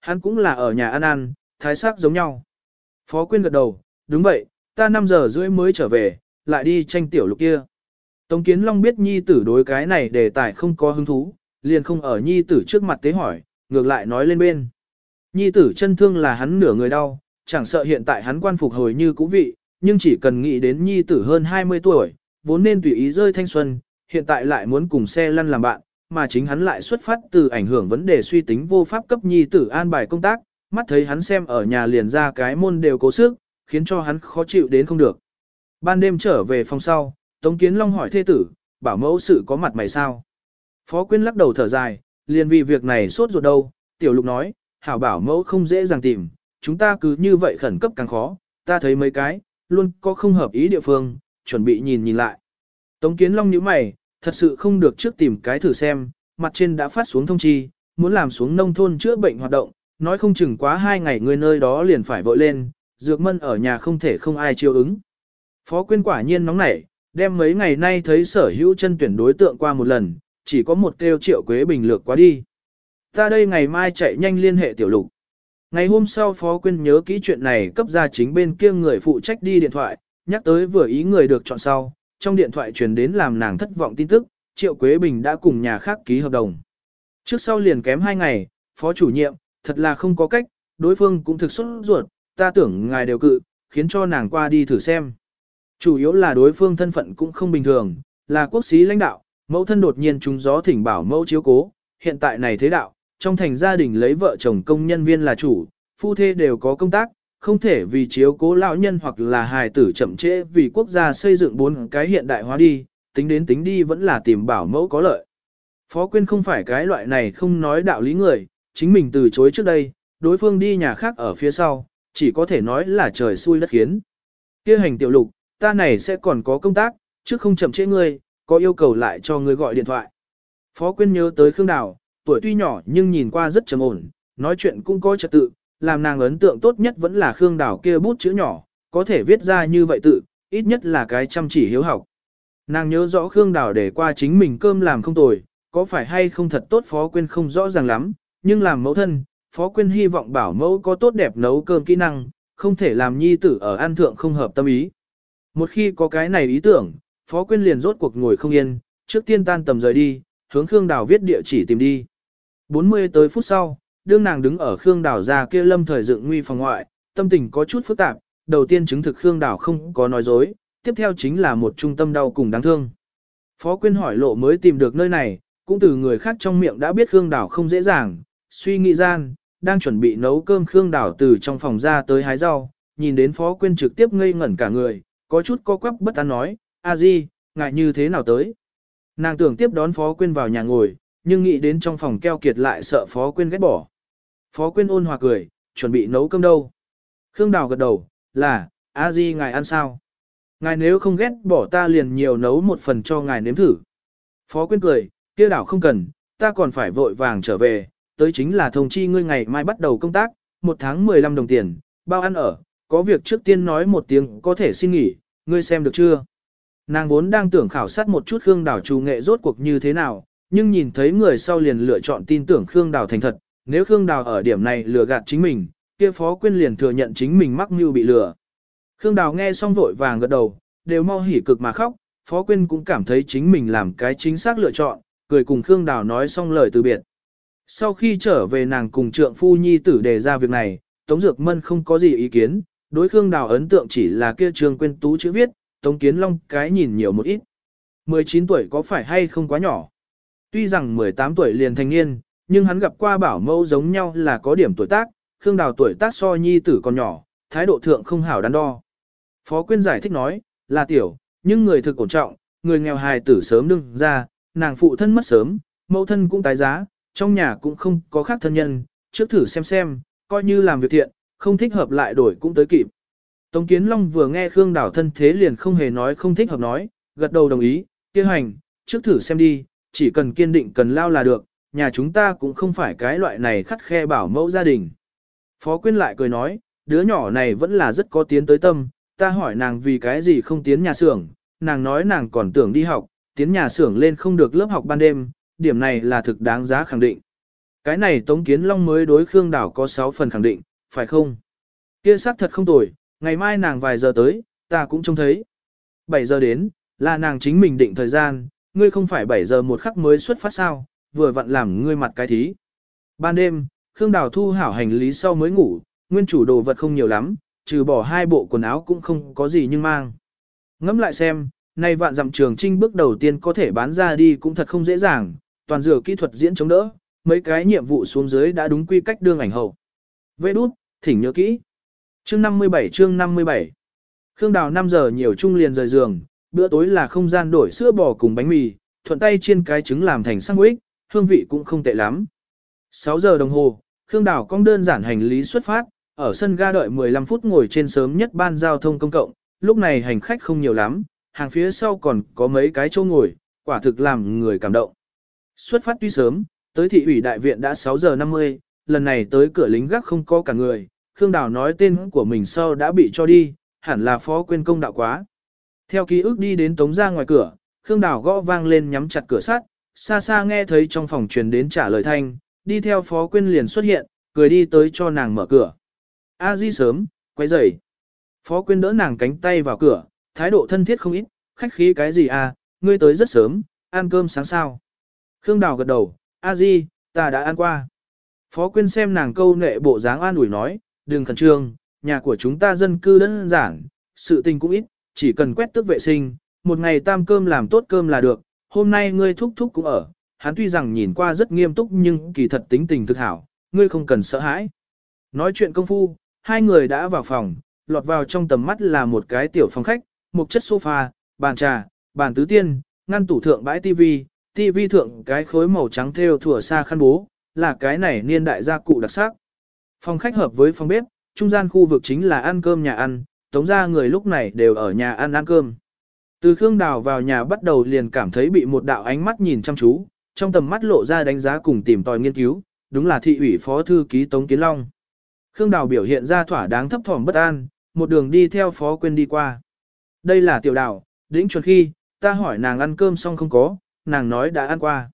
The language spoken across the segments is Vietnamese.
Hắn cũng là ở nhà ăn ăn, thái sắc giống nhau. Phó Quyên gật đầu, đúng vậy, ta 5 giờ rưỡi mới trở về, lại đi tranh tiểu lục kia. Tống Kiến Long biết nhi tử đối cái này đề tài không có hứng thú, liền không ở nhi tử trước mặt tế hỏi, ngược lại nói lên bên. Nhi tử chân thương là hắn nửa người đau, chẳng sợ hiện tại hắn quan phục hồi như cũ vị, nhưng chỉ cần nghĩ đến nhi tử hơn 20 tuổi, vốn nên tùy ý rơi thanh xuân, hiện tại lại muốn cùng xe lăn làm bạn, mà chính hắn lại xuất phát từ ảnh hưởng vấn đề suy tính vô pháp cấp nhi tử an bài công tác, mắt thấy hắn xem ở nhà liền ra cái môn đều cố sức, khiến cho hắn khó chịu đến không được. Ban đêm trở về phòng sau, Tống Kiến Long hỏi thê tử, bảo mẫu sự có mặt mày sao? Phó Quyên lắc đầu thở dài, liền vì việc này sốt ruột đâu, tiểu lục nói, hảo bảo mẫu không dễ dàng tìm, chúng ta cứ như vậy khẩn cấp càng khó, ta thấy mấy cái, luôn có không hợp ý địa phương, chuẩn bị nhìn nhìn lại. Tống Kiến Long nhíu mày, thật sự không được trước tìm cái thử xem, mặt trên đã phát xuống thông chi, muốn làm xuống nông thôn chữa bệnh hoạt động, nói không chừng quá hai ngày người nơi đó liền phải vội lên, dược mân ở nhà không thể không ai chiêu ứng. Phó Quyên quả nhiên nóng nảy, đem mấy ngày nay thấy sở hữu chân tuyển đối tượng qua một lần, chỉ có một kêu triệu quế bình lược quá đi. Ta đây ngày mai chạy nhanh liên hệ tiểu lục. Ngày hôm sau Phó Quyên nhớ kỹ chuyện này cấp ra chính bên kia người phụ trách đi điện thoại, nhắc tới vừa ý người được chọn sau, trong điện thoại truyền đến làm nàng thất vọng tin tức, Triệu Quế Bình đã cùng nhà khác ký hợp đồng. Trước sau liền kém hai ngày, Phó chủ nhiệm, thật là không có cách, đối phương cũng thực xuất ruột, ta tưởng ngài đều cự, khiến cho nàng qua đi thử xem. Chủ yếu là đối phương thân phận cũng không bình thường, là quốc sĩ lãnh đạo, mẫu thân đột nhiên trúng gió thỉnh bảo mẫu chiếu cố, hiện tại này thế đạo, trong thành gia đình lấy vợ chồng công nhân viên là chủ, phu thê đều có công tác, không thể vì chiếu cố lão nhân hoặc là hài tử chậm trễ vì quốc gia xây dựng bốn cái hiện đại hóa đi, tính đến tính đi vẫn là tìm bảo mẫu có lợi. Phó Quyên không phải cái loại này không nói đạo lý người, chính mình từ chối trước đây, đối phương đi nhà khác ở phía sau, chỉ có thể nói là trời xui đất khiến. kia hành tiểu lục, ta này sẽ còn có công tác, chứ không chậm trễ ngươi, có yêu cầu lại cho ngươi gọi điện thoại. Phó Quyên nhớ tới Khương Đào, tuổi tuy nhỏ nhưng nhìn qua rất trầm ổn, nói chuyện cũng có trật tự, làm nàng ấn tượng tốt nhất vẫn là Khương Đào kia bút chữ nhỏ, có thể viết ra như vậy tự, ít nhất là cái chăm chỉ hiếu học. Nàng nhớ rõ Khương Đào để qua chính mình cơm làm không tồi, có phải hay không thật tốt Phó Quyên không rõ ràng lắm, nhưng làm mẫu thân, Phó Quyên hy vọng bảo mẫu có tốt đẹp nấu cơm kỹ năng, không thể làm nhi tử ở ăn thượng không hợp tâm ý. Một khi có cái này ý tưởng, Phó Quyên liền rốt cuộc ngồi không yên, trước tiên tan tầm rời đi, hướng Khương Đào viết địa chỉ tìm đi. 40 tới phút sau, đương nàng đứng ở Khương đảo ra kia lâm thời dựng nguy phòng ngoại, tâm tình có chút phức tạp, đầu tiên chứng thực Khương đảo không có nói dối, tiếp theo chính là một trung tâm đau cùng đáng thương. Phó Quyên hỏi lộ mới tìm được nơi này, cũng từ người khác trong miệng đã biết Khương đảo không dễ dàng, suy nghĩ gian, đang chuẩn bị nấu cơm Khương đảo từ trong phòng ra tới hái rau, nhìn đến Phó Quyên trực tiếp ngây ngẩn cả người, có chút co quắp bất an nói, a di, ngại như thế nào tới. Nàng tưởng tiếp đón Phó Quyên vào nhà ngồi, nhưng nghĩ đến trong phòng keo kiệt lại sợ Phó Quyên ghét bỏ. Phó Quyên ôn hòa cười, chuẩn bị nấu cơm đâu. Khương Đào gật đầu, là, a di ngài ăn sao? Ngài nếu không ghét bỏ ta liền nhiều nấu một phần cho ngài nếm thử. Phó Quyên cười, kia đảo không cần, ta còn phải vội vàng trở về, tới chính là thông chi ngươi ngày mai bắt đầu công tác, một tháng 15 đồng tiền, bao ăn ở, có việc trước tiên nói một tiếng có thể xin nghỉ, ngươi xem được chưa? Nàng vốn đang tưởng khảo sát một chút Khương Đào trù nghệ rốt cuộc như thế nào, nhưng nhìn thấy người sau liền lựa chọn tin tưởng Khương Đào thành thật, nếu Khương Đào ở điểm này lừa gạt chính mình, kia Phó Quyên liền thừa nhận chính mình mắc mưu bị lừa. Khương Đào nghe xong vội vàng gật đầu, đều mau hỉ cực mà khóc, Phó Quyên cũng cảm thấy chính mình làm cái chính xác lựa chọn, cười cùng Khương Đào nói xong lời từ biệt. Sau khi trở về nàng cùng trượng phu nhi tử đề ra việc này, Tống Dược Mân không có gì ý kiến, đối Khương Đào ấn tượng chỉ là kia trường quên tú chữ viết, Tống Kiến Long cái nhìn nhiều một ít. 19 tuổi có phải hay không quá nhỏ? Tuy rằng 18 tuổi liền thành niên, nhưng hắn gặp qua bảo mẫu giống nhau là có điểm tuổi tác, Khương Đào tuổi tác so nhi tử còn nhỏ, thái độ thượng không hảo đắn đo. Phó Quyên giải thích nói, là tiểu, nhưng người thực ổn trọng, người nghèo hài tử sớm đừng ra, nàng phụ thân mất sớm, mẫu thân cũng tái giá, trong nhà cũng không có khác thân nhân, trước thử xem xem, coi như làm việc thiện, không thích hợp lại đổi cũng tới kịp. Tống Kiến Long vừa nghe Khương Đào thân thế liền không hề nói không thích hợp nói, gật đầu đồng ý, kia hành, trước thử xem đi, chỉ cần kiên định cần lao là được, nhà chúng ta cũng không phải cái loại này khắt khe bảo mẫu gia đình. Phó Quyên lại cười nói, đứa nhỏ này vẫn là rất có tiến tới tâm, ta hỏi nàng vì cái gì không tiến nhà xưởng, nàng nói nàng còn tưởng đi học, tiến nhà xưởng lên không được lớp học ban đêm, điểm này là thực đáng giá khẳng định. Cái này Tống Kiến Long mới đối Khương Đảo có 6 phần khẳng định, phải không? Kia xác thật không tồi, ngày mai nàng vài giờ tới, ta cũng trông thấy. 7 giờ đến, là nàng chính mình định thời gian, ngươi không phải 7 giờ một khắc mới xuất phát sao, vừa vặn làm ngươi mặt cái thí. Ban đêm, Khương Đào thu hảo hành lý sau mới ngủ, nguyên chủ đồ vật không nhiều lắm, trừ bỏ hai bộ quần áo cũng không có gì nhưng mang. Ngẫm lại xem, nay vạn dặm trường trinh bước đầu tiên có thể bán ra đi cũng thật không dễ dàng, toàn dựa kỹ thuật diễn chống đỡ, mấy cái nhiệm vụ xuống dưới đã đúng quy cách đương ảnh hậu. Vê đút, thỉnh nhớ kỹ. Chương 57 chương 57 Khương Đào 5 giờ nhiều trung liền rời giường, bữa tối là không gian đổi sữa bò cùng bánh mì, thuận tay chiên cái trứng làm thành sandwich, hương vị cũng không tệ lắm. 6 giờ đồng hồ, Khương Đào cong đơn giản hành lý xuất phát, ở sân ga đợi 15 phút ngồi trên sớm nhất ban giao thông công cộng, lúc này hành khách không nhiều lắm, hàng phía sau còn có mấy cái chỗ ngồi, quả thực làm người cảm động. Xuất phát tuy sớm, tới thị ủy đại viện đã 6 giờ 50, lần này tới cửa lính gác không có cả người, Khương Đào nói tên của mình sau đã bị cho đi, hẳn là phó quên công đạo quá. Theo ký ức đi đến tống ra ngoài cửa, Khương Đào gõ vang lên nhắm chặt cửa sắt, xa xa nghe thấy trong phòng truyền đến trả lời thanh, đi theo phó Quyên liền xuất hiện, cười đi tới cho nàng mở cửa. A Di sớm, quay dậy. Phó Quyên đỡ nàng cánh tay vào cửa, thái độ thân thiết không ít, khách khí cái gì à, ngươi tới rất sớm, ăn cơm sáng sao. Khương Đào gật đầu, A Di, ta đã ăn qua. Phó Quyên xem nàng câu nệ bộ dáng an ủi nói, đừng khẩn trương, nhà của chúng ta dân cư đơn giản, sự tình cũng ít, chỉ cần quét tước vệ sinh, một ngày tam cơm làm tốt cơm là được, hôm nay ngươi thúc thúc cũng ở, hắn tuy rằng nhìn qua rất nghiêm túc nhưng kỳ thật tính tình thực hảo, ngươi không cần sợ hãi. Nói chuyện công phu, hai người đã vào phòng, lọt vào trong tầm mắt là một cái tiểu phòng khách, một chất sofa, bàn trà, bàn tứ tiên, ngăn tủ thượng bãi tivi, tivi thượng cái khối màu trắng theo thủa xa khăn bố, là cái này niên đại gia cụ đặc sắc. Phòng khách hợp với phòng bếp, trung gian khu vực chính là ăn cơm nhà ăn, tống ra người lúc này đều ở nhà ăn ăn cơm. Từ Khương Đào vào nhà bắt đầu liền cảm thấy bị một đạo ánh mắt nhìn chăm chú, trong tầm mắt lộ ra đánh giá cùng tìm tòi nghiên cứu, đúng là thị ủy phó thư ký Tống Kiến Long. Khương Đào biểu hiện ra thỏa đáng thấp thỏm bất an, một đường đi theo phó quên đi qua. Đây là tiểu đào, đĩnh chuẩn khi, ta hỏi nàng ăn cơm xong không có, nàng nói đã ăn qua.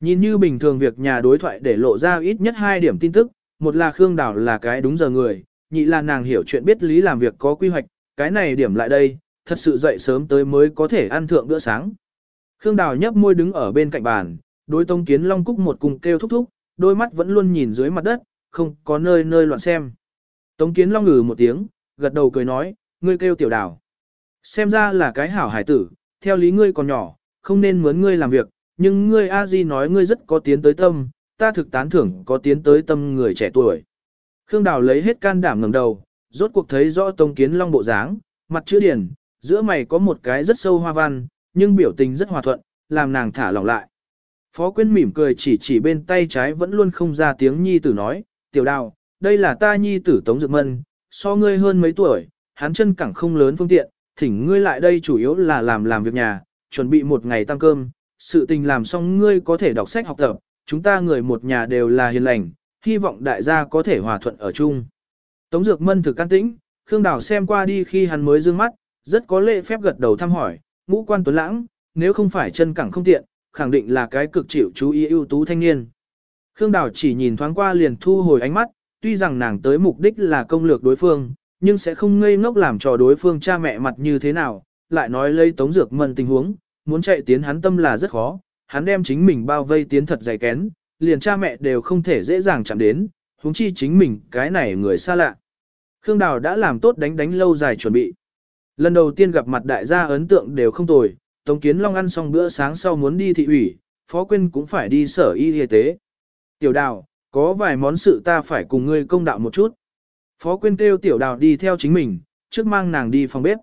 Nhìn như bình thường việc nhà đối thoại để lộ ra ít nhất hai điểm tin tức, một là Khương Đào là cái đúng giờ người, nhị là nàng hiểu chuyện biết lý làm việc có quy hoạch, cái này điểm lại đây, thật sự dậy sớm tới mới có thể ăn thượng bữa sáng. Khương Đào nhấp môi đứng ở bên cạnh bàn, đối Tông Kiến Long Cúc một cùng kêu thúc thúc, đôi mắt vẫn luôn nhìn dưới mặt đất, không có nơi nơi loạn xem. Tống Kiến Long ngừ một tiếng, gật đầu cười nói, ngươi kêu tiểu đào. Xem ra là cái hảo hải tử, theo lý ngươi còn nhỏ, không nên mướn ngươi làm việc, nhưng ngươi a di nói ngươi rất có tiến tới tâm, ta thực tán thưởng có tiến tới tâm người trẻ tuổi. Khương Đào lấy hết can đảm ngẩng đầu, rốt cuộc thấy rõ Tống Kiến Long bộ dáng, mặt chữ điển, giữa mày có một cái rất sâu hoa văn, nhưng biểu tình rất hòa thuận, làm nàng thả lỏng lại. Phó Quyên mỉm cười chỉ chỉ bên tay trái vẫn luôn không ra tiếng nhi tử nói, tiểu đào, đây là ta nhi tử Tống Dược Mân, so ngươi hơn mấy tuổi, hắn chân cẳng không lớn phương tiện, thỉnh ngươi lại đây chủ yếu là làm làm việc nhà, chuẩn bị một ngày tăng cơm, sự tình làm xong ngươi có thể đọc sách học tập, chúng ta người một nhà đều là hiền lành, hy vọng đại gia có thể hòa thuận ở chung. Tống Dược Mân thực can tĩnh, Khương Đào xem qua đi khi hắn mới dương mắt, rất có lễ phép gật đầu thăm hỏi, ngũ quan tuấn lãng, nếu không phải chân cẳng không tiện, khẳng định là cái cực chịu chú ý ưu tú thanh niên. Khương Đào chỉ nhìn thoáng qua liền thu hồi ánh mắt, tuy rằng nàng tới mục đích là công lược đối phương, nhưng sẽ không ngây ngốc làm trò đối phương cha mẹ mặt như thế nào, lại nói lấy tống dược mân tình huống, muốn chạy tiến hắn tâm là rất khó, hắn đem chính mình bao vây tiến thật dày kén, liền cha mẹ đều không thể dễ dàng chạm đến, huống chi chính mình cái này người xa lạ. Khương Đào đã làm tốt đánh đánh lâu dài chuẩn bị. Lần đầu tiên gặp mặt đại gia ấn tượng đều không tồi, Tống Kiến Long ăn xong bữa sáng sau muốn đi thị ủy, Phó Quyên cũng phải đi sở y y tế. Tiểu Đào, có vài món sự ta phải cùng ngươi công đạo một chút. Phó Quyên kêu Tiểu Đào đi theo chính mình, trước mang nàng đi phòng bếp.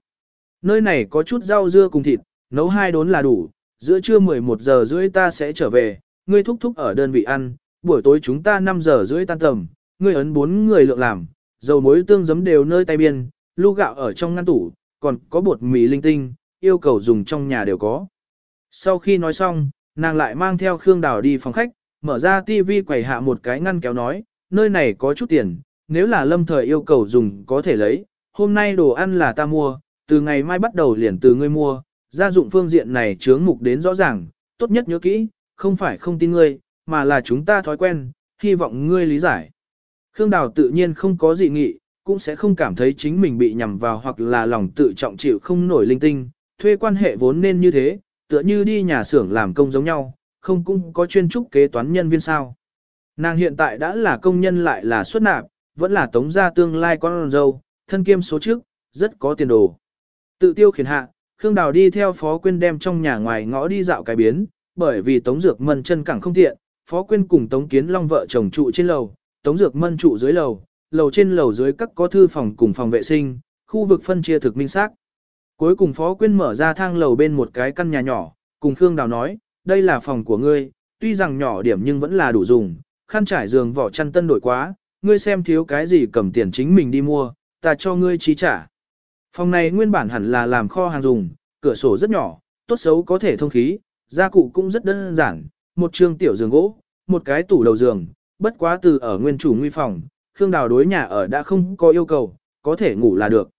Nơi này có chút rau dưa cùng thịt, nấu hai đốn là đủ, giữa trưa 11 giờ rưỡi ta sẽ trở về, ngươi thúc thúc ở đơn vị ăn, buổi tối chúng ta 5 giờ rưỡi tan tầm, ngươi ấn bốn người lượng làm, dầu muối tương giấm đều nơi tay biên, lu gạo ở trong ngăn tủ, còn có bột mì linh tinh, yêu cầu dùng trong nhà đều có. Sau khi nói xong, nàng lại mang theo Khương Đào đi phòng khách, mở ra tivi quầy hạ một cái ngăn kéo nói, nơi này có chút tiền, nếu là lâm thời yêu cầu dùng có thể lấy, hôm nay đồ ăn là ta mua, từ ngày mai bắt đầu liền từ ngươi mua, gia dụng phương diện này chướng mục đến rõ ràng, tốt nhất nhớ kỹ, không phải không tin ngươi, mà là chúng ta thói quen, hy vọng ngươi lý giải. Khương Đào tự nhiên không có dị nghị, cũng sẽ không cảm thấy chính mình bị nhầm vào hoặc là lòng tự trọng chịu không nổi linh tinh, thuê quan hệ vốn nên như thế, tựa như đi nhà xưởng làm công giống nhau, không cũng có chuyên trúc kế toán nhân viên sao. Nàng hiện tại đã là công nhân lại là xuất nạp, vẫn là tống gia tương lai con dâu, thân kiêm số trước, rất có tiền đồ. Tự tiêu khiển hạ, Khương Đào đi theo Phó Quyên đem trong nhà ngoài ngõ đi dạo cái biến, bởi vì Tống Dược Mân chân cẳng không tiện, Phó Quyên cùng Tống Kiến Long vợ chồng trụ trên lầu, Tống Dược Mân trụ dưới lầu, lầu trên lầu dưới các có thư phòng cùng phòng vệ sinh, khu vực phân chia thực minh xác. Cuối cùng Phó Quyên mở ra thang lầu bên một cái căn nhà nhỏ, cùng Khương Đào nói, đây là phòng của ngươi, tuy rằng nhỏ điểm nhưng vẫn là đủ dùng, khăn trải giường vỏ chăn tân đổi quá, ngươi xem thiếu cái gì cầm tiền chính mình đi mua, ta cho ngươi trí trả. Phòng này nguyên bản hẳn là làm kho hàng dùng, cửa sổ rất nhỏ, tốt xấu có thể thông khí, gia cụ cũng rất đơn giản, một trường tiểu giường gỗ, một cái tủ đầu giường, bất quá từ ở nguyên chủ nguy phòng, Khương Đào đối nhà ở đã không có yêu cầu, có thể ngủ là được.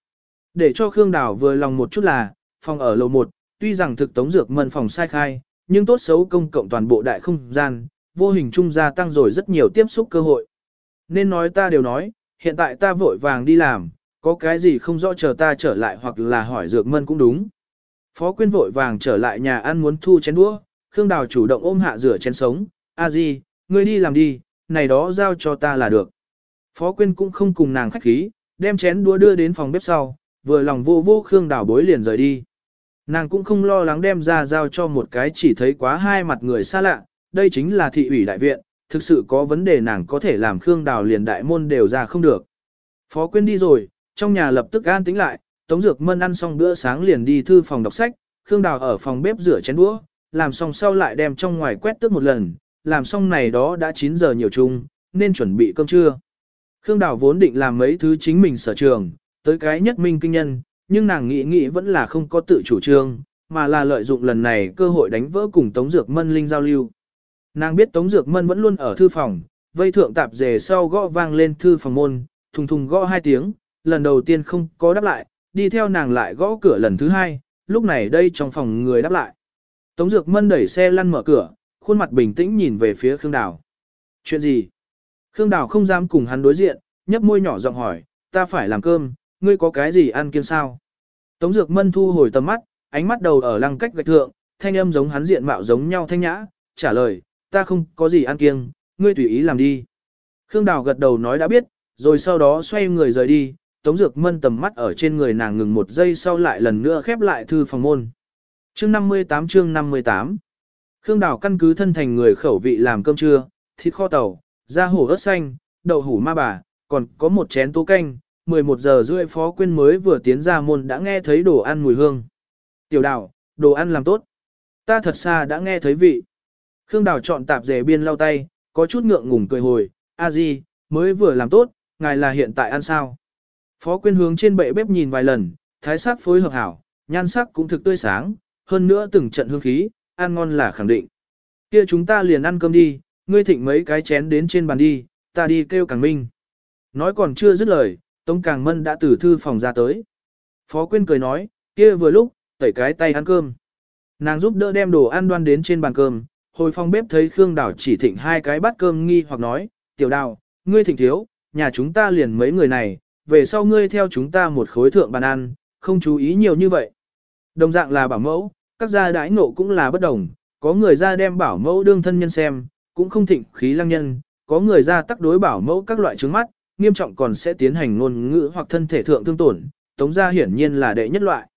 Để cho Khương Đào vừa lòng một chút là, phòng ở lầu 1, tuy rằng thực tống dược mân phòng sai khai, nhưng tốt xấu công cộng toàn bộ đại không gian, vô hình trung gia tăng rồi rất nhiều tiếp xúc cơ hội. Nên nói ta đều nói, hiện tại ta vội vàng đi làm, có cái gì không rõ chờ ta trở lại hoặc là hỏi dược mân cũng đúng. Phó Quyên vội vàng trở lại nhà ăn muốn thu chén đũa, Khương Đào chủ động ôm hạ rửa chén sống, a di, ngươi đi làm đi, này đó giao cho ta là được. Phó Quyên cũng không cùng nàng khách khí, đem chén đũa đưa đến phòng bếp sau, vừa lòng vô vô Khương Đào bối liền rời đi. Nàng cũng không lo lắng đem ra giao cho một cái chỉ thấy quá hai mặt người xa lạ, đây chính là thị ủy đại viện, thực sự có vấn đề nàng có thể làm Khương Đào liền đại môn đều ra không được. Phó Quyên đi rồi, trong nhà lập tức an tĩnh lại, Tống Dược Mân ăn xong bữa sáng liền đi thư phòng đọc sách, Khương Đào ở phòng bếp rửa chén đũa, làm xong sau lại đem trong ngoài quét tước một lần, làm xong này đó đã 9 giờ nhiều chung, nên chuẩn bị cơm trưa. Khương Đào vốn định làm mấy thứ chính mình sở trường, tới cái nhất minh kinh nhân, nhưng nàng nghĩ nghĩ vẫn là không có tự chủ trương, mà là lợi dụng lần này cơ hội đánh vỡ cùng Tống Dược Mân linh giao lưu. Nàng biết Tống Dược Mân vẫn luôn ở thư phòng, vây thượng tạp dề sau gõ vang lên thư phòng môn, thùng thùng gõ hai tiếng, lần đầu tiên không có đáp lại, đi theo nàng lại gõ cửa lần thứ hai, lúc này đây trong phòng người đáp lại. Tống Dược Mân đẩy xe lăn mở cửa, khuôn mặt bình tĩnh nhìn về phía Khương Đào. Chuyện gì? Khương Đào không dám cùng hắn đối diện, nhấp môi nhỏ giọng hỏi, ta phải làm cơm, ngươi có cái gì ăn kiêng sao? Tống Dược Mân thu hồi tầm mắt, ánh mắt đầu ở lăng cách gạch thượng, thanh âm giống hắn diện mạo giống nhau thanh nhã, trả lời, ta không có gì ăn kiêng, ngươi tùy ý làm đi. Khương Đào gật đầu nói đã biết, rồi sau đó xoay người rời đi, Tống Dược Mân tầm mắt ở trên người nàng ngừng một giây sau lại lần nữa khép lại thư phòng môn. Chương 58 chương 58 Khương Đào căn cứ thân thành người khẩu vị làm cơm trưa, thịt kho tàu, da hổ ớt xanh, đậu hủ ma bà, còn có một chén tố canh. 11 giờ rưỡi phó quyên mới vừa tiến ra môn đã nghe thấy đồ ăn mùi hương. Tiểu đào, đồ ăn làm tốt. Ta thật xa đã nghe thấy vị. Khương Đào chọn tạp dề biên lau tay, có chút ngượng ngùng cười hồi, a di, mới vừa làm tốt, ngài là hiện tại ăn sao. Phó quyên hướng trên bệ bếp nhìn vài lần, thái sắc phối hợp hảo, nhan sắc cũng thực tươi sáng, hơn nữa từng trận hương khí, ăn ngon là khẳng định. Kia chúng ta liền ăn cơm đi, ngươi thịnh mấy cái chén đến trên bàn đi, ta đi kêu Càng Minh. Nói còn chưa dứt lời, Tống Càng Mân đã từ thư phòng ra tới. Phó Quyên cười nói, kia vừa lúc, tẩy cái tay ăn cơm. Nàng giúp đỡ đem đồ ăn đoan đến trên bàn cơm, hồi phòng bếp thấy Khương Đào chỉ thịnh hai cái bát cơm nghi hoặc nói, tiểu đào, ngươi thịnh thiếu, nhà chúng ta liền mấy người này, về sau ngươi theo chúng ta một khối thượng bàn ăn, không chú ý nhiều như vậy. Đồng dạng là bảo mẫu, các gia đãi nộ cũng là bất đồng, có người ra đem bảo mẫu đương thân nhân xem, cũng không thịnh khí lăng nhân, có người ra tắc đối bảo mẫu các loại trứng mắt, nghiêm trọng còn sẽ tiến hành ngôn ngữ hoặc thân thể thượng thương tổn, tống gia hiển nhiên là đệ nhất loại.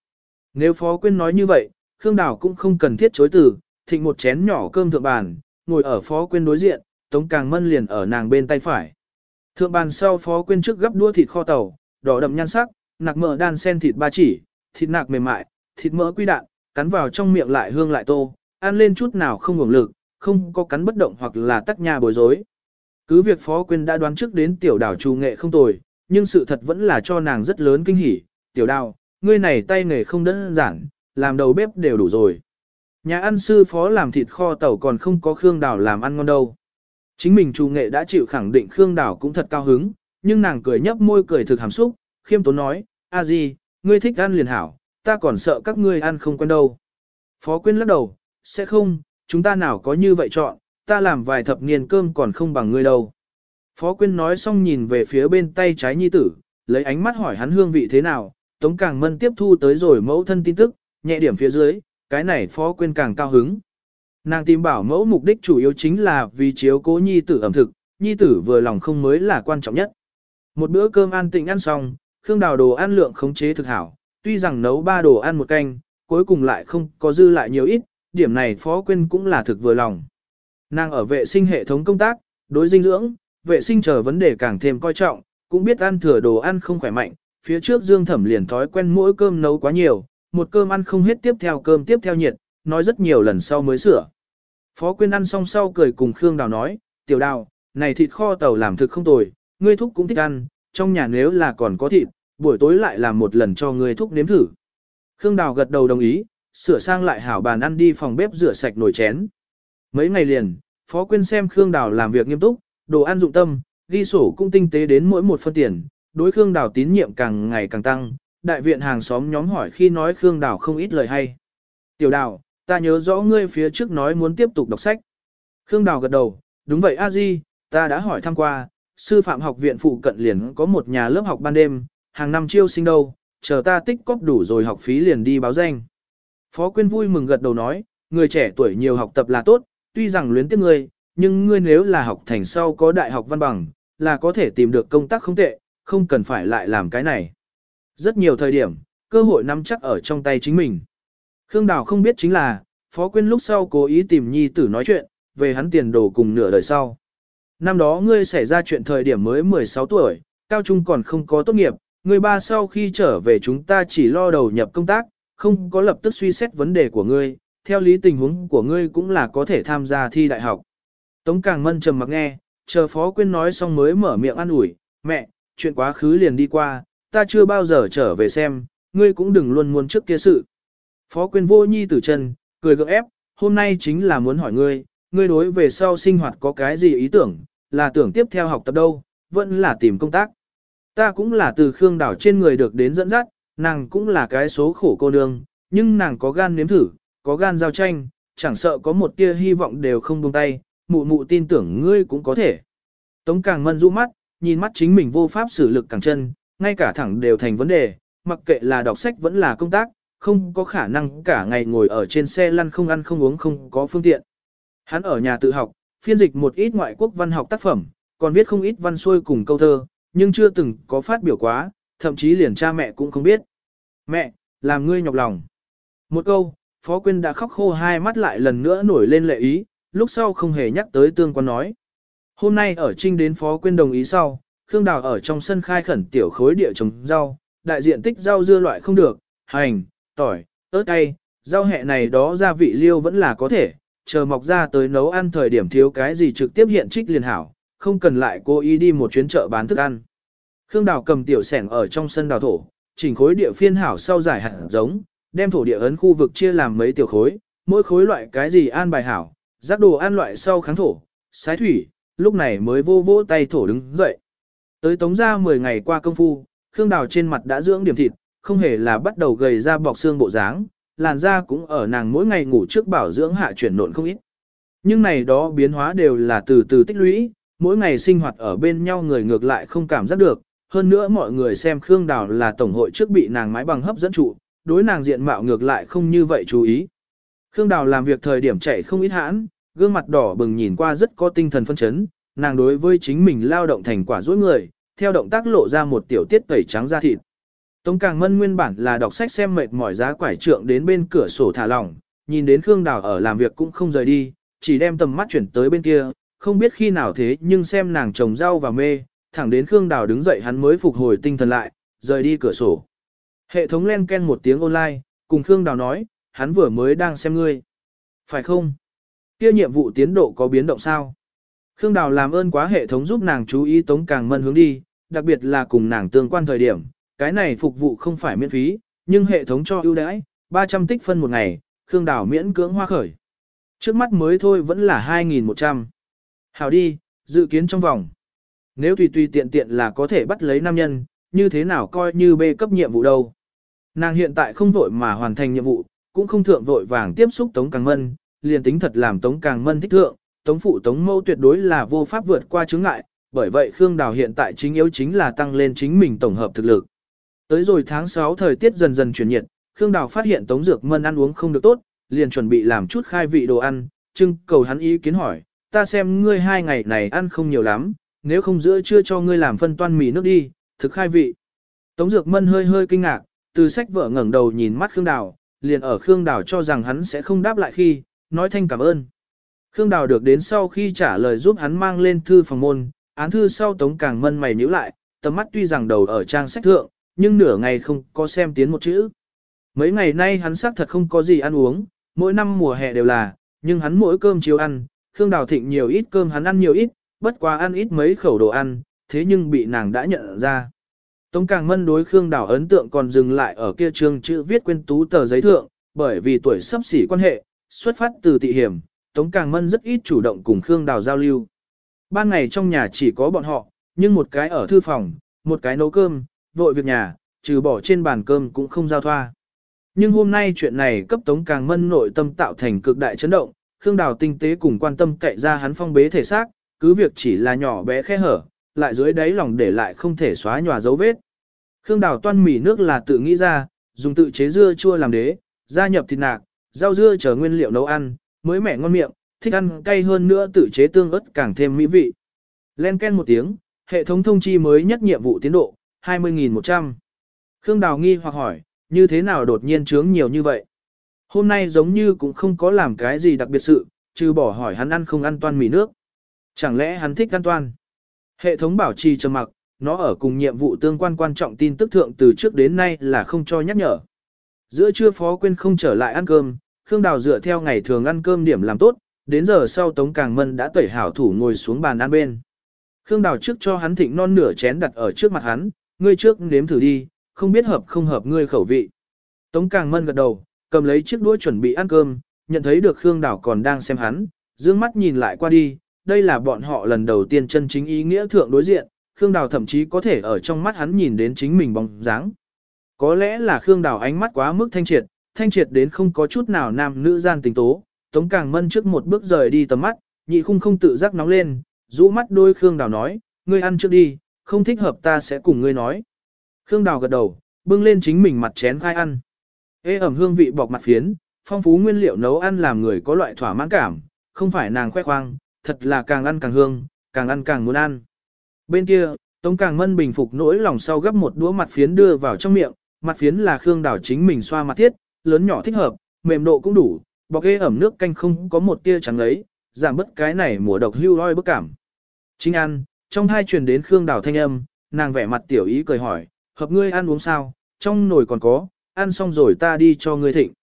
Nếu Phó Quyên nói như vậy, Khương Đào cũng không cần thiết chối từ, thịnh một chén nhỏ cơm thượng bàn, ngồi ở Phó Quyên đối diện, Tống Càng Mân liền ở nàng bên tay phải. Thượng bàn sau Phó Quyên trước gấp đua thịt kho tàu, đỏ đậm nhan sắc, nạc mỡ đan sen thịt ba chỉ, thịt nạc mềm mại, thịt mỡ quy đạn, cắn vào trong miệng lại hương lại tô, ăn lên chút nào không ngủng lực, không có cắn bất động hoặc là tắc nhà bối rối. Cứ việc Phó Quyên đã đoán trước đến tiểu đảo trù nghệ không tồi, nhưng sự thật vẫn là cho nàng rất lớn kinh hỉ. Tiểu đào, ngươi này tay nghề không đơn giản, làm đầu bếp đều đủ rồi. Nhà ăn sư phó làm thịt kho tàu còn không có Khương Đào làm ăn ngon đâu. Chính mình trù nghệ đã chịu khẳng định Khương Đào cũng thật cao hứng, nhưng nàng cười nhấp môi cười thực hàm xúc, khiêm tốn nói, a gì, ngươi thích ăn liền hảo, ta còn sợ các ngươi ăn không quen đâu. Phó Quyên lắc đầu, sẽ không, chúng ta nào có như vậy chọn, ta làm vài thập niên cơm còn không bằng ngươi đâu. Phó Quyên nói xong nhìn về phía bên tay trái nhi tử, lấy ánh mắt hỏi hắn hương vị thế nào, Tống Càng Mân tiếp thu tới rồi mẫu thân tin tức, nhẹ điểm phía dưới, cái này Phó Quyên càng cao hứng. Nàng tìm bảo mẫu mục đích chủ yếu chính là vì chiếu cố nhi tử ẩm thực, nhi tử vừa lòng không mới là quan trọng nhất. Một bữa cơm ăn tịnh ăn xong, Khương Đào đồ ăn lượng khống chế thực hảo, tuy rằng nấu ba đồ ăn một canh, cuối cùng lại không có dư lại nhiều ít, điểm này Phó Quyên cũng là thực vừa lòng. Nàng ở vệ sinh hệ thống công tác, đối dinh dưỡng, vệ sinh chờ vấn đề càng thêm coi trọng, cũng biết ăn thừa đồ ăn không khỏe mạnh, phía trước Dương Thẩm liền thói quen mỗi cơm nấu quá nhiều, một cơm ăn không hết tiếp theo cơm tiếp theo nhiệt, nói rất nhiều lần sau mới sửa. Phó Quyên ăn xong sau cười cùng Khương Đào nói, tiểu đào, này thịt kho tàu làm thực không tồi, ngươi thúc cũng thích ăn, trong nhà nếu là còn có thịt, buổi tối lại làm một lần cho ngươi thúc nếm thử. Khương Đào gật đầu đồng ý, sửa sang lại hảo bàn ăn đi phòng bếp rửa sạch nồi chén. Mấy ngày liền, Phó Quyên xem Khương Đào làm việc nghiêm túc, đồ ăn dụng tâm, ghi sổ cũng tinh tế đến mỗi một phân tiền, đối Khương Đào tín nhiệm càng ngày càng tăng, đại viện hàng xóm nhóm hỏi khi nói Khương Đào không ít lời hay. Tiểu Đào, ta nhớ rõ ngươi phía trước nói muốn tiếp tục đọc sách. Khương Đào gật đầu, đúng vậy a di, ta đã hỏi thăm qua, sư phạm học viện phụ cận liền có một nhà lớp học ban đêm, hàng năm chiêu sinh đâu, chờ ta tích cóp đủ rồi học phí liền đi báo danh. Phó Quyên vui mừng gật đầu nói, người trẻ tuổi nhiều học tập là tốt, tuy rằng luyến tiếc ngươi, nhưng ngươi nếu là học thành sau có đại học văn bằng, là có thể tìm được công tác không tệ, không cần phải lại làm cái này. Rất nhiều thời điểm, cơ hội nắm chắc ở trong tay chính mình. Khương Đào không biết chính là, Phó Quyên lúc sau cố ý tìm nhi tử nói chuyện, về hắn tiền đồ cùng nửa đời sau. Năm đó ngươi xảy ra chuyện thời điểm mới 16 tuổi, cao trung còn không có tốt nghiệp, người ba sau khi trở về chúng ta chỉ lo đầu nhập công tác, không có lập tức suy xét vấn đề của ngươi, theo lý tình huống của ngươi cũng là có thể tham gia thi đại học. Tống Càng Mân trầm mặc nghe, chờ Phó Quyên nói xong mới mở miệng an ủi, mẹ, chuyện quá khứ liền đi qua, ta chưa bao giờ trở về xem, ngươi cũng đừng luôn muốn trước kia sự. Phó Quyên vô nhi tử chân, cười gượng ép, hôm nay chính là muốn hỏi ngươi, ngươi đối về sau sinh hoạt có cái gì ý tưởng, là tưởng tiếp theo học tập đâu, vẫn là tìm công tác. Ta cũng là từ Khương Đảo trên người được đến dẫn dắt, nàng cũng là cái số khổ cô nương, nhưng nàng có gan nếm thử, có gan giao tranh, chẳng sợ có một tia hy vọng đều không buông tay, mụ mụ tin tưởng ngươi cũng có thể. Tống càng mân rũ mắt, nhìn mắt chính mình vô pháp xử lực càng chân, ngay cả thẳng đều thành vấn đề, mặc kệ là đọc sách vẫn là công tác, không có khả năng cả ngày ngồi ở trên xe lăn không ăn không uống không có phương tiện. Hắn ở nhà tự học, phiên dịch một ít ngoại quốc văn học tác phẩm, còn viết không ít văn xuôi cùng câu thơ, nhưng chưa từng có phát biểu quá, thậm chí liền cha mẹ cũng không biết. Mẹ, làm ngươi nhọc lòng. Một câu, Phó Quyên đã khóc khô hai mắt lại lần nữa nổi lên lệ ý, lúc sau không hề nhắc tới tương quan nói. Hôm nay ở trinh đến Phó Quyên đồng ý sau, Khương Đào ở trong sân khai khẩn tiểu khối địa trồng rau, đại diện tích rau dưa loại không được, hành, tỏi, ớt cay, rau hẹ này đó gia vị liêu vẫn là có thể, chờ mọc ra tới nấu ăn thời điểm thiếu cái gì trực tiếp hiện trích liền hảo, không cần lại cố ý đi một chuyến chợ bán thức ăn. Khương Đào cầm tiểu sẻng ở trong sân đào thổ, chỉnh khối địa phiên hảo sau giải hạt giống, đem thổ địa ấn khu vực chia làm mấy tiểu khối, mỗi khối loại cái gì an bài hảo, rác đồ an loại sau kháng thổ, sái thủy, lúc này mới vô vỗ tay thổ đứng dậy. Tới tống ra 10 ngày qua công phu, Khương Đào trên mặt đã dưỡng điểm thịt, không hề là bắt đầu gầy ra bọc xương bộ dáng, làn da cũng ở nàng mỗi ngày ngủ trước bảo dưỡng hạ chuyển nộn không ít. Nhưng này đó biến hóa đều là từ từ tích lũy, mỗi ngày sinh hoạt ở bên nhau người ngược lại không cảm giác được, hơn nữa mọi người xem Khương Đào là tổng hội trước bị nàng mái bằng hấp dẫn trụ, đối nàng diện mạo ngược lại không như vậy chú ý. Khương Đào làm việc thời điểm chạy không ít hãn, gương mặt đỏ bừng nhìn qua rất có tinh thần phân chấn, nàng đối với chính mình lao động thành quả dối người, theo động tác lộ ra một tiểu tiết tẩy trắng da thịt. Tống Càng Mân nguyên bản là đọc sách xem mệt mỏi giá quải trượng đến bên cửa sổ thả lỏng, nhìn đến Khương Đào ở làm việc cũng không rời đi, chỉ đem tầm mắt chuyển tới bên kia, không biết khi nào thế nhưng xem nàng trồng rau và mê, thẳng đến Khương Đào đứng dậy hắn mới phục hồi tinh thần lại, rời đi cửa sổ. Hệ thống len ken một tiếng online, cùng Khương Đào nói, hắn vừa mới đang xem ngươi. Phải không? Kia nhiệm vụ tiến độ có biến động sao? Khương Đào làm ơn quá hệ thống giúp nàng chú ý Tống Càng Mân hướng đi, đặc biệt là cùng nàng tương quan thời điểm, cái này phục vụ không phải miễn phí, nhưng hệ thống cho ưu đãi, 300 tích phân một ngày, Khương Đào miễn cưỡng hoa khởi. Trước mắt mới thôi vẫn là 2.100. Hào đi, dự kiến trong vòng. Nếu tùy tùy tiện tiện là có thể bắt lấy nam nhân, như thế nào coi như bê cấp nhiệm vụ đâu. Nàng hiện tại không vội mà hoàn thành nhiệm vụ, cũng không thượng vội vàng tiếp xúc Tống Càng Mân, liền tính thật làm Tống Càng Mân thích thượng, tống phụ tống mâu tuyệt đối là vô pháp vượt qua chứng ngại, bởi vậy Khương Đào hiện tại chính yếu chính là tăng lên chính mình tổng hợp thực lực. Tới rồi tháng 6 thời tiết dần dần chuyển nhiệt, Khương Đào phát hiện Tống Dược Mân ăn uống không được tốt, liền chuẩn bị làm chút khai vị đồ ăn, trưng cầu hắn ý kiến hỏi, ta xem ngươi hai ngày này ăn không nhiều lắm, nếu không giữa chưa cho ngươi làm phân toan mì nước đi, thực khai vị. Tống Dược Mân hơi hơi kinh ngạc, từ sách vợ ngẩng đầu nhìn mắt Khương Đào, liền ở Khương Đào cho rằng hắn sẽ không đáp lại khi, nói thanh cảm ơn. Khương Đào được đến sau khi trả lời giúp hắn mang lên thư phòng môn, án thư sau Tống Càng Mân mày nhíu lại, tầm mắt tuy rằng đầu ở trang sách thượng, nhưng nửa ngày không có xem tiến một chữ. Mấy ngày nay hắn xác thật không có gì ăn uống, mỗi năm mùa hè đều là, nhưng hắn mỗi cơm chiều ăn, Khương Đào Thịnh nhiều ít cơm hắn ăn nhiều ít, bất quá ăn ít mấy khẩu đồ ăn, thế nhưng bị nàng đã nhận ra. Tống Càng Mân đối Khương Đào ấn tượng còn dừng lại ở kia trường chữ viết quên tú tờ giấy thượng, bởi vì tuổi sắp xỉ quan hệ, xuất phát từ tị hiểm, Tống Càng Mân rất ít chủ động cùng Khương Đào giao lưu. Ban ngày trong nhà chỉ có bọn họ, nhưng một cái ở thư phòng, một cái nấu cơm, vội việc nhà, trừ bỏ trên bàn cơm cũng không giao thoa. Nhưng hôm nay chuyện này cấp Tống Càng Mân nội tâm tạo thành cực đại chấn động, Khương Đào tinh tế cùng quan tâm cậy ra hắn phong bế thể xác, cứ việc chỉ là nhỏ bé khe hở, lại dưới đáy lòng để lại không thể xóa nhòa dấu vết. Khương Đào toan mì nước là tự nghĩ ra, dùng tự chế dưa chua làm đế, gia nhập thịt nạc, rau dưa chờ nguyên liệu nấu ăn, mới mẻ ngon miệng, thích ăn cay hơn nữa tự chế tương ớt càng thêm mỹ vị. Len ken một tiếng, hệ thống thông chi mới nhất nhiệm vụ tiến độ, 20.100. Khương Đào nghi hoặc hỏi, như thế nào đột nhiên trướng nhiều như vậy? Hôm nay giống như cũng không có làm cái gì đặc biệt sự, trừ bỏ hỏi hắn ăn không ăn toan mì nước. Chẳng lẽ hắn thích an toan? Hệ thống bảo trì trầm mặc, nó ở cùng nhiệm vụ tương quan quan trọng tin tức thượng từ trước đến nay là không cho nhắc nhở. Giữa trưa phó quên không trở lại ăn cơm, Khương Đào dựa theo ngày thường ăn cơm điểm làm tốt, đến giờ sau Tống Càng Mân đã tẩy hảo thủ ngồi xuống bàn ăn bên. Khương Đào trước cho hắn thịnh non nửa chén đặt ở trước mặt hắn, ngươi trước nếm thử đi, không biết hợp không hợp ngươi khẩu vị. Tống Càng Mân gật đầu, cầm lấy chiếc đũa chuẩn bị ăn cơm, nhận thấy được Khương Đào còn đang xem hắn, dương mắt nhìn lại qua đi, đây là bọn họ lần đầu tiên chân chính ý nghĩa thượng đối diện, Khương Đào thậm chí có thể ở trong mắt hắn nhìn đến chính mình bóng dáng. Có lẽ là Khương Đào ánh mắt quá mức thanh triệt, thanh triệt đến không có chút nào nam nữ gian tình tố, Tống Càng Mân trước một bước rời đi tầm mắt, nhị khung không tự giác nóng lên, rũ mắt đôi Khương Đào nói, ngươi ăn trước đi, không thích hợp ta sẽ cùng ngươi nói. Khương Đào gật đầu, bưng lên chính mình mặt chén khai ăn. Ê ẩm hương vị bọc mặt phiến, phong phú nguyên liệu nấu ăn làm người có loại thỏa mãn cảm, không phải nàng khoe khoang, thật là càng ăn càng hương, càng ăn càng muốn ăn. Bên kia, Tống Càng Mân bình phục nỗi lòng sau gấp một đũa mặt phiến đưa vào trong miệng, mặt phiến là Khương đảo chính mình xoa mặt thiết, lớn nhỏ thích hợp, mềm độ cũng đủ, bọc ghê ẩm nước canh không có một tia trắng ấy, giảm bớt cái này mùa độc hưu hoi bức cảm. Chính ăn, trong hai truyền đến Khương đảo thanh âm, nàng vẻ mặt tiểu ý cười hỏi, hợp ngươi ăn uống sao, trong nồi còn có, ăn xong rồi ta đi cho ngươi thịnh.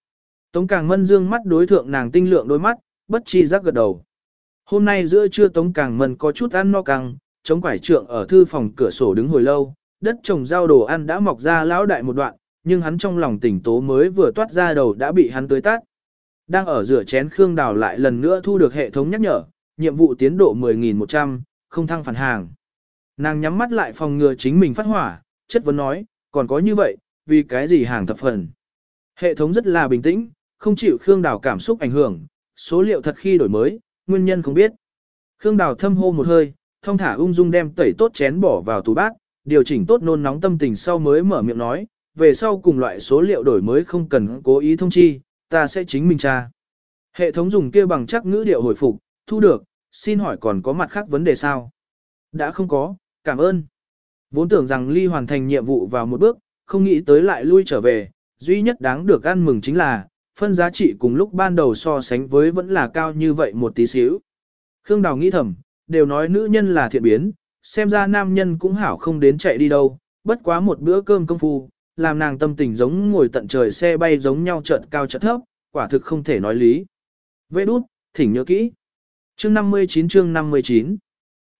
Tống Càng Mân dương mắt đối thượng nàng tinh lượng đôi mắt, bất chi giác gật đầu. Hôm nay giữa trưa Tống Càng Mân có chút ăn no căng, chống quải trượng ở thư phòng cửa sổ đứng hồi lâu, đất trồng rau đồ ăn đã mọc ra lão đại một đoạn, nhưng hắn trong lòng tỉnh tố mới vừa toát ra đầu đã bị hắn tới tát. Đang ở rửa chén Khương Đào lại lần nữa thu được hệ thống nhắc nhở, nhiệm vụ tiến độ 10.100, không thăng phản hàng. Nàng nhắm mắt lại phòng ngừa chính mình phát hỏa, chất vấn nói, còn có như vậy, vì cái gì hàng thập phần. Hệ thống rất là bình tĩnh, không chịu Khương Đào cảm xúc ảnh hưởng, số liệu thật khi đổi mới, nguyên nhân không biết. Khương Đào thâm hô một hơi, thông thả ung dung đem tẩy tốt chén bỏ vào tủ bát, điều chỉnh tốt nôn nóng tâm tình sau mới mở miệng nói, về sau cùng loại số liệu đổi mới không cần cố ý thông chi, ta sẽ chính mình tra. Hệ thống dùng kia bằng chắc ngữ điệu hồi phục, thu được, xin hỏi còn có mặt khác vấn đề sao? Đã không có, cảm ơn. Vốn tưởng rằng Ly hoàn thành nhiệm vụ vào một bước, không nghĩ tới lại lui trở về, duy nhất đáng được ăn mừng chính là, phân giá trị cùng lúc ban đầu so sánh với vẫn là cao như vậy một tí xíu. Khương Đào nghĩ thầm, đều nói nữ nhân là thiện biến, xem ra nam nhân cũng hảo không đến chạy đi đâu, bất quá một bữa cơm công phu, làm nàng tâm tình giống ngồi tận trời xe bay giống nhau chợt cao chợt thấp, quả thực không thể nói lý. Vê đút, thỉnh nhớ kỹ. Chương 59 chương 59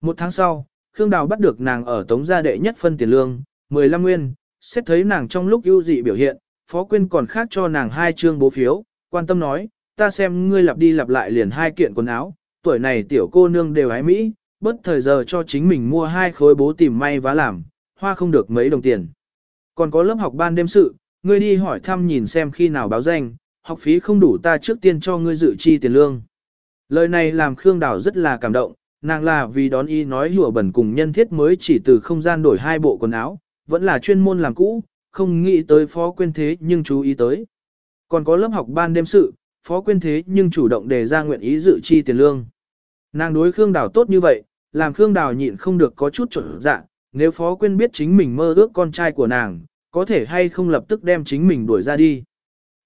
Một tháng sau, Khương Đào bắt được nàng ở tống gia đệ nhất phân tiền lương, 15 nguyên, xét thấy nàng trong lúc ưu dị biểu hiện, Phó Quyên còn khác cho nàng hai chương bố phiếu, quan tâm nói, ta xem ngươi lặp đi lặp lại liền hai kiện quần áo, tuổi này tiểu cô nương đều ái Mỹ, bất thời giờ cho chính mình mua hai khối bố tìm may vá làm, hoa không được mấy đồng tiền. Còn có lớp học ban đêm sự, ngươi đi hỏi thăm nhìn xem khi nào báo danh, học phí không đủ ta trước tiên cho ngươi dự chi tiền lương. Lời này làm Khương Đào rất là cảm động, nàng là vì đón y nói hùa bẩn cùng nhân thiết mới chỉ từ không gian đổi hai bộ quần áo, vẫn là chuyên môn làm cũ, không nghĩ tới phó quyên thế nhưng chú ý tới. Còn có lớp học ban đêm sự, phó quyên thế nhưng chủ động đề ra nguyện ý dự chi tiền lương. Nàng đối Khương Đào tốt như vậy, làm Khương Đào nhịn không được có chút trộn dạ, nếu phó quyên biết chính mình mơ ước con trai của nàng, có thể hay không lập tức đem chính mình đuổi ra đi.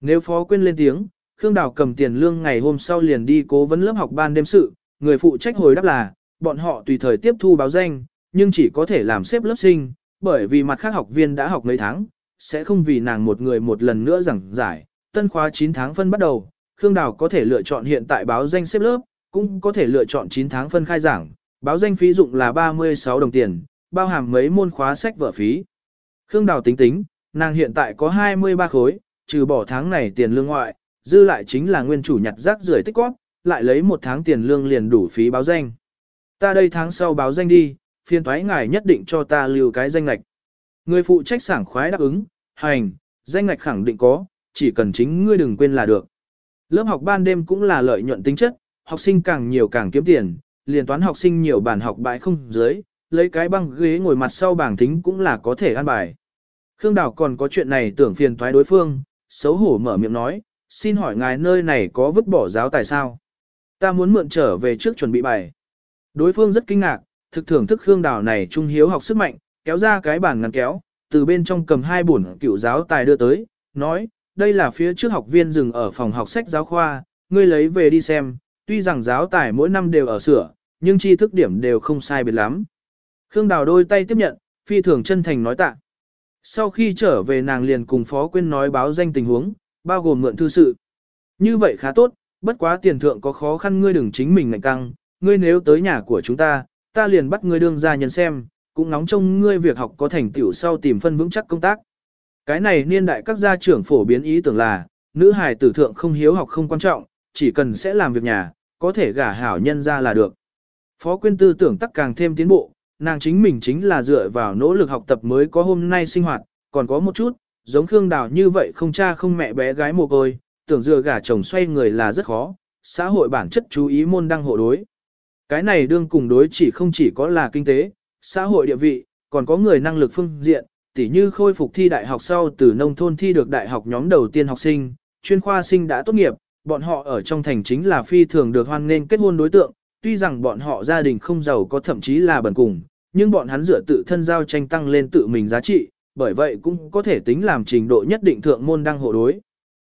Nếu phó quyên lên tiếng, Khương Đào cầm tiền lương ngày hôm sau liền đi cố vấn lớp học ban đêm sự, người phụ trách hồi đáp là, bọn họ tùy thời tiếp thu báo danh, nhưng chỉ có thể làm xếp lớp sinh, bởi vì mặt khác học viên đã học mấy tháng, sẽ không vì nàng một người một lần nữa giảng giải. Tân khóa 9 tháng phân bắt đầu, Khương Đào có thể lựa chọn hiện tại báo danh xếp lớp, cũng có thể lựa chọn 9 tháng phân khai giảng, báo danh phí dụng là 36 đồng tiền, bao hàm mấy môn khóa sách vở phí. Khương Đào tính tính, nàng hiện tại có 23 khối, trừ bỏ tháng này tiền lương ngoại, dư lại chính là nguyên chủ nhặt rác rưởi tích góp, lại lấy một tháng tiền lương liền đủ phí báo danh. Ta đây tháng sau báo danh đi, phiên thoái ngài nhất định cho ta lưu cái danh lạch. Người phụ trách sảng khoái đáp ứng, hành, danh ngạch khẳng định có, chỉ cần chính ngươi đừng quên là được. Lớp học ban đêm cũng là lợi nhuận tính chất, học sinh càng nhiều càng kiếm tiền, liền toán học sinh nhiều bản học bãi không dưới, lấy cái băng ghế ngồi mặt sau bảng tính cũng là có thể ăn bài. Khương Đào còn có chuyện này tưởng phiền toái đối phương, xấu hổ mở miệng nói, xin hỏi ngài nơi này có vứt bỏ giáo tài sao? Ta muốn mượn trở về trước chuẩn bị bài. Đối phương rất kinh ngạc, thực thưởng thức Khương Đào này trung hiếu học sức mạnh, kéo ra cái bàn ngăn kéo, từ bên trong cầm hai bổn cựu giáo tài đưa tới, nói, đây là phía trước học viên dừng ở phòng học sách giáo khoa, ngươi lấy về đi xem, tuy rằng giáo tài mỗi năm đều ở sửa, nhưng tri thức điểm đều không sai biệt lắm. Khương Đào đôi tay tiếp nhận, phi thường chân thành nói tạ. Sau khi trở về nàng liền cùng Phó Quyên nói báo danh tình huống, bao gồm mượn thư sự. Như vậy khá tốt, bất quá tiền thượng có khó khăn ngươi đừng chính mình ngạnh căng, ngươi nếu tới nhà của chúng ta, ta liền bắt ngươi đương ra nhân xem, cũng nóng trông ngươi việc học có thành tựu sau tìm phân vững chắc công tác. Cái này niên đại các gia trưởng phổ biến ý tưởng là, nữ hài tử thượng không hiếu học không quan trọng, chỉ cần sẽ làm việc nhà, có thể gả hảo nhân ra là được. Phó quyên tư tưởng tắc càng thêm tiến bộ, nàng chính mình chính là dựa vào nỗ lực học tập mới có hôm nay sinh hoạt, còn có một chút, giống Khương Đào như vậy không cha không mẹ bé gái mồ côi, tưởng dựa gả chồng xoay người là rất khó, xã hội bản chất chú ý môn đăng hộ đối. Cái này đương cùng đối chỉ không chỉ có là kinh tế, xã hội địa vị, còn có người năng lực phương diện, tỉ như khôi phục thi đại học sau từ nông thôn thi được đại học nhóm đầu tiên học sinh, chuyên khoa sinh đã tốt nghiệp, bọn họ ở trong thành chính là phi thường được hoan nên kết hôn đối tượng, tuy rằng bọn họ gia đình không giàu có thậm chí là bần cùng, nhưng bọn hắn dựa tự thân giao tranh tăng lên tự mình giá trị, bởi vậy cũng có thể tính làm trình độ nhất định thượng môn đăng hộ đối.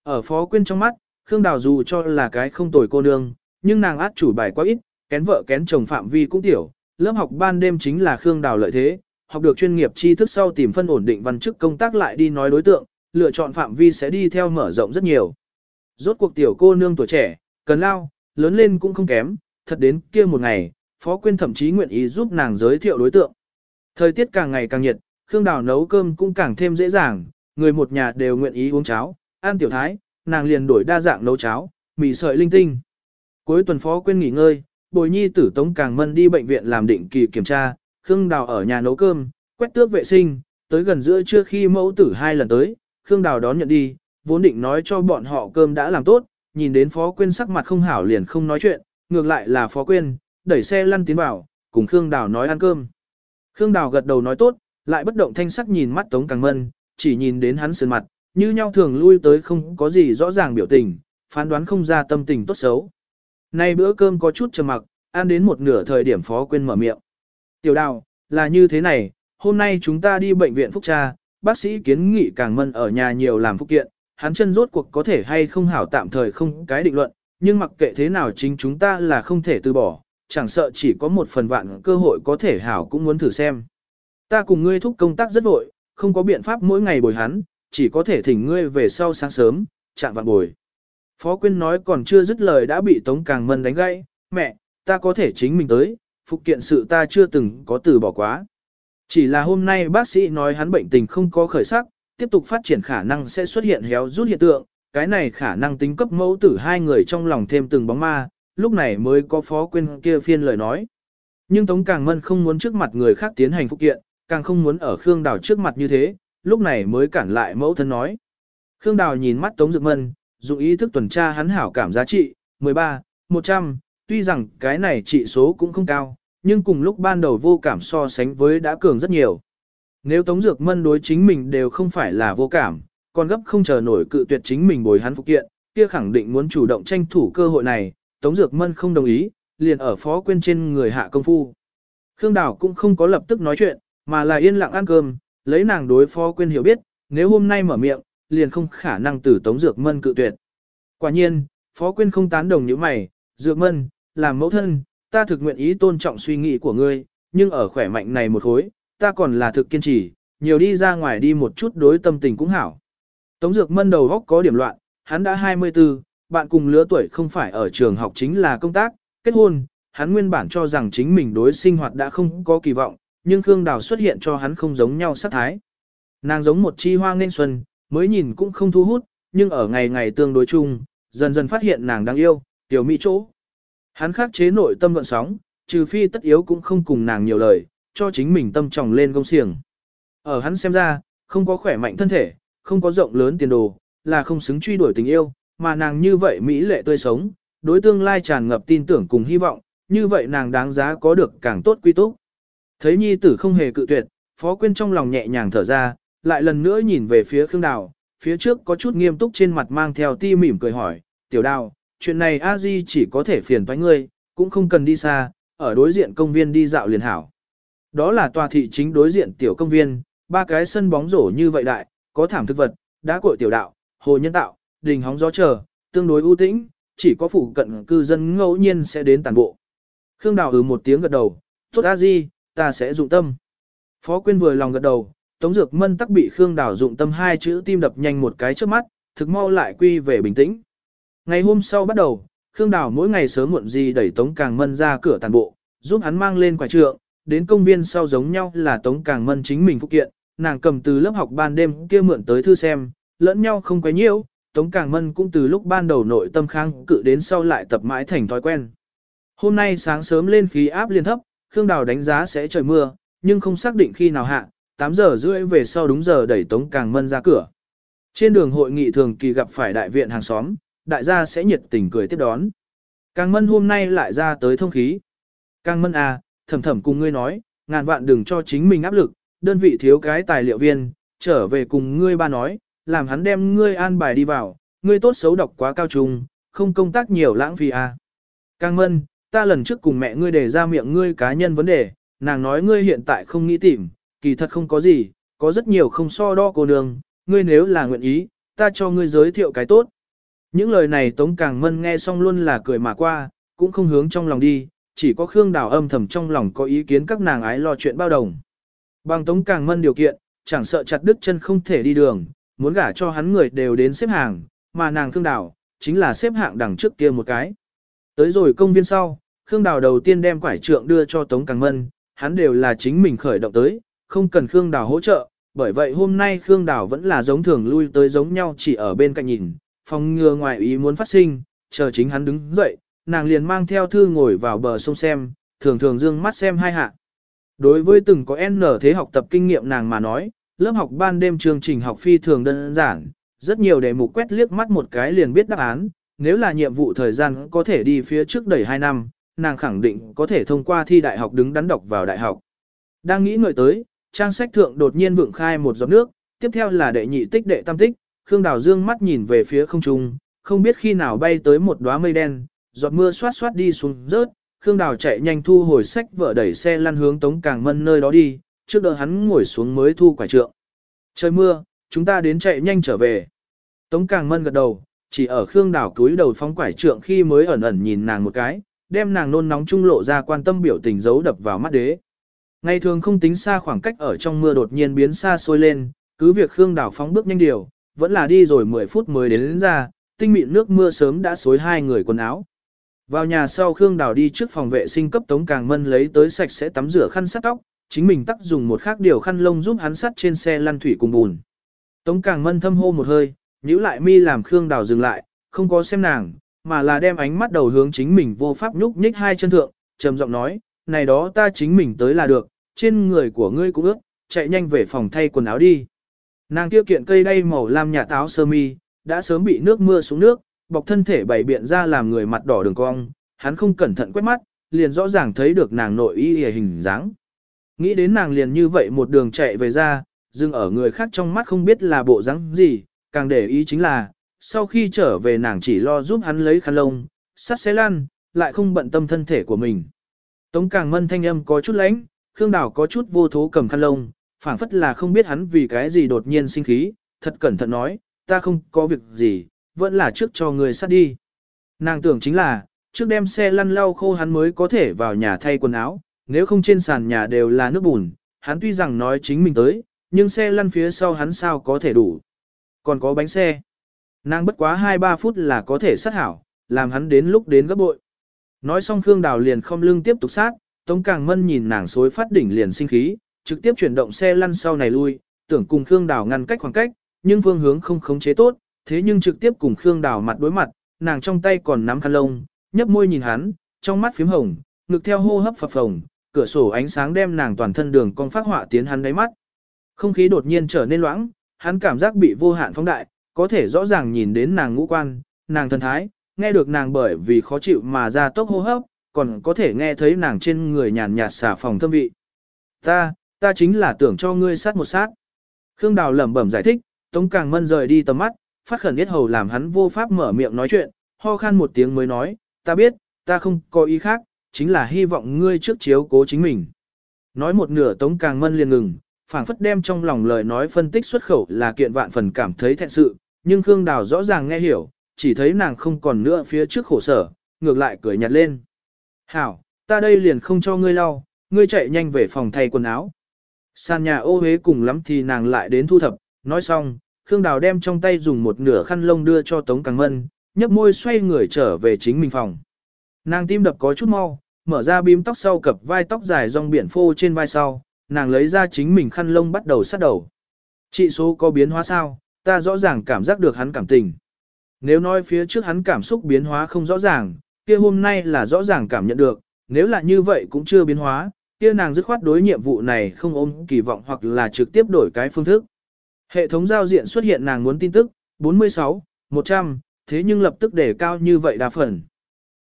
Ở phó quyên trong mắt, Khương Đào dù cho là cái không tồi cô nương, nhưng nàng át chủ bài quá ít, kén vợ kén chồng phạm vi cũng tiểu, lớp học ban đêm chính là Khương Đào lợi thế, học được chuyên nghiệp tri thức sau tìm phân ổn định văn chức công tác lại đi nói đối tượng, lựa chọn phạm vi sẽ đi theo mở rộng rất nhiều. Rốt cuộc tiểu cô nương tuổi trẻ, cần lao, lớn lên cũng không kém, thật đến kia một ngày, Phó Quyên thậm chí nguyện ý giúp nàng giới thiệu đối tượng. Thời tiết càng ngày càng nhiệt, Khương Đào nấu cơm cũng càng thêm dễ dàng, người một nhà đều nguyện ý uống cháo, ăn tiểu thái, nàng liền đổi đa dạng nấu cháo, mì sợi linh tinh. Cuối tuần Phó Quyên nghỉ ngơi, Bồi Nhi tử Tống Càng Mân đi bệnh viện làm định kỳ kiểm tra, Khương Đào ở nhà nấu cơm, quét tước vệ sinh, tới gần giữa trưa khi mẫu tử hai lần tới, Khương Đào đón nhận đi, vốn định nói cho bọn họ cơm đã làm tốt, nhìn đến Phó Quyên sắc mặt không hảo liền không nói chuyện, ngược lại là Phó Quyên, đẩy xe lăn tiến vào, cùng Khương Đào nói ăn cơm. Khương Đào gật đầu nói tốt, lại bất động thanh sắc nhìn mắt Tống Càng Mân, chỉ nhìn đến hắn sườn mặt, như nhau thường lui tới không có gì rõ ràng biểu tình, phán đoán không ra tâm tình tốt xấu. Nay bữa cơm có chút trầm mặc, ăn đến một nửa thời điểm Phó quên mở miệng. Tiểu Đào, là như thế này, hôm nay chúng ta đi bệnh viện Phúc Tra, bác sĩ kiến nghị Càng Mân ở nhà nhiều làm phúc kiện, hắn chân rốt cuộc có thể hay không hảo tạm thời không cái định luận, nhưng mặc kệ thế nào chính chúng ta là không thể từ bỏ, chẳng sợ chỉ có một phần vạn cơ hội có thể hảo cũng muốn thử xem. Ta cùng ngươi thúc công tác rất vội, không có biện pháp mỗi ngày bồi hắn, chỉ có thể thỉnh ngươi về sau sáng sớm, chạm vạn bồi. Phó Quyên nói còn chưa dứt lời đã bị Tống Càng Mân đánh gãy, mẹ, ta có thể chính mình tới, phục kiện sự ta chưa từng có từ bỏ quá. Chỉ là hôm nay bác sĩ nói hắn bệnh tình không có khởi sắc, tiếp tục phát triển khả năng sẽ xuất hiện héo rút hiện tượng, cái này khả năng tính cấp mẫu tử hai người trong lòng thêm từng bóng ma, lúc này mới có phó Quyên kia phiên lời nói. Nhưng Tống Càng Mân không muốn trước mặt người khác tiến hành phục kiện, càng không muốn ở Khương Đào trước mặt như thế, lúc này mới cản lại mẫu thân nói. Khương Đào nhìn mắt Tống Dược Mân, dụng ý thức tuần tra hắn hảo cảm giá trị, 13, 100, Tuy rằng cái này trị số cũng không cao, nhưng cùng lúc ban đầu vô cảm so sánh với đã cường rất nhiều. Nếu Tống Dược Mân đối chính mình đều không phải là vô cảm, còn gấp không chờ nổi cự tuyệt chính mình bồi hắn phục kiện, kia khẳng định muốn chủ động tranh thủ cơ hội này, Tống Dược Mân không đồng ý, liền ở phó quên trên người hạ công phu. Khương Đào cũng không có lập tức nói chuyện, mà là yên lặng ăn cơm, lấy nàng đối phó quên hiểu biết, nếu hôm nay mở miệng, liền không khả năng từ Tống Dược Mân cự tuyệt. Quả nhiên, phó quyên không tán đồng như mày, Dược Mân, làm mẫu thân, ta thực nguyện ý tôn trọng suy nghĩ của ngươi, nhưng ở khỏe mạnh này một hối, ta còn là thực kiên trì, nhiều đi ra ngoài đi một chút đối tâm tình cũng hảo. Tống Dược Mân đầu góc có điểm loạn, hắn đã 24, bạn cùng lứa tuổi không phải ở trường học chính là công tác, kết hôn, hắn nguyên bản cho rằng chính mình đối sinh hoạt đã không có kỳ vọng, nhưng Khương Đào xuất hiện cho hắn không giống nhau sát thái. Nàng giống một chi hoa nên xuân, mới nhìn cũng không thu hút, nhưng ở ngày ngày tương đối chung, dần dần phát hiện nàng đáng yêu, tiểu mỹ chỗ. Hắn khắc chế nội tâm gợn sóng, trừ phi tất yếu cũng không cùng nàng nhiều lời, cho chính mình tâm trọng lên công xiềng. Ở hắn xem ra, không có khỏe mạnh thân thể, không có rộng lớn tiền đồ, là không xứng truy đuổi tình yêu, mà nàng như vậy mỹ lệ tươi sống, đối tương lai tràn ngập tin tưởng cùng hy vọng, như vậy nàng đáng giá có được càng tốt quy túc. Thấy nhi tử không hề cự tuyệt, Phó Quyên trong lòng nhẹ nhàng thở ra, lại lần nữa nhìn về phía Khương Đào, phía trước có chút nghiêm túc trên mặt mang theo ti mỉm cười hỏi, tiểu đào, chuyện này a di chỉ có thể phiền thoái ngươi, cũng không cần đi xa, ở đối diện công viên đi dạo liền hảo. Đó là tòa thị chính đối diện tiểu công viên, ba cái sân bóng rổ như vậy đại, có thảm thực vật, đá cội tiểu đạo, hồ nhân tạo, đình hóng gió chờ, tương đối ưu tĩnh, chỉ có phụ cận cư dân ngẫu nhiên sẽ đến tàn bộ. Khương Đào ừ một tiếng gật đầu, tốt a di, ta sẽ dụng tâm. Phó Quyên vừa lòng gật đầu, Tống Dược Mân tắc bị Khương Đào dụng tâm hai chữ tim đập nhanh một cái trước mắt, thực mau lại quy về bình tĩnh. Ngày hôm sau bắt đầu, Khương Đào mỗi ngày sớm muộn gì đẩy Tống Càng Mân ra cửa tàn bộ, giúp hắn mang lên quả trượng, đến công viên sau giống nhau là Tống Càng Mân chính mình phụ kiện, nàng cầm từ lớp học ban đêm kia mượn tới thư xem, lẫn nhau không quấy nhiễu, Tống Càng Mân cũng từ lúc ban đầu nội tâm kháng cự đến sau lại tập mãi thành thói quen. Hôm nay sáng sớm lên khí áp liên thấp, Khương Đào đánh giá sẽ trời mưa, nhưng không xác định khi nào hạ, 8 giờ rưỡi về sau đúng giờ đẩy Tống Càng Mân ra cửa. Trên đường hội nghị thường kỳ gặp phải đại viện hàng xóm, đại gia sẽ nhiệt tình cười tiếp đón. Càng Mân hôm nay lại ra tới thông khí. Càng Mân à, thầm thầm cùng ngươi nói, ngàn vạn đừng cho chính mình áp lực, đơn vị thiếu cái tài liệu viên, trở về cùng ngươi ba nói, làm hắn đem ngươi an bài đi vào, ngươi tốt xấu đọc quá cao trung, không công tác nhiều lãng phí à. Càng Mân, ta lần trước cùng mẹ ngươi đề ra miệng ngươi cá nhân vấn đề, nàng nói ngươi hiện tại không nghĩ tìm, kỳ thật không có gì, có rất nhiều không so đo cô nương, ngươi nếu là nguyện ý, ta cho ngươi giới thiệu cái tốt. Những lời này Tống Càng Mân nghe xong luôn là cười mà qua, cũng không hướng trong lòng đi, chỉ có Khương Đào âm thầm trong lòng có ý kiến các nàng ái lo chuyện bao đồng. Bằng Tống Càng Mân điều kiện, chẳng sợ chặt đứt chân không thể đi đường, muốn gả cho hắn người đều đến xếp hàng, mà nàng Khương Đào, chính là xếp hạng đằng trước kia một cái. Tới rồi công viên sau, Khương Đào đầu tiên đem quải trượng đưa cho Tống Càng Mân, hắn đều là chính mình khởi động tới, không cần Khương Đào hỗ trợ, bởi vậy hôm nay Khương Đào vẫn là giống thường lui tới giống nhau chỉ ở bên cạnh nhìn, phòng ngừa ngoài ý muốn phát sinh, chờ chính hắn đứng dậy, nàng liền mang theo thư ngồi vào bờ sông xem, thường thường dương mắt xem hai hạ. Đối với từng có N thế học tập kinh nghiệm nàng mà nói, lớp học ban đêm chương trình học phi thường đơn giản, rất nhiều đề mục quét liếc mắt một cái liền biết đáp án, nếu là nhiệm vụ thời gian có thể đi phía trước đẩy 2 năm, nàng khẳng định có thể thông qua thi đại học đứng đắn đọc vào đại học. Đang nghĩ ngợi tới, trang sách thượng đột nhiên vượng khai một giọt nước, tiếp theo là đệ nhị tích đệ tam tích, Khương Đào Dương mắt nhìn về phía không trung, không biết khi nào bay tới một đóa mây đen, giọt mưa xoát xoát đi xuống rớt, Khương Đào chạy nhanh thu hồi sách vợ đẩy xe lăn hướng Tống Càng Mân nơi đó đi, trước đợi hắn ngồi xuống mới thu quả trượng. Trời mưa, chúng ta đến chạy nhanh trở về. Tống Càng Mân gật đầu, chỉ ở Khương Đào túi đầu phóng quải trượng khi mới ẩn ẩn nhìn nàng một cái, đem nàng nôn nóng trung lộ ra quan tâm biểu tình giấu đập vào mắt đế. Ngày thường không tính xa khoảng cách ở trong mưa đột nhiên biến xa xôi lên, cứ việc Khương Đào phóng bước nhanh điều, vẫn là đi rồi 10 phút mới đến, đến ra, tinh mịn nước mưa sớm đã xối hai người quần áo. Vào nhà sau Khương Đào đi trước phòng vệ sinh cấp Tống Càng Mân lấy tới sạch sẽ tắm rửa khăn sắt tóc, chính mình tắt dùng một khác điều khăn lông giúp hắn sắt trên xe lăn thủy cùng bùn. Tống Càng Mân thâm hô một hơi, nhíu lại mi làm Khương Đào dừng lại, không có xem nàng, mà là đem ánh mắt đầu hướng chính mình vô pháp nhúc nhích hai chân thượng, trầm giọng nói, này đó ta chính mình tới là được, trên người của ngươi cũng ướt, chạy nhanh về phòng thay quần áo đi. Nàng kia kiện cây đay màu lam nhà táo sơ mi, đã sớm bị nước mưa xuống nước, bọc thân thể bảy biện ra làm người mặt đỏ đường cong, hắn không cẩn thận quét mắt, liền rõ ràng thấy được nàng nội y hề hình dáng. Nghĩ đến nàng liền như vậy một đường chạy về ra, dừng ở người khác trong mắt không biết là bộ dáng gì, càng để ý chính là, sau khi trở về nàng chỉ lo giúp hắn lấy khăn lông, sát xe lan, lại không bận tâm thân thể của mình. Tống càng mân thanh âm có chút lãnh, Khương Đào có chút vô thố cầm khăn lông, phảng phất là không biết hắn vì cái gì đột nhiên sinh khí, thật cẩn thận nói, ta không có việc gì, vẫn là trước cho người sát đi. Nàng tưởng chính là, trước đem xe lăn lau khô hắn mới có thể vào nhà thay quần áo, nếu không trên sàn nhà đều là nước bùn, hắn tuy rằng nói chính mình tới, nhưng xe lăn phía sau hắn sao có thể đủ. Còn có bánh xe. Nàng bất quá 2-3 phút là có thể sát hảo, làm hắn đến lúc đến gấp bội. Nói xong Khương Đào liền không lưng tiếp tục sát, Tống Càng Mân nhìn nàng xối phát đỉnh liền sinh khí, trực tiếp chuyển động xe lăn sau này lui, tưởng cùng Khương Đào ngăn cách khoảng cách, nhưng phương hướng không khống chế tốt, thế nhưng trực tiếp cùng Khương Đào mặt đối mặt, nàng trong tay còn nắm khăn lông, nhấp môi nhìn hắn, trong mắt phím hồng, ngực theo hô hấp phập phồng, cửa sổ ánh sáng đem nàng toàn thân đường cong phát họa tiến hắn đáy mắt. Không khí đột nhiên trở nên loãng, hắn cảm giác bị vô hạn phóng đại, có thể rõ ràng nhìn đến nàng ngũ quan, nàng thân thái, nghe được nàng bởi vì khó chịu mà ra tốc hô hấp, còn có thể nghe thấy nàng trên người nhàn nhạt xả phòng thơm vị. Ta, ta chính là tưởng cho ngươi sát một sát. Khương Đào lẩm bẩm giải thích, Tống Càng Mân rời đi tầm mắt, phát khẩn biết hầu làm hắn vô pháp mở miệng nói chuyện, ho khan một tiếng mới nói, ta biết, ta không có ý khác, chính là hy vọng ngươi trước chiếu cố chính mình. Nói một nửa Tống Càng Mân liền ngừng, phảng phất đem trong lòng lời nói phân tích xuất khẩu là kiện vạn phần cảm thấy thẹn sự, nhưng Khương Đào rõ ràng nghe hiểu, chỉ thấy nàng không còn nữa phía trước khổ sở, ngược lại cười nhạt lên. Hảo, ta đây liền không cho ngươi lau, ngươi chạy nhanh về phòng thay quần áo. Sàn nhà ô hế cùng lắm thì nàng lại đến thu thập, nói xong, Khương Đào đem trong tay dùng một nửa khăn lông đưa cho Tống Càng Mân, nhấp môi xoay người trở về chính mình phòng. Nàng tim đập có chút mau, mở ra bím tóc sau cập vai tóc dài rong biển phô trên vai sau, nàng lấy ra chính mình khăn lông bắt đầu sát đầu. Trị số có biến hóa sao, ta rõ ràng cảm giác được hắn cảm tình. Nếu nói phía trước hắn cảm xúc biến hóa không rõ ràng, kia hôm nay là rõ ràng cảm nhận được, nếu là như vậy cũng chưa biến hóa, kia nàng dứt khoát đối nhiệm vụ này không ôm kỳ vọng hoặc là trực tiếp đổi cái phương thức. Hệ thống giao diện xuất hiện nàng muốn tin tức, 46, 100, thế nhưng lập tức để cao như vậy đa phần.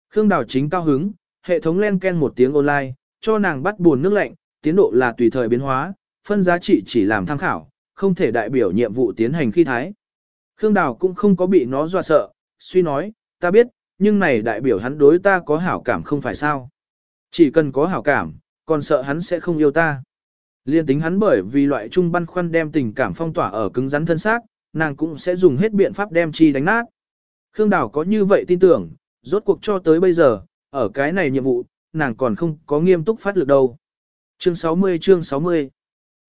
Khương Đào chính cao hứng, hệ thống len ken một tiếng online, cho nàng bắt buồn nước lạnh, tiến độ là tùy thời biến hóa, phân giá trị chỉ làm tham khảo, không thể đại biểu nhiệm vụ tiến hành khi thái. Khương Đào cũng không có bị nó dọa sợ, suy nói, ta biết, nhưng này đại biểu hắn đối ta có hảo cảm không phải sao. Chỉ cần có hảo cảm, còn sợ hắn sẽ không yêu ta. Liên tính hắn bởi vì loại trung băn khoăn đem tình cảm phong tỏa ở cứng rắn thân xác, nàng cũng sẽ dùng hết biện pháp đem chi đánh nát. Khương Đào có như vậy tin tưởng, rốt cuộc cho tới bây giờ, ở cái này nhiệm vụ, nàng còn không có nghiêm túc phát lực đâu. Chương 60 chương 60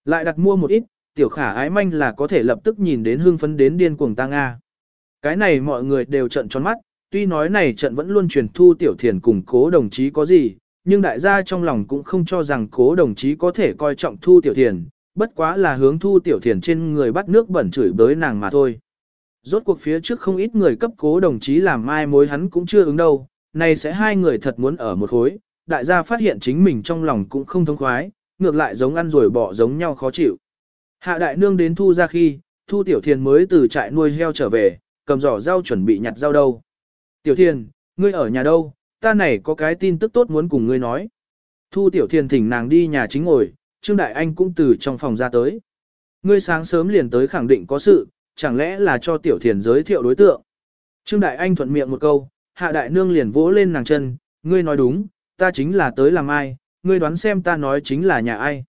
Lại đặt mua một ít, tiểu khả ái manh là có thể lập tức nhìn đến hương phấn đến điên cuồng ta Nga. Cái này mọi người đều trận tròn mắt, tuy nói này trận vẫn luôn truyền thu tiểu thiền cùng cố đồng chí có gì, nhưng đại gia trong lòng cũng không cho rằng cố đồng chí có thể coi trọng thu tiểu thiền, bất quá là hướng thu tiểu thiền trên người bắt nước bẩn chửi bới nàng mà thôi. Rốt cuộc phía trước không ít người cấp cố đồng chí làm mai mối hắn cũng chưa ứng đâu, này sẽ hai người thật muốn ở một khối, đại gia phát hiện chính mình trong lòng cũng không thông khoái, ngược lại giống ăn rồi bỏ giống nhau khó chịu. Hạ đại nương đến thu ra khi, thu tiểu thiền mới từ trại nuôi heo trở về, cầm giỏ rau chuẩn bị nhặt rau đâu. Tiểu thiền, ngươi ở nhà đâu, ta này có cái tin tức tốt muốn cùng ngươi nói. Thu tiểu thiền thỉnh nàng đi nhà chính ngồi, Trương Đại Anh cũng từ trong phòng ra tới. Ngươi sáng sớm liền tới khẳng định có sự, chẳng lẽ là cho tiểu thiền giới thiệu đối tượng. Trương Đại Anh thuận miệng một câu, hạ đại nương liền vỗ lên nàng chân, ngươi nói đúng, ta chính là tới làm ai, ngươi đoán xem ta nói chính là nhà ai.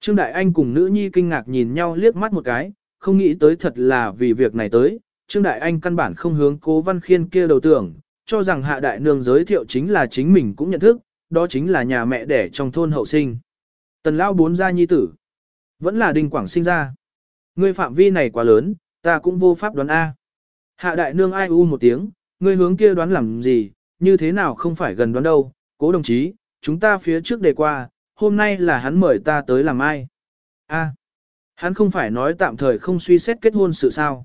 Trương Đại Anh cùng nữ nhi kinh ngạc nhìn nhau liếc mắt một cái, không nghĩ tới thật là vì việc này tới. Trương Đại Anh căn bản không hướng cố văn khiên kia đầu tưởng, cho rằng hạ đại nương giới thiệu chính là chính mình cũng nhận thức, đó chính là nhà mẹ đẻ trong thôn hậu sinh. Tần Lão bốn gia nhi tử, vẫn là đinh quảng sinh ra. Ngươi phạm vi này quá lớn, ta cũng vô pháp đoán A. Hạ đại nương ai u một tiếng, ngươi hướng kia đoán làm gì, như thế nào không phải gần đoán đâu, cố đồng chí, chúng ta phía trước đề qua, hôm nay là hắn mời ta tới làm ai. A, hắn không phải nói tạm thời không suy xét kết hôn sự sao.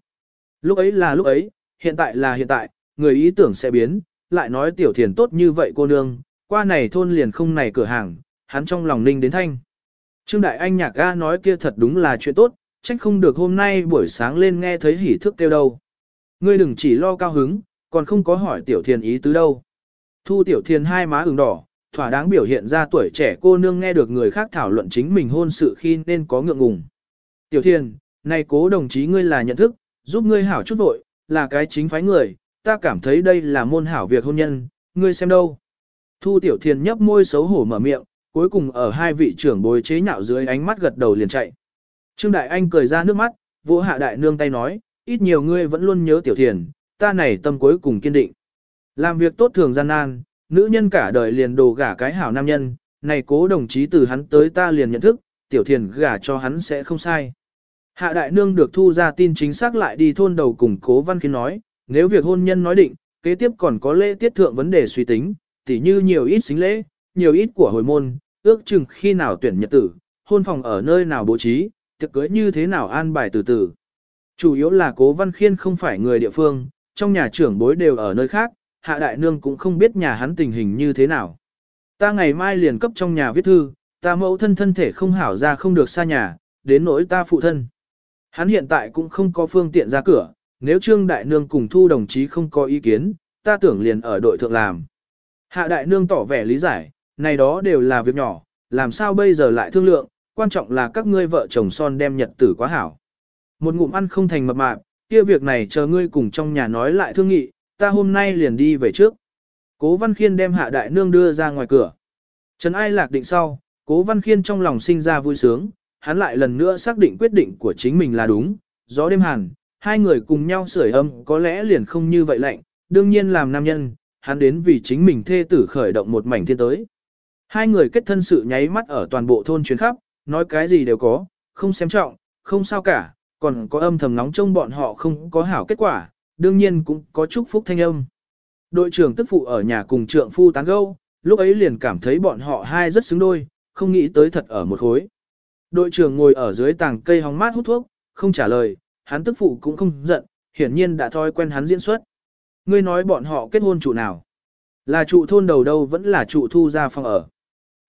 Lúc ấy là lúc ấy, hiện tại là hiện tại, người ý tưởng sẽ biến, lại nói tiểu thiền tốt như vậy cô nương, qua này thôn liền không này cửa hàng, hắn trong lòng ninh đến thanh. Trương Đại Anh nhạc ga nói kia thật đúng là chuyện tốt, trách không được hôm nay buổi sáng lên nghe thấy hỉ thức kêu đâu. Ngươi đừng chỉ lo cao hứng, còn không có hỏi tiểu thiền ý tứ đâu. Thu Tiểu thiền hai má ửng đỏ, thỏa đáng biểu hiện ra tuổi trẻ cô nương nghe được người khác thảo luận chính mình hôn sự khi nên có ngượng ngùng. Tiểu thiền, này cố đồng chí ngươi là nhận thức, giúp ngươi hảo chút vội, là cái chính phái người, ta cảm thấy đây là môn hảo việc hôn nhân, ngươi xem đâu. Thu Tiểu thiền nhấp môi xấu hổ mở miệng, cuối cùng ở hai vị trưởng bối chế nhạo dưới ánh mắt gật đầu liền chạy. Trương Đại Anh cười ra nước mắt, vỗ hạ đại nương tay nói, ít nhiều ngươi vẫn luôn nhớ Tiểu Thiền, ta này tâm cuối cùng kiên định. Làm việc tốt thường gian nan, nữ nhân cả đời liền đồ gả cái hảo nam nhân, này cố đồng chí từ hắn tới ta liền nhận thức, Tiểu Thiền gả cho hắn sẽ không sai. Hạ đại nương được thu ra tin chính xác lại đi thôn đầu cùng cố văn khiến nói, nếu việc hôn nhân nói định, kế tiếp còn có lễ tiết thượng vấn đề suy tính, tỉ như nhiều ít xính lễ, nhiều ít của hồi môn, ước chừng khi nào tuyển nhật tử, hôn phòng ở nơi nào bố trí, tiệc cưới như thế nào an bài từ từ. Chủ yếu là cố văn khiên không phải người địa phương, trong nhà trưởng bối đều ở nơi khác, hạ đại nương cũng không biết nhà hắn tình hình như thế nào. Ta ngày mai liền cấp trong nhà viết thư, ta mẫu thân thân thể không hảo ra không được xa nhà, đến nỗi ta phụ thân. Hắn hiện tại cũng không có phương tiện ra cửa, nếu Trương Đại Nương cùng Thu đồng chí không có ý kiến, ta tưởng liền ở đội thượng làm. Hạ Đại Nương tỏ vẻ lý giải, này đó đều là việc nhỏ, làm sao bây giờ lại thương lượng, quan trọng là các ngươi vợ chồng son đem nhật tử quá hảo. Một ngụm ăn không thành mập mạp, kia việc này chờ ngươi cùng trong nhà nói lại thương nghị, ta hôm nay liền đi về trước. Cố Văn Khiên đem Hạ Đại Nương đưa ra ngoài cửa. Trần Ai lạc định sau, Cố Văn Khiên trong lòng sinh ra vui sướng, hắn lại lần nữa xác định quyết định của chính mình là đúng. Gió đêm hàn, hai người cùng nhau sưởi ấm có lẽ liền không như vậy lạnh, đương nhiên làm nam nhân, hắn đến vì chính mình thê tử khởi động một mảnh thiên tới. Hai người kết thân sự nháy mắt ở toàn bộ thôn chuyến khắp, nói cái gì đều có, không xem trọng, không sao cả, còn có âm thầm nóng trong bọn họ không có hảo kết quả, đương nhiên cũng có chúc phúc thanh âm. Đội trưởng tức phụ ở nhà cùng trượng phu tán gâu, lúc ấy liền cảm thấy bọn họ hai rất xứng đôi, không nghĩ tới thật ở một khối. Đội trưởng ngồi ở dưới tàng cây hóng mát hút thuốc, không trả lời, hắn tức phụ cũng không giận, hiển nhiên đã thói quen hắn diễn xuất. Ngươi nói bọn họ kết hôn trụ nào? Là trụ thôn đầu đâu vẫn là trụ thu ra phòng ở.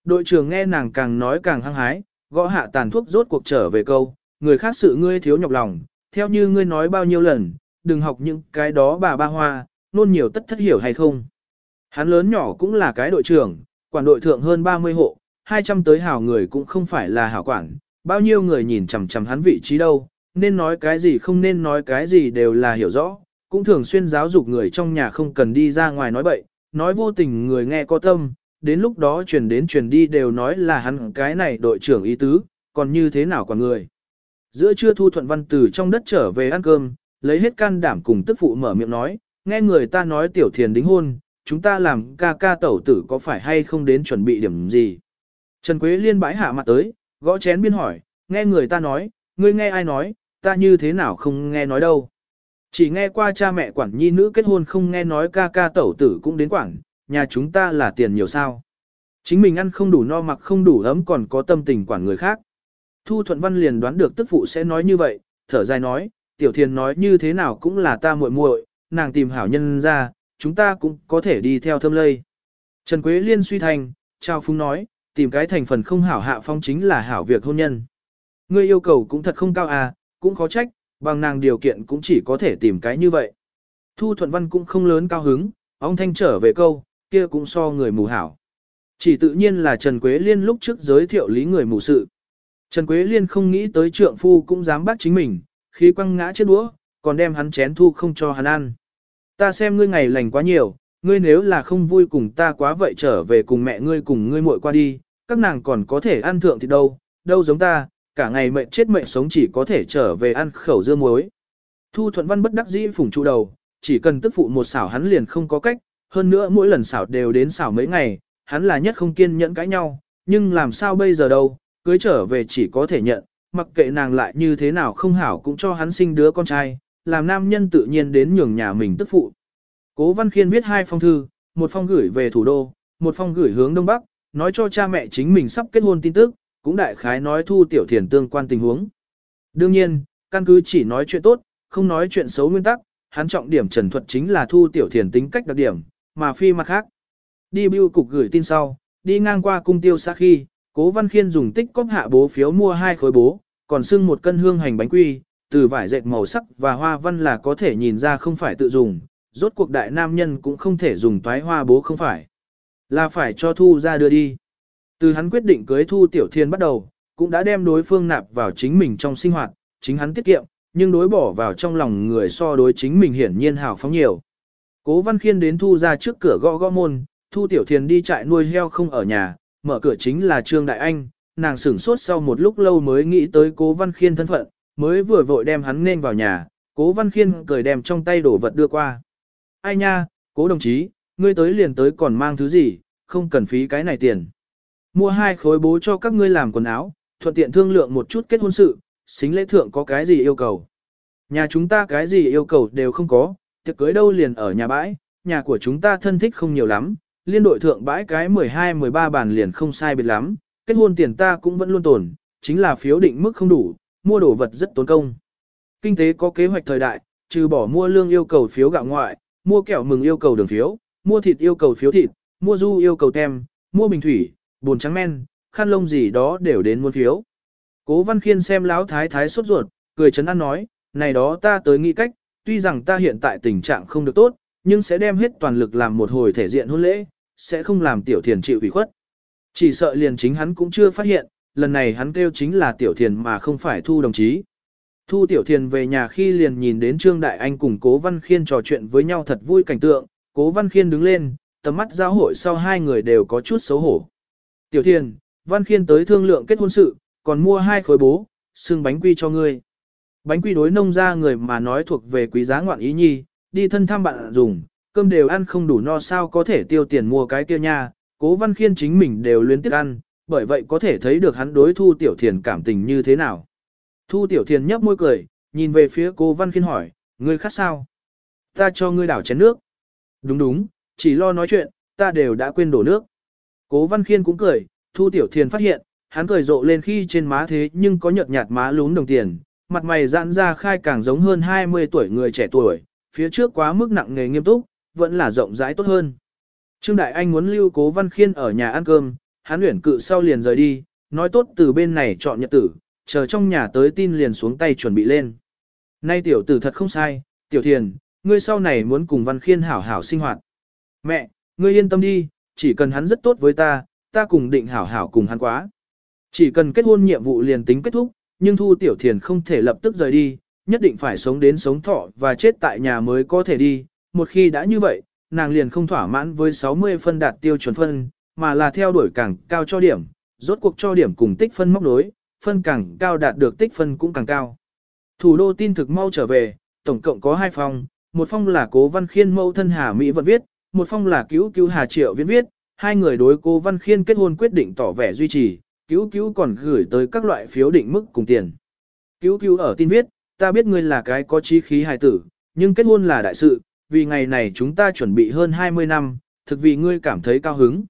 Đội trưởng nghe nàng càng nói càng hăng hái, gõ hạ tàn thuốc rốt cuộc trở về câu, người khác sự ngươi thiếu nhọc lòng, theo như ngươi nói bao nhiêu lần, đừng học những cái đó bà ba hoa, nôn nhiều tất thất hiểu hay không. Hắn lớn nhỏ cũng là cái đội trưởng, quản đội thượng hơn 30 hộ, 200 tới hảo người cũng không phải là hảo quản, bao nhiêu người nhìn chằm chằm hắn vị trí đâu, nên nói cái gì không nên nói cái gì đều là hiểu rõ, cũng thường xuyên giáo dục người trong nhà không cần đi ra ngoài nói bậy, nói vô tình người nghe có tâm, đến lúc đó truyền đến truyền đi đều nói là hắn cái này đội trưởng ý tứ, còn như thế nào quả người. Giữa trưa Thu Thuận Văn từ trong đất trở về ăn cơm, lấy hết can đảm cùng tức phụ mở miệng nói, nghe người ta nói tiểu thiền đính hôn, chúng ta làm ca ca tẩu tử có phải hay không đến chuẩn bị điểm gì. Trần Quế Liên bãi hạ mặt tới, gõ chén biên hỏi, nghe người ta nói, ngươi nghe ai nói, ta như thế nào không nghe nói đâu. Chỉ nghe qua cha mẹ quản nhi nữ kết hôn không nghe nói ca ca tẩu tử cũng đến quản, nhà chúng ta là tiền nhiều sao. Chính mình ăn không đủ no mặc không đủ ấm còn có tâm tình quản người khác. Thu Thuận Văn liền đoán được tức phụ sẽ nói như vậy, thở dài nói, tiểu thiền nói như thế nào cũng là ta muội muội, nàng tìm hảo nhân ra, chúng ta cũng có thể đi theo thâm lây. Trần Quế Liên suy thành, trao phúng nói, tìm cái thành phần không hảo hạ phong chính là hảo việc hôn nhân. Ngươi yêu cầu cũng thật không cao à, cũng khó trách, bằng nàng điều kiện cũng chỉ có thể tìm cái như vậy. Thu Thuận Văn cũng không lớn cao hứng, ông Thanh trở về câu, kia cũng so người mù hảo. Chỉ tự nhiên là Trần Quế Liên lúc trước giới thiệu lý người mù sự. Trần Quế Liên không nghĩ tới trượng phu cũng dám bắt chính mình, khi quăng ngã chết đũa, còn đem hắn chén thu không cho hắn ăn. Ta xem ngươi ngày lành quá nhiều, ngươi nếu là không vui cùng ta quá vậy trở về cùng mẹ ngươi cùng ngươi muội qua đi, các nàng còn có thể ăn thượng thì đâu, đâu giống ta, cả ngày mệnh chết mệnh sống chỉ có thể trở về ăn khẩu dưa muối. Thu Thuận Văn bất đắc dĩ phủng trụ đầu, chỉ cần tức phụ một xảo hắn liền không có cách, hơn nữa mỗi lần xảo đều đến xảo mấy ngày, hắn là nhất không kiên nhẫn cãi nhau, nhưng làm sao bây giờ đâu, cưới trở về chỉ có thể nhận, mặc kệ nàng lại như thế nào không hảo cũng cho hắn sinh đứa con trai, làm nam nhân tự nhiên đến nhường nhà mình tức phụ. Cố Văn Khiên viết hai phong thư, một phong gửi về thủ đô, một phong gửi hướng đông bắc, nói cho cha mẹ chính mình sắp kết hôn tin tức, cũng đại khái nói thu tiểu thiền tương quan tình huống. Đương nhiên, căn cứ chỉ nói chuyện tốt, không nói chuyện xấu nguyên tắc, hắn trọng điểm trần thuật chính là thu tiểu thiền tính cách đặc điểm, mà phi mặt khác. Đi bưu cục gửi tin sau, đi ngang qua cung tiêu xã khi, cố văn khiên dùng tích cóp hạ bố phiếu mua hai khối bố, còn xưng một cân hương hành bánh quy, từ vải dệt màu sắc và hoa văn là có thể nhìn ra không phải tự dùng, rốt cuộc đại nam nhân cũng không thể dùng toái hoa bố không phải. Là phải cho Thu ra đưa đi. Từ hắn quyết định cưới Thu Tiểu Thiên bắt đầu, cũng đã đem đối phương nạp vào chính mình trong sinh hoạt, chính hắn tiết kiệm, nhưng đối bỏ vào trong lòng người so đối chính mình hiển nhiên hào phóng nhiều. Cố Văn Khiên đến Thu ra trước cửa gõ gõ môn, Thu Tiểu Thiên đi trại nuôi heo không ở nhà, mở cửa chính là Trương Đại Anh, nàng sửng sốt sau một lúc lâu mới nghĩ tới Cố Văn Khiên thân phận, mới vừa vội đem hắn nên vào nhà, Cố Văn Khiên cười đem trong tay đổ vật đưa qua. Ai nha, Cố đồng chí, ngươi tới liền tới còn mang thứ gì, không cần phí cái này tiền. Mua hai khối bố cho các ngươi làm quần áo, thuận tiện thương lượng một chút kết hôn sự, xính lễ thượng có cái gì yêu cầu. Nhà chúng ta cái gì yêu cầu đều không có, tiệc cưới đâu liền ở nhà bãi, nhà của chúng ta thân thích không nhiều lắm, liên đội thượng bãi cái 12-13 bàn liền không sai biệt lắm, kết hôn tiền ta cũng vẫn luôn tồn, chính là phiếu định mức không đủ, mua đồ vật rất tốn công. Kinh tế có kế hoạch thời đại, trừ bỏ mua lương yêu cầu phiếu gạo ngoại, mua kẹo mừng yêu cầu đường phiếu, mua thịt yêu cầu phiếu thịt, mua du yêu cầu tem, mua bình thủy, bồn trắng men, khăn lông gì đó đều đến muôn phiếu. Cố Văn Khiên xem lão thái thái sốt ruột, cười chấn an nói, này đó ta tới nghĩ cách, tuy rằng ta hiện tại tình trạng không được tốt, nhưng sẽ đem hết toàn lực làm một hồi thể diện hôn lễ, sẽ không làm tiểu thiền chịu ủy khuất. Chỉ sợ liền chính hắn cũng chưa phát hiện, lần này hắn kêu chính là tiểu thiền mà không phải thu đồng chí. Thu tiểu thiền về nhà khi liền nhìn đến Trương Đại Anh cùng Cố Văn Khiên trò chuyện với nhau thật vui cảnh tượng, Cố Văn Khiên đứng lên, tầm mắt giao hội sau hai người đều có chút xấu hổ. Tiểu thiền, Văn Khiên tới thương lượng kết hôn sự, còn mua hai khối bố, xương bánh quy cho ngươi. Bánh quy đối nông ra người mà nói thuộc về quý giá ngoạn ý nhi, đi thân thăm bạn dùng, cơm đều ăn không đủ no sao có thể tiêu tiền mua cái kia nha, cố văn khiên chính mình đều luyến tiếc ăn, bởi vậy có thể thấy được hắn đối thu tiểu thiền cảm tình như thế nào. Thu tiểu thiền nhấp môi cười, nhìn về phía cố văn khiên hỏi, ngươi khát sao? Ta cho ngươi đảo chén nước. Đúng đúng, chỉ lo nói chuyện, ta đều đã quên đổ nước. Cố văn khiên cũng cười, thu tiểu thiền phát hiện, hắn cười rộ lên khi trên má thế nhưng có nhợt nhạt má lún đồng tiền, mặt mày giãn ra khai càng giống hơn 20 tuổi người trẻ tuổi, phía trước quá mức nặng nghề nghiêm túc, vẫn là rộng rãi tốt hơn. Trương Đại Anh muốn lưu cố văn khiên ở nhà ăn cơm, hắn luyện cự sau liền rời đi, nói tốt từ bên này chọn nhật tử, chờ trong nhà tới tin liền xuống tay chuẩn bị lên. Nay tiểu tử thật không sai, tiểu thiền, ngươi sau này muốn cùng văn khiên hảo hảo sinh hoạt. Mẹ, ngươi yên tâm đi, chỉ cần hắn rất tốt với ta, ta cùng định hảo hảo cùng hắn quá. Chỉ cần kết hôn nhiệm vụ liền tính kết thúc, nhưng Thu Tiểu Thiền không thể lập tức rời đi, nhất định phải sống đến sống thọ và chết tại nhà mới có thể đi. Một khi đã như vậy, nàng liền không thỏa mãn với 60 phân đạt tiêu chuẩn phân, mà là theo đuổi càng cao cho điểm, rốt cuộc cho điểm cùng tích phân móc nối, phân càng cao đạt được tích phân cũng càng cao. Thủ đô tin thực mau trở về, tổng cộng có hai phòng, một phong là cố văn khiên mâu thân Hà Mỹ vận viết, một phong là cứu cứu Hà Triệu viết viết, hai người đối cố văn khiên kết hôn quyết định tỏ vẻ duy trì, cứu cứu còn gửi tới các loại phiếu định mức cùng tiền. Cứu cứu ở tin viết, ta biết ngươi là cái có trí khí hài tử, nhưng kết hôn là đại sự, vì ngày này chúng ta chuẩn bị hơn 20 năm, thực vì ngươi cảm thấy cao hứng.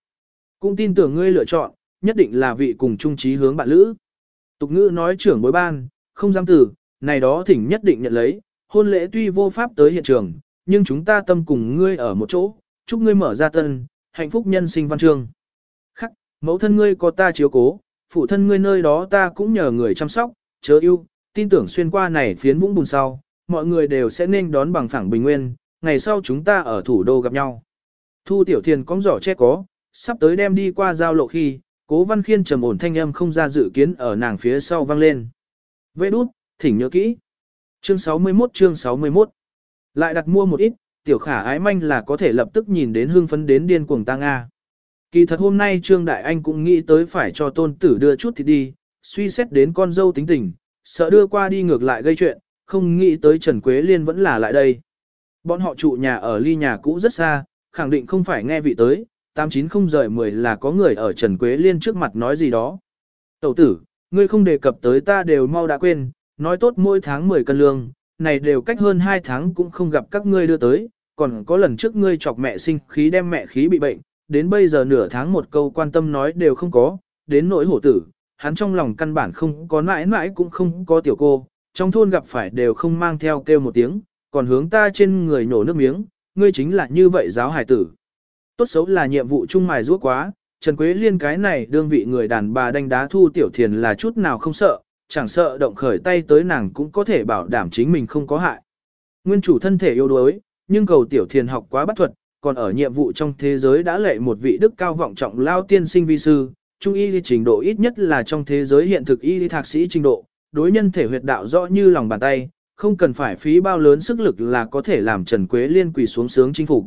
Cũng tin tưởng ngươi lựa chọn, nhất định là vị cùng chung trí hướng bạn lữ. Tục ngữ nói trưởng bối ban, không dám tử, này đó thỉnh nhất định nhận lấy, hôn lễ tuy vô pháp tới hiện trường, nhưng chúng ta tâm cùng ngươi ở một chỗ, chúc ngươi mở ra tân, hạnh phúc nhân sinh văn chương. Khắc, mẫu thân ngươi có ta chiếu cố, phụ thân ngươi nơi đó ta cũng nhờ người chăm sóc, chớ yêu, tin tưởng xuyên qua này phiến vũng bùn sau, mọi người đều sẽ nên đón bằng phẳng bình nguyên, ngày sau chúng ta ở thủ đô gặp nhau. Thu tiểu thiền cóng giỏ che có, sắp tới đem đi qua giao lộ khi, cố văn khiên trầm ổn thanh âm không ra dự kiến ở nàng phía sau vang lên. Vê đút, thỉnh nhớ kỹ. Chương 61 chương 61 Lại đặt mua một ít, tiểu khả ái manh là có thể lập tức nhìn đến hương phấn đến điên cuồng ta Nga. Kỳ thật hôm nay Trương Đại Anh cũng nghĩ tới phải cho tôn tử đưa chút thịt đi, suy xét đến con dâu tính tình, sợ đưa qua đi ngược lại gây chuyện, không nghĩ tới Trần Quế Liên vẫn là lại đây. Bọn họ trụ nhà ở ly nhà cũ rất xa, khẳng định không phải nghe vị tới, 890 rời 10 là có người ở Trần Quế Liên trước mặt nói gì đó. Tẩu tử, ngươi không đề cập tới ta đều mau đã quên, nói tốt mỗi tháng 10 cân lương, này đều cách hơn 2 tháng cũng không gặp các ngươi đưa tới, còn có lần trước ngươi chọc mẹ sinh khí đem mẹ khí bị bệnh, đến bây giờ nửa tháng một câu quan tâm nói đều không có, đến nỗi hổ tử, hắn trong lòng căn bản không có mãi mãi cũng không có tiểu cô, trong thôn gặp phải đều không mang theo kêu một tiếng, còn hướng ta trên người nổ nước miếng, ngươi chính là như vậy giáo hải tử. Tốt xấu là nhiệm vụ chung mài rúa quá, Trần Quế Liên cái này đương vị người đàn bà đánh đá thu tiểu thiền là chút nào không sợ, chẳng sợ động khởi tay tới nàng cũng có thể bảo đảm chính mình không có hại. Nguyên chủ thân thể yếu đuối, nhưng cầu tiểu thiền học quá bắt thuật, còn ở nhiệm vụ trong thế giới đã lệ một vị đức cao vọng trọng lao tiên sinh vi sư, trung y trình độ ít nhất là trong thế giới hiện thực y thạc sĩ trình độ, đối nhân thể huyệt đạo rõ như lòng bàn tay, không cần phải phí bao lớn sức lực là có thể làm Trần Quế Liên quỳ xuống sướng chinh phục.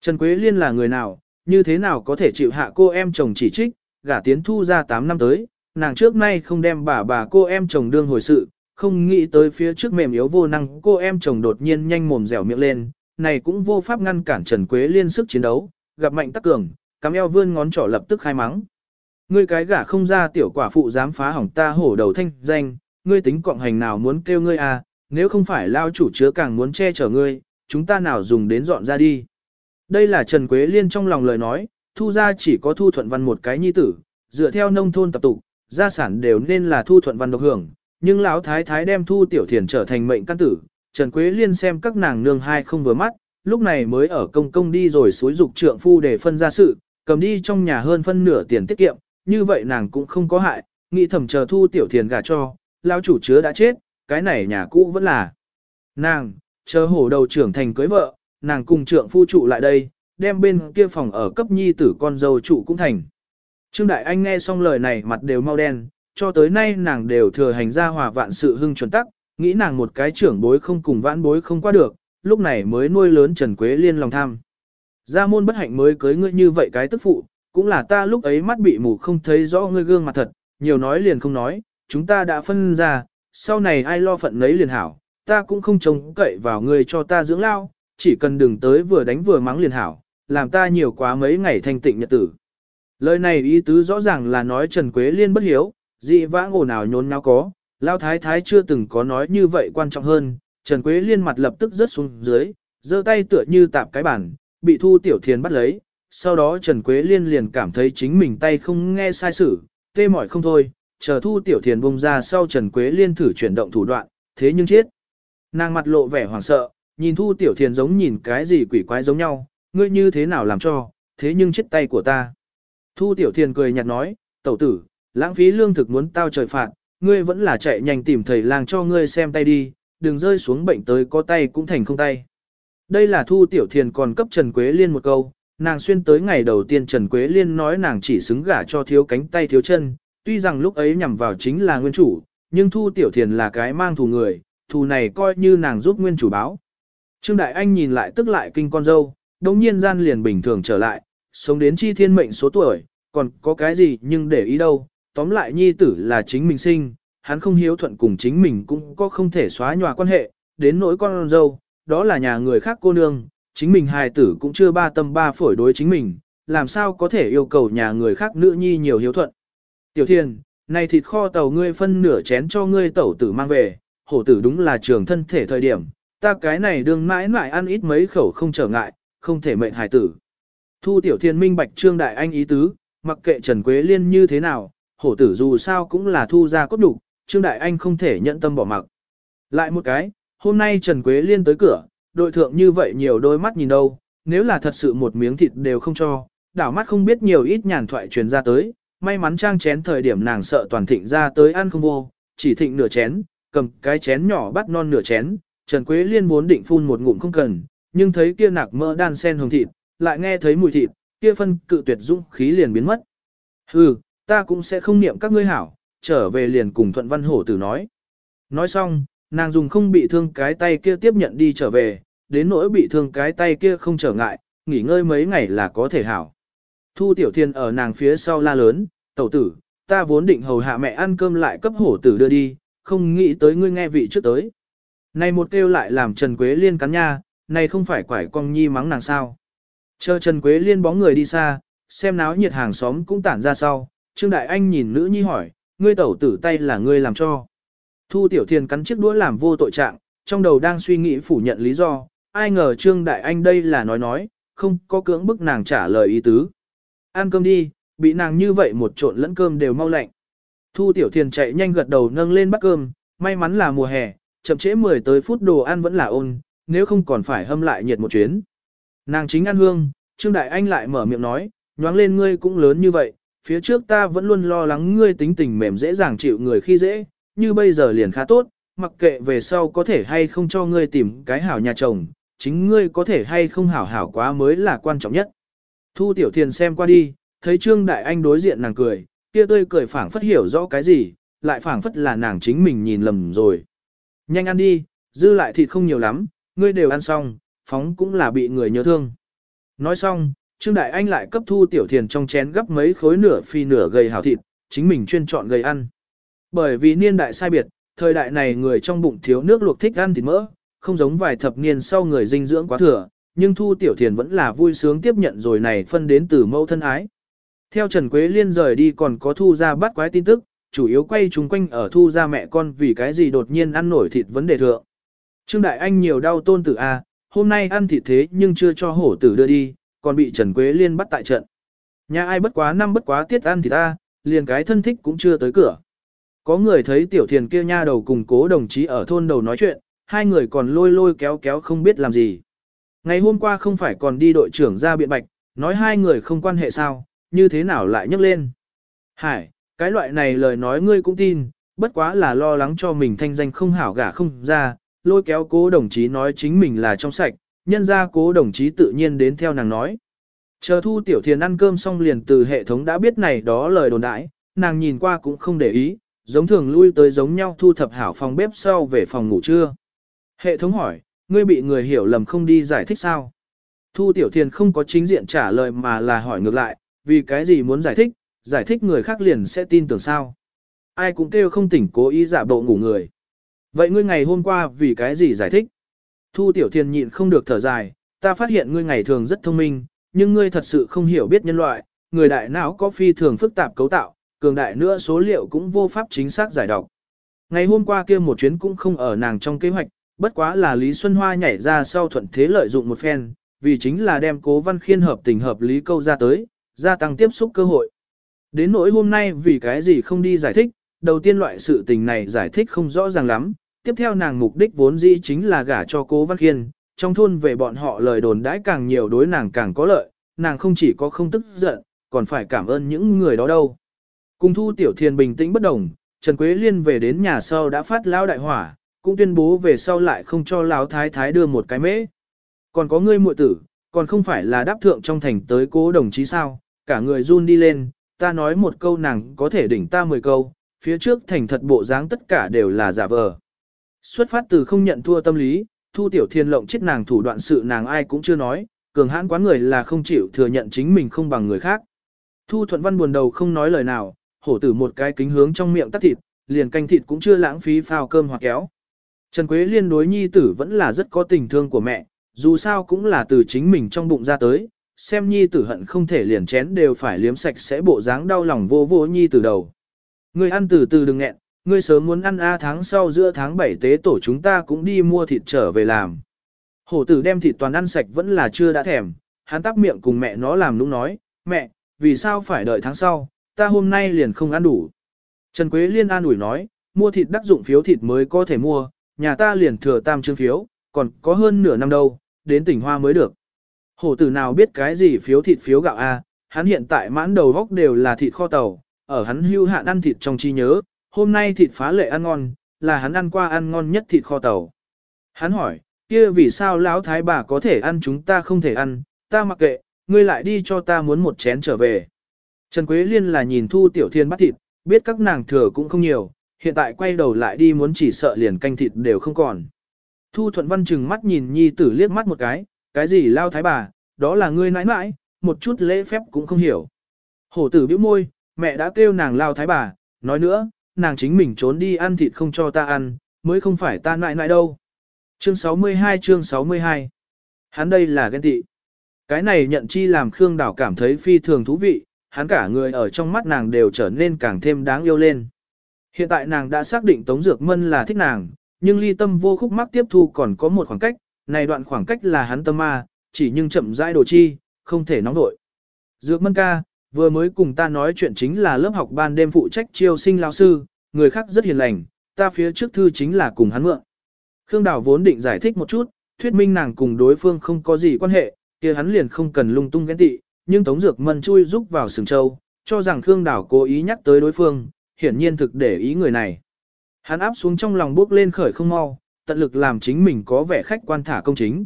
Trần Quế Liên là người nào, như thế nào có thể chịu hạ cô em chồng chỉ trích, gả tiến thu ra 8 năm tới, nàng trước nay không đem bà bà cô em chồng đương hồi sự, không nghĩ tới phía trước mềm yếu vô năng cô em chồng đột nhiên nhanh mồm dẻo miệng lên, này cũng vô pháp ngăn cản Trần Quế Liên sức chiến đấu, gặp mạnh tắc cường, cắm eo vươn ngón trỏ lập tức khai mắng. Ngươi cái gả không ra tiểu quả phụ dám phá hỏng ta hổ đầu thanh danh, ngươi tính cộng hành nào muốn kêu ngươi à, nếu không phải lao chủ chứa càng muốn che chở ngươi, chúng ta nào dùng đến dọn ra đi. Đây là Trần Quế Liên trong lòng lời nói, thu ra chỉ có thu thuận văn một cái nhi tử, dựa theo nông thôn tập tục, gia sản đều nên là thu thuận văn độc hưởng, nhưng lão thái thái đem thu tiểu thiền trở thành mệnh căn tử, Trần Quế Liên xem các nàng nương hai không vừa mắt, lúc này mới ở công công đi rồi suối dục trượng phu để phân ra sự, cầm đi trong nhà hơn phân nửa tiền tiết kiệm, như vậy nàng cũng không có hại, nghĩ thầm chờ thu tiểu thiền gả cho, lão chủ chứa đã chết, cái này nhà cũ vẫn là. Nàng, chờ hổ đầu trưởng thành cưới vợ, nàng cùng trượng phu trụ lại đây, đem bên kia phòng ở cấp nhi tử con dâu trụ cũng thành. Trương Đại Anh nghe xong lời này mặt đều mau đen, cho tới nay nàng đều thừa hành ra hòa vạn sự hưng chuẩn tắc, nghĩ nàng một cái trưởng bối không cùng vãn bối không qua được, lúc này mới nuôi lớn Trần Quế Liên lòng tham. Gia môn bất hạnh mới cưới ngươi như vậy cái tức phụ, cũng là ta lúc ấy mắt bị mù không thấy rõ ngươi gương mặt thật, nhiều nói liền không nói, chúng ta đã phân ra, sau này ai lo phận nấy liền hảo, ta cũng không trông cậy vào ngươi cho ta dưỡng lao, chỉ cần đừng tới vừa đánh vừa mắng liền hảo, làm ta nhiều quá mấy ngày thanh tịnh nhật tử. Lời này ý tứ rõ ràng là nói Trần Quế Liên bất hiếu, dị vãng ồn nào nhốn nháo có, Lao Thái Thái chưa từng có nói như vậy quan trọng hơn, Trần Quế Liên mặt lập tức rớt xuống dưới, giơ tay tựa như tạp cái bản, bị Thu Tiểu Thiền bắt lấy, sau đó Trần Quế Liên liền cảm thấy chính mình tay không nghe sai sự, tê mỏi không thôi, chờ Thu Tiểu Thiền bông ra sau Trần Quế Liên thử chuyển động thủ đoạn, thế nhưng chết. Nàng mặt lộ vẻ hoảng sợ, nhìn Thu Tiểu Thiền giống nhìn cái gì quỷ quái giống nhau, ngươi như thế nào làm cho, thế nhưng chết tay của ta. Thu Tiểu Thiền cười nhạt nói, tẩu tử, lãng phí lương thực muốn tao trời phạt, ngươi vẫn là chạy nhanh tìm thầy lang cho ngươi xem tay đi, đừng rơi xuống bệnh tới có tay cũng thành không tay. Đây là Thu Tiểu Thiền còn cấp Trần Quế Liên một câu, nàng xuyên tới ngày đầu tiên Trần Quế Liên nói nàng chỉ xứng gả cho thiếu cánh tay thiếu chân, tuy rằng lúc ấy nhằm vào chính là nguyên chủ, nhưng Thu Tiểu Thiền là cái mang thù người, thù này coi như nàng giúp nguyên chủ báo. Trương Đại Anh nhìn lại tức lại kinh con dâu, đồng nhiên gian liền bình thường trở lại, sống đến chi thiên mệnh số tuổi, còn có cái gì nhưng để ý đâu, tóm lại nhi tử là chính mình sinh, hắn không hiếu thuận cùng chính mình cũng có không thể xóa nhòa quan hệ, đến nỗi con dâu, đó là nhà người khác cô nương, chính mình hài tử cũng chưa ba tâm ba phổi đối chính mình, làm sao có thể yêu cầu nhà người khác nữ nhi nhiều hiếu thuận. Tiểu Thiên, này thịt kho tàu ngươi phân nửa chén cho ngươi tẩu tử mang về, hổ tử đúng là trường thân thể thời điểm, ta cái này đương mãi mãi ăn ít mấy khẩu không trở ngại, không thể mệnh hài tử. Thu Tiểu Thiên minh bạch trương đại anh ý tứ, mặc kệ Trần Quế Liên như thế nào, hổ tử dù sao cũng là thu ra cốt đủ, trương đại anh không thể nhận tâm bỏ mặc. Lại một cái, hôm nay Trần Quế Liên tới cửa, đội thượng như vậy nhiều đôi mắt nhìn đâu, nếu là thật sự một miếng thịt đều không cho, đảo mắt không biết nhiều ít nhàn thoại truyền ra tới, may mắn trang chén thời điểm nàng sợ toàn thịnh ra tới ăn không vô, chỉ thịnh nửa chén, cầm cái chén nhỏ bắt non nửa chén, Trần Quế Liên muốn định phun một ngụm không cần, nhưng thấy kia nạc mỡ đan sen hồng thịt, lại nghe thấy mùi thịt, kia phân cự tuyệt dũng khí liền biến mất. Hừ, ta cũng sẽ không niệm các ngươi hảo, trở về liền cùng Thuận Văn Hổ tử nói. Nói xong, nàng dùng không bị thương cái tay kia tiếp nhận đi trở về, đến nỗi bị thương cái tay kia không trở ngại, nghỉ ngơi mấy ngày là có thể hảo. Thu Tiểu Thiên ở nàng phía sau la lớn, tẩu tử, ta vốn định hầu hạ mẹ ăn cơm lại cấp hổ tử đưa đi, không nghĩ tới ngươi nghe vị trước tới. Này một kêu lại làm Trần Quế Liên cắn nha, này không phải quải cong nhi mắng nàng sao. Chờ Trần Quế Liên bóng người đi xa, xem náo nhiệt hàng xóm cũng tản ra sau, Trương Đại Anh nhìn nữ nhi hỏi, ngươi tẩu tử tay là ngươi làm cho. Thu Tiểu Thiên cắn chiếc đũa làm vô tội trạng, trong đầu đang suy nghĩ phủ nhận lý do, ai ngờ Trương Đại Anh đây là nói nói, không có cưỡng bức nàng trả lời ý tứ. Ăn cơm đi, bị nàng như vậy một trộn lẫn cơm đều mau lạnh. Thu Tiểu Thiên chạy nhanh gật đầu nâng lên bát cơm, may mắn là mùa hè, chậm trễ 10 tới phút đồ ăn vẫn là ôn, nếu không còn phải hâm lại nhiệt một chuyến. Nàng chính ăn hương, Trương Đại Anh lại mở miệng nói, nhoáng lên ngươi cũng lớn như vậy, phía trước ta vẫn luôn lo lắng ngươi tính tình mềm dễ dàng chịu người khi dễ, như bây giờ liền khá tốt, mặc kệ về sau có thể hay không cho ngươi tìm cái hảo nhà chồng, chính ngươi có thể hay không hảo hảo quá mới là quan trọng nhất. Thu Tiểu Thiền xem qua đi, thấy Trương Đại Anh đối diện nàng cười, kia tươi cười phảng phất hiểu rõ cái gì, lại phảng phất là nàng chính mình nhìn lầm rồi. Nhanh ăn đi, dư lại thịt không nhiều lắm, ngươi đều ăn xong, phóng cũng là bị người nhớ thương. Nói xong, Trương Đại Anh lại cấp Thu Tiểu Thiền trong chén gấp mấy khối nửa phi nửa gầy hảo thịt, chính mình chuyên chọn gầy ăn. Bởi vì niên đại sai biệt, thời đại này người trong bụng thiếu nước luộc thích ăn thịt mỡ, không giống vài thập niên sau người dinh dưỡng quá thừa, nhưng Thu Tiểu Thiền vẫn là vui sướng tiếp nhận rồi này phân đến từ mẫu thân ái. Theo Trần Quế Liên rời đi còn có Thu ra bắt quái tin tức, chủ yếu quay chúng quanh ở Thu ra mẹ con vì cái gì đột nhiên ăn nổi thịt vấn đề thượng. Trương Đại Anh nhiều đau tôn tử A, hôm nay ăn thịt thế nhưng chưa cho hổ tử đưa đi, còn bị Trần Quế Liên bắt tại trận. Nhà ai bất quá năm bất quá tiết ăn thì ta, liền cái thân thích cũng chưa tới cửa. Có người thấy tiểu thiền kia nha đầu cùng cố đồng chí ở thôn đầu nói chuyện, hai người còn lôi lôi kéo kéo không biết làm gì. Ngày hôm qua không phải còn đi đội trưởng ra biện bạch, nói hai người không quan hệ sao, như thế nào lại nhấc lên. Hải, cái loại này lời nói ngươi cũng tin, bất quá là lo lắng cho mình thanh danh không hảo gả không ra, lôi kéo cố đồng chí nói chính mình là trong sạch, nhân ra cố đồng chí tự nhiên đến theo nàng nói. Chờ thu tiểu thiền ăn cơm xong liền từ hệ thống đã biết này đó lời đồn đãi, nàng nhìn qua cũng không để ý, giống thường lui tới giống nhau thu thập hảo phòng bếp sau về phòng ngủ trưa. Hệ thống hỏi, ngươi bị người hiểu lầm không đi giải thích sao? Thu tiểu thiền không có chính diện trả lời mà là hỏi ngược lại, vì cái gì muốn giải thích, giải thích người khác liền sẽ tin tưởng sao? Ai cũng kêu không tỉnh cố ý giả bộ ngủ người. Vậy ngươi ngày hôm qua vì cái gì giải thích? Thu tiểu Thiên nhịn không được thở dài, ta phát hiện ngươi ngày thường rất thông minh, nhưng ngươi thật sự không hiểu biết nhân loại, người đại não có phi thường phức tạp cấu tạo, cường đại nữa số liệu cũng vô pháp chính xác giải đọc. Ngày hôm qua kia một chuyến cũng không ở nàng trong kế hoạch, bất quá là Lý Xuân Hoa nhảy ra sau thuận thế lợi dụng một phen, vì chính là đem cố văn khiên hợp tình hợp lý câu ra tới, gia tăng tiếp xúc cơ hội. Đến nỗi hôm nay vì cái gì không đi giải thích, đầu tiên loại sự tình này giải thích không rõ ràng lắm, tiếp theo nàng mục đích vốn dĩ chính là gả cho cố văn khiên, trong thôn về bọn họ lời đồn đãi càng nhiều đối nàng càng có lợi, nàng không chỉ có không tức giận, còn phải cảm ơn những người đó đâu. Cùng thu tiểu thiền bình tĩnh bất đồng, Trần Quế Liên về đến nhà sau đã phát lão đại hỏa, cũng tuyên bố về sau lại không cho lão thái thái đưa một cái mễ. Còn có ngươi muội tử, còn không phải là đáp thượng trong thành tới cố đồng chí sao, cả người run đi lên, ta nói một câu nàng có thể đỉnh ta mười câu, phía trước thành thật bộ dáng tất cả đều là giả vờ. Xuất phát từ không nhận thua tâm lý, thu tiểu thiên lộng chết nàng thủ đoạn sự nàng ai cũng chưa nói, cường hãn quá người là không chịu thừa nhận chính mình không bằng người khác. Thu thuận văn buồn đầu không nói lời nào, hổ tử một cái kính hướng trong miệng tắt thịt, liền canh thịt cũng chưa lãng phí phao cơm hoặc kéo. Trần Quế Liên đối nhi tử vẫn là rất có tình thương của mẹ, dù sao cũng là từ chính mình trong bụng ra tới, xem nhi tử hận không thể liền chén đều phải liếm sạch sẽ bộ dáng đau lòng vô vô nhi tử đầu. Người ăn từ từ đừng nghẹn, ngươi sớm muốn ăn A tháng sau giữa tháng 7 tế tổ chúng ta cũng đi mua thịt trở về làm. Hổ tử đem thịt toàn ăn sạch vẫn là chưa đã thèm, hắn tắp miệng cùng mẹ nó làm nũng nói, mẹ, vì sao phải đợi tháng sau, ta hôm nay liền không ăn đủ. Trần Quế Liên an ủi nói, mua thịt đắc dụng phiếu thịt mới có thể mua, nhà ta liền thừa tam trương phiếu, còn có hơn nửa năm đâu, đến tỉnh Hoa mới được. Hổ tử nào biết cái gì phiếu thịt phiếu gạo A, hắn hiện tại mãn đầu góc đều là thịt kho tàu, ở hắn hưu hạn ăn thịt trong trí nhớ, hôm nay thịt phá lệ ăn ngon, là hắn ăn qua ăn ngon nhất thịt kho tàu. Hắn hỏi, kia vì sao lão thái bà có thể ăn chúng ta không thể ăn, ta mặc kệ, ngươi lại đi cho ta muốn một chén trở về. Trần Quế Liên là nhìn Thu Tiểu Thiên bắt thịt, biết các nàng thừa cũng không nhiều, hiện tại quay đầu lại đi muốn chỉ sợ liền canh thịt đều không còn. Thu Thuận Văn chừng mắt nhìn nhi tử liếc mắt một cái, cái gì lao thái bà, đó là ngươi nãi nãi, một chút lễ phép cũng không hiểu. Hổ tử bĩu môi, mẹ đã kêu nàng lao thái bà, nói nữa, nàng chính mình trốn đi ăn thịt không cho ta ăn, mới không phải ta nại nại đâu. Chương 62 chương 62 Hắn đây là ghen tị. Cái này nhận chi làm Khương Đảo cảm thấy phi thường thú vị, hắn cả người ở trong mắt nàng đều trở nên càng thêm đáng yêu lên. Hiện tại nàng đã xác định Tống Dược Mân là thích nàng, nhưng ly tâm vô khúc mắc tiếp thu còn có một khoảng cách, này đoạn khoảng cách là hắn tâm ma, chỉ nhưng chậm rãi đồ chi, không thể nóng vội. Dược Mân ca, vừa mới cùng ta nói chuyện chính là lớp học ban đêm phụ trách chiêu sinh lao sư, người khác rất hiền lành, ta phía trước thư chính là cùng hắn mượn. Khương Đào vốn định giải thích một chút, thuyết minh nàng cùng đối phương không có gì quan hệ, kia hắn liền không cần lung tung ghen tị, nhưng Tống Dược Mân chui giúp vào sừng châu, cho rằng Khương Đào cố ý nhắc tới đối phương, hiển nhiên thực để ý người này. Hắn áp xuống trong lòng bước lên khởi không mau, tận lực làm chính mình có vẻ khách quan thả công chính.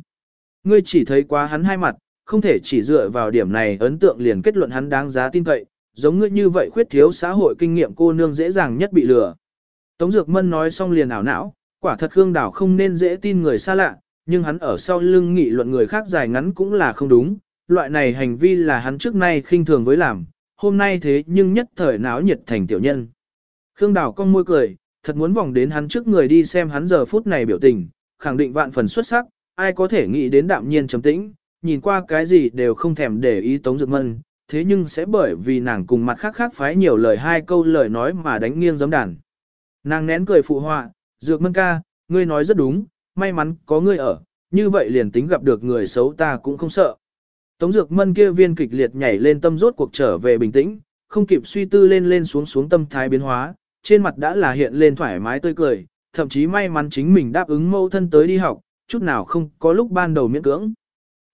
ngươi chỉ thấy quá hắn hai mặt, không thể chỉ dựa vào điểm này ấn tượng liền kết luận hắn đáng giá tin cậy, giống ngươi như vậy khuyết thiếu xã hội kinh nghiệm cô nương dễ dàng nhất bị lừa. Tống Dược Mân nói xong liền ảo não, quả thật Khương Đảo không nên dễ tin người xa lạ, nhưng hắn ở sau lưng nghị luận người khác dài ngắn cũng là không đúng, loại này hành vi là hắn trước nay khinh thường với làm, hôm nay thế nhưng nhất thời náo nhiệt thành tiểu nhân. Khương Đảo cong môi cười, thật muốn vòng đến hắn trước người đi xem hắn giờ phút này biểu tình, khẳng định vạn phần xuất sắc, ai có thể nghĩ đến đạm nhiên trầm tĩnh, nhìn qua cái gì đều không thèm để ý Tống Dược Mân, thế nhưng sẽ bởi vì nàng cùng mặt khác khác phái nhiều lời hai câu lời nói mà đánh nghiêng giấm đàn. Nàng nén cười phụ họa, Dược Mân ca, ngươi nói rất đúng, may mắn có ngươi ở, như vậy liền tính gặp được người xấu ta cũng không sợ. Tống Dược Mân kia viên kịch liệt nhảy lên tâm rốt cuộc trở về bình tĩnh, không kịp suy tư lên lên xuống xuống tâm thái biến hóa, trên mặt đã là hiện lên thoải mái tươi cười, thậm chí may mắn chính mình đáp ứng mâu thân tới đi học, chút nào không có lúc ban đầu miễn cưỡng.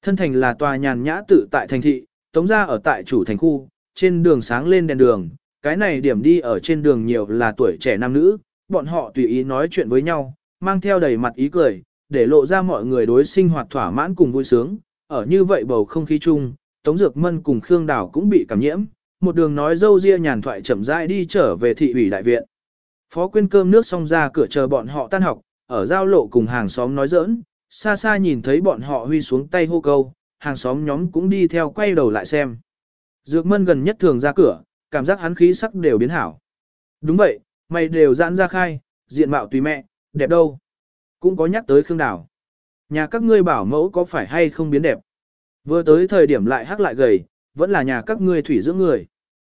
Thân thành là tòa nhàn nhã tự tại thành thị, tống ra ở tại chủ thành khu, trên đường sáng lên đèn đường, cái này điểm đi ở trên đường nhiều là tuổi trẻ nam nữ, bọn họ tùy ý nói chuyện với nhau, mang theo đầy mặt ý cười, để lộ ra mọi người đối sinh hoạt thỏa mãn cùng vui sướng, ở như vậy bầu không khí chung, Tống Dược Mân cùng Khương Đào cũng bị cảm nhiễm, một đường nói dâu ria nhàn thoại chậm rãi đi trở về thị ủy đại viện. Phó quyên cơm nước xong ra cửa chờ bọn họ tan học, ở giao lộ cùng hàng xóm nói giỡn, xa xa nhìn thấy bọn họ huy xuống tay hô câu, hàng xóm nhóm cũng đi theo quay đầu lại xem. Dược mân gần nhất thường ra cửa, cảm giác hắn khí sắc đều biến hảo. Đúng vậy, mày đều giãn ra khai, diện mạo tùy mẹ, đẹp đâu. Cũng có nhắc tới Khương Đảo. Nhà các ngươi bảo mẫu có phải hay không biến đẹp. Vừa tới thời điểm lại hắc lại gầy, vẫn là nhà các ngươi thủy dưỡng người.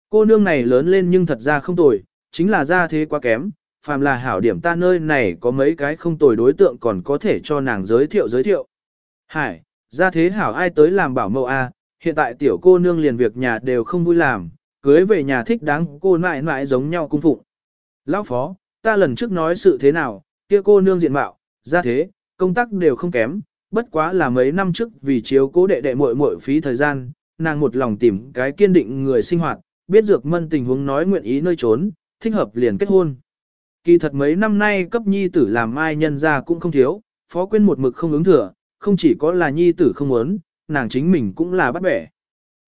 Cô nương này lớn lên nhưng thật ra không tồi, chính là ra thế quá kém, phàm là hảo điểm ta nơi này có mấy cái không tồi đối tượng còn có thể cho nàng giới thiệu giới thiệu. Hải, ra thế hảo ai tới làm bảo mẫu a? hiện tại tiểu cô nương liền việc nhà đều không vui làm, cưới về nhà thích đáng cô mãi mãi giống nhau cung phụng. Lão phó, ta lần trước nói sự thế nào, kia cô nương diện mạo, ra thế, công tác đều không kém, bất quá là mấy năm trước vì chiếu cố đệ đệ muội muội phí thời gian, nàng một lòng tìm cái kiên định người sinh hoạt, biết dược mân tình huống nói nguyện ý nơi trốn, thích hợp liền kết hôn. Kỳ thật mấy năm nay cấp nhi tử làm ai nhân ra cũng không thiếu, phó quyên một mực không ứng thừa, không chỉ có là nhi tử không muốn, nàng chính mình cũng là bắt bẻ.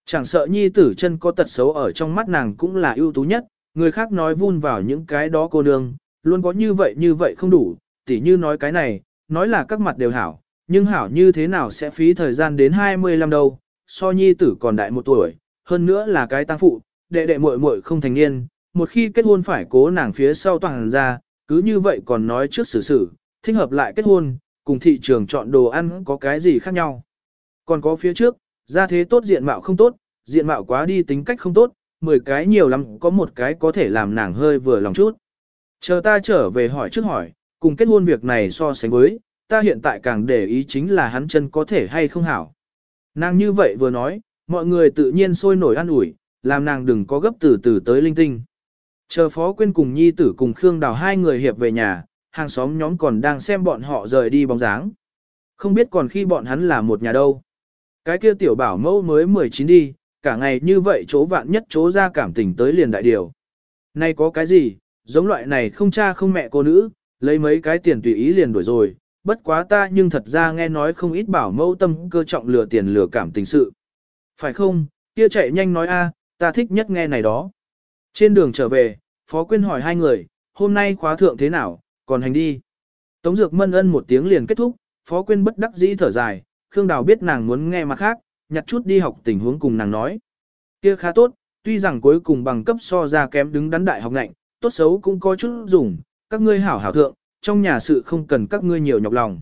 Chẳng sợ nhi tử chân có tật xấu ở trong mắt nàng cũng là ưu tú nhất, người khác nói vun vào những cái đó cô nương, luôn có như vậy như vậy không đủ, tỉ như nói cái này, nói là các mặt đều hảo, nhưng hảo như thế nào sẽ phí thời gian đến 25 đâu, so nhi tử còn đại một tuổi, hơn nữa là cái tăng phụ, đệ đệ muội muội không thành niên, một khi kết hôn phải cố nàng phía sau toàn ra, cứ như vậy còn nói trước xử xử, thích hợp lại kết hôn, cùng thị trường chọn đồ ăn có cái gì khác nhau. Còn có phía trước, ra thế tốt diện mạo không tốt, diện mạo quá đi tính cách không tốt, 10 cái nhiều lắm có một cái có thể làm nàng hơi vừa lòng chút. Chờ ta trở về hỏi trước hỏi, cùng kết hôn việc này so sánh với, ta hiện tại càng để ý chính là hắn chân có thể hay không hảo. Nàng như vậy vừa nói, mọi người tự nhiên sôi nổi ăn ủi, làm nàng đừng có gấp từ từ tới linh tinh. Chờ Phó Quyên cùng Nhi tử cùng Khương Đào hai người hiệp về nhà, hàng xóm nhóm còn đang xem bọn họ rời đi bóng dáng. Không biết còn khi bọn hắn là một nhà đâu. Cái kia tiểu bảo mẫu mới 19 đi, cả ngày như vậy chỗ vạn nhất chỗ ra cảm tình tới liền đại điều. Nay có cái gì, giống loại này không cha không mẹ cô nữ, lấy mấy cái tiền tùy ý liền đuổi rồi, bất quá ta nhưng thật ra nghe nói không ít bảo mẫu tâm cơ trọng lừa tiền lừa cảm tình sự. Phải không, kia chạy nhanh nói a, ta thích nhất nghe này đó. Trên đường trở về, Phó Quyên hỏi hai người, hôm nay khóa thượng thế nào, còn hành đi. Tống Dược mân ân một tiếng liền kết thúc, Phó Quyên bất đắc dĩ thở dài, Khương Đào biết nàng muốn nghe mặt khác, nhặt chút đi học tình huống cùng nàng nói. Kia khá tốt, tuy rằng cuối cùng bằng cấp so ra kém đứng đắn đại học ngạnh, tốt xấu cũng có chút dùng, các ngươi hảo hảo thượng, trong nhà sự không cần các ngươi nhiều nhọc lòng.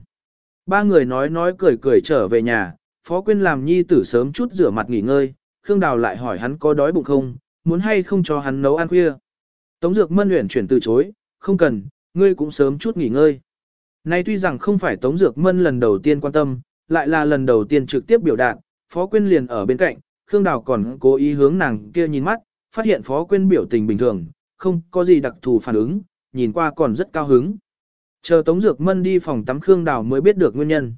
Ba người nói nói cười cười trở về nhà, Phó Quyên làm nhi tử sớm chút rửa mặt nghỉ ngơi, Khương Đào lại hỏi hắn có đói bụng không, muốn hay không cho hắn nấu ăn khuya. Tống Dược Mân luyện chuyển từ chối, không cần, ngươi cũng sớm chút nghỉ ngơi. Nay tuy rằng không phải Tống Dược Mân lần đầu tiên quan tâm, lại là lần đầu tiên trực tiếp biểu đạt, Phó Quyên liền ở bên cạnh, Khương Đào còn cố ý hướng nàng kia nhìn mắt, phát hiện Phó Quyên biểu tình bình thường, không có gì đặc thù phản ứng, nhìn qua còn rất cao hứng. Chờ Tống Dược Mân đi phòng tắm Khương Đào mới biết được nguyên nhân.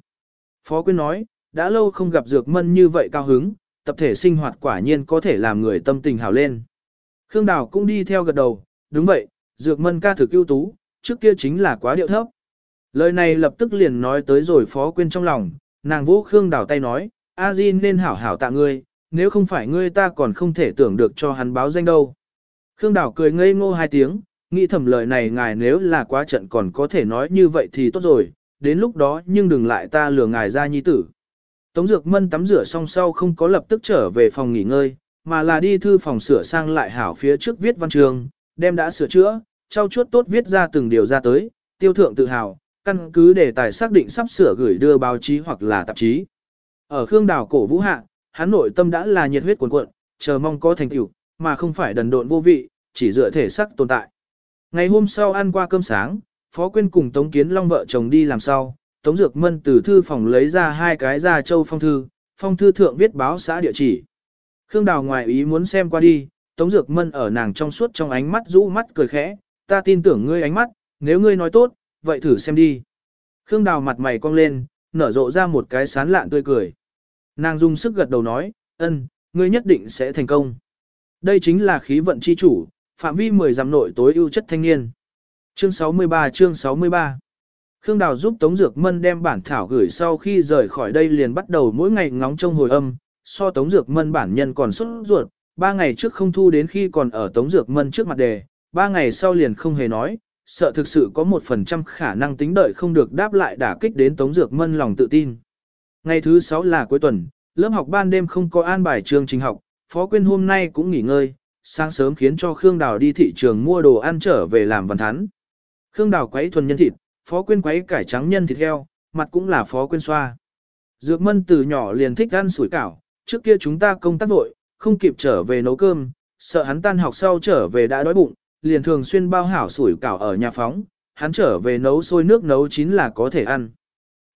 Phó Quyên nói, đã lâu không gặp Dược Mân như vậy cao hứng, tập thể sinh hoạt quả nhiên có thể làm người tâm tình hào lên. Khương Đào cũng đi theo gật đầu, đúng vậy, Dược Mân ca thực ưu tú, trước kia chính là quá điệu thấp. Lời này lập tức liền nói tới rồi Phó Quyên trong lòng, nàng vũ Khương Đào tay nói, A Di nên hảo hảo tạ ngươi, nếu không phải ngươi ta còn không thể tưởng được cho hắn báo danh đâu. Khương Đào cười ngây ngô hai tiếng, nghĩ thầm lời này ngài nếu là quá trận còn có thể nói như vậy thì tốt rồi, đến lúc đó nhưng đừng lại ta lừa ngài ra nhi tử. Tống Dược Mân tắm rửa xong sau không có lập tức trở về phòng nghỉ ngơi, mà là đi thư phòng sửa sang lại hảo phía trước viết văn trường, đem đã sửa chữa, trao chuốt tốt viết ra từng điều ra tới, tiêu thượng tự hào, căn cứ đề tài xác định sắp sửa gửi đưa báo chí hoặc là tạp chí. Ở Khương Đào cổ vũ hạ, hắn nội tâm đã là nhiệt huyết cuồn cuộn, chờ mong có thành tựu, mà không phải đần độn vô vị, chỉ dựa thể xác tồn tại. Ngày hôm sau ăn qua cơm sáng, Phó Quyên cùng Tống Kiến Long vợ chồng đi làm sau, Tống Dược Mân từ thư phòng lấy ra hai cái ra châu phong thư, phong thư thượng viết báo xã địa chỉ. Khương Đào ngoài ý muốn xem qua đi, Tống Dược Mân ở nàng trong suốt trong ánh mắt rũ mắt cười khẽ, ta tin tưởng ngươi ánh mắt, nếu ngươi nói tốt, vậy thử xem đi. Khương Đào mặt mày cong lên, nở rộ ra một cái sán lạn tươi cười. Nàng dùng sức gật đầu nói, ân, ngươi nhất định sẽ thành công. Đây chính là khí vận chi chủ, phạm vi 10 dặm nội tối ưu chất thanh niên. Chương 63 chương 63 Khương Đào giúp Tống Dược Mân đem bản thảo gửi sau khi rời khỏi đây liền bắt đầu mỗi ngày ngóng trông hồi âm, so Tống Dược Mân bản nhân còn xuất ruột, ba ngày trước không thu đến khi còn ở Tống Dược Mân trước mặt đề, ba ngày sau liền không hề nói, sợ thực sự có một phần trăm khả năng tính đợi không được đáp lại đả kích đến Tống Dược Mân lòng tự tin. Ngày thứ sáu là cuối tuần, lớp học ban đêm không có an bài chương trình học, Phó Quyên hôm nay cũng nghỉ ngơi, sáng sớm khiến cho Khương Đào đi thị trường mua đồ ăn trở về làm văn thắn. Khương Đào quấy thuần nhân thịt, Phó Quyên quấy cải trắng nhân thịt heo, mặt cũng là Phó Quyên xoa. Dược Mân từ nhỏ liền thích ăn sủi cảo, trước kia chúng ta công tác vội, không kịp trở về nấu cơm, sợ hắn tan học sau trở về đã đói bụng, liền thường xuyên bao hảo sủi cảo ở nhà phóng, hắn trở về nấu sôi nước nấu chín là có thể ăn.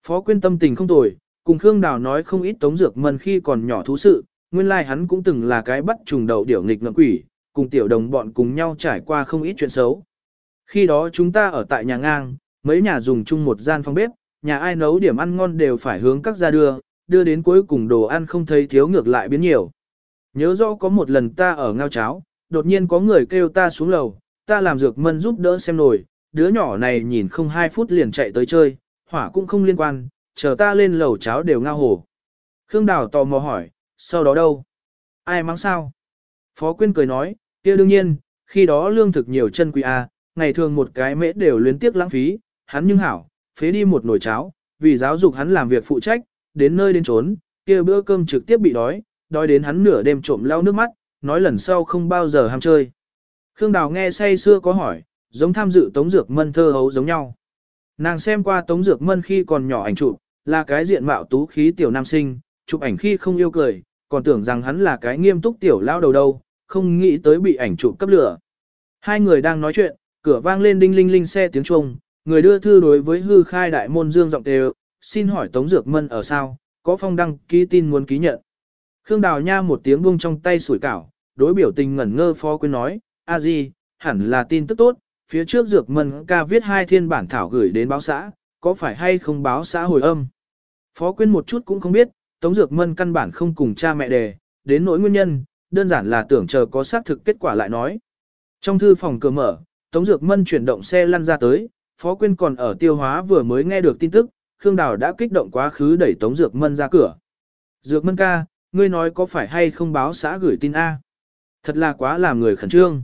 Phó Quyên tâm tình không tồi, cùng Khương Đào nói không ít tống dược mân khi còn nhỏ thú sự, nguyên lai like hắn cũng từng là cái bắt trùng đầu điểu nghịch ngợm quỷ, cùng tiểu đồng bọn cùng nhau trải qua không ít chuyện xấu. Khi đó chúng ta ở tại nhà ngang, mấy nhà dùng chung một gian phòng bếp, nhà ai nấu điểm ăn ngon đều phải hướng các gia đưa, đưa đến cuối cùng đồ ăn không thấy thiếu ngược lại biến nhiều. Nhớ rõ có một lần ta ở ngao cháo, đột nhiên có người kêu ta xuống lầu, ta làm dược mân giúp đỡ xem nổi, đứa nhỏ này nhìn không hai phút liền chạy tới chơi, hỏa cũng không liên quan, chờ ta lên lầu cháo đều ngao hồ. Khương Đào tò mò hỏi, sau đó đâu? Ai mang sao? Phó Quyên cười nói, kia đương nhiên, khi đó lương thực nhiều chân quý a, ngày thường một cái mễ đều luyến tiếc lãng phí, hắn nhưng hảo, phế đi một nồi cháo, vì giáo dục hắn làm việc phụ trách, đến nơi đến trốn, kia bữa cơm trực tiếp bị đói, đói đến hắn nửa đêm trộm lau nước mắt, nói lần sau không bao giờ ham chơi. Khương Đào nghe say xưa có hỏi, giống tham dự Tống Dược Mân thơ hấu giống nhau. Nàng xem qua Tống Dược Mân khi còn nhỏ ảnh chụp, là cái diện mạo tú khí tiểu nam sinh, chụp ảnh khi không yêu cười, còn tưởng rằng hắn là cái nghiêm túc tiểu lao đầu đâu, không nghĩ tới bị ảnh chụp cấp lửa. Hai người đang nói chuyện, cửa vang lên đinh linh linh xe tiếng chuông, người đưa thư đối với hư khai đại môn dương giọng đều, xin hỏi Tống Dược Mân ở sao, có phong đăng ký tin muốn ký nhận. Khương Đào Nha một tiếng buông trong tay sủi cảo, đối biểu tình ngẩn ngơ phó quyên nói, a gì? hẳn là tin tức tốt, phía trước Dược Mân ca viết hai thiên bản thảo gửi đến báo xã, có phải hay không báo xã hồi âm. Phó quyên một chút cũng không biết, Tống Dược Mân căn bản không cùng cha mẹ đề, đến nỗi nguyên nhân, đơn giản là tưởng chờ có xác thực kết quả lại nói. Trong thư phòng cửa mở, Tống Dược Mân chuyển động xe lăn ra tới, Phó Quyên còn ở tiêu hóa vừa mới nghe được tin tức, Khương Đào đã kích động quá khứ đẩy Tống Dược Mân ra cửa. Dược Mân ca, ngươi nói có phải hay không báo xã gửi tin A? Thật là quá làm người khẩn trương.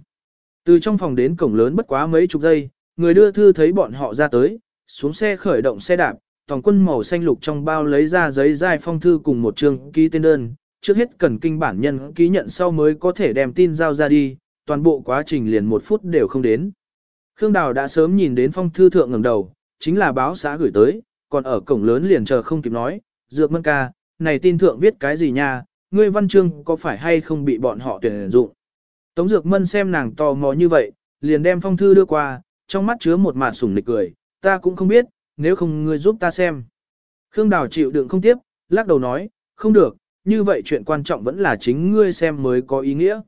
Từ trong phòng đến cổng lớn bất quá mấy chục giây, người đưa thư thấy bọn họ ra tới, xuống xe khởi động xe đạp, toàn quân màu xanh lục trong bao lấy ra giấy dai phong thư cùng một trường ký tên đơn, trước hết cần kinh bản nhân ký nhận sau mới có thể đem tin giao ra đi, toàn bộ quá trình liền một phút đều không đến. Khương Đào đã sớm nhìn đến phong thư thượng ngẩng đầu, chính là báo xã gửi tới, còn ở cổng lớn liền chờ không kịp nói, dược mân ca, này tin thượng viết cái gì nha, ngươi văn chương có phải hay không bị bọn họ tuyển dụng. Tống dược mân xem nàng tò mò như vậy, liền đem phong thư đưa qua, trong mắt chứa một mạt sủng nịch cười, ta cũng không biết, nếu không ngươi giúp ta xem. Khương Đào chịu đựng không tiếp, lắc đầu nói, không được, như vậy chuyện quan trọng vẫn là chính ngươi xem mới có ý nghĩa.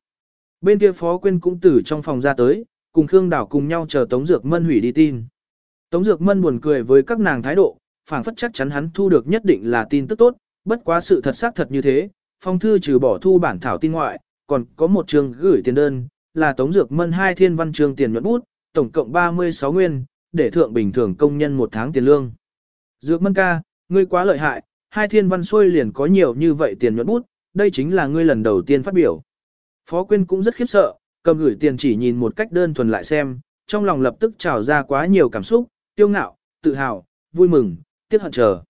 Bên kia Phó Quyên cũng từ trong phòng ra tới, cùng Khương đảo cùng nhau chờ Tống Dược Mân hủy đi tin. Tống Dược Mân buồn cười với các nàng thái độ, phảng phất chắc chắn hắn thu được nhất định là tin tức tốt, bất quá sự thật xác thật như thế, phong thư trừ bỏ thu bản thảo tin ngoại, còn có một trường gửi tiền đơn, là Tống Dược Mân hai thiên văn trường tiền nhuận bút, tổng cộng 36 nguyên, để thượng bình thường công nhân một tháng tiền lương. Dược Mân ca, ngươi quá lợi hại, hai thiên văn xuôi liền có nhiều như vậy tiền nhuận bút, đây chính là ngươi lần đầu tiên phát biểu. Phó Quyên cũng rất khiếp sợ, cầm gửi tiền chỉ nhìn một cách đơn thuần lại xem, trong lòng lập tức trào ra quá nhiều cảm xúc, tiêu ngạo, tự hào, vui mừng, tiếc hận chờ.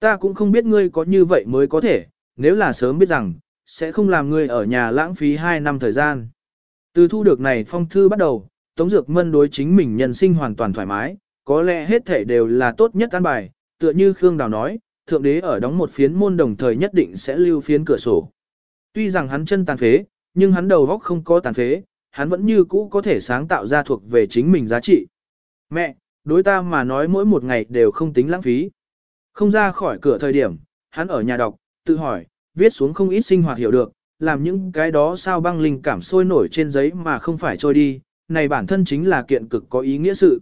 Ta cũng không biết ngươi có như vậy mới có thể, nếu là sớm biết rằng, sẽ không làm ngươi ở nhà lãng phí 2 năm thời gian. Từ thu được này phong thư bắt đầu, Tống Dược Mân đối chính mình nhân sinh hoàn toàn thoải mái, có lẽ hết thể đều là tốt nhất an bài, tựa như Khương Đào nói, Thượng Đế ở đóng một phiến môn đồng thời nhất định sẽ lưu phiến cửa sổ. Tuy rằng hắn chân tàn phế, nhưng hắn đầu góc không có tàn phế, hắn vẫn như cũ có thể sáng tạo ra thuộc về chính mình giá trị. Mẹ, đối ta mà nói mỗi một ngày đều không tính lãng phí. Không ra khỏi cửa thời điểm, hắn ở nhà đọc, tự hỏi, viết xuống không ít sinh hoạt hiểu được, làm những cái đó sao băng linh cảm sôi nổi trên giấy mà không phải trôi đi, này bản thân chính là kiện cực có ý nghĩa sự.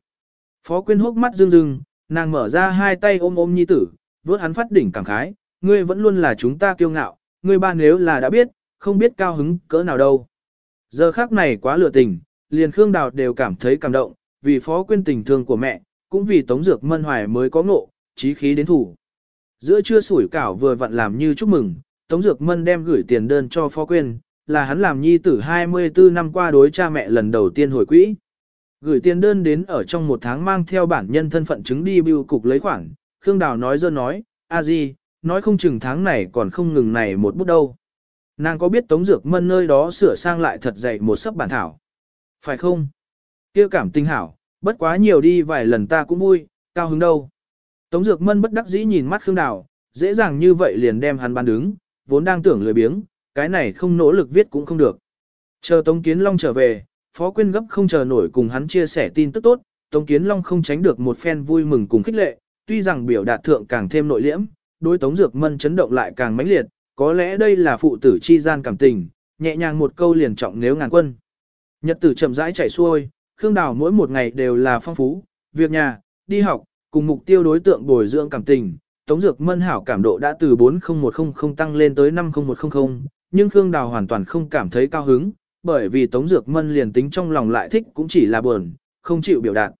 Phó Quyên hốc mắt rưng rưng, nàng mở ra hai tay ôm ôm nhi tử, vớt hắn phát đỉnh cảm khái, ngươi vẫn luôn là chúng ta kiêu ngạo, ngươi ba nếu là đã biết, không biết cao hứng cỡ nào đâu. Giờ khác này quá lừa tình, liền Khương Đào đều cảm thấy cảm động, vì Phó Quyên tình thương của mẹ, cũng vì Tống Dược Mân Hoài mới có ngộ, trí khí đến thủ. Giữa trưa sủi cảo vừa vặn làm như chúc mừng, Tống Dược Mân đem gửi tiền đơn cho Phó Quyên, là hắn làm nhi tử 24 năm qua đối cha mẹ lần đầu tiên hồi quỹ. Gửi tiền đơn đến ở trong một tháng mang theo bản nhân thân phận chứng đi bưu cục lấy khoản, Khương Đào nói dơ nói, a di, nói không chừng tháng này còn không ngừng này một bút đâu. Nàng có biết Tống Dược Mân nơi đó sửa sang lại thật dày một sấp bản thảo. Phải không? kia cảm tinh hảo, bất quá nhiều đi vài lần ta cũng vui, cao hứng đâu. Tống Dược Mân bất đắc dĩ nhìn mắt Khương Đào, dễ dàng như vậy liền đem hắn bán đứng, vốn đang tưởng lười biếng, cái này không nỗ lực viết cũng không được. Chờ Tống Kiến Long trở về, Phó Quyên gấp không chờ nổi cùng hắn chia sẻ tin tức tốt, Tống Kiến Long không tránh được một phen vui mừng cùng khích lệ, tuy rằng biểu đạt thượng càng thêm nội liễm, đối Tống Dược Mân chấn động lại càng mãnh liệt, có lẽ đây là phụ tử chi gian cảm tình, nhẹ nhàng một câu liền trọng nếu ngàn quân. Nhật tử chậm rãi chảy xuôi, Khương Đào mỗi một ngày đều là phong phú, việc nhà, đi học, cùng mục tiêu đối tượng bồi dưỡng cảm tình, Tống Dược Mân hảo cảm độ đã từ 40100 tăng lên tới 50100, nhưng Khương Đào hoàn toàn không cảm thấy cao hứng, bởi vì Tống Dược Mân liền tính trong lòng lại thích cũng chỉ là buồn, không chịu biểu đạt.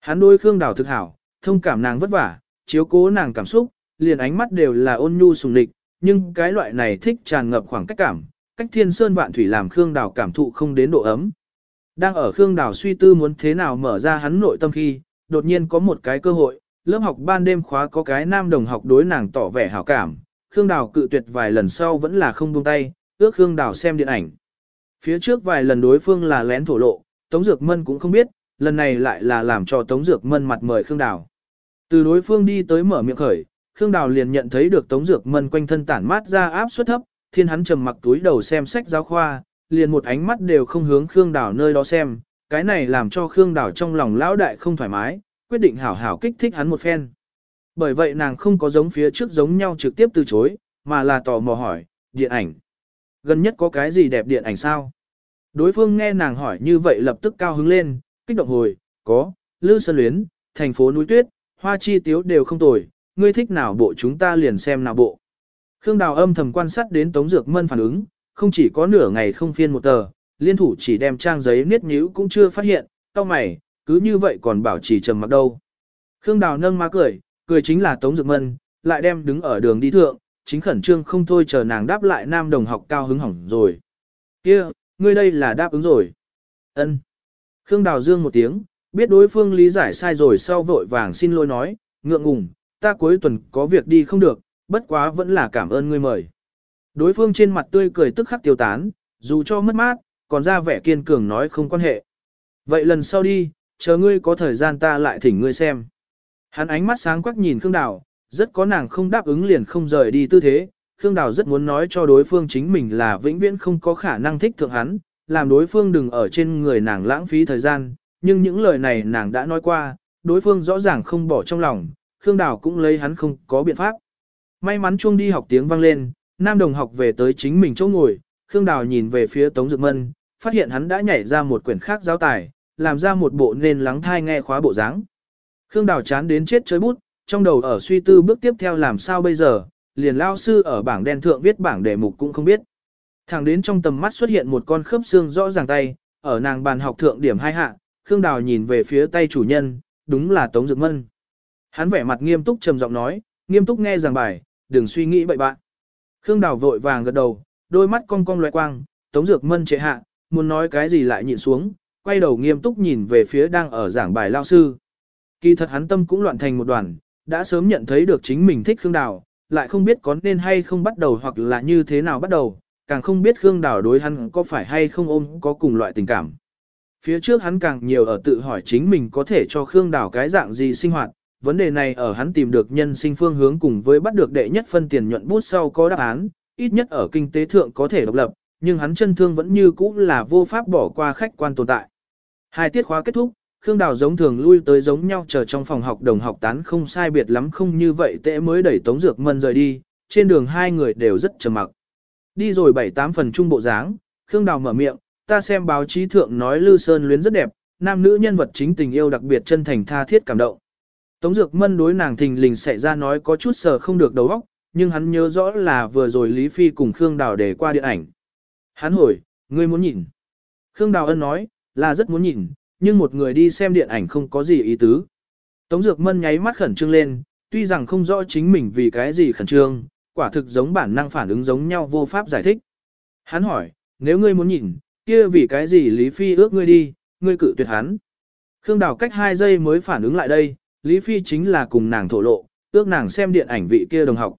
Hắn đôi Khương Đào thực hảo, thông cảm nàng vất vả, chiếu cố nàng cảm xúc, liền ánh mắt đều là ôn nhu sùng địch, nhưng cái loại này thích tràn ngập khoảng cách cảm, cách thiên sơn vạn thủy làm Khương Đào cảm thụ không đến độ ấm. Đang ở Khương Đào suy tư muốn thế nào mở ra hắn nội tâm khi, đột nhiên có một cái cơ hội, lớp học ban đêm khóa có cái nam đồng học đối nàng tỏ vẻ hảo cảm, Khương Đào cự tuyệt vài lần sau vẫn là không buông tay, ước Khương Đào xem điện ảnh. Phía trước vài lần đối phương là lén thổ lộ, Tống Dược Mân cũng không biết, lần này lại là làm cho Tống Dược Mân mặt mời Khương Đào. Từ đối phương đi tới mở miệng khởi, Khương Đào liền nhận thấy được Tống Dược Mân quanh thân tản mát ra áp suất thấp, thiên hắn trầm mặc túi đầu xem sách giáo khoa, liền một ánh mắt đều không hướng Khương Đào nơi đó xem, cái này làm cho Khương Đào trong lòng lão đại không thoải mái, quyết định hảo hảo kích thích hắn một phen. Bởi vậy nàng không có giống phía trước giống nhau trực tiếp từ chối, mà là tò mò hỏi, điện ảnh. Gần nhất có cái gì đẹp điện ảnh sao? Đối phương nghe nàng hỏi như vậy lập tức cao hứng lên, kích động hồi, có, Lư Sơn Luyến, thành phố núi tuyết, hoa chi tiếu đều không tồi, ngươi thích nào bộ chúng ta liền xem nào bộ. Khương Đào âm thầm quan sát đến Tống Dược Mân phản ứng, không chỉ có nửa ngày không phiên một tờ, liên thủ chỉ đem trang giấy niết nhíu cũng chưa phát hiện, cao mày, cứ như vậy còn bảo trì trầm mặc đâu. Khương Đào nâng má cười, cười chính là Tống Dược Mân, lại đem đứng ở đường đi thượng, chính khẩn trương không thôi chờ nàng đáp lại nam đồng học cao hứng hỏng rồi. kia ngươi đây là đáp ứng rồi. ân Khương Đào dương một tiếng, biết đối phương lý giải sai rồi sau vội vàng xin lỗi nói, ngượng ngùng, ta cuối tuần có việc đi không được, bất quá vẫn là cảm ơn ngươi mời. Đối phương trên mặt tươi cười tức khắc tiêu tán, dù cho mất mát, còn ra vẻ kiên cường nói không quan hệ. Vậy lần sau đi, chờ ngươi có thời gian ta lại thỉnh ngươi xem. Hắn ánh mắt sáng quắc nhìn Khương Đào, rất có nàng không đáp ứng liền không rời đi tư thế. Khương Đào rất muốn nói cho đối phương chính mình là vĩnh viễn không có khả năng thích thượng hắn, làm đối phương đừng ở trên người nàng lãng phí thời gian, nhưng những lời này nàng đã nói qua, đối phương rõ ràng không bỏ trong lòng, Khương Đào cũng lấy hắn không có biện pháp. May mắn chuông đi học tiếng vang lên, nam đồng học về tới chính mình chỗ ngồi, Khương Đào nhìn về phía Tống Dược Mân, phát hiện hắn đã nhảy ra một quyển khác giáo tài, làm ra một bộ nên lắng thai nghe khóa bộ dáng. Khương Đào chán đến chết chơi bút, trong đầu ở suy tư bước tiếp theo làm sao bây giờ, liền lao sư ở bảng đen thượng viết bảng đề mục cũng không biết. Thẳng đến trong tầm mắt xuất hiện một con khớp xương rõ ràng tay, ở nàng bàn học thượng điểm hai hạ, Khương Đào nhìn về phía tay chủ nhân, đúng là Tống Dược Mân. Hắn vẻ mặt nghiêm túc trầm giọng nói, nghiêm túc nghe giảng bài, đừng suy nghĩ bậy bạn. Khương Đào vội vàng gật đầu, đôi mắt cong cong loe quang, Tống Dược Mân trệ hạ, muốn nói cái gì lại nhịn xuống, quay đầu nghiêm túc nhìn về phía đang ở giảng bài lao sư. Kỳ thật hắn tâm cũng loạn thành một đoàn, đã sớm nhận thấy được chính mình thích Khương Đào, lại không biết có nên hay không bắt đầu hoặc là như thế nào bắt đầu, càng không biết Khương Đào đối hắn có phải hay không ôm có cùng loại tình cảm. Phía trước hắn càng nhiều ở tự hỏi chính mình có thể cho Khương Đào cái dạng gì sinh hoạt, vấn đề này ở hắn tìm được nhân sinh phương hướng cùng với bắt được đệ nhất phân tiền nhuận bút sau có đáp án, ít nhất ở kinh tế thượng có thể độc lập, nhưng hắn chân thương vẫn như cũ là vô pháp bỏ qua khách quan tồn tại. Hai tiết khóa kết thúc, Khương Đào giống thường lui tới giống nhau chờ trong phòng học đồng học tán không sai biệt lắm không như vậy tệ mới đẩy Tống Dược Mân rời đi, trên đường hai người đều rất trầm mặc. Đi rồi bảy tám phần trung bộ dáng, Khương Đào mở miệng, ta xem báo chí thượng nói Lư Sơn luyến rất đẹp, nam nữ nhân vật chính tình yêu đặc biệt chân thành tha thiết cảm động. Tống Dược Mân đối nàng thình lình xảy ra nói có chút sờ không được đầu óc, nhưng hắn nhớ rõ là vừa rồi Lý Phi cùng Khương Đào để qua điện ảnh. Hắn hỏi, ngươi muốn nhìn. Khương Đào Ân nói, là rất muốn nhìn, nhưng một người đi xem điện ảnh không có gì ý tứ. Tống Dược Mân nháy mắt khẩn trương lên, tuy rằng không rõ chính mình vì cái gì khẩn trương, quả thực giống bản năng phản ứng giống nhau vô pháp giải thích. Hắn hỏi, nếu ngươi muốn nhìn, kia vì cái gì Lý Phi ước ngươi đi, ngươi cự tuyệt hắn. Khương Đào cách 2 giây mới phản ứng lại đây, Lý Phi chính là cùng nàng thổ lộ, ước nàng xem điện ảnh vị kia đồng học.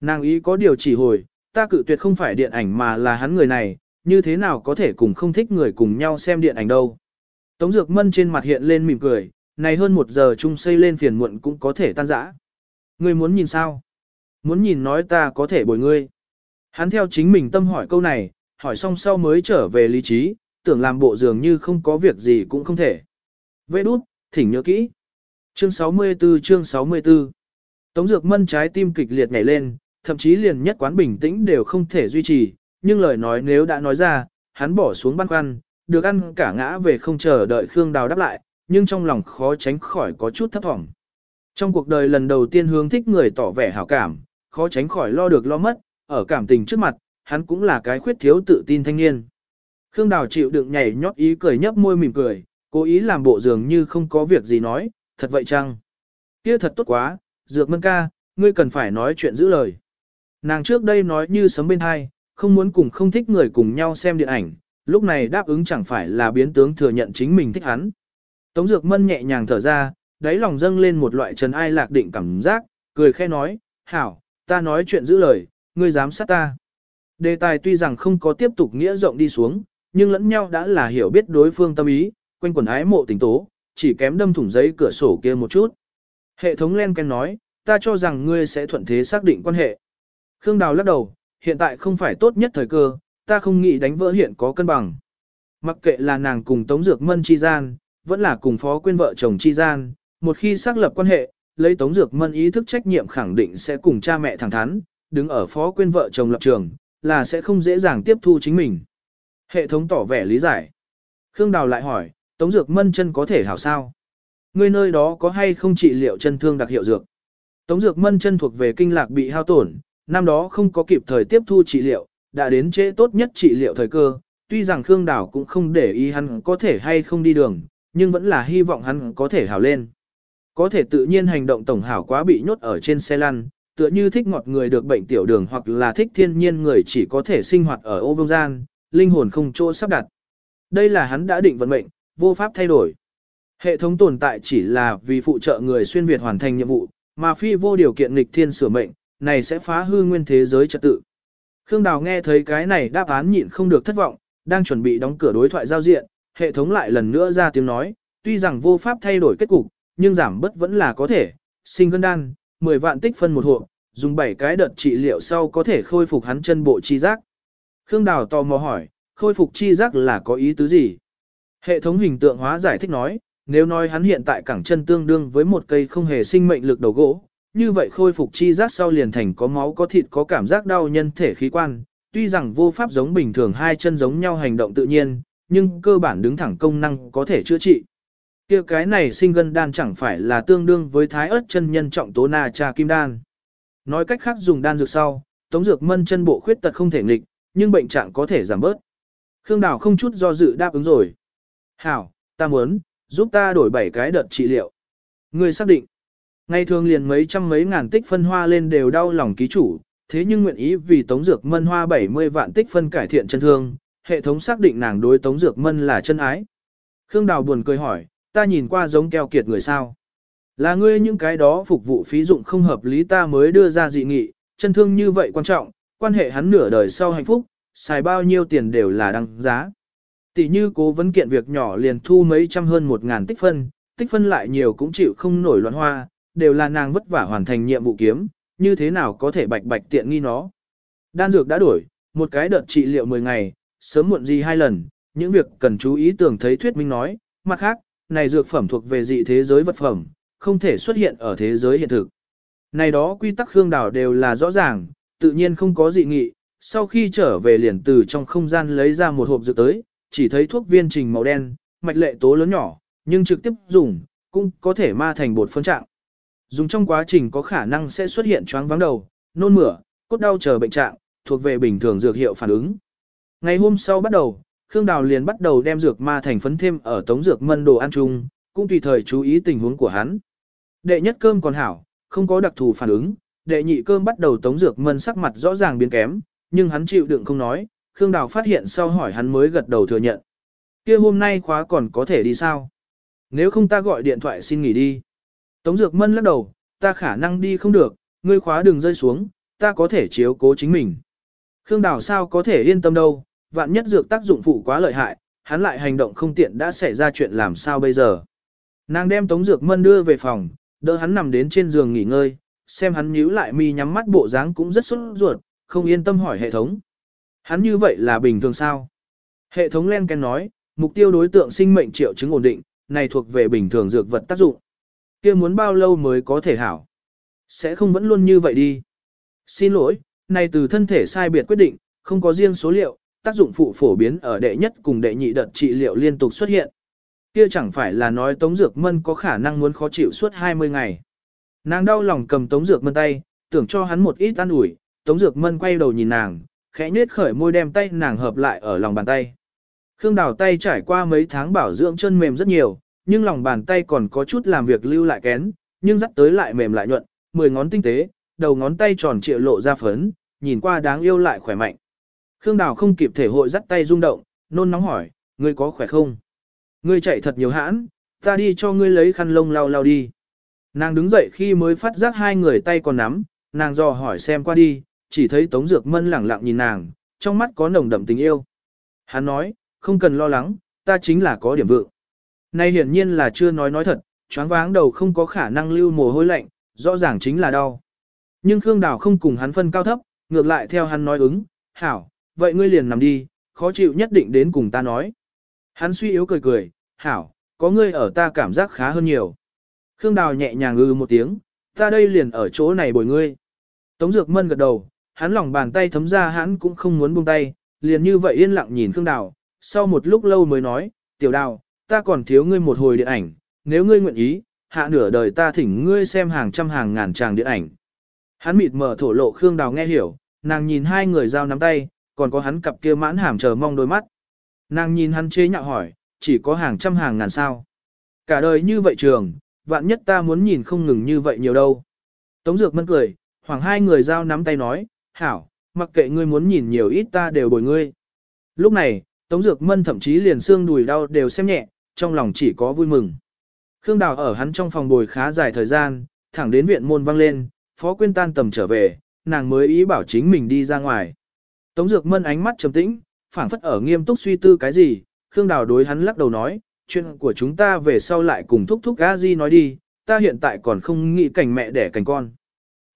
Nàng ý có điều chỉ hồi, ta cự tuyệt không phải điện ảnh mà là hắn người này, như thế nào có thể cùng không thích người cùng nhau xem điện ảnh đâu. Tống Dược Mân trên mặt hiện lên mỉm cười, này hơn một giờ chung xây lên phiền muộn cũng có thể tan rã. Ngươi muốn nhìn sao? Muốn nhìn nói ta có thể bồi ngươi. Hắn theo chính mình tâm hỏi câu này, hỏi xong sau mới trở về lý trí, tưởng làm bộ dường như không có việc gì cũng không thể. Vê đút, thỉnh nhớ kỹ. Chương 64 chương 64 Tống Dược Mân trái tim kịch liệt nhảy lên, thậm chí liền nhất quán bình tĩnh đều không thể duy trì, nhưng lời nói nếu đã nói ra, hắn bỏ xuống băn khoăn, được ăn cả ngã về không chờ đợi Khương Đào đáp lại, nhưng trong lòng khó tránh khỏi có chút thấp thỏm. Trong cuộc đời lần đầu tiên hướng thích người tỏ vẻ hảo cảm, khó tránh khỏi lo được lo mất, ở cảm tình trước mặt, hắn cũng là cái khuyết thiếu tự tin thanh niên. Khương Đào chịu đựng nhảy nhót ý cười nhấp môi mỉm cười, cố ý làm bộ dường như không có việc gì nói, thật vậy chăng? Kia thật tốt quá, Dược Mân ca, ngươi cần phải nói chuyện giữ lời. Nàng trước đây nói như sấm bên hai, không muốn cùng không thích người cùng nhau xem điện ảnh, lúc này đáp ứng chẳng phải là biến tướng thừa nhận chính mình thích hắn. Tống Dược Mân nhẹ nhàng thở ra, đáy lòng dâng lên một loại trần ai lạc định cảm giác, cười khẽ nói, hảo, ta nói chuyện giữ lời, ngươi dám sát ta. Đề tài tuy rằng không có tiếp tục nghĩa rộng đi xuống, nhưng lẫn nhau đã là hiểu biết đối phương tâm ý, quanh quần ái mộ tình tố, chỉ kém đâm thủng giấy cửa sổ kia một chút. Hệ thống len ken nói, ta cho rằng ngươi sẽ thuận thế xác định quan hệ. Khương Đào lắc đầu, hiện tại không phải tốt nhất thời cơ, ta không nghĩ đánh vỡ hiện có cân bằng. Mặc kệ là nàng cùng Tống Dược Mân chi gian, vẫn là cùng phó quên vợ chồng chi gian, một khi xác lập quan hệ, lấy Tống Dược Mân ý thức trách nhiệm khẳng định sẽ cùng cha mẹ thẳng thắn, đứng ở phó quên vợ chồng lập trường, là sẽ không dễ dàng tiếp thu chính mình. Hệ thống tỏ vẻ lý giải. Khương Đào lại hỏi, Tống Dược Mân chân có thể hảo sao? Ngươi nơi đó có hay không trị liệu chân thương đặc hiệu dược? Tống Dược Mân chân thuộc về kinh lạc bị hao tổn, năm đó không có kịp thời tiếp thu trị liệu, đã đến trễ tốt nhất trị liệu thời cơ, tuy rằng Khương đảo cũng không để ý hắn có thể hay không đi đường, nhưng vẫn là hy vọng hắn có thể hảo lên. Có thể tự nhiên hành động tổng hảo quá bị nhốt ở trên xe lăn, tựa như thích ngọt người được bệnh tiểu đường hoặc là thích thiên nhiên người chỉ có thể sinh hoạt ở ô vương gian, linh hồn không chỗ sắp đặt. Đây là hắn đã định vận mệnh, vô pháp thay đổi. Hệ thống tồn tại chỉ là vì phụ trợ người xuyên Việt hoàn thành nhiệm vụ, mà phi vô điều kiện nghịch thiên sửa mệnh, này sẽ phá hư nguyên thế giới trật tự. Khương Đào nghe thấy cái này đáp án nhịn không được thất vọng, đang chuẩn bị đóng cửa đối thoại giao diện, hệ thống lại lần nữa ra tiếng nói, tuy rằng vô pháp thay đổi kết cục, nhưng giảm bất vẫn là có thể, sinh gân đan, 10 vạn tích phân một hộp, dùng 7 cái đợt trị liệu sau có thể khôi phục hắn chân bộ chi giác. Khương Đào tò mò hỏi, khôi phục chi giác là có ý tứ gì? Hệ thống hình tượng hóa giải thích nói, nếu nói hắn hiện tại cẳng chân tương đương với một cây không hề sinh mệnh lực đầu gỗ, như vậy khôi phục chi giác sau liền thành có máu có thịt có cảm giác đau nhân thể khí quan, tuy rằng vô pháp giống bình thường hai chân giống nhau hành động tự nhiên, nhưng cơ bản đứng thẳng công năng có thể chữa trị. Kia cái này sinh gân đan chẳng phải là tương đương với thái ớt chân nhân trọng tố na trà kim đan. Nói cách khác dùng đan dược sau, tống dược mân chân bộ khuyết tật không thể nghịch, nhưng bệnh trạng có thể giảm bớt. Khương Đào không chút do dự đáp ứng rồi. Hảo, ta muốn, giúp ta đổi bảy cái đợt trị liệu. Ngươi xác định. Ngày thường liền mấy trăm mấy ngàn tích phân hoa lên đều đau lòng ký chủ, thế nhưng nguyện ý vì Tống Dược Mân hoa 70 vạn tích phân cải thiện chân thương, hệ thống xác định nàng đối Tống Dược Mân là chân ái. Khương Đào buồn cười hỏi, ta nhìn qua giống keo kiệt người sao. Là ngươi những cái đó phục vụ phí dụng không hợp lý ta mới đưa ra dị nghị, chân thương như vậy quan trọng, quan hệ hắn nửa đời sau hạnh phúc, xài bao nhiêu tiền đều là đăng giá. Tỷ như cố vấn kiện việc nhỏ liền thu mấy trăm hơn một ngàn tích phân, tích phân lại nhiều cũng chịu không nổi loạn hoa, đều là nàng vất vả hoàn thành nhiệm vụ kiếm, như thế nào có thể bạch bạch tiện nghi nó. Đan dược đã đổi, một cái đợt trị liệu 10 ngày, sớm muộn gì hai lần, những việc cần chú ý tưởng thấy thuyết minh nói, mặt khác, này dược phẩm thuộc về dị thế giới vật phẩm, không thể xuất hiện ở thế giới hiện thực. Này đó quy tắc khương đảo đều là rõ ràng, tự nhiên không có dị nghị, sau khi trở về liền từ trong không gian lấy ra một hộp dược tới, chỉ thấy thuốc viên trình màu đen, mạch lệ tố lớn nhỏ, nhưng trực tiếp dùng, cũng có thể ma thành bột phân trạng. Dùng trong quá trình có khả năng sẽ xuất hiện choáng vắng đầu, nôn mửa, cốt đau chờ bệnh trạng, thuộc về bình thường dược hiệu phản ứng. Ngày hôm sau bắt đầu, Khương Đào liền bắt đầu đem dược ma thành phấn thêm ở tống dược mân đồ ăn chung, cũng tùy thời chú ý tình huống của hắn. Đệ nhất cơm còn hảo, không có đặc thù phản ứng, đệ nhị cơm bắt đầu tống dược mân sắc mặt rõ ràng biến kém, nhưng hắn chịu đựng không nói, Khương Đào phát hiện sau hỏi hắn mới gật đầu thừa nhận. kia hôm nay khóa còn có thể đi sao? Nếu không ta gọi điện thoại xin nghỉ đi. Tống Dược Mân lắc đầu, ta khả năng đi không được, ngươi khóa đừng rơi xuống, ta có thể chiếu cố chính mình. Khương Đào sao có thể yên tâm đâu, vạn nhất dược tác dụng phụ quá lợi hại, hắn lại hành động không tiện đã xảy ra chuyện làm sao bây giờ. Nàng đem Tống Dược Mân đưa về phòng, đỡ hắn nằm đến trên giường nghỉ ngơi, xem hắn nhíu lại mi nhắm mắt bộ dáng cũng rất sốt ruột, không yên tâm hỏi hệ thống. Hắn như vậy là bình thường sao? Hệ thống len ken nói, mục tiêu đối tượng sinh mệnh triệu chứng ổn định, này thuộc về bình thường dược vật tác dụng. kia muốn bao lâu mới có thể hảo? Sẽ không vẫn luôn như vậy đi. Xin lỗi, này từ thân thể sai biệt quyết định, không có riêng số liệu, tác dụng phụ phổ biến ở đệ nhất cùng đệ nhị đợt trị liệu liên tục xuất hiện. Kia chẳng phải là nói Tống Dược Mân có khả năng muốn khó chịu suốt 20 ngày. Nàng đau lòng cầm Tống Dược Mân tay, tưởng cho hắn một ít an ủi, Tống Dược Mân quay đầu nhìn nàng, khẽ nhếch khởi môi đem tay nàng hợp lại ở lòng bàn tay. Khương Đào tay trải qua mấy tháng bảo dưỡng chân mềm rất nhiều, nhưng lòng bàn tay còn có chút làm việc lưu lại kén, nhưng dắt tới lại mềm lại nhuận, mười ngón tinh tế, đầu ngón tay tròn trịa lộ ra phấn, nhìn qua đáng yêu lại khỏe mạnh. Khương Đào không kịp thể hội dắt tay rung động, nôn nóng hỏi, ngươi có khỏe không? Ngươi chạy thật nhiều hãn, ta đi cho ngươi lấy khăn lông lau lau đi. Nàng đứng dậy khi mới phát giác hai người tay còn nắm, nàng dò hỏi xem qua đi, chỉ thấy Tống Dược Mân lẳng lặng nhìn nàng, trong mắt có nồng đậm tình yêu. Hắn nói, không cần lo lắng, ta chính là có điểm vượng. nay hiển nhiên là chưa nói nói thật, choáng váng đầu không có khả năng lưu mồ hôi lạnh, rõ ràng chính là đau. Nhưng Khương Đào không cùng hắn phân cao thấp, ngược lại theo hắn nói ứng, hảo, vậy ngươi liền nằm đi, khó chịu nhất định đến cùng ta nói. Hắn suy yếu cười cười, hảo, có ngươi ở ta cảm giác khá hơn nhiều. Khương Đào nhẹ nhàng ư một tiếng, ta đây liền ở chỗ này bồi ngươi. Tống Dược Mân gật đầu, hắn lòng bàn tay thấm ra hắn cũng không muốn buông tay, liền như vậy yên lặng nhìn Khương Đào, sau một lúc lâu mới nói, tiểu đào, ta còn thiếu ngươi một hồi điện ảnh, nếu ngươi nguyện ý, hạ nửa đời ta thỉnh ngươi xem hàng trăm hàng ngàn tràng điện ảnh. Hắn mịt mở thổ lộ Khương Đào nghe hiểu, nàng nhìn hai người giao nắm tay, còn có hắn cặp kia mãn hàm chờ mong đôi mắt. Nàng nhìn hắn chế nhạo hỏi, chỉ có hàng trăm hàng ngàn sao. Cả đời như vậy trường, vạn nhất ta muốn nhìn không ngừng như vậy nhiều đâu. Tống Dược mân cười, hoàng hai người giao nắm tay nói, hảo, mặc kệ ngươi muốn nhìn nhiều ít ta đều bồi ngươi. Lúc này, Tống Dược Mân thậm chí liền xương đùi đau đều xem nhẹ, trong lòng chỉ có vui mừng. Khương Đào ở hắn trong phòng bồi khá dài thời gian, thẳng đến viện môn vang lên, Phó Quyên tan tầm trở về, nàng mới ý bảo chính mình đi ra ngoài. Tống Dược Mân ánh mắt trầm tĩnh, phảng phất ở nghiêm túc suy tư cái gì, Khương Đào đối hắn lắc đầu nói, chuyện của chúng ta về sau lại cùng thúc thúc a di nói đi, ta hiện tại còn không nghĩ cảnh mẹ đẻ cảnh con.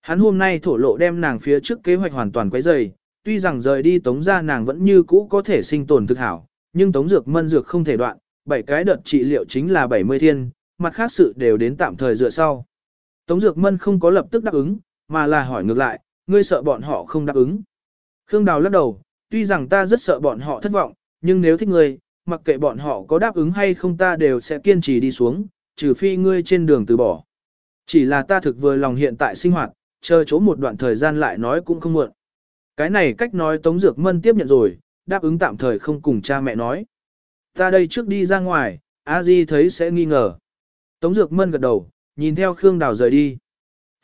Hắn hôm nay thổ lộ đem nàng phía trước kế hoạch hoàn toàn quấy rầy, tuy rằng rời đi tống ra nàng vẫn như cũ có thể sinh tồn thực hảo, nhưng tống dược mân dược không thể đoạn, bảy cái đợt trị liệu chính là 70 thiên, mặt khác sự đều đến tạm thời dựa sau. Tống dược mân không có lập tức đáp ứng, mà là hỏi ngược lại, ngươi sợ bọn họ không đáp ứng. Khương Đào lắc đầu, tuy rằng ta rất sợ bọn họ thất vọng, nhưng nếu thích ngươi, mặc kệ bọn họ có đáp ứng hay không ta đều sẽ kiên trì đi xuống, trừ phi ngươi trên đường từ bỏ. Chỉ là ta thực vừa lòng hiện tại sinh hoạt, chờ chỗ một đoạn thời gian lại nói cũng không muộn. Cái này cách nói Tống Dược Mân tiếp nhận rồi, đáp ứng tạm thời không cùng cha mẹ nói. Ta đây trước đi ra ngoài, a di thấy sẽ nghi ngờ. Tống Dược Mân gật đầu, nhìn Nhìn theo Khương Đào rời đi.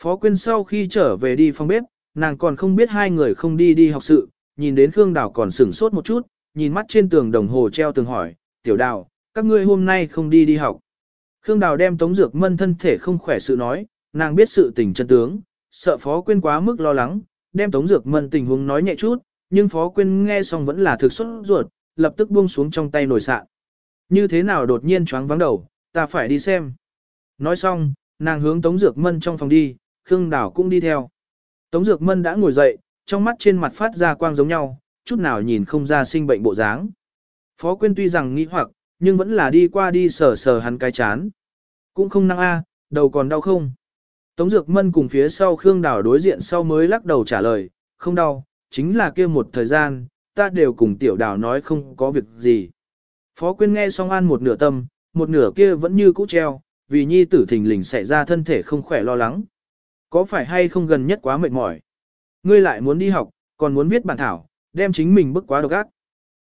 Phó Quyên sau khi trở về đi phòng bếp, nàng còn không biết hai người không đi đi học sự, nhìn đến Khương Đào còn sửng sốt một chút, nhìn mắt trên tường đồng hồ treo tường hỏi, tiểu đào, các ngươi hôm nay không đi đi học. Khương Đào đem Tống Dược Mân thân thể không khỏe sự nói, nàng biết sự tình chân tướng, sợ Phó Quyên quá mức lo lắng, đem Tống Dược Mân tình huống nói nhẹ chút, nhưng Phó Quyên nghe xong vẫn là thực xuất ruột, lập tức buông xuống trong tay nồi sạn. Như thế nào đột nhiên choáng vắng đầu, ta phải đi xem. Nói xong, nàng hướng Tống Dược Mân trong phòng đi, Khương Đảo cũng đi theo. Tống Dược Mân đã ngồi dậy, trong mắt trên mặt phát ra quang giống nhau, chút nào nhìn không ra sinh bệnh bộ dáng. Phó Quyên tuy rằng nghĩ hoặc, nhưng vẫn là đi qua đi sờ sờ hắn cái chán. Cũng không năng a, đầu còn đau không? Tống Dược Mân cùng phía sau Khương Đào đối diện sau mới lắc đầu trả lời, không đau, chính là kia một thời gian, ta đều cùng tiểu đào nói không có việc gì. Phó Quyên nghe xong an một nửa tâm, một nửa kia vẫn như cũ treo, vì nhi tử thình lình xảy ra thân thể không khỏe lo lắng. Có phải hay không gần nhất quá mệt mỏi? Ngươi lại muốn đi học, còn muốn viết bản thảo, đem chính mình bức quá độc ác.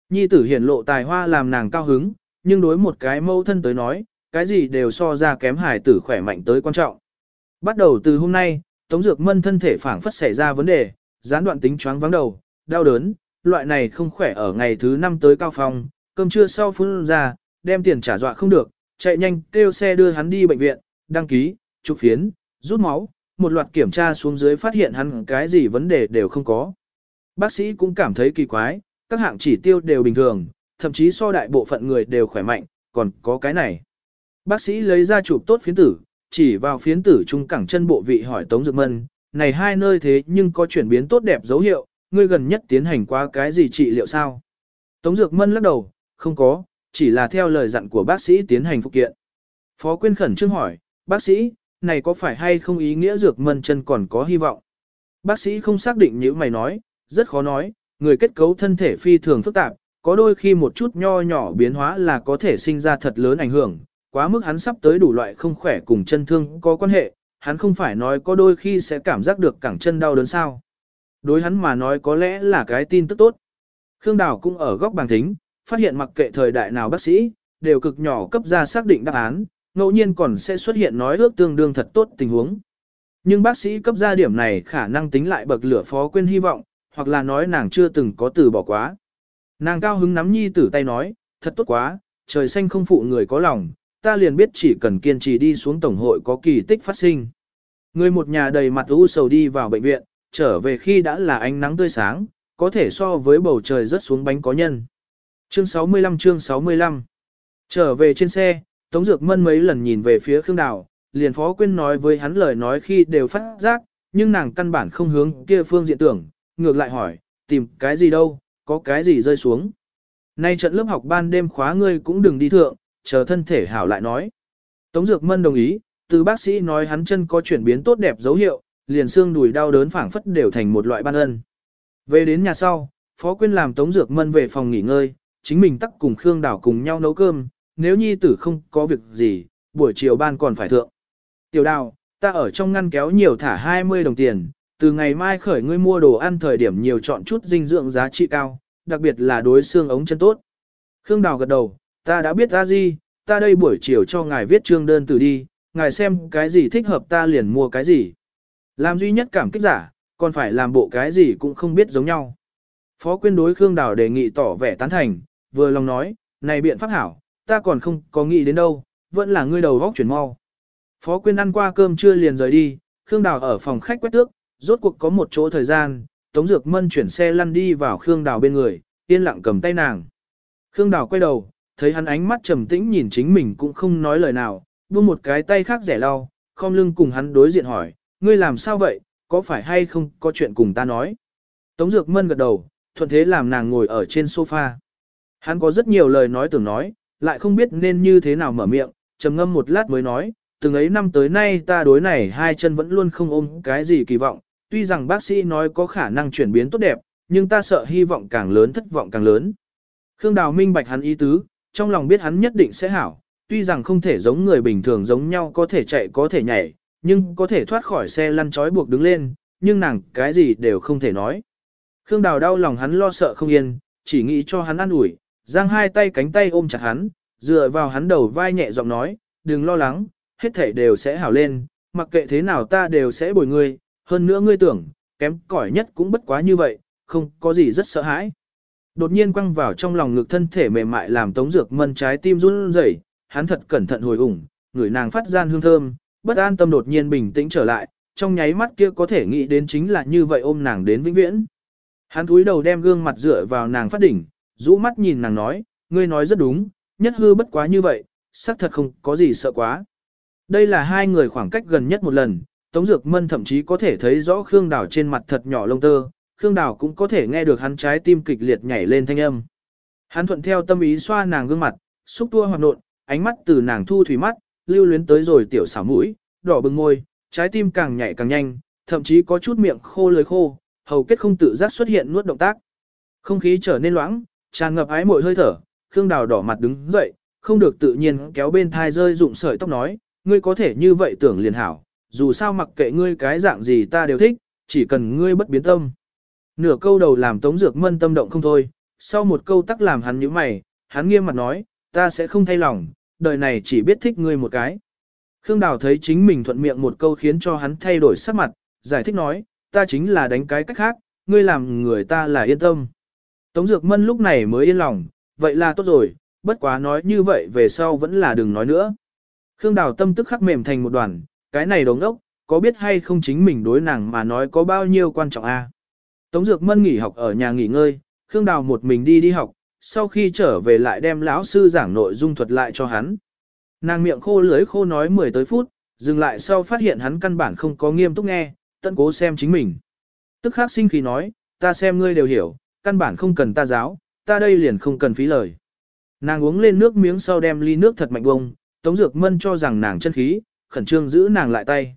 Nhi tử hiển lộ tài hoa làm nàng cao hứng, nhưng đối một cái mâu thân tới nói, cái gì đều so ra kém hài tử khỏe mạnh tới quan trọng. Bắt đầu từ hôm nay, Tống Dược Mân thân thể phản phất xảy ra vấn đề, gián đoạn tính choáng vắng đầu, đau đớn, loại này không khỏe ở ngày thứ năm tới cao phòng, cơm trưa sau phun ra, đem tiền trả dọa không được, chạy nhanh kêu xe đưa hắn đi bệnh viện, đăng ký, chụp phiến, rút máu, một loạt kiểm tra xuống dưới phát hiện hắn cái gì vấn đề đều không có. Bác sĩ cũng cảm thấy kỳ quái, các hạng chỉ tiêu đều bình thường, thậm chí so đại bộ phận người đều khỏe mạnh, còn có cái này. Bác sĩ lấy ra chụp tốt phiến tử, chỉ vào phiến tử trung cẳng chân bộ vị hỏi Tống Dược Mân, này hai nơi thế nhưng có chuyển biến tốt đẹp dấu hiệu, ngươi gần nhất tiến hành qua cái gì trị liệu sao? Tống Dược Mân lắc đầu, không có, chỉ là theo lời dặn của bác sĩ tiến hành phục kiện. Phó Quyên khẩn trương hỏi, bác sĩ, này có phải hay không ý nghĩa Dược Mân chân còn có hy vọng? Bác sĩ không xác định như mày nói, rất khó nói, người kết cấu thân thể phi thường phức tạp, có đôi khi một chút nho nhỏ biến hóa là có thể sinh ra thật lớn ảnh hưởng, quá mức hắn sắp tới đủ loại không khỏe cùng chân thương có quan hệ, hắn không phải nói có đôi khi sẽ cảm giác được cẳng chân đau đớn sao. Đối hắn mà nói có lẽ là cái tin tức tốt. Khương Đào cũng ở góc bàn thính, phát hiện mặc kệ thời đại nào bác sĩ, đều cực nhỏ cấp ra xác định đáp án, ngẫu nhiên còn sẽ xuất hiện nói ước tương đương thật tốt tình huống. Nhưng bác sĩ cấp ra điểm này khả năng tính lại bậc lửa phó quên hy vọng, hoặc là nói nàng chưa từng có từ bỏ quá. Nàng cao hứng nắm nhi tử tay nói, thật tốt quá, trời xanh không phụ người có lòng, ta liền biết chỉ cần kiên trì đi xuống tổng hội có kỳ tích phát sinh. Người một nhà đầy mặt u sầu đi vào bệnh viện, trở về khi đã là ánh nắng tươi sáng, có thể so với bầu trời rớt xuống bánh có nhân. Chương 65 chương 65 Trở về trên xe, Tống Dược Mân mấy lần nhìn về phía Khương Đào, liền Phó Quyên nói với hắn lời nói khi đều phát giác, nhưng nàng căn bản không hướng kia phương diện tưởng, ngược lại hỏi, tìm cái gì đâu, có cái gì rơi xuống. Nay trận lớp học ban đêm khóa ngươi cũng đừng đi thượng, chờ thân thể hảo lại nói. Tống Dược Mân đồng ý, từ bác sĩ nói hắn chân có chuyển biến tốt đẹp dấu hiệu, liền xương đùi đau đớn phảng phất đều thành một loại ban ân. Về đến nhà sau, Phó Quyên làm Tống Dược Mân về phòng nghỉ ngơi, chính mình tắc cùng Khương Đảo cùng nhau nấu cơm, nếu nhi tử không có việc gì, buổi chiều ban còn phải thượng. Tiểu đào, ta ở trong ngăn kéo nhiều thả 20 đồng tiền, từ ngày mai khởi ngươi mua đồ ăn thời điểm nhiều chọn chút dinh dưỡng giá trị cao, đặc biệt là đối xương ống chân tốt. Khương Đào gật đầu, ta đã biết ra gì, ta đây buổi chiều cho ngài viết trương đơn từ đi, ngài xem cái gì thích hợp ta liền mua cái gì. Làm duy nhất cảm kích giả, còn phải làm bộ cái gì cũng không biết giống nhau. Phó quyên đối Khương Đào đề nghị tỏ vẻ tán thành, vừa lòng nói, này biện pháp hảo, ta còn không có nghĩ đến đâu, vẫn là ngươi đầu vóc chuyển mau. Phó quyên ăn qua cơm trưa liền rời đi, Khương Đào ở phòng khách quét tước, rốt cuộc có một chỗ thời gian, Tống Dược Mân chuyển xe lăn đi vào Khương Đào bên người, yên lặng cầm tay nàng. Khương Đào quay đầu, thấy hắn ánh mắt trầm tĩnh nhìn chính mình cũng không nói lời nào, buông một cái tay khác rẻ lau, khom lưng cùng hắn đối diện hỏi, ngươi làm sao vậy, có phải hay không có chuyện cùng ta nói. Tống Dược Mân gật đầu, thuận thế làm nàng ngồi ở trên sofa. Hắn có rất nhiều lời nói tưởng nói, lại không biết nên như thế nào mở miệng, trầm ngâm một lát mới nói, từng ấy năm tới nay ta đối này hai chân vẫn luôn không ôm cái gì kỳ vọng, tuy rằng bác sĩ nói có khả năng chuyển biến tốt đẹp, nhưng ta sợ hy vọng càng lớn thất vọng càng lớn. Khương Đào minh bạch hắn ý tứ, trong lòng biết hắn nhất định sẽ hảo, tuy rằng không thể giống người bình thường giống nhau có thể chạy có thể nhảy, nhưng có thể thoát khỏi xe lăn trói buộc đứng lên, nhưng nàng cái gì đều không thể nói. Khương Đào đau lòng hắn lo sợ không yên, chỉ nghĩ cho hắn ăn ủi, giang hai tay cánh tay ôm chặt hắn, dựa vào hắn đầu vai nhẹ giọng nói, đừng lo lắng, hết thảy đều sẽ hảo lên, mặc kệ thế nào ta đều sẽ bồi ngươi, hơn nữa ngươi tưởng, kém cỏi nhất cũng bất quá như vậy, không có gì rất sợ hãi. Đột nhiên quăng vào trong lòng ngực thân thể mềm mại làm Tống Dược Mân trái tim run rẩy, hắn thật cẩn thận hồi ủng, người nàng phát gian hương thơm, bất an tâm đột nhiên bình tĩnh trở lại, trong nháy mắt kia có thể nghĩ đến chính là như vậy ôm nàng đến vĩnh viễn. Hắn cúi đầu đem gương mặt dựa vào nàng phát đỉnh, rũ mắt nhìn nàng nói, ngươi nói rất đúng, nhất hư bất quá như vậy, xác thật không có gì sợ quá. Đây là hai người khoảng cách gần nhất một lần, Tống Dược Mân thậm chí có thể thấy rõ Khương đảo trên mặt thật nhỏ lông tơ, Khương Đào cũng có thể nghe được hắn trái tim kịch liệt nhảy lên thanh âm. Hắn thuận theo tâm ý xoa nàng gương mặt, xúc tua hoạt nộn, ánh mắt từ nàng thu thủy mắt, lưu luyến tới rồi tiểu xảo mũi, đỏ bừng môi, trái tim càng nhảy càng nhanh, thậm chí có chút miệng khô lưỡi khô, hầu kết không tự giác xuất hiện nuốt động tác. Không khí trở nên loãng, tràn ngập ái mội hơi thở, Khương Đào đỏ mặt đứng dậy, không được tự nhiên kéo bên thai rơi rụng sợi tóc nói, ngươi có thể như vậy tưởng liền hảo, dù sao mặc kệ ngươi cái dạng gì ta đều thích, chỉ cần ngươi bất biến tâm. Nửa câu đầu làm Tống Dược Mân tâm động không thôi, sau một câu tắc làm hắn nhíu mày, hắn nghiêm mặt nói, ta sẽ không thay lòng, đời này chỉ biết thích ngươi một cái. Khương Đào thấy chính mình thuận miệng một câu khiến cho hắn thay đổi sắc mặt, giải thích nói, ta chính là đánh cái cách khác, ngươi làm người ta là yên tâm. Tống Dược Mân lúc này mới yên lòng, vậy là tốt rồi, bất quá nói như vậy về sau vẫn là đừng nói nữa. Khương Đào tâm tức khắc mềm thành một đoàn, cái này đống ốc, có biết hay không chính mình đối nàng mà nói có bao nhiêu quan trọng a? Tống Dược Mân nghỉ học ở nhà nghỉ ngơi, Khương Đào một mình đi đi học, sau khi trở về lại đem lão sư giảng nội dung thuật lại cho hắn. Nàng miệng khô lưới khô nói 10 tới phút, dừng lại sau phát hiện hắn căn bản không có nghiêm túc nghe, tận cố xem chính mình. Tức khắc sinh khí nói, ta xem ngươi đều hiểu, căn bản không cần ta giáo, ta đây liền không cần phí lời. Nàng uống lên nước miếng sau đem ly nước thật mạnh bông, Tống Dược Mân cho rằng nàng chân khí, khẩn trương giữ nàng lại tay.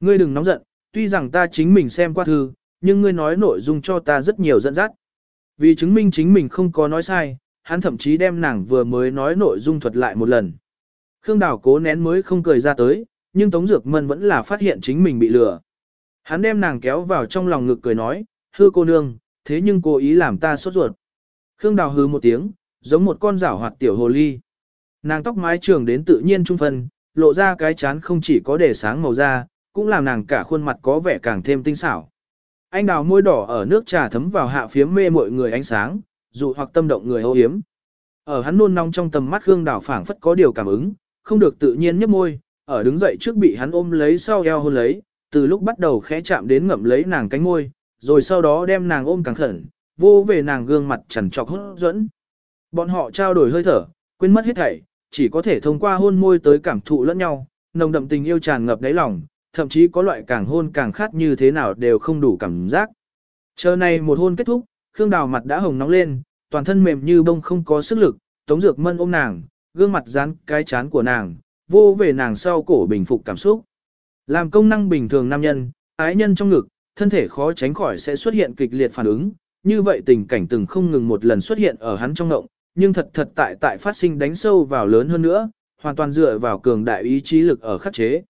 Ngươi đừng nóng giận, tuy rằng ta chính mình xem qua thư, nhưng ngươi nói nội dung cho ta rất nhiều dẫn dắt. Vì chứng minh chính mình không có nói sai, hắn thậm chí đem nàng vừa mới nói nội dung thuật lại một lần. Khương Đào cố nén mới không cười ra tới, nhưng Tống Dược Mân vẫn là phát hiện chính mình bị lừa. Hắn đem nàng kéo vào trong lòng ngực cười nói, hư cô nương, thế nhưng cô ý làm ta sốt ruột. Khương Đào hư một tiếng, giống một con rảo hoạt tiểu hồ ly. Nàng tóc mái trường đến tự nhiên trung phân, lộ ra cái chán không chỉ có để sáng màu da, cũng làm nàng cả khuôn mặt có vẻ càng thêm tinh xảo. Anh đào môi đỏ ở nước trà thấm vào hạ phía mê mọi người ánh sáng, dụ hoặc tâm động người âu hiếm. Ở hắn nôn nóng trong tầm mắt Khương Đào phảng phất có điều cảm ứng, không được tự nhiên nhấp môi, ở đứng dậy trước bị hắn ôm lấy sau eo hôn lấy, từ lúc bắt đầu khẽ chạm đến ngậm lấy nàng cánh môi, rồi sau đó đem nàng ôm càng khẩn, vô về nàng gương mặt trần trọc hốt dẫn. Bọn họ trao đổi hơi thở, quên mất hết thảy, chỉ có thể thông qua hôn môi tới cảm thụ lẫn nhau, nồng đậm tình yêu tràn ngập đáy lòng, thậm chí có loại càng hôn càng khát như thế nào đều không đủ cảm giác. Chờ này một hôn kết thúc, Khương Đào mặt đã hồng nóng lên, toàn thân mềm như bông không có sức lực, Tống Dược Mân ôm nàng, gương mặt dán cái chán của nàng, vô về nàng sau cổ bình phục cảm xúc. Làm công năng bình thường nam nhân, ái nhân trong ngực, thân thể khó tránh khỏi sẽ xuất hiện kịch liệt phản ứng, như vậy tình cảnh từng không ngừng một lần xuất hiện ở hắn trong ngộng, nhưng thật thật tại tại phát sinh đánh sâu vào lớn hơn nữa, hoàn toàn dựa vào cường đại ý chí lực ở khắc chế.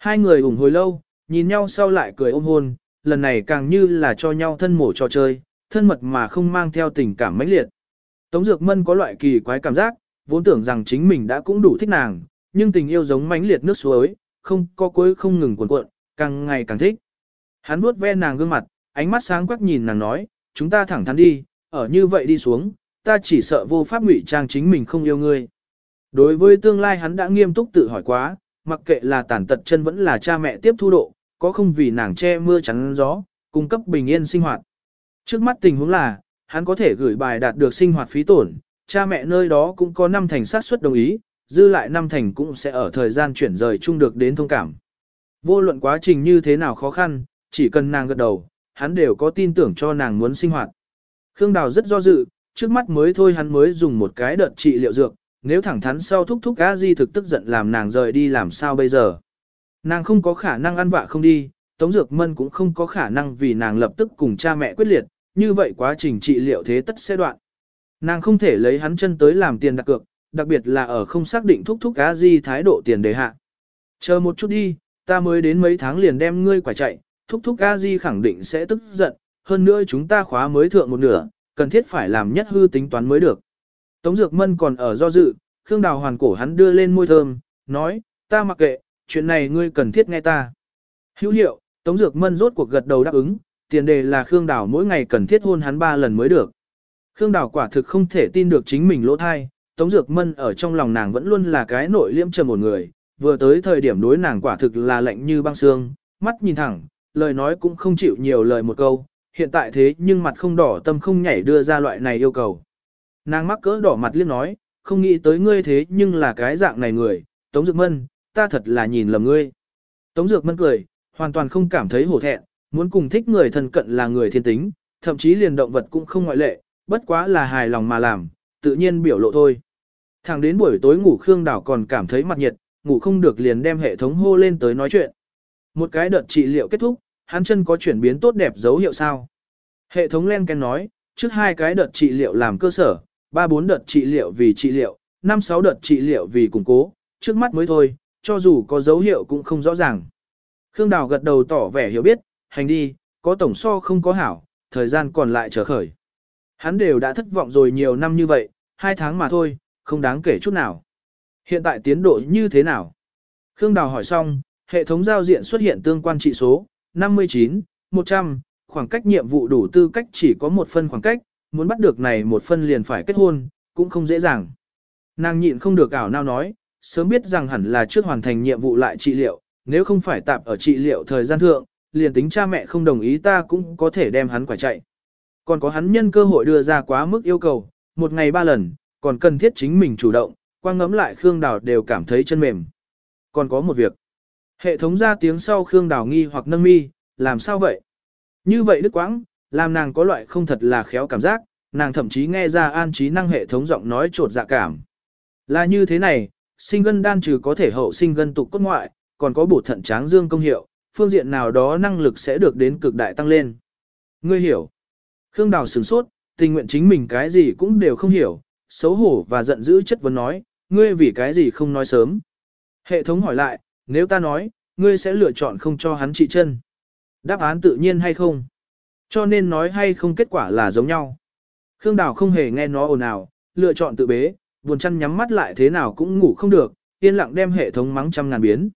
Hai người ủng hồi lâu, nhìn nhau sau lại cười ôm hôn, lần này càng như là cho nhau thân mổ trò chơi, thân mật mà không mang theo tình cảm mãnh liệt. Tống Dược Mân có loại kỳ quái cảm giác, vốn tưởng rằng chính mình đã cũng đủ thích nàng, nhưng tình yêu giống mãnh liệt nước suối, không có cuối không ngừng cuộn cuộn, càng ngày càng thích. Hắn vuốt ve nàng gương mặt, ánh mắt sáng quắc nhìn nàng nói, chúng ta thẳng thắn đi, ở như vậy đi xuống, ta chỉ sợ vô pháp ngụy trang chính mình không yêu ngươi. Đối với tương lai hắn đã nghiêm túc tự hỏi quá, mặc kệ là tàn tật chân vẫn là cha mẹ tiếp thu độ, có không vì nàng che mưa chắn gió, cung cấp bình yên sinh hoạt. Trước mắt tình huống là, hắn có thể gửi bài đạt được sinh hoạt phí tổn, cha mẹ nơi đó cũng có năm thành sát suất đồng ý, dư lại năm thành cũng sẽ ở thời gian chuyển rời chung được đến thông cảm. Vô luận quá trình như thế nào khó khăn, chỉ cần nàng gật đầu, hắn đều có tin tưởng cho nàng muốn sinh hoạt. Khương Đào rất do dự, trước mắt mới thôi hắn mới dùng một cái đợt trị liệu dược, nếu thẳng thắn sau thúc thúc A Di thực tức giận làm nàng rời đi làm sao bây giờ. Nàng không có khả năng ăn vạ không đi, Tống Dược Mân cũng không có khả năng vì nàng lập tức cùng cha mẹ quyết liệt, như vậy quá trình trị liệu thế tất sẽ đoạn. Nàng không thể lấy hắn chân tới làm tiền đặt cược, đặc biệt là ở không xác định thúc thúc A Di thái độ tiền đề hạ. Chờ một chút đi, ta mới đến mấy tháng liền đem ngươi quả chạy, thúc thúc A Di khẳng định sẽ tức giận, hơn nữa chúng ta khóa mới thượng một nửa, cần thiết phải làm nhất hư tính toán mới được. Tống Dược Mân còn ở do dự, Khương Đào hoàn cổ hắn đưa lên môi thơm, nói, Ta mặc kệ, chuyện này ngươi cần thiết nghe ta. Hữu hiệu, Tống Dược Mân rốt cuộc gật đầu đáp ứng, tiền đề là Khương Đào mỗi ngày cần thiết hôn hắn ba lần mới được. Khương Đào quả thực không thể tin được chính mình lỗ thai, Tống Dược Mân ở trong lòng nàng vẫn luôn là cái nội liễm trầm một người, vừa tới thời điểm đối nàng quả thực là lạnh như băng xương, mắt nhìn thẳng, lời nói cũng không chịu nhiều lời một câu, hiện tại thế nhưng mặt không đỏ tâm không nhảy đưa ra loại này yêu cầu. Nàng mắc cỡ đỏ mặt liếc nói, không nghĩ tới ngươi thế nhưng là cái dạng này người, Tống Dược Mân, ta thật là nhìn lầm ngươi. Tống Dược Mân cười, hoàn toàn không cảm thấy hổ thẹn, muốn cùng thích người thân cận là người thiên tính, thậm chí liền động vật cũng không ngoại lệ, bất quá là hài lòng mà làm, tự nhiên biểu lộ thôi. Thẳng đến buổi tối ngủ Khương Đảo còn cảm thấy mặt nhiệt, ngủ không được liền đem hệ thống hô lên tới nói chuyện. Một cái đợt trị liệu kết thúc, hắn chân có chuyển biến tốt đẹp dấu hiệu sao? Hệ thống len ken nói, trước hai cái đợt trị liệu làm cơ sở, ba bốn đợt trị liệu vì trị liệu, năm sáu đợt trị liệu vì củng cố, trước mắt mới thôi, cho dù có dấu hiệu cũng không rõ ràng. Khương Đào gật đầu tỏ vẻ hiểu biết, hành đi, có tổng so không có hảo, thời gian còn lại trở khởi. Hắn đều đã thất vọng rồi nhiều năm như vậy, hai tháng mà thôi, không đáng kể chút nào. Hiện tại tiến độ như thế nào? Khương Đào hỏi xong, hệ thống giao diện xuất hiện tương quan trị số, 59, 100, khoảng cách nhiệm vụ đủ tư cách chỉ có một phân khoảng cách, muốn bắt được này một phân liền phải kết hôn, cũng không dễ dàng. Nàng nhịn không được ảo nào nói, sớm biết rằng hẳn là trước hoàn thành nhiệm vụ lại trị liệu, nếu không phải tạp ở trị liệu thời gian thượng, liền tính cha mẹ không đồng ý ta cũng có thể đem hắn quả chạy. Còn có hắn nhân cơ hội đưa ra quá mức yêu cầu, một ngày ba lần, còn cần thiết chính mình chủ động, quang ngấm lại Khương Đào đều cảm thấy chân mềm. Còn có một việc. Hệ thống ra tiếng sau Khương Đào nghi hoặc nâng mi, làm sao vậy? Như vậy đức quãng, làm nàng có loại không thật là khéo cảm giác, nàng thậm chí nghe ra an trí năng hệ thống giọng nói trột dạ cảm. Là như thế này, sinh gân đan trừ có thể hậu sinh gân tục cốt ngoại, còn có bổ thận tráng dương công hiệu, phương diện nào đó năng lực sẽ được đến cực đại tăng lên. Ngươi hiểu. Khương Đào sửng sốt, tình nguyện chính mình cái gì cũng đều không hiểu, xấu hổ và giận dữ chất vấn nói, ngươi vì cái gì không nói sớm. Hệ thống hỏi lại, nếu ta nói, ngươi sẽ lựa chọn không cho hắn trị chân. Đáp án tự nhiên hay không? Cho nên nói hay không kết quả là giống nhau. Khương Đào không hề nghe nó ồn ào, lựa chọn tự bế, buồn chăn nhắm mắt lại thế nào cũng ngủ không được, yên lặng đem hệ thống mắng trăm ngàn biến.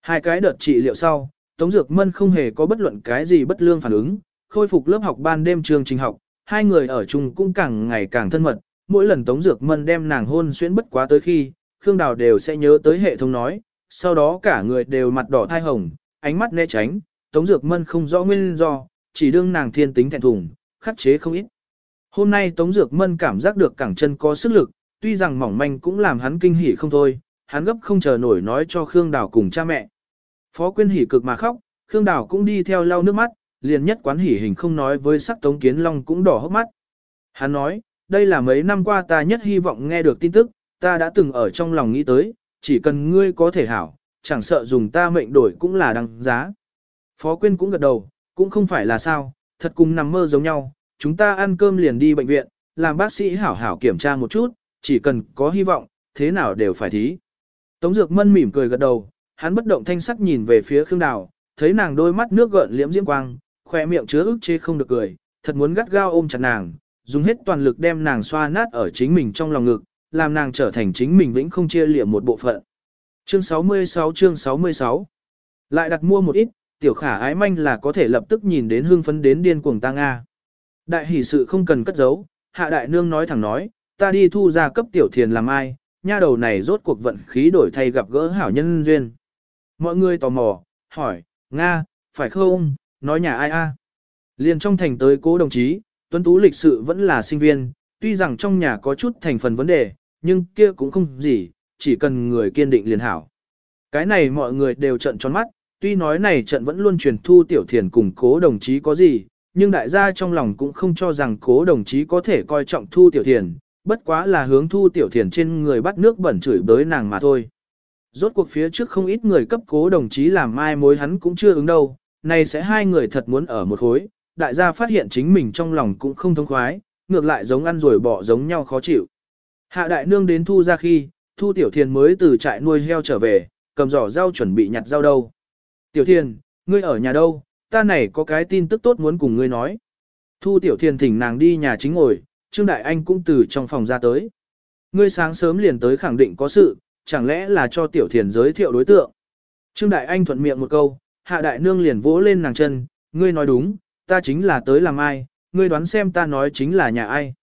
Hai cái đợt trị liệu sau, Tống Dược Mân không hề có bất luận cái gì bất lương phản ứng, khôi phục lớp học ban đêm trường trình học, hai người ở chung cũng càng ngày càng thân mật, mỗi lần Tống Dược Mân đem nàng hôn xuyên bất quá tới khi, Khương Đào đều sẽ nhớ tới hệ thống nói, sau đó cả người đều mặt đỏ thai hồng, ánh mắt né tránh, Tống Dược Mân không rõ nguyên do, chỉ đương nàng thiên tính thẹn thùng, khắc chế không ít. Hôm nay Tống Dược Mân cảm giác được cẳng chân có sức lực, tuy rằng mỏng manh cũng làm hắn kinh hỉ không thôi, hắn gấp không chờ nổi nói cho Khương Đào cùng cha mẹ. Phó Quyên hỉ cực mà khóc, Khương Đào cũng đi theo lau nước mắt, liền nhất quán hỉ hình không nói với sắc Tống Kiến Long cũng đỏ hốc mắt. Hắn nói, đây là mấy năm qua ta nhất hy vọng nghe được tin tức, ta đã từng ở trong lòng nghĩ tới, chỉ cần ngươi có thể hảo, chẳng sợ dùng ta mệnh đổi cũng là đăng giá. Phó Quyên cũng gật đầu, cũng không phải là sao, thật cùng nằm mơ giống nhau, chúng ta ăn cơm liền đi bệnh viện, làm bác sĩ hảo hảo kiểm tra một chút, chỉ cần có hy vọng, thế nào đều phải thí. Tống Dược Mân mỉm cười gật đầu, hắn bất động thanh sắc nhìn về phía Khương Đào, thấy nàng đôi mắt nước gợn liễm diễm quang, khỏe miệng chứa ức chế không được cười, thật muốn gắt gao ôm chặt nàng, dùng hết toàn lực đem nàng xoa nát ở chính mình trong lòng ngực, làm nàng trở thành chính mình vĩnh không chia liệm một bộ phận. Chương 66 chương 66 Lại đặt mua một ít, tiểu khả ái manh là có thể lập tức nhìn đến hương phấn đến điên cuồng ta Nga. Đại hỷ sự không cần cất giấu, hạ đại nương nói thẳng nói, ta đi thu ra cấp tiểu thiền làm ai, nha đầu này rốt cuộc vận khí đổi thay gặp gỡ hảo nhân duyên. Mọi người tò mò, hỏi, Nga, phải không, nói nhà ai a? Liền trong thành tới cố đồng chí, tuấn tú lịch sự vẫn là sinh viên, tuy rằng trong nhà có chút thành phần vấn đề, nhưng kia cũng không gì, chỉ cần người kiên định liền hảo. Cái này mọi người đều trận tròn mắt, tuy nói này trận vẫn luôn truyền thu tiểu thiền cùng cố đồng chí có gì, nhưng đại gia trong lòng cũng không cho rằng cố đồng chí có thể coi trọng thu tiểu thiền, bất quá là hướng thu tiểu thiền trên người bắt nước bẩn chửi bới nàng mà thôi. Rốt cuộc phía trước không ít người cấp cố đồng chí làm mai mối hắn cũng chưa ứng đâu, này sẽ hai người thật muốn ở một khối, đại gia phát hiện chính mình trong lòng cũng không thông khoái, ngược lại giống ăn rồi bỏ giống nhau khó chịu. Hạ đại nương đến thu ra khi, thu tiểu thiền mới từ trại nuôi heo trở về, cầm giỏ rau chuẩn bị nhặt rau đâu. Tiểu thiền, ngươi ở nhà đâu, ta này có cái tin tức tốt muốn cùng ngươi nói. Thu tiểu thiền thỉnh nàng đi nhà chính ngồi, Trương Đại Anh cũng từ trong phòng ra tới. Ngươi sáng sớm liền tới khẳng định có sự, chẳng lẽ là cho tiểu thiền giới thiệu đối tượng. Trương Đại Anh thuận miệng một câu, hạ đại nương liền vỗ lên nàng chân, ngươi nói đúng, ta chính là tới làm ai, ngươi đoán xem ta nói chính là nhà ai.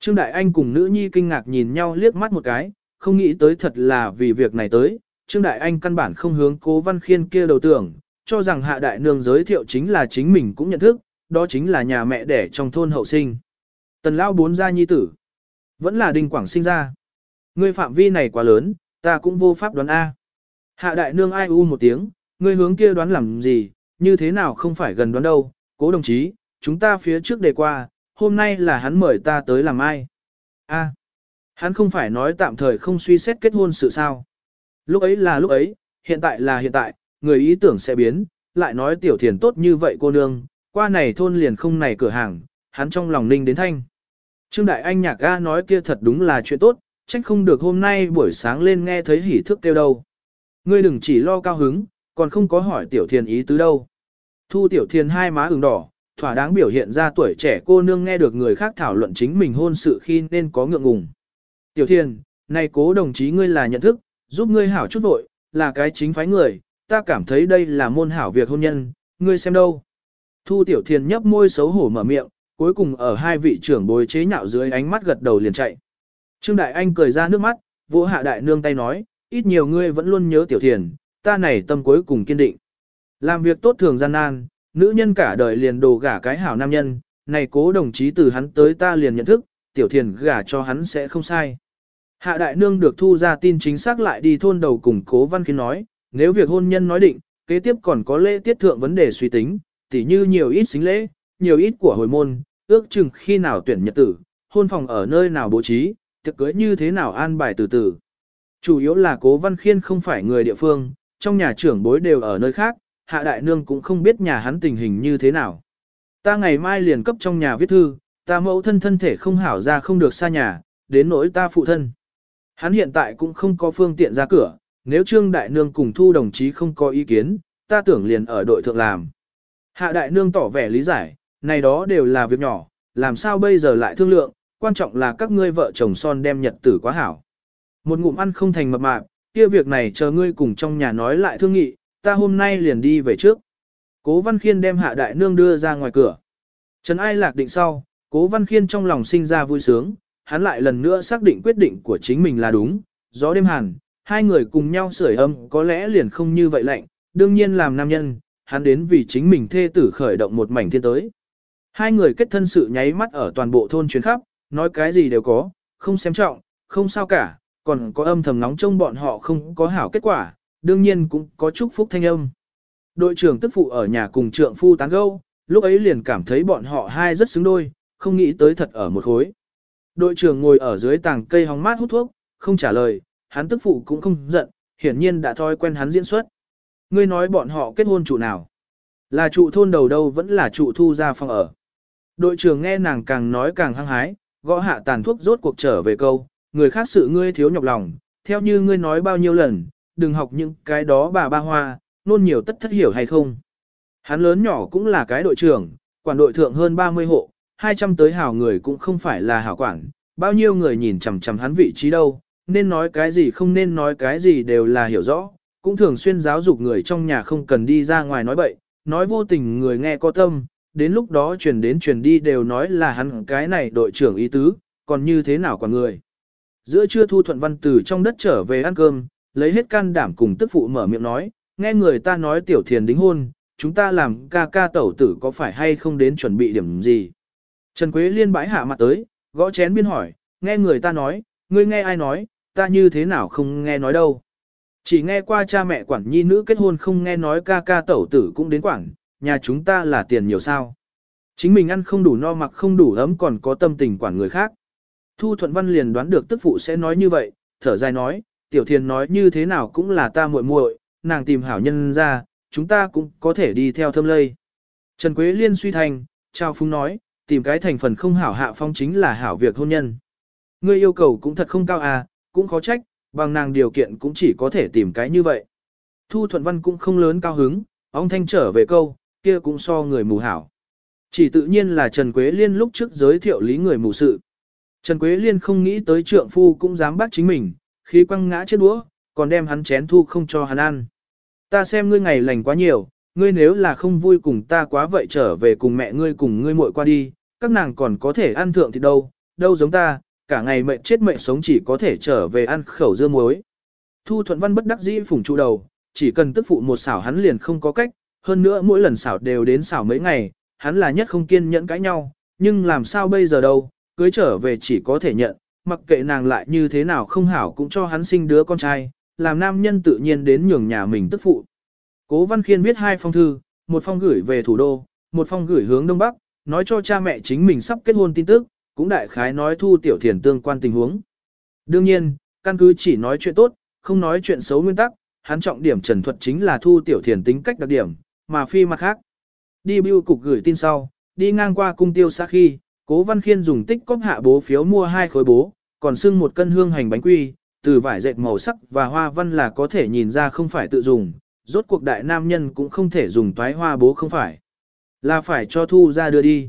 Trương Đại Anh cùng nữ nhi kinh ngạc nhìn nhau liếc mắt một cái, không nghĩ tới thật là vì việc này tới. Trương Đại Anh căn bản không hướng cố văn khiên kia đầu tưởng, cho rằng hạ đại nương giới thiệu chính là chính mình cũng nhận thức, đó chính là nhà mẹ đẻ trong thôn hậu sinh. Tần Lao bốn gia nhi tử, vẫn là Đinh Quảng sinh ra. Ngươi phạm vi này quá lớn, ta cũng vô pháp đoán A. Hạ đại nương ai u một tiếng, ngươi hướng kia đoán làm gì, như thế nào không phải gần đoán đâu, cố đồng chí, chúng ta phía trước đề qua, hôm nay là hắn mời ta tới làm ai. A, hắn không phải nói tạm thời không suy xét kết hôn sự sao. Lúc ấy là lúc ấy, hiện tại là hiện tại, người ý tưởng sẽ biến, lại nói tiểu thiền tốt như vậy cô nương, qua này thôn liền không này cửa hàng, hắn trong lòng ninh đến thanh. Trương Đại Anh nhạc ga nói kia thật đúng là chuyện tốt, trách không được hôm nay buổi sáng lên nghe thấy hỉ thức kêu đâu. Ngươi đừng chỉ lo cao hứng, còn không có hỏi tiểu thiền ý tứ đâu. Thu tiểu thiền hai má ửng đỏ, thỏa đáng biểu hiện ra tuổi trẻ cô nương nghe được người khác thảo luận chính mình hôn sự khi nên có ngượng ngùng. Tiểu thiền, này cố đồng chí ngươi là nhận thức, giúp ngươi hảo chút vội, là cái chính phái người, ta cảm thấy đây là môn hảo việc hôn nhân, ngươi xem đâu. Thu tiểu thiền nhấp môi xấu hổ mở miệng, cuối cùng ở hai vị trưởng bồi chế nhạo dưới ánh mắt gật đầu liền chạy. Trương Đại Anh cười ra nước mắt, vỗ hạ đại nương tay nói, ít nhiều ngươi vẫn luôn nhớ tiểu thiền, ta này tâm cuối cùng kiên định. Làm việc tốt thường gian nan, nữ nhân cả đời liền đồ gả cái hảo nam nhân, này cố đồng chí từ hắn tới ta liền nhận thức, tiểu thiền gả cho hắn sẽ không sai. Hạ đại nương được thu ra tin chính xác lại đi thôn đầu cùng cố văn khiến nói, nếu việc hôn nhân nói định, kế tiếp còn có lễ tiết thượng vấn đề suy tính, tỉ như nhiều ít xính lễ, nhiều ít của hồi môn, ước chừng khi nào tuyển nhật tử, hôn phòng ở nơi nào bố trí, tiệc cưới như thế nào an bài từ từ. Chủ yếu là cố văn khiên không phải người địa phương, trong nhà trưởng bối đều ở nơi khác, hạ đại nương cũng không biết nhà hắn tình hình như thế nào. Ta ngày mai liền cấp trong nhà viết thư, ta mẫu thân thân thể không hảo ra không được xa nhà, đến nỗi ta phụ thân. Hắn hiện tại cũng không có phương tiện ra cửa, nếu Trương Đại Nương cùng Thu đồng chí không có ý kiến, ta tưởng liền ở đội thượng làm. Hạ Đại Nương tỏ vẻ lý giải, này đó đều là việc nhỏ, làm sao bây giờ lại thương lượng, quan trọng là các ngươi vợ chồng son đem nhật tử quá hảo. Một ngụm ăn không thành mập mạp, kia việc này chờ ngươi cùng trong nhà nói lại thương nghị, ta hôm nay liền đi về trước. Cố Văn Khiên đem Hạ Đại Nương đưa ra ngoài cửa. Trần Ai lạc định sau, Cố Văn Khiên trong lòng sinh ra vui sướng, hắn lại lần nữa xác định quyết định của chính mình là đúng, gió đêm hàn, hai người cùng nhau sưởi âm có lẽ liền không như vậy lạnh, đương nhiên làm nam nhân, hắn đến vì chính mình thê tử khởi động một mảnh thiên tới. Hai người kết thân sự nháy mắt ở toàn bộ thôn chuyến khắp, nói cái gì đều có, không xem trọng, không sao cả, còn có âm thầm nóng trong bọn họ không có hảo kết quả, đương nhiên cũng có chúc phúc thanh âm. Đội trưởng tức phụ ở nhà cùng trượng phu tán gâu, lúc ấy liền cảm thấy bọn họ hai rất xứng đôi, không nghĩ tới thật ở một khối. Đội trưởng ngồi ở dưới tàng cây hóng mát hút thuốc, không trả lời, hắn tức phụ cũng không giận, hiển nhiên đã thói quen hắn diễn xuất. Ngươi nói bọn họ kết hôn trụ nào? Là trụ thôn đầu đâu vẫn là trụ thu ra phòng ở. Đội trưởng nghe nàng càng nói càng hăng hái, gõ hạ tàn thuốc rốt cuộc trở về câu, người khác sự ngươi thiếu nhọc lòng, theo như ngươi nói bao nhiêu lần, đừng học những cái đó bà ba hoa, nôn nhiều tất thất hiểu hay không. Hắn lớn nhỏ cũng là cái đội trưởng, quản đội thượng hơn 30 hộ, 200 tới hảo người cũng không phải là hảo quản, bao nhiêu người nhìn chằm chằm hắn vị trí đâu, nên nói cái gì không nên nói cái gì đều là hiểu rõ, cũng thường xuyên giáo dục người trong nhà không cần đi ra ngoài nói bậy, nói vô tình người nghe có tâm, đến lúc đó truyền đến truyền đi đều nói là hắn cái này đội trưởng ý tứ, còn như thế nào còn người. Giữa trưa Thu Thuận Văn từ trong đất trở về ăn cơm, lấy hết can đảm cùng tức phụ mở miệng nói, nghe người ta nói tiểu thiền đính hôn, chúng ta làm ca ca tẩu tử có phải hay không đến chuẩn bị điểm gì. Trần Quế Liên bãi hạ mặt tới, gõ chén biên hỏi, nghe người ta nói, ngươi nghe ai nói, ta như thế nào không nghe nói đâu. Chỉ nghe qua cha mẹ quản nhi nữ kết hôn không nghe nói ca ca tẩu tử cũng đến quản, nhà chúng ta là tiền nhiều sao. Chính mình ăn không đủ no mặc không đủ ấm còn có tâm tình quản người khác. Thu Thuận Văn liền đoán được tức phụ sẽ nói như vậy, thở dài nói, tiểu thiền nói như thế nào cũng là ta muội muội, nàng tìm hảo nhân ra, chúng ta cũng có thể đi theo thâm lây. Trần Quế Liên suy thành, trao phúng nói, tìm cái thành phần không hảo hạ phong chính là hảo việc hôn nhân. Ngươi yêu cầu cũng thật không cao à, cũng khó trách, bằng nàng điều kiện cũng chỉ có thể tìm cái như vậy. Thu Thuận Văn cũng không lớn cao hứng, ông Thanh trở về câu, kia cũng so người mù hảo. Chỉ tự nhiên là Trần Quế Liên lúc trước giới thiệu lý người mù sự. Trần Quế Liên không nghĩ tới trượng phu cũng dám bắt chính mình, khi quăng ngã chết đũa, còn đem hắn chén thu không cho hắn ăn. Ta xem ngươi ngày lành quá nhiều, ngươi nếu là không vui cùng ta quá vậy trở về cùng mẹ ngươi cùng ngươi muội qua đi, các nàng còn có thể ăn thượng thì đâu, đâu giống ta, cả ngày mệnh chết mệnh sống chỉ có thể trở về ăn khẩu dưa muối. Thu Thuận Văn bất đắc dĩ phủng trụ đầu, chỉ cần tức phụ một xảo hắn liền không có cách, hơn nữa mỗi lần xảo đều đến xảo mấy ngày, hắn là nhất không kiên nhẫn cãi nhau, nhưng làm sao bây giờ đâu, cưới trở về chỉ có thể nhận, mặc kệ nàng lại như thế nào không hảo cũng cho hắn sinh đứa con trai, làm nam nhân tự nhiên đến nhường nhà mình tức phụ. Cố Văn Khiên viết hai phong thư, một phong gửi về thủ đô, một phong gửi hướng đông bắc, nói cho cha mẹ chính mình sắp kết hôn tin tức, cũng đại khái nói thu tiểu thiền tương quan tình huống. Đương nhiên, căn cứ chỉ nói chuyện tốt, không nói chuyện xấu nguyên tắc, hắn trọng điểm trần thuật chính là thu tiểu thiền tính cách đặc điểm, mà phi mặt khác. Đi bưu cục gửi tin sau, đi ngang qua cung tiêu xã khi, cố văn khiên dùng tích cóp hạ bố phiếu mua hai khối bố, còn xưng một cân hương hành bánh quy, từ vải dệt màu sắc và hoa văn là có thể nhìn ra không phải tự dùng, rốt cuộc đại nam nhân cũng không thể dùng toái hoa bố không phải. Là phải cho thu ra đưa đi.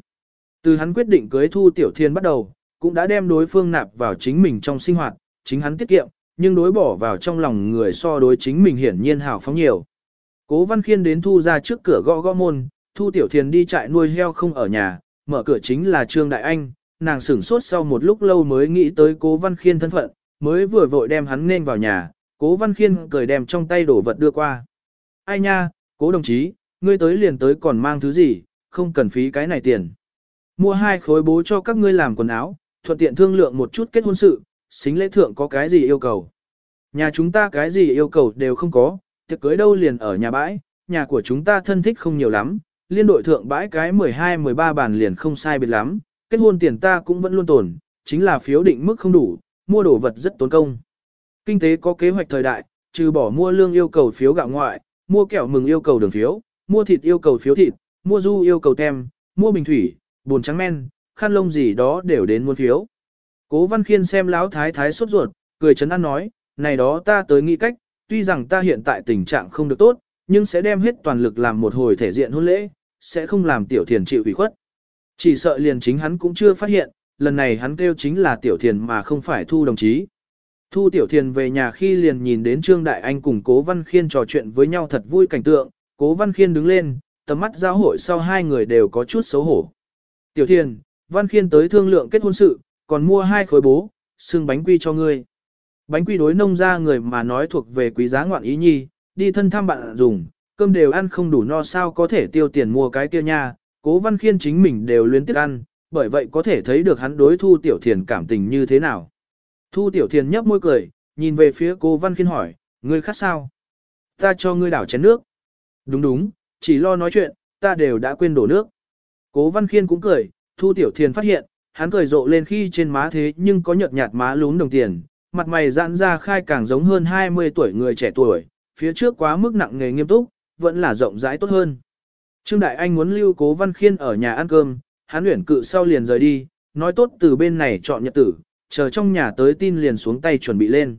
Từ hắn quyết định cưới thu tiểu thiên bắt đầu, cũng đã đem đối phương nạp vào chính mình trong sinh hoạt, chính hắn tiết kiệm, nhưng đối bỏ vào trong lòng người so đối chính mình hiển nhiên hào phóng nhiều. Cố Văn Khiên đến thu ra trước cửa gõ gõ môn, thu tiểu Thiên đi trại nuôi heo không ở nhà, mở cửa chính là Trương Đại Anh, nàng sửng sốt sau một lúc lâu mới nghĩ tới cố Văn Khiên thân phận, mới vừa vội đem hắn nên vào nhà, cố Văn Khiên cười đem trong tay đổ vật đưa qua. Ai nha, cố đồng chí, ngươi tới liền tới còn mang thứ gì, không cần phí cái này tiền. Mua hai khối bố cho các ngươi làm quần áo, thuận tiện thương lượng một chút kết hôn sự, xính lễ thượng có cái gì yêu cầu. Nhà chúng ta cái gì yêu cầu đều không có, tiệc cưới đâu liền ở nhà bãi, nhà của chúng ta thân thích không nhiều lắm, liên đội thượng bãi cái 12-13 bàn liền không sai biệt lắm, kết hôn tiền ta cũng vẫn luôn tồn, chính là phiếu định mức không đủ, mua đồ vật rất tốn công. Kinh tế có kế hoạch thời đại, trừ bỏ mua lương yêu cầu phiếu gạo ngoại, mua kẹo mừng yêu cầu đường phiếu, mua thịt yêu cầu phiếu thịt, mua du yêu cầu tem, mua bình thủy, bồn trắng men, khăn lông gì đó đều đến muôn phiếu. Cố Văn Khiên xem lão thái thái sốt ruột, cười chấn an nói, này đó ta tới nghĩ cách, tuy rằng ta hiện tại tình trạng không được tốt, nhưng sẽ đem hết toàn lực làm một hồi thể diện hôn lễ, sẽ không làm tiểu thiền chịu ủy khuất. Chỉ sợ liền chính hắn cũng chưa phát hiện, lần này hắn kêu chính là tiểu thiền mà không phải thu đồng chí. Thu tiểu thiền về nhà khi liền nhìn đến Trương Đại Anh cùng Cố Văn Khiên trò chuyện với nhau thật vui cảnh tượng, Cố Văn Khiên đứng lên, tầm mắt giao hội sau hai người đều có chút xấu hổ. Tiểu thiền, Văn Khiên tới thương lượng kết hôn sự, còn mua hai khối bố, xương bánh quy cho ngươi. Bánh quy đối nông ra người mà nói thuộc về quý giá ngoạn ý nhi, đi thân thăm bạn dùng, cơm đều ăn không đủ no sao có thể tiêu tiền mua cái kia nha, cố văn khiên chính mình đều luyến tiếc ăn, bởi vậy có thể thấy được hắn đối thu tiểu thiền cảm tình như thế nào. Thu tiểu thiền nhấp môi cười, nhìn về phía cố văn khiên hỏi, ngươi khát sao? Ta cho ngươi đảo chén nước. Đúng đúng, chỉ lo nói chuyện, ta đều đã quên đổ nước. Cố văn khiên cũng cười, thu tiểu thiền phát hiện, hắn cười rộ lên khi trên má thế nhưng có nhợt nhạt má lún đồng tiền, mặt mày giãn ra khai càng giống hơn 20 tuổi người trẻ tuổi, phía trước quá mức nặng nghề nghiêm túc, vẫn là rộng rãi tốt hơn. Trương Đại Anh muốn lưu cố văn khiên ở nhà ăn cơm, hắn luyện cự sau liền rời đi, nói tốt từ bên này chọn nhật tử, chờ trong nhà tới tin liền xuống tay chuẩn bị lên.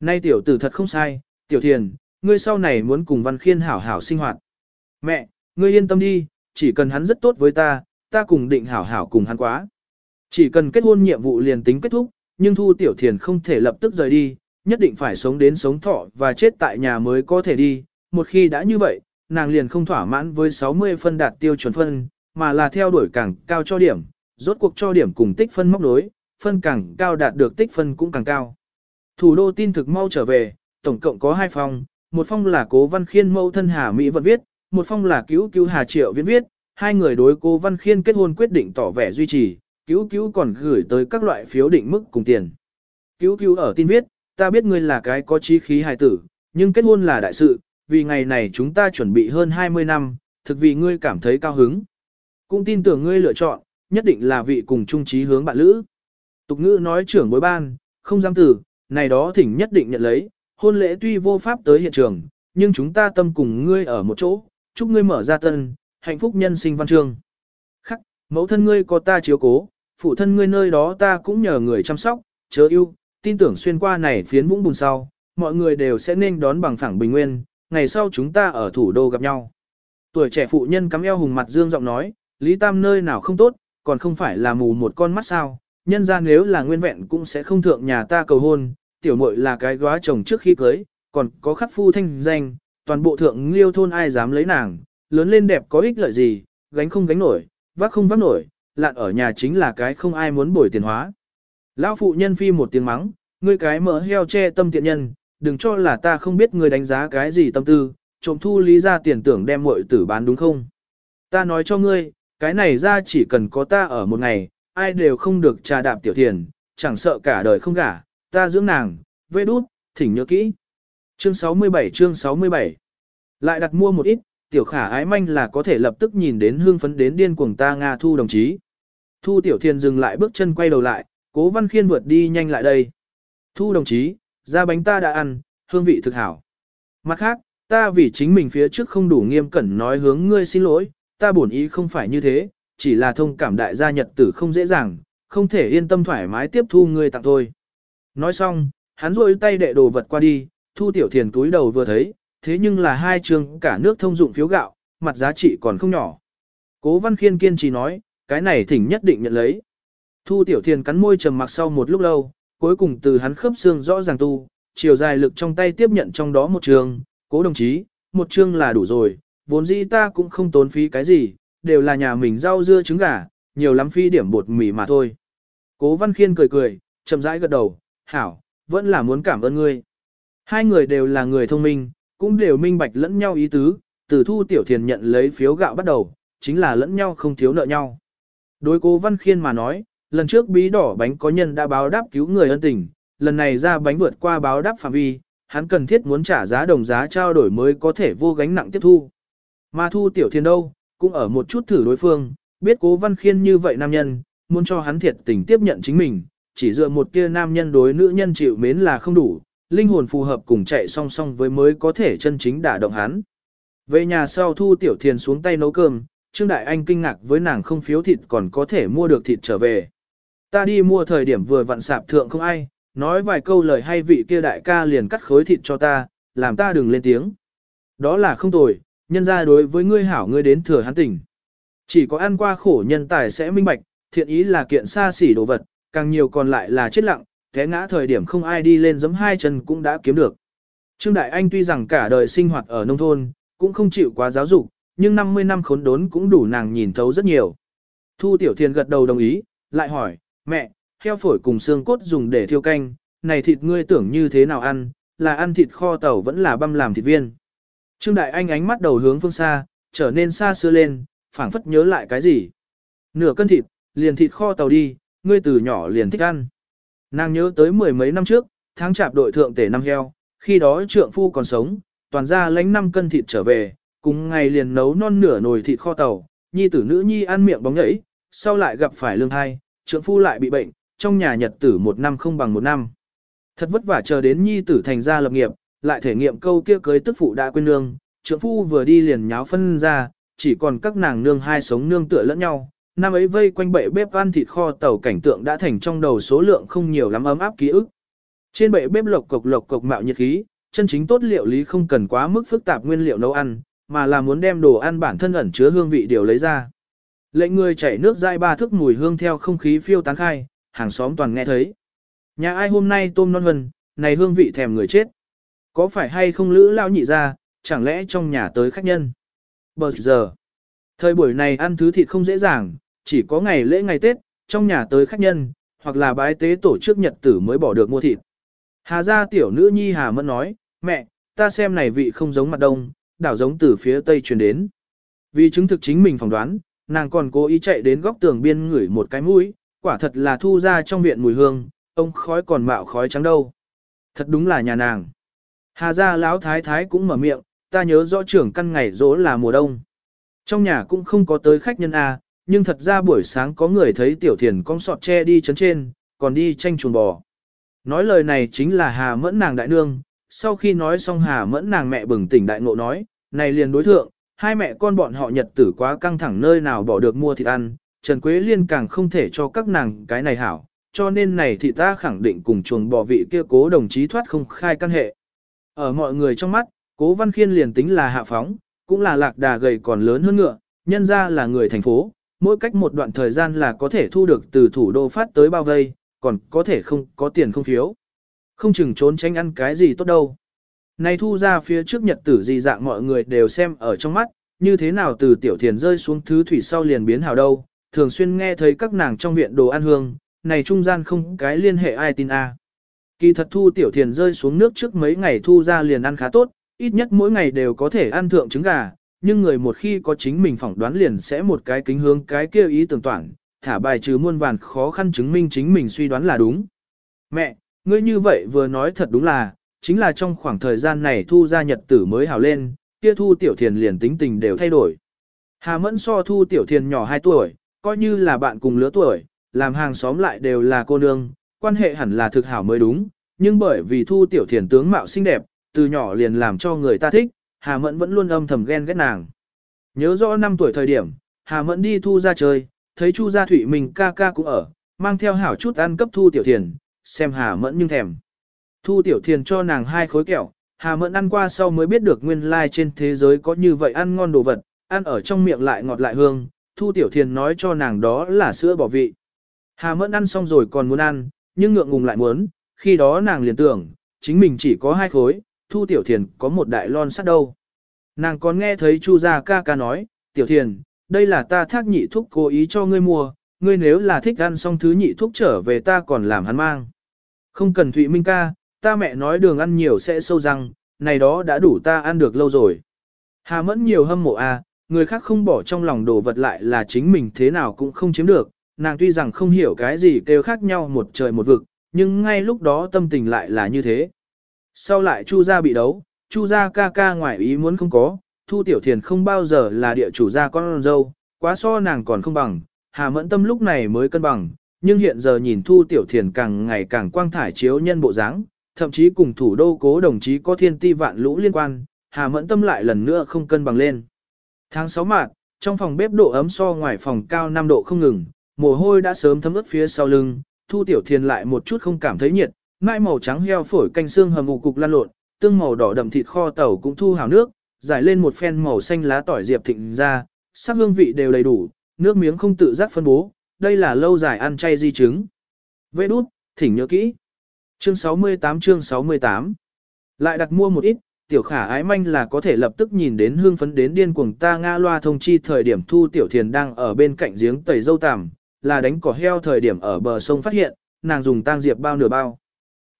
Nay tiểu tử thật không sai, tiểu thiền, ngươi sau này muốn cùng văn khiên hảo hảo sinh hoạt. Mẹ, ngươi yên tâm đi, chỉ cần hắn rất tốt với ta, ta cùng định hảo hảo cùng hắn quá. Chỉ cần kết hôn nhiệm vụ liền tính kết thúc, nhưng Thu Tiểu Thiền không thể lập tức rời đi, nhất định phải sống đến sống thọ và chết tại nhà mới có thể đi. Một khi đã như vậy, nàng liền không thỏa mãn với 60 phân đạt tiêu chuẩn phân, mà là theo đuổi càng cao cho điểm, rốt cuộc cho điểm cùng tích phân móc đối, phân càng cao đạt được tích phân cũng càng cao. Thủ đô tin thực mau trở về, tổng cộng có hai phòng, một phong là cố văn khiên mẫu thân Hà Mỹ vận viết, một phong là cứu cứu Hà Triệu viết viết, hai người đối cố văn khiên kết hôn quyết định tỏ vẻ duy trì, cứu cứu còn gửi tới các loại phiếu định mức cùng tiền. Cứu cứu ở tin viết, ta biết ngươi là cái có trí khí hài tử, nhưng kết hôn là đại sự, vì ngày này chúng ta chuẩn bị hơn 20 năm, thực vì ngươi cảm thấy cao hứng. Cũng tin tưởng ngươi lựa chọn, nhất định là vị cùng trung trí hướng bạn lữ. Tục ngữ nói trưởng bối ban, không dám tử, này đó thỉnh nhất định nhận lấy, hôn lễ tuy vô pháp tới hiện trường, nhưng chúng ta tâm cùng ngươi ở một chỗ, chúc ngươi mở ra tân, hạnh phúc nhân sinh văn chương. Khắc, mẫu thân ngươi có ta chiếu cố, phụ thân ngươi nơi đó ta cũng nhờ người chăm sóc, chớ yêu, tin tưởng xuyên qua này phiến vũng bùn sau, mọi người đều sẽ nên đón bằng phẳng bình nguyên, ngày sau chúng ta ở thủ đô gặp nhau. Tuổi trẻ phụ nhân cắm eo hùng mặt dương giọng nói, Lý Tam nơi nào không tốt, còn không phải là mù một con mắt sao, nhân ra nếu là nguyên vẹn cũng sẽ không thượng nhà ta cầu hôn, tiểu muội là cái góa chồng trước khi cưới, còn có khắc phu thanh danh, toàn bộ thượng liêu thôn ai dám lấy nàng, lớn lên đẹp có ích lợi gì, gánh không gánh nổi, vác không vác nổi, lạn ở nhà chính là cái không ai muốn bồi tiền hóa. Lão phụ nhân phi một tiếng mắng, ngươi cái mỡ heo che tâm tiện nhân, đừng cho là ta không biết ngươi đánh giá cái gì tâm tư, trộm thu lý ra tiền tưởng đem muội tử bán đúng không? Ta nói cho ngươi, cái này ra chỉ cần có ta ở một ngày, ai đều không được trà đạp tiểu tiền, chẳng sợ cả đời không gả, ta dưỡng nàng, vê đút, thỉnh nhớ kỹ. Chương 67 chương 67 Lại đặt mua một ít, tiểu khả ái manh là có thể lập tức nhìn đến hương phấn đến điên cuồng ta Nga thu đồng chí. Thu tiểu thiền dừng lại bước chân quay đầu lại, cố văn khiên vượt đi nhanh lại đây. Thu đồng chí, ra bánh ta đã ăn, hương vị thực hảo. Mặt khác, ta vì chính mình phía trước không đủ nghiêm cẩn nói hướng ngươi xin lỗi, ta bổn ý không phải như thế, chỉ là thông cảm đại gia nhật tử không dễ dàng, không thể yên tâm thoải mái tiếp thu ngươi tặng thôi. Nói xong, hắn rôi tay đệ đồ vật qua đi, thu tiểu thiền túi đầu vừa thấy, thế nhưng là hai trường cả nước thông dụng phiếu gạo, mặt giá trị còn không nhỏ. Cố văn khiên kiên trì nói, cái này thỉnh nhất định nhận lấy. Thu tiểu thiền cắn môi trầm mặc sau một lúc lâu, cuối cùng từ hắn khớp xương rõ ràng tu, chiều dài lực trong tay tiếp nhận trong đó một trường, cố đồng chí, một trường là đủ rồi, vốn dĩ ta cũng không tốn phí cái gì, đều là nhà mình rau dưa trứng gà, nhiều lắm phi điểm bột mì mà thôi. Cố văn khiên cười cười, chậm rãi gật đầu, hảo, vẫn là muốn cảm ơn ngươi. Hai người đều là người thông minh, cũng đều minh bạch lẫn nhau ý tứ, từ thu tiểu thiền nhận lấy phiếu gạo bắt đầu, chính là lẫn nhau không thiếu nợ nhau. Đối cố văn khiên mà nói, lần trước bí đỏ bánh có nhân đã báo đáp cứu người ân tình, lần này ra bánh vượt qua báo đáp phạm vi, hắn cần thiết muốn trả giá đồng giá trao đổi mới có thể vô gánh nặng tiếp thu. Mà thu tiểu thiên đâu, cũng ở một chút thử đối phương, biết cố văn khiên như vậy nam nhân, muốn cho hắn thiệt tình tiếp nhận chính mình, chỉ dựa một kia nam nhân đối nữ nhân chịu mến là không đủ, linh hồn phù hợp cùng chạy song song với mới có thể chân chính đả động hắn. Về nhà sau thu tiểu thiền xuống tay nấu cơm, Trương Đại Anh kinh ngạc với nàng không phiếu thịt còn có thể mua được thịt trở về. Ta đi mua thời điểm vừa vặn sạp thượng không ai, nói vài câu lời hay vị kia đại ca liền cắt khối thịt cho ta, làm ta đừng lên tiếng. Đó là không tồi, nhân ra đối với ngươi hảo ngươi đến thừa hắn tỉnh. Chỉ có ăn qua khổ nhân tài sẽ minh bạch, thiện ý là kiện xa xỉ đồ vật, càng nhiều còn lại là chết lặng, té ngã thời điểm không ai đi lên giấm hai chân cũng đã kiếm được. Trương Đại Anh tuy rằng cả đời sinh hoạt ở nông thôn, cũng không chịu quá giáo dục, nhưng 50 năm khốn đốn cũng đủ nàng nhìn thấu rất nhiều. Thu Tiểu thiền gật đầu đồng ý, lại hỏi, mẹ, heo phổi cùng xương cốt dùng để thiêu canh, này thịt ngươi tưởng như thế nào ăn, là ăn thịt kho tàu vẫn là băm làm thịt viên. Trương Đại Anh ánh mắt đầu hướng phương xa, trở nên xa xưa lên, phảng phất nhớ lại cái gì. Nửa cân thịt, liền thịt kho tàu đi, ngươi từ nhỏ liền thích ăn. Nàng nhớ tới mười mấy năm trước, tháng chạp đội thượng tể năm heo, khi đó trượng phu còn sống, toàn ra lánh 5 cân thịt trở về, cùng ngày liền nấu non nửa nồi thịt kho tàu, nhi tử nữ nhi ăn miệng bóng nhảy, sau lại gặp phải lương thai, trượng phu lại bị bệnh, trong nhà nhật tử một năm không bằng một năm. Thật vất vả chờ đến nhi tử thành ra lập nghiệp, lại thể nghiệm câu kia cưới tức phụ đã quên nương, trượng phu vừa đi liền nháo phân ra, chỉ còn các nàng nương hai sống nương tựa lẫn nhau. Năm ấy vây quanh bệ bếp ăn thịt kho tàu cảnh tượng đã thành trong đầu số lượng không nhiều lắm ấm áp ký ức. Trên bệ bếp lộc cộc lộc cộc mạo nhiệt khí, chân chính tốt liệu lý không cần quá mức phức tạp nguyên liệu nấu ăn, mà là muốn đem đồ ăn bản thân ẩn chứa hương vị điều lấy ra. Lệnh người chảy nước dai ba thước mùi hương theo không khí phiêu tán khai, hàng xóm toàn nghe thấy. Nhà ai hôm nay tôm non hần, này hương vị thèm người chết. Có phải hay không lữ lao nhị ra, chẳng lẽ trong nhà tới khách nhân? Bờ giờ, thời buổi này ăn thứ thịt không dễ dàng, chỉ có ngày lễ ngày Tết, trong nhà tới khách nhân, hoặc là bái tế tổ chức nhật tử mới bỏ được mua thịt. Hà gia tiểu nữ nhi Hà Mẫn nói, mẹ, ta xem này vị không giống mặt đông, đảo giống từ phía tây truyền đến. Vì chứng thực chính mình phỏng đoán, nàng còn cố ý chạy đến góc tường biên ngửi một cái mũi, quả thật là thu ra trong viện mùi hương, ông khói còn mạo khói trắng đâu. Thật đúng là nhà nàng. Hà gia lão thái thái cũng mở miệng, ta nhớ rõ trưởng căn ngày rỗ là mùa đông. Trong nhà cũng không có tới khách nhân A, nhưng thật ra buổi sáng có người thấy tiểu thiền con sọt tre đi chấn trên, còn đi tranh chuồng bò. Nói lời này chính là Hà mẫn nàng đại nương, sau khi nói xong Hà mẫn nàng mẹ bừng tỉnh đại ngộ nói, này liền đối thượng, hai mẹ con bọn họ nhật tử quá căng thẳng nơi nào bỏ được mua thịt ăn, Trần Quế Liên càng không thể cho các nàng cái này hảo, cho nên này thì ta khẳng định cùng chuồng bò vị kia cố đồng chí thoát không khai căn hệ. Ở mọi người trong mắt, cố văn khiên liền tính là hạ phóng, cũng là lạc đà gầy còn lớn hơn ngựa, nhân ra là người thành phố, mỗi cách một đoạn thời gian là có thể thu được từ thủ đô phát tới bao vây, còn có thể không có tiền không phiếu. Không chừng trốn tránh ăn cái gì tốt đâu. Này thu ra phía trước nhật tử gì dạng mọi người đều xem ở trong mắt, như thế nào từ tiểu thiền rơi xuống thứ thủy sau liền biến hào đâu, thường xuyên nghe thấy các nàng trong viện đồ ăn hương, này trung gian không cái liên hệ ai tin a. Kỳ thật thu tiểu thiền rơi xuống nước trước mấy ngày thu ra liền ăn khá tốt, ít nhất mỗi ngày đều có thể ăn thượng trứng gà, nhưng người một khi có chính mình phỏng đoán liền sẽ một cái kính hướng cái kia ý tưởng toàn, thả bài trừ muôn vàn khó khăn chứng minh chính mình suy đoán là đúng. Mẹ, ngươi như vậy vừa nói thật đúng là, chính là trong khoảng thời gian này thu ra nhật tử mới hào lên, kia thu tiểu thiền liền tính tình đều thay đổi. Hà mẫn so thu tiểu thiền nhỏ 2 tuổi, coi như là bạn cùng lứa tuổi, làm hàng xóm lại đều là cô nương, quan hệ hẳn là thực hảo mới đúng, nhưng bởi vì thu tiểu thiền tướng mạo xinh đẹp, từ nhỏ liền làm cho người ta thích, Hà Mẫn vẫn luôn âm thầm ghen ghét nàng. Nhớ rõ năm tuổi thời điểm, Hà Mẫn đi thu ra chơi, thấy Chu Gia Thụy mình ca ca cũng ở, mang theo hảo chút ăn cấp thu tiểu thiền, xem Hà Mẫn nhưng thèm. Thu tiểu thiền cho nàng hai khối kẹo, Hà Mẫn ăn qua sau mới biết được nguyên lai like trên thế giới có như vậy ăn ngon đồ vật, ăn ở trong miệng lại ngọt lại hương, Thu tiểu thiền nói cho nàng đó là sữa bỏ vị. Hà Mẫn ăn xong rồi còn muốn ăn, nhưng ngượng ngùng lại muốn, khi đó nàng liền tưởng, chính mình chỉ có hai khối, Thu tiểu thiền có một đại lon sắt đâu. Nàng còn nghe thấy Chu gia ca ca nói, tiểu thiền, đây là ta thác nhị thuốc cố ý cho ngươi mua, ngươi nếu là thích ăn xong thứ nhị thuốc trở về ta còn làm hắn mang. Không cần Thụy Minh ca, ta mẹ nói đường ăn nhiều sẽ sâu răng, này đó đã đủ ta ăn được lâu rồi. Hà mẫn nhiều hâm mộ à, người khác không bỏ trong lòng đồ vật lại là chính mình thế nào cũng không chiếm được, nàng tuy rằng không hiểu cái gì kêu khác nhau một trời một vực, nhưng ngay lúc đó tâm tình lại là như thế. Sau lại Chu gia bị đấu, Chu gia ca ca ngoài ý muốn không có, Thu Tiểu Thiền không bao giờ là địa chủ gia con dâu, quá so nàng còn không bằng, Hà Mẫn Tâm lúc này mới cân bằng, nhưng hiện giờ nhìn Thu Tiểu Thiền càng ngày càng quang thải chiếu nhân bộ dáng, thậm chí cùng thủ đô cố đồng chí có thiên ti vạn lũ liên quan, Hà Mẫn Tâm lại lần nữa không cân bằng lên. Tháng 6 mạt, trong phòng bếp độ ấm so ngoài phòng cao 5 độ không ngừng, mồ hôi đã sớm thấm ướt phía sau lưng, Thu Tiểu Thiền lại một chút không cảm thấy nhiệt, mai màu trắng heo phổi canh xương hầm ngũ cục lan lộn, tương màu đỏ đậm thịt kho tàu cũng thu hào nước, giải lên một phen màu xanh lá tỏi diệp thịnh ra, sắc hương vị đều đầy đủ, nước miếng không tự giác phân bố, đây là lâu dài ăn chay di chứng. Vê đút, thỉnh nhớ kỹ. Chương 68 chương 68 Lại đặt mua một ít, tiểu khả ái manh là có thể lập tức nhìn đến hương phấn đến điên cuồng ta Nga loa thông chi thời điểm thu tiểu thiền đang ở bên cạnh giếng tẩy dâu tằm, là đánh cỏ heo thời điểm ở bờ sông phát hiện, nàng dùng tang diệp bao nửa bao.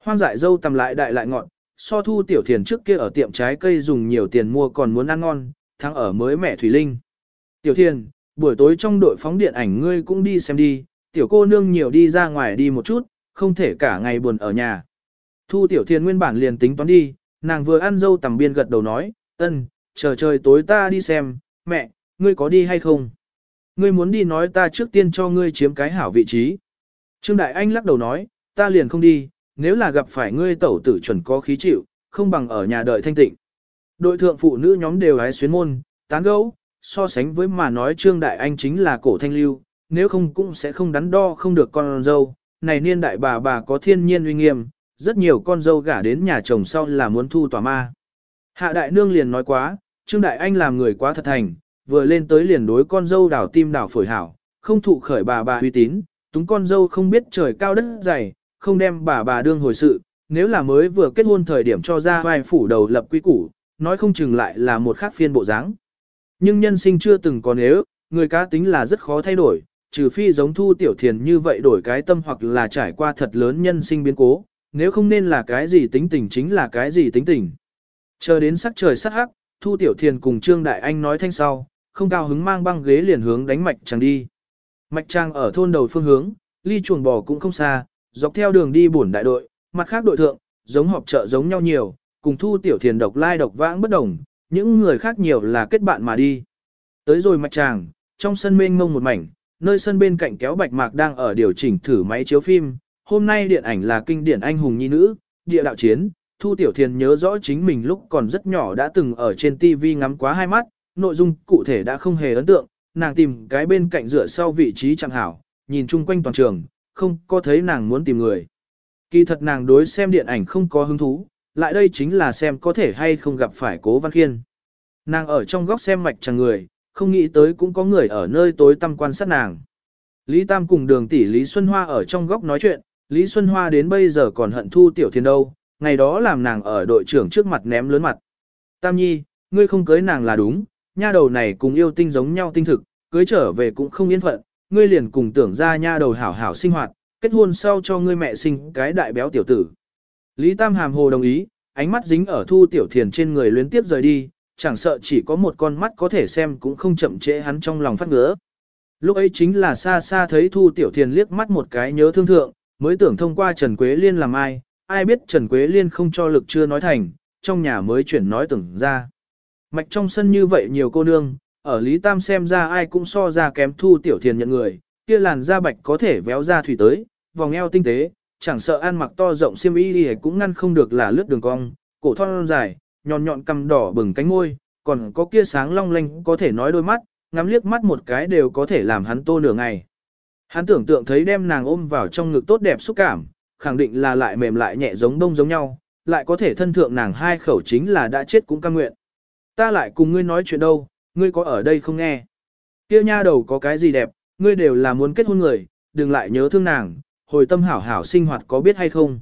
Hoang dại dâu tầm lại đại lại ngọn, so thu tiểu thiền trước kia ở tiệm trái cây dùng nhiều tiền mua còn muốn ăn ngon, thắng ở mới mẹ Thủy Linh. Tiểu thiền, buổi tối trong đội phóng điện ảnh ngươi cũng đi xem đi, tiểu cô nương nhiều đi ra ngoài đi một chút, không thể cả ngày buồn ở nhà. Thu tiểu thiền nguyên bản liền tính toán đi, nàng vừa ăn dâu tầm biên gật đầu nói, ân, chờ trời tối ta đi xem, mẹ, ngươi có đi hay không? Ngươi muốn đi nói ta trước tiên cho ngươi chiếm cái hảo vị trí. Trương Đại Anh lắc đầu nói, ta liền không đi, nếu là gặp phải ngươi tẩu tử chuẩn có khí chịu, không bằng ở nhà đợi thanh tịnh. Đội thượng phụ nữ nhóm đều hái xuyến môn, tán gẫu, so sánh với mà nói Trương Đại Anh chính là cổ thanh lưu, nếu không cũng sẽ không đắn đo không được con dâu, này niên đại bà bà có thiên nhiên uy nghiêm, rất nhiều con dâu gả đến nhà chồng sau là muốn thu tòa ma. Hạ Đại Nương liền nói quá, Trương Đại Anh làm người quá thật thành, vừa lên tới liền đối con dâu đảo tim đảo phổi hảo, không thụ khởi bà bà uy tín, túng con dâu không biết trời cao đất dày, không đem bà bà đương hồi sự, nếu là mới vừa kết hôn thời điểm cho ra vai phủ đầu lập quy củ, nói không chừng lại là một khác phiên bộ dáng. Nhưng nhân sinh chưa từng có nếu, người cá tính là rất khó thay đổi, trừ phi giống thu tiểu thiền như vậy đổi cái tâm hoặc là trải qua thật lớn nhân sinh biến cố, nếu không nên là cái gì tính tình chính là cái gì tính tình. Chờ đến sắc trời sắc hắc, thu tiểu thiền cùng Trương Đại Anh nói thanh sau, không cao hứng mang băng ghế liền hướng đánh mạch chẳng đi. Mạch trang ở thôn đầu phương hướng, ly chuồng bò cũng không xa, dọc theo đường đi bổn đại đội, mặt khác đội thượng, giống họp chợ giống nhau nhiều, cùng thu tiểu thiền độc lai độc vãng bất đồng, những người khác nhiều là kết bạn mà đi. Tới rồi mạch tràng, trong sân mênh mông một mảnh, nơi sân bên cạnh kéo bạch mạc đang ở điều chỉnh thử máy chiếu phim, hôm nay điện ảnh là kinh điển anh hùng nhi nữ, địa đạo chiến, Thu Tiểu Thiền nhớ rõ chính mình lúc còn rất nhỏ đã từng ở trên TV ngắm quá hai mắt, nội dung cụ thể đã không hề ấn tượng, nàng tìm cái bên cạnh rửa sau vị trí chẳng hảo, nhìn chung quanh toàn trường, không có thấy nàng muốn tìm người. Kỳ thật nàng đối xem điện ảnh không có hứng thú, lại đây chính là xem có thể hay không gặp phải cố văn khiên. Nàng ở trong góc xem mạch chẳng người, không nghĩ tới cũng có người ở nơi tối tăm quan sát nàng. Lý Tam cùng đường tỷ Lý Xuân Hoa ở trong góc nói chuyện, Lý Xuân Hoa đến bây giờ còn hận Thu Tiểu Thiên đâu, ngày đó làm nàng ở đội trưởng trước mặt ném lớn mặt. Tam Nhi, ngươi không cưới nàng là đúng, nha đầu này cùng yêu tinh giống nhau tinh thực, cưới trở về cũng không yên phận, ngươi liền cùng tưởng ra nha đầu hảo hảo sinh hoạt, kết hôn sau cho ngươi mẹ sinh cái đại béo tiểu tử. Lý Tam hàm hồ đồng ý, ánh mắt dính ở Thu Tiểu Thiền trên người luyến tiếp rời đi, chẳng sợ chỉ có một con mắt có thể xem cũng không chậm trễ hắn trong lòng phát ngứa. Lúc ấy chính là xa xa thấy Thu Tiểu Thiền liếc mắt một cái nhớ thương thượng, mới tưởng thông qua Trần Quế Liên làm ai, ai biết Trần Quế Liên không cho lực chưa nói thành, trong nhà mới chuyển nói tưởng ra. Mạch trong sân như vậy nhiều cô nương, ở Lý Tam xem ra ai cũng so ra kém Thu Tiểu Thiền nhận người, kia làn da bạch có thể véo ra thủy tới, vòng eo tinh tế, chẳng sợ ăn mặc to rộng xiêm y thì cũng ngăn không được là lướt đường cong, cổ thon dài, nhọn nhọn cằm đỏ bừng cánh môi, còn có kia sáng long lanh có thể nói đôi mắt, ngắm liếc mắt một cái đều có thể làm hắn tô nửa ngày. Hắn tưởng tượng thấy đem nàng ôm vào trong ngực tốt đẹp xúc cảm, khẳng định là lại mềm lại nhẹ giống đông giống nhau, lại có thể thân thượng nàng hai khẩu chính là đã chết cũng cam nguyện. Ta lại cùng ngươi nói chuyện đâu, ngươi có ở đây không nghe. Kia nha đầu có cái gì đẹp, ngươi đều là muốn kết hôn người, đừng lại nhớ thương nàng, hồi tâm hảo hảo sinh hoạt có biết hay không.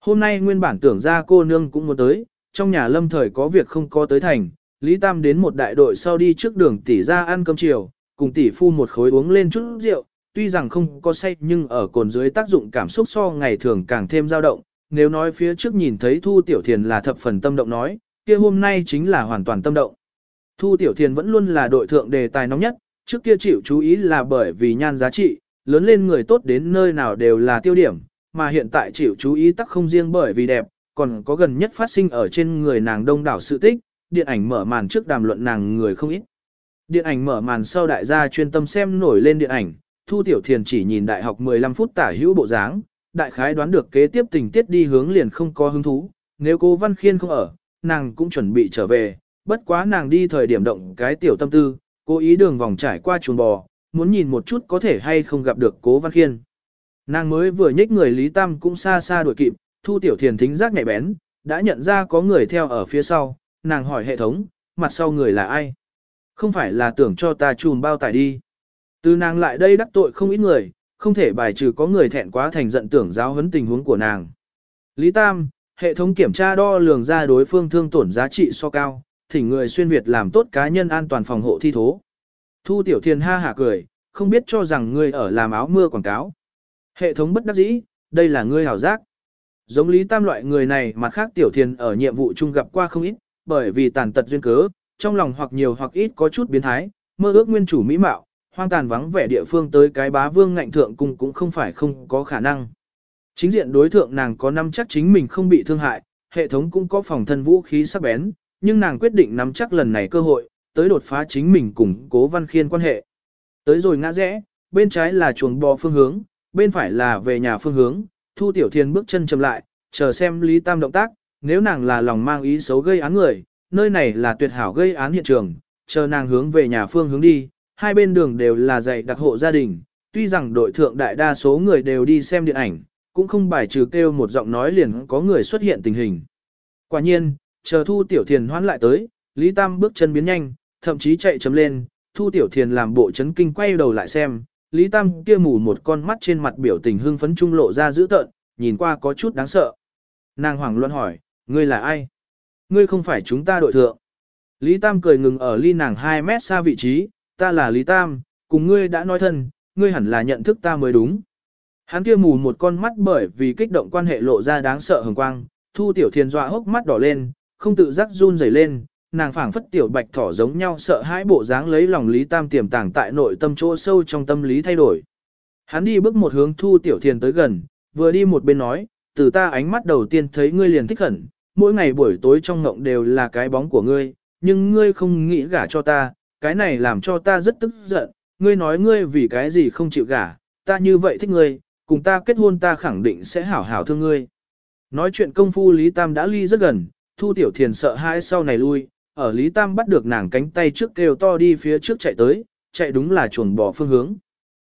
Hôm nay nguyên bản tưởng ra cô nương cũng muốn tới, trong nhà lâm thời có việc không có tới thành, Lý Tam đến một đại đội sau đi trước đường tỷ ra ăn cơm chiều, cùng tỷ phu một khối uống lên chút rượu, tuy rằng không có say nhưng ở cồn dưới tác dụng cảm xúc so ngày thường càng thêm dao động, nếu nói phía trước nhìn thấy Thu Tiểu Thiền là thập phần tâm động nói, kia hôm nay chính là hoàn toàn tâm động. Thu Tiểu Thiền vẫn luôn là đội thượng đề tài nóng nhất, trước kia chịu chú ý là bởi vì nhan giá trị, lớn lên người tốt đến nơi nào đều là tiêu điểm, mà hiện tại chịu chú ý tắc không riêng bởi vì đẹp, còn có gần nhất phát sinh ở trên người nàng đông đảo sự tích, điện ảnh mở màn trước đàm luận nàng người không ít. Điện ảnh mở màn sau đại gia chuyên tâm xem nổi lên điện ảnh, Thu Tiểu Thiền chỉ nhìn đại học 15 phút tả hữu bộ dáng, đại khái đoán được kế tiếp tình tiết đi hướng liền không có hứng thú, nếu cô Văn Khiên không ở, nàng cũng chuẩn bị trở về, bất quá nàng đi thời điểm động cái tiểu tâm tư, cố ý đường vòng trải qua chuồng bò, muốn nhìn một chút có thể hay không gặp được cố Văn Khiên. Nàng mới vừa nhích người Lý Tam cũng xa xa đuổi kịp, Thu Tiểu Thiền thính giác nhạy bén, đã nhận ra có người theo ở phía sau, nàng hỏi hệ thống, mặt sau người là ai? Không phải là tưởng cho ta chùm bao tải đi. Từ nàng lại đây đắc tội không ít người, không thể bài trừ có người thẹn quá thành giận tưởng giáo huấn tình huống của nàng. Lý Tam, hệ thống kiểm tra đo lường ra đối phương thương tổn giá trị so cao, thỉnh người xuyên Việt làm tốt cá nhân an toàn phòng hộ thi thố. Thu Tiểu Thiền ha hả cười, không biết cho rằng ngươi ở làm áo mưa quảng cáo. Hệ thống bất đắc dĩ, đây là ngươi hảo giác. Giống Lý Tam loại người này mặt khác Tiểu Thiền ở nhiệm vụ chung gặp qua không ít, bởi vì tàn tật duyên cớ, trong lòng hoặc nhiều hoặc ít có chút biến thái, mơ ước nguyên chủ mỹ mạo, hoang tàn vắng vẻ địa phương tới cái bá vương ngạnh thượng cùng cũng không phải không có khả năng. Chính diện đối thượng nàng có năm chắc chính mình không bị thương hại, hệ thống cũng có phòng thân vũ khí sắc bén, nhưng nàng quyết định nắm chắc lần này cơ hội, tới đột phá chính mình cùng cố văn khiên quan hệ. Tới rồi ngã rẽ, bên trái là chuồng bò phương hướng, bên phải là về nhà phương hướng, thu tiểu thiên bước chân chậm lại, chờ xem Lý Tam động tác, nếu nàng là lòng mang ý xấu gây án người, nơi này là tuyệt hảo gây án hiện trường, chờ nàng hướng về nhà phương hướng đi, hai bên đường đều là dạy đặc hộ gia đình, tuy rằng đội thượng đại đa số người đều đi xem điện ảnh, cũng không bài trừ kêu một giọng nói liền có người xuất hiện tình hình. Quả nhiên, chờ thu tiểu thiền hoán lại tới, Lý Tam bước chân biến nhanh, thậm chí chạy chấm lên, thu tiểu thiền làm bộ chấn kinh quay đầu lại xem, Lý Tam kia mù một con mắt trên mặt biểu tình hưng phấn trung lộ ra dữ tợn, nhìn qua có chút đáng sợ. Nàng hoảng loạn hỏi, ngươi là ai? Ngươi không phải chúng ta đội thượng. Lý Tam cười ngừng ở ly nàng 2 mét xa vị trí, ta là Lý Tam, cùng ngươi đã nói thân, ngươi hẳn là nhận thức ta mới đúng. Hắn kia mù một con mắt bởi vì kích động quan hệ lộ ra đáng sợ hừng quang, thu tiểu thiền dọa hốc mắt đỏ lên, không tự giác run rẩy lên, nàng phảng phất tiểu bạch thỏ giống nhau sợ hãi bộ dáng lấy lòng Lý Tam tiềm tàng tại nội tâm chỗ sâu trong tâm lý thay đổi. Hắn đi bước một hướng thu tiểu thiền tới gần, vừa đi một bên nói, từ ta ánh mắt đầu tiên thấy ngươi liền thích hẳn, mỗi ngày buổi tối trong ngộng đều là cái bóng của ngươi, nhưng ngươi không nghĩ gả cho ta, cái này làm cho ta rất tức giận, ngươi nói ngươi vì cái gì không chịu gả, ta như vậy thích ngươi, cùng ta kết hôn ta khẳng định sẽ hảo hảo thương ngươi. Nói chuyện công phu Lý Tam đã ly rất gần, Thu Tiểu Thiền sợ hãi sau này lui, ở Lý Tam bắt được nàng cánh tay trước kêu to đi phía trước chạy tới, chạy đúng là chuồng bỏ phương hướng.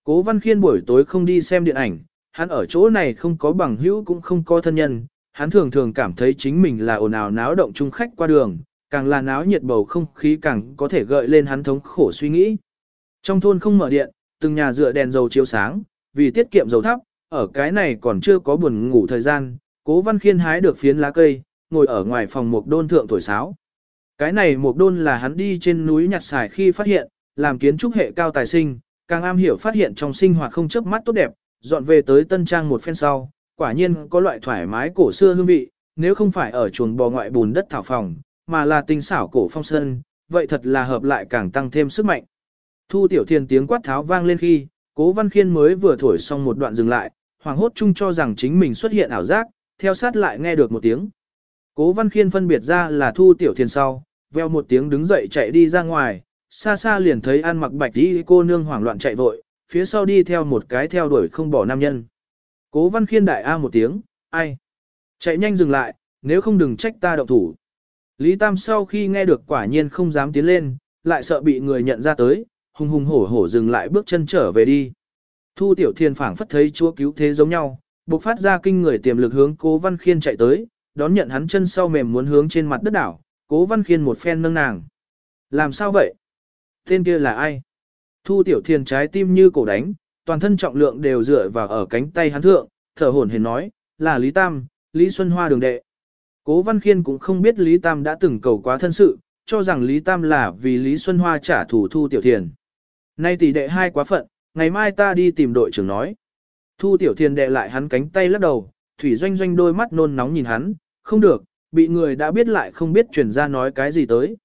Cố Văn Khiên buổi tối không đi xem điện ảnh, hắn ở chỗ này không có bằng hữu cũng không có thân nhân, hắn thường thường cảm thấy chính mình là ồn ào náo động chung khách qua đường, càng là náo nhiệt bầu không khí càng có thể gợi lên hắn thống khổ suy nghĩ. Trong thôn không mở điện, từng nhà dựa đèn dầu chiếu sáng, vì tiết kiệm dầu thấp, ở cái này còn chưa có buồn ngủ thời gian, cố văn khiên hái được phiến lá cây, ngồi ở ngoài phòng một đôn thượng thổi sáo. Cái này một đôn là hắn đi trên núi nhặt xài khi phát hiện, làm kiến trúc hệ cao tài sinh, càng am hiểu phát hiện trong sinh hoạt không chớp mắt tốt đẹp, dọn về tới tân trang một phen sau, quả nhiên có loại thoải mái cổ xưa hương vị, nếu không phải ở chuồng bò ngoại bùn đất thảo phòng, mà là tinh xảo cổ phong sơn, vậy thật là hợp lại càng tăng thêm sức mạnh. Thu tiểu thiên tiếng quát tháo vang lên khi, cố văn khiên mới vừa thổi xong một đoạn dừng lại, hoàng hốt chung cho rằng chính mình xuất hiện ảo giác, theo sát lại nghe được một tiếng. Cố văn khiên phân biệt ra là thu tiểu thiên sau, veo một tiếng đứng dậy chạy đi ra ngoài, xa xa liền thấy ăn mặc bạch đi cô nương hoảng loạn chạy vội, phía sau đi theo một cái theo đuổi không bỏ nam nhân. Cố văn khiên đại a một tiếng, ai? Chạy nhanh dừng lại, nếu không đừng trách ta động thủ. Lý Tam sau khi nghe được quả nhiên không dám tiến lên, lại sợ bị người nhận ra tới, hùng hùng hổ hổ dừng lại bước chân trở về đi. Thu tiểu thiên phảng phất thấy chúa cứu thế giống nhau, bộc phát ra kinh người tiềm lực hướng cố văn khiên chạy tới, đón nhận hắn chân sau mềm muốn hướng trên mặt đất đảo, cố văn khiên một phen nâng nàng. Làm sao vậy? Tên kia là ai? Thu tiểu thiên trái tim như cổ đánh, toàn thân trọng lượng đều dựa vào ở cánh tay hắn thượng, thở hổn hển nói, là Lý Tam, Lý Xuân Hoa đường đệ. Cố Văn Khiên cũng không biết Lý Tam đã từng cầu quá thân sự, cho rằng Lý Tam là vì Lý Xuân Hoa trả thù Thu Tiểu Thiền. Nay tỷ đệ hai quá phận, ngày mai ta đi tìm đội trưởng nói. Thu Tiểu Thiền đệ lại hắn cánh tay lắc đầu, Thủy Doanh Doanh đôi mắt nôn nóng nhìn hắn, không được, bị người đã biết lại không biết chuyển ra nói cái gì tới.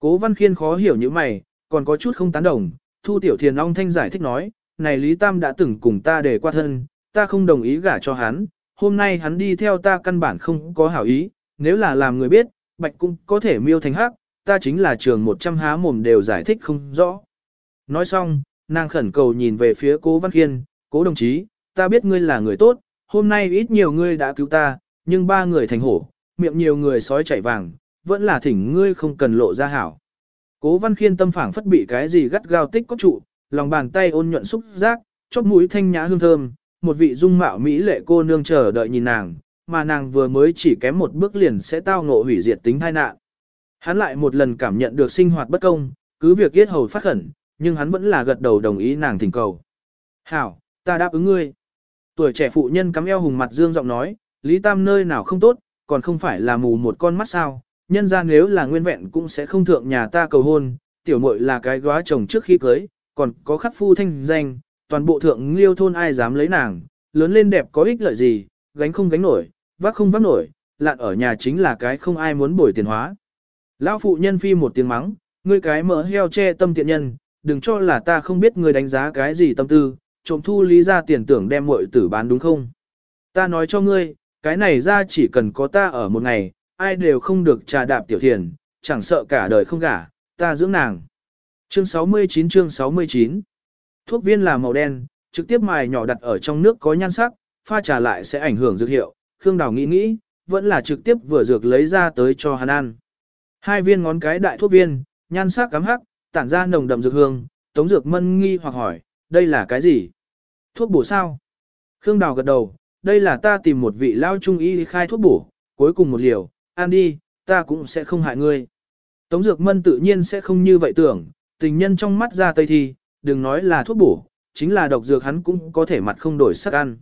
Cố Văn Khiên khó hiểu như mày, còn có chút không tán đồng, Thu Tiểu Thiền Long Thanh giải thích nói, này Lý Tam đã từng cùng ta để qua thân, ta không đồng ý gả cho hắn, hôm nay hắn đi theo ta căn bản không có hảo ý, nếu là làm người biết, bạch cũng có thể miêu thành hắc, ta chính là trường 100 há mồm đều giải thích không rõ. Nói xong, nàng khẩn cầu nhìn về phía cố Văn Khiên, cố đồng chí, ta biết ngươi là người tốt, hôm nay ít nhiều ngươi đã cứu ta, nhưng ba người thành hổ, miệng nhiều người sói chạy vàng, vẫn là thỉnh ngươi không cần lộ ra hảo. Cố Văn Khiên tâm phảng phất bị cái gì gắt gao tích có trụ, lòng bàn tay ôn nhuận xúc giác, chóp mũi thanh nhã hương thơm, một vị dung mạo mỹ lệ cô nương chờ đợi nhìn nàng, mà nàng vừa mới chỉ kém một bước liền sẽ tao ngộ hủy diệt tính tai nạn. Hắn lại một lần cảm nhận được sinh hoạt bất công, cứ việc yết hầu phát khẩn, nhưng hắn vẫn là gật đầu đồng ý nàng thỉnh cầu. Hảo, ta đáp ứng ngươi. Tuổi trẻ phụ nhân cắm eo hùng mặt dương giọng nói, Lý Tam nơi nào không tốt, còn không phải là mù một con mắt sao, nhân ra nếu là nguyên vẹn cũng sẽ không thượng nhà ta cầu hôn, tiểu muội là cái góa chồng trước khi cưới, còn có khắc phu thanh danh, toàn bộ thượng liêu thôn ai dám lấy nàng, lớn lên đẹp có ích lợi gì, gánh không gánh nổi, vác không vác nổi, lạn ở nhà chính là cái không ai muốn bồi tiền hóa. Lão phụ nhân phi một tiếng mắng, ngươi cái mỡ heo che tâm tiện nhân, đừng cho là ta không biết ngươi đánh giá cái gì tâm tư, trộm thu lý ra tiền tưởng đem muội tử bán đúng không? Ta nói cho ngươi, cái này ra chỉ cần có ta ở một ngày, ai đều không được trà đạp tiểu thiền, chẳng sợ cả đời không gả, ta dưỡng nàng. Chương 69 chương 69 Thuốc viên là màu đen, trực tiếp mài nhỏ đặt ở trong nước có nhan sắc, pha trà lại sẽ ảnh hưởng dược hiệu. Khương Đào nghĩ nghĩ, vẫn là trực tiếp vừa dược lấy ra tới cho hắn ăn. Hai viên ngón cái đại thuốc viên, nhan sắc cắm hắc, tản ra nồng đậm dược hương, Tống Dược Mân nghi hoặc hỏi, đây là cái gì? Thuốc bổ sao? Khương Đào gật đầu, đây là ta tìm một vị lao trung y khai thuốc bổ, cuối cùng một liều, ăn đi, ta cũng sẽ không hại ngươi. Tống Dược Mân tự nhiên sẽ không như vậy tưởng, tình nhân trong mắt ra tây thi, đừng nói là thuốc bổ, chính là độc dược hắn cũng có thể mặt không đổi sắc ăn.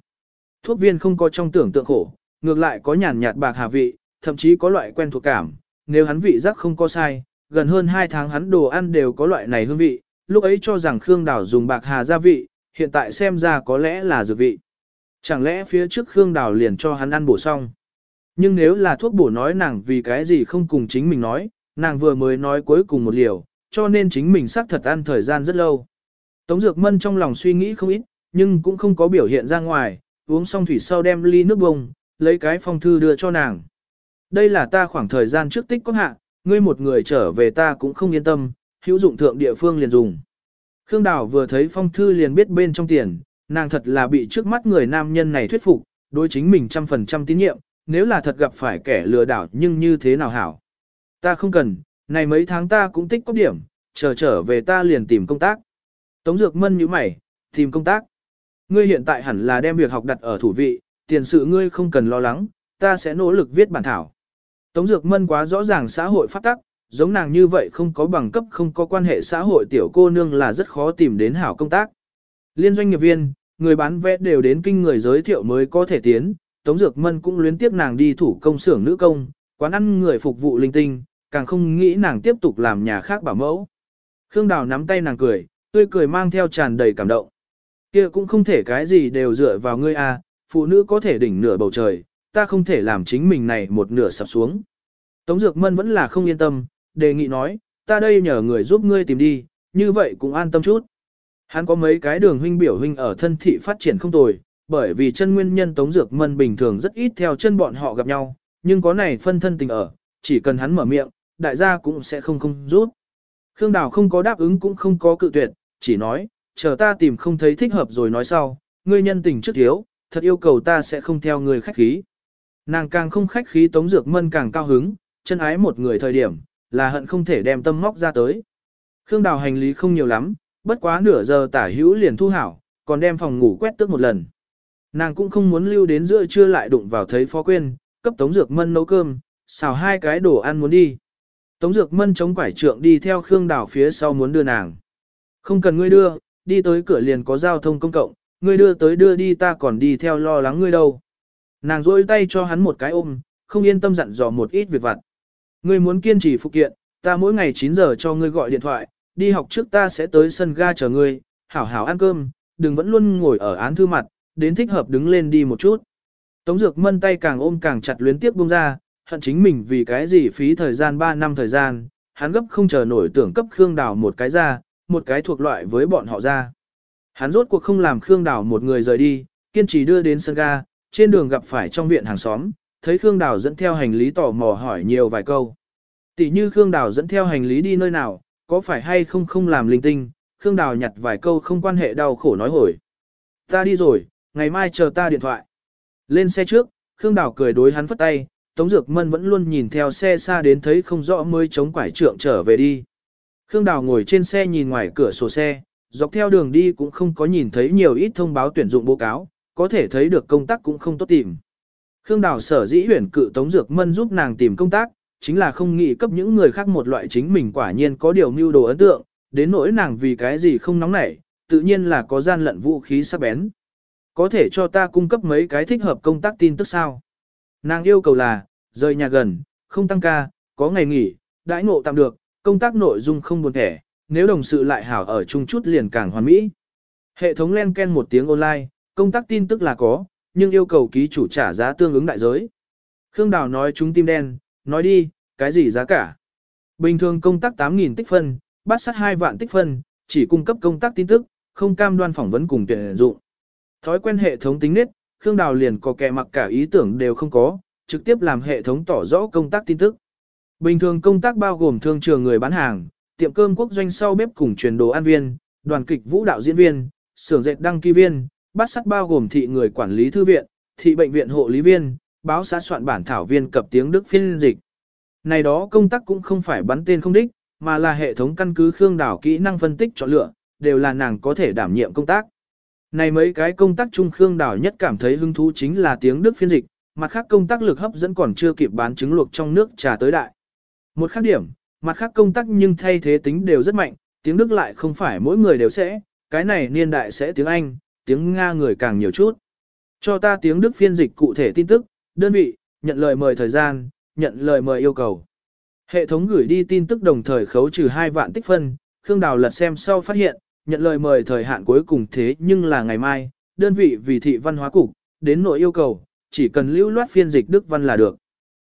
Thuốc viên không có trong tưởng tượng khổ, ngược lại có nhàn nhạt bạc hà vị, thậm chí có loại quen thuộc cảm, nếu hắn vị giác không có sai, gần hơn 2 tháng hắn đồ ăn đều có loại này hương vị, lúc ấy cho rằng Khương đảo dùng bạc hà gia vị, hiện tại xem ra có lẽ là dược vị. Chẳng lẽ phía trước Khương Đào liền cho hắn ăn bổ xong? Nhưng nếu là thuốc bổ nói nàng vì cái gì không cùng chính mình nói, nàng vừa mới nói cuối cùng một liều, cho nên chính mình xác thật ăn thời gian rất lâu. Tống Dược Mân trong lòng suy nghĩ không ít, nhưng cũng không có biểu hiện ra ngoài, uống xong thủy sau đem ly nước bông, lấy cái phong thư đưa cho nàng. Đây là ta khoảng thời gian trước tích có hạ, ngươi một người trở về ta cũng không yên tâm, hữu dụng thượng địa phương liền dùng. Khương Đào vừa thấy phong thư liền biết bên trong tiền, nàng thật là bị trước mắt người nam nhân này thuyết phục, đối chính mình trăm phần trăm tín nhiệm, nếu là thật gặp phải kẻ lừa đảo nhưng như thế nào hảo. Ta không cần, này mấy tháng ta cũng tích có điểm, chờ trở về ta liền tìm công tác. Tống Dược Mân như mày, tìm công tác. Ngươi hiện tại hẳn là đem việc học đặt ở thủ vị, tiền sự ngươi không cần lo lắng, ta sẽ nỗ lực viết bản thảo. Tống Dược Mân quá rõ ràng xã hội phát tắc, giống nàng như vậy không có bằng cấp không có quan hệ xã hội tiểu cô nương là rất khó tìm đến hảo công tác. Liên doanh nghiệp viên, người bán vé đều đến kinh người giới thiệu mới có thể tiến, Tống Dược Mân cũng luyến tiếp nàng đi thủ công xưởng nữ công, quán ăn người phục vụ linh tinh, càng không nghĩ nàng tiếp tục làm nhà khác bảo mẫu. Khương Đào nắm tay nàng cười, tươi cười mang theo tràn đầy cảm động. Kia cũng không thể cái gì đều dựa vào ngươi a, à, phụ nữ có thể đỉnh nửa bầu trời, ta không thể làm chính mình này một nửa sập xuống. Tống Dược Mân vẫn là không yên tâm, đề nghị nói, ta đây nhờ người giúp ngươi tìm đi, như vậy cũng an tâm chút. Hắn có mấy cái đường huynh biểu huynh ở thân thị phát triển không tồi, bởi vì chân nguyên nhân Tống Dược Mân bình thường rất ít theo chân bọn họ gặp nhau, nhưng có này phân thân tình ở, chỉ cần hắn mở miệng, đại gia cũng sẽ không không rút. Khương Đào không có đáp ứng cũng không có cự tuyệt, chỉ nói, chờ ta tìm không thấy thích hợp rồi nói sau, ngươi nhân tình trước thiếu, thật yêu cầu ta sẽ không theo người khách khí. Nàng càng không khách khí Tống Dược Mân càng cao hứng, chân ái một người thời điểm, là hận không thể đem tâm móc ra tới. Khương Đào hành lý không nhiều lắm, bất quá nửa giờ tả hữu liền thu hảo, còn đem phòng ngủ quét tước một lần. Nàng cũng không muốn lưu đến giữa trưa lại đụng vào thấy Phó Quyên, cấp Tống Dược Mân nấu cơm, xào hai cái đồ ăn muốn đi. Tống Dược Mân chống quải trượng đi theo Khương Đào phía sau muốn đưa nàng. Không cần ngươi đưa, đi tới cửa liền có giao thông công cộng, ngươi đưa tới đưa đi ta còn đi theo lo lắng ngươi đâu. Nàng rôi tay cho hắn một cái ôm, không yên tâm dặn dò một ít việc vặt. Ngươi muốn kiên trì phụ kiện, ta mỗi ngày 9 giờ cho ngươi gọi điện thoại, đi học trước ta sẽ tới sân ga chờ ngươi, hảo hảo ăn cơm, đừng vẫn luôn ngồi ở án thư mặt, đến thích hợp đứng lên đi một chút. Tống Dược Mân tay càng ôm càng chặt luyến tiếp buông ra, hận chính mình vì cái gì phí thời gian 3 năm thời gian, hắn gấp không chờ nổi tưởng cấp Khương Đào một cái ra, một cái thuộc loại với bọn họ ra. Hắn rốt cuộc không làm Khương Đào một người rời đi, kiên trì đưa đến sân ga, trên đường gặp phải trong viện hàng xóm, thấy Khương Đào dẫn theo hành lý tò mò hỏi nhiều vài câu. Tỷ như Khương Đào dẫn theo hành lý đi nơi nào, có phải hay không không làm linh tinh, Khương Đào nhặt vài câu không quan hệ đau khổ nói hồi. Ta đi rồi, ngày mai chờ ta điện thoại. Lên xe trước, Khương Đào cười đối hắn phất tay, Tống Dược Mân vẫn luôn nhìn theo xe xa đến thấy không rõ mới chống quải trượng trở về đi. Khương Đào ngồi trên xe nhìn ngoài cửa sổ xe, dọc theo đường đi cũng không có nhìn thấy nhiều ít thông báo tuyển dụng báo cáo, có thể thấy được công tác cũng không tốt tìm. Khương Đào sở dĩ huyển cự Tống Dược Mân giúp nàng tìm công tác, chính là không nghĩ cấp những người khác một loại chính mình quả nhiên có điều mưu đồ ấn tượng, đến nỗi nàng vì cái gì không nóng nảy, tự nhiên là có gian lận vũ khí sắc bén. Có thể cho ta cung cấp mấy cái thích hợp công tác tin tức sao? Nàng yêu cầu là, rời nhà gần, không tăng ca, có ngày nghỉ, đãi ngộ tạm được, công tác nội dung không buồn thẻ, nếu đồng sự lại hảo ở chung chút liền càng hoàn mỹ. Hệ thống len ken một tiếng online, công tác tin tức là có, nhưng yêu cầu ký chủ trả giá tương ứng đại giới. Khương Đào nói chúng tim đen, nói đi, cái gì giá cả? Bình thường công tác 8.000 tích phân, bắt sát 2 vạn tích phân, chỉ cung cấp công tác tin tức, không cam đoan phỏng vấn cùng tuyển dụng. Thói quen hệ thống tính nết, Khương Đào liền có kẻ mặc cả ý tưởng đều không có, trực tiếp làm hệ thống tỏ rõ công tác tin tức. Bình thường công tác bao gồm thương trường người bán hàng, tiệm cơm quốc doanh sau bếp cùng truyền đồ ăn viên, đoàn kịch vũ đạo diễn viên, xưởng dệt đăng ký viên, bát sắt bao gồm thị người quản lý thư viện, thị bệnh viện hộ lý viên, báo xã soạn bản thảo viên cập tiếng Đức phiên dịch. Này đó công tác cũng không phải bắn tên không đích, mà là hệ thống căn cứ Khương Đảo kỹ năng phân tích chọn lựa, đều là nàng có thể đảm nhiệm công tác. Này mấy cái công tác chung Khương Đảo nhất cảm thấy hứng thú chính là tiếng Đức phiên dịch, mặt khác công tác lực hấp dẫn còn chưa kịp bán trứng luộc trong nước trà tới đại. Một khác điểm, mặt khác công tác nhưng thay thế tính đều rất mạnh, tiếng Đức lại không phải mỗi người đều sẽ, cái này niên đại sẽ tiếng Anh, tiếng Nga người càng nhiều chút. Cho ta tiếng Đức phiên dịch cụ thể tin tức, đơn vị, nhận lời mời thời gian, nhận lời mời yêu cầu. Hệ thống gửi đi tin tức đồng thời khấu trừ 2 vạn tích phân, Khương Đào lật xem sau phát hiện, nhận lời mời thời hạn cuối cùng thế nhưng là ngày mai, đơn vị vì thị văn hóa cục, đến nội yêu cầu, chỉ cần lưu loát phiên dịch Đức văn là được.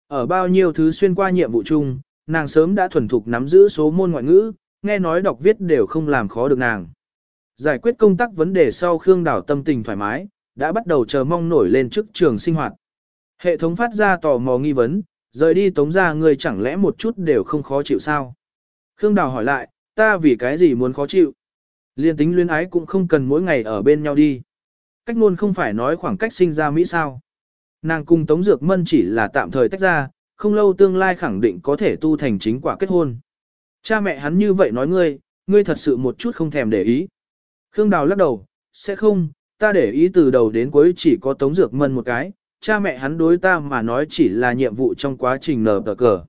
Ở bao nhiêu thứ xuyên qua nhiệm vụ chung, nàng sớm đã thuần thục nắm giữ số môn ngoại ngữ, nghe nói đọc viết đều không làm khó được nàng. Giải quyết công tác vấn đề sau Khương Đào tâm tình thoải mái, đã bắt đầu chờ mong nổi lên trước trường sinh hoạt. Hệ thống phát ra tò mò nghi vấn, rời đi tống ra người chẳng lẽ một chút đều không khó chịu sao? Khương Đào hỏi lại, ta vì cái gì muốn khó chịu? Liên tính luyến ái cũng không cần mỗi ngày ở bên nhau đi. Cách luôn không phải nói khoảng cách sinh ra Mỹ sao. Nàng cùng Tống Dược Mân chỉ là tạm thời tách ra, không lâu tương lai khẳng định có thể tu thành chính quả kết hôn. Cha mẹ hắn như vậy nói ngươi, ngươi thật sự một chút không thèm để ý. Khương Đào lắc đầu, sẽ không, ta để ý từ đầu đến cuối chỉ có Tống Dược Mân một cái, cha mẹ hắn đối ta mà nói chỉ là nhiệm vụ trong quá trình nở tờ cờ.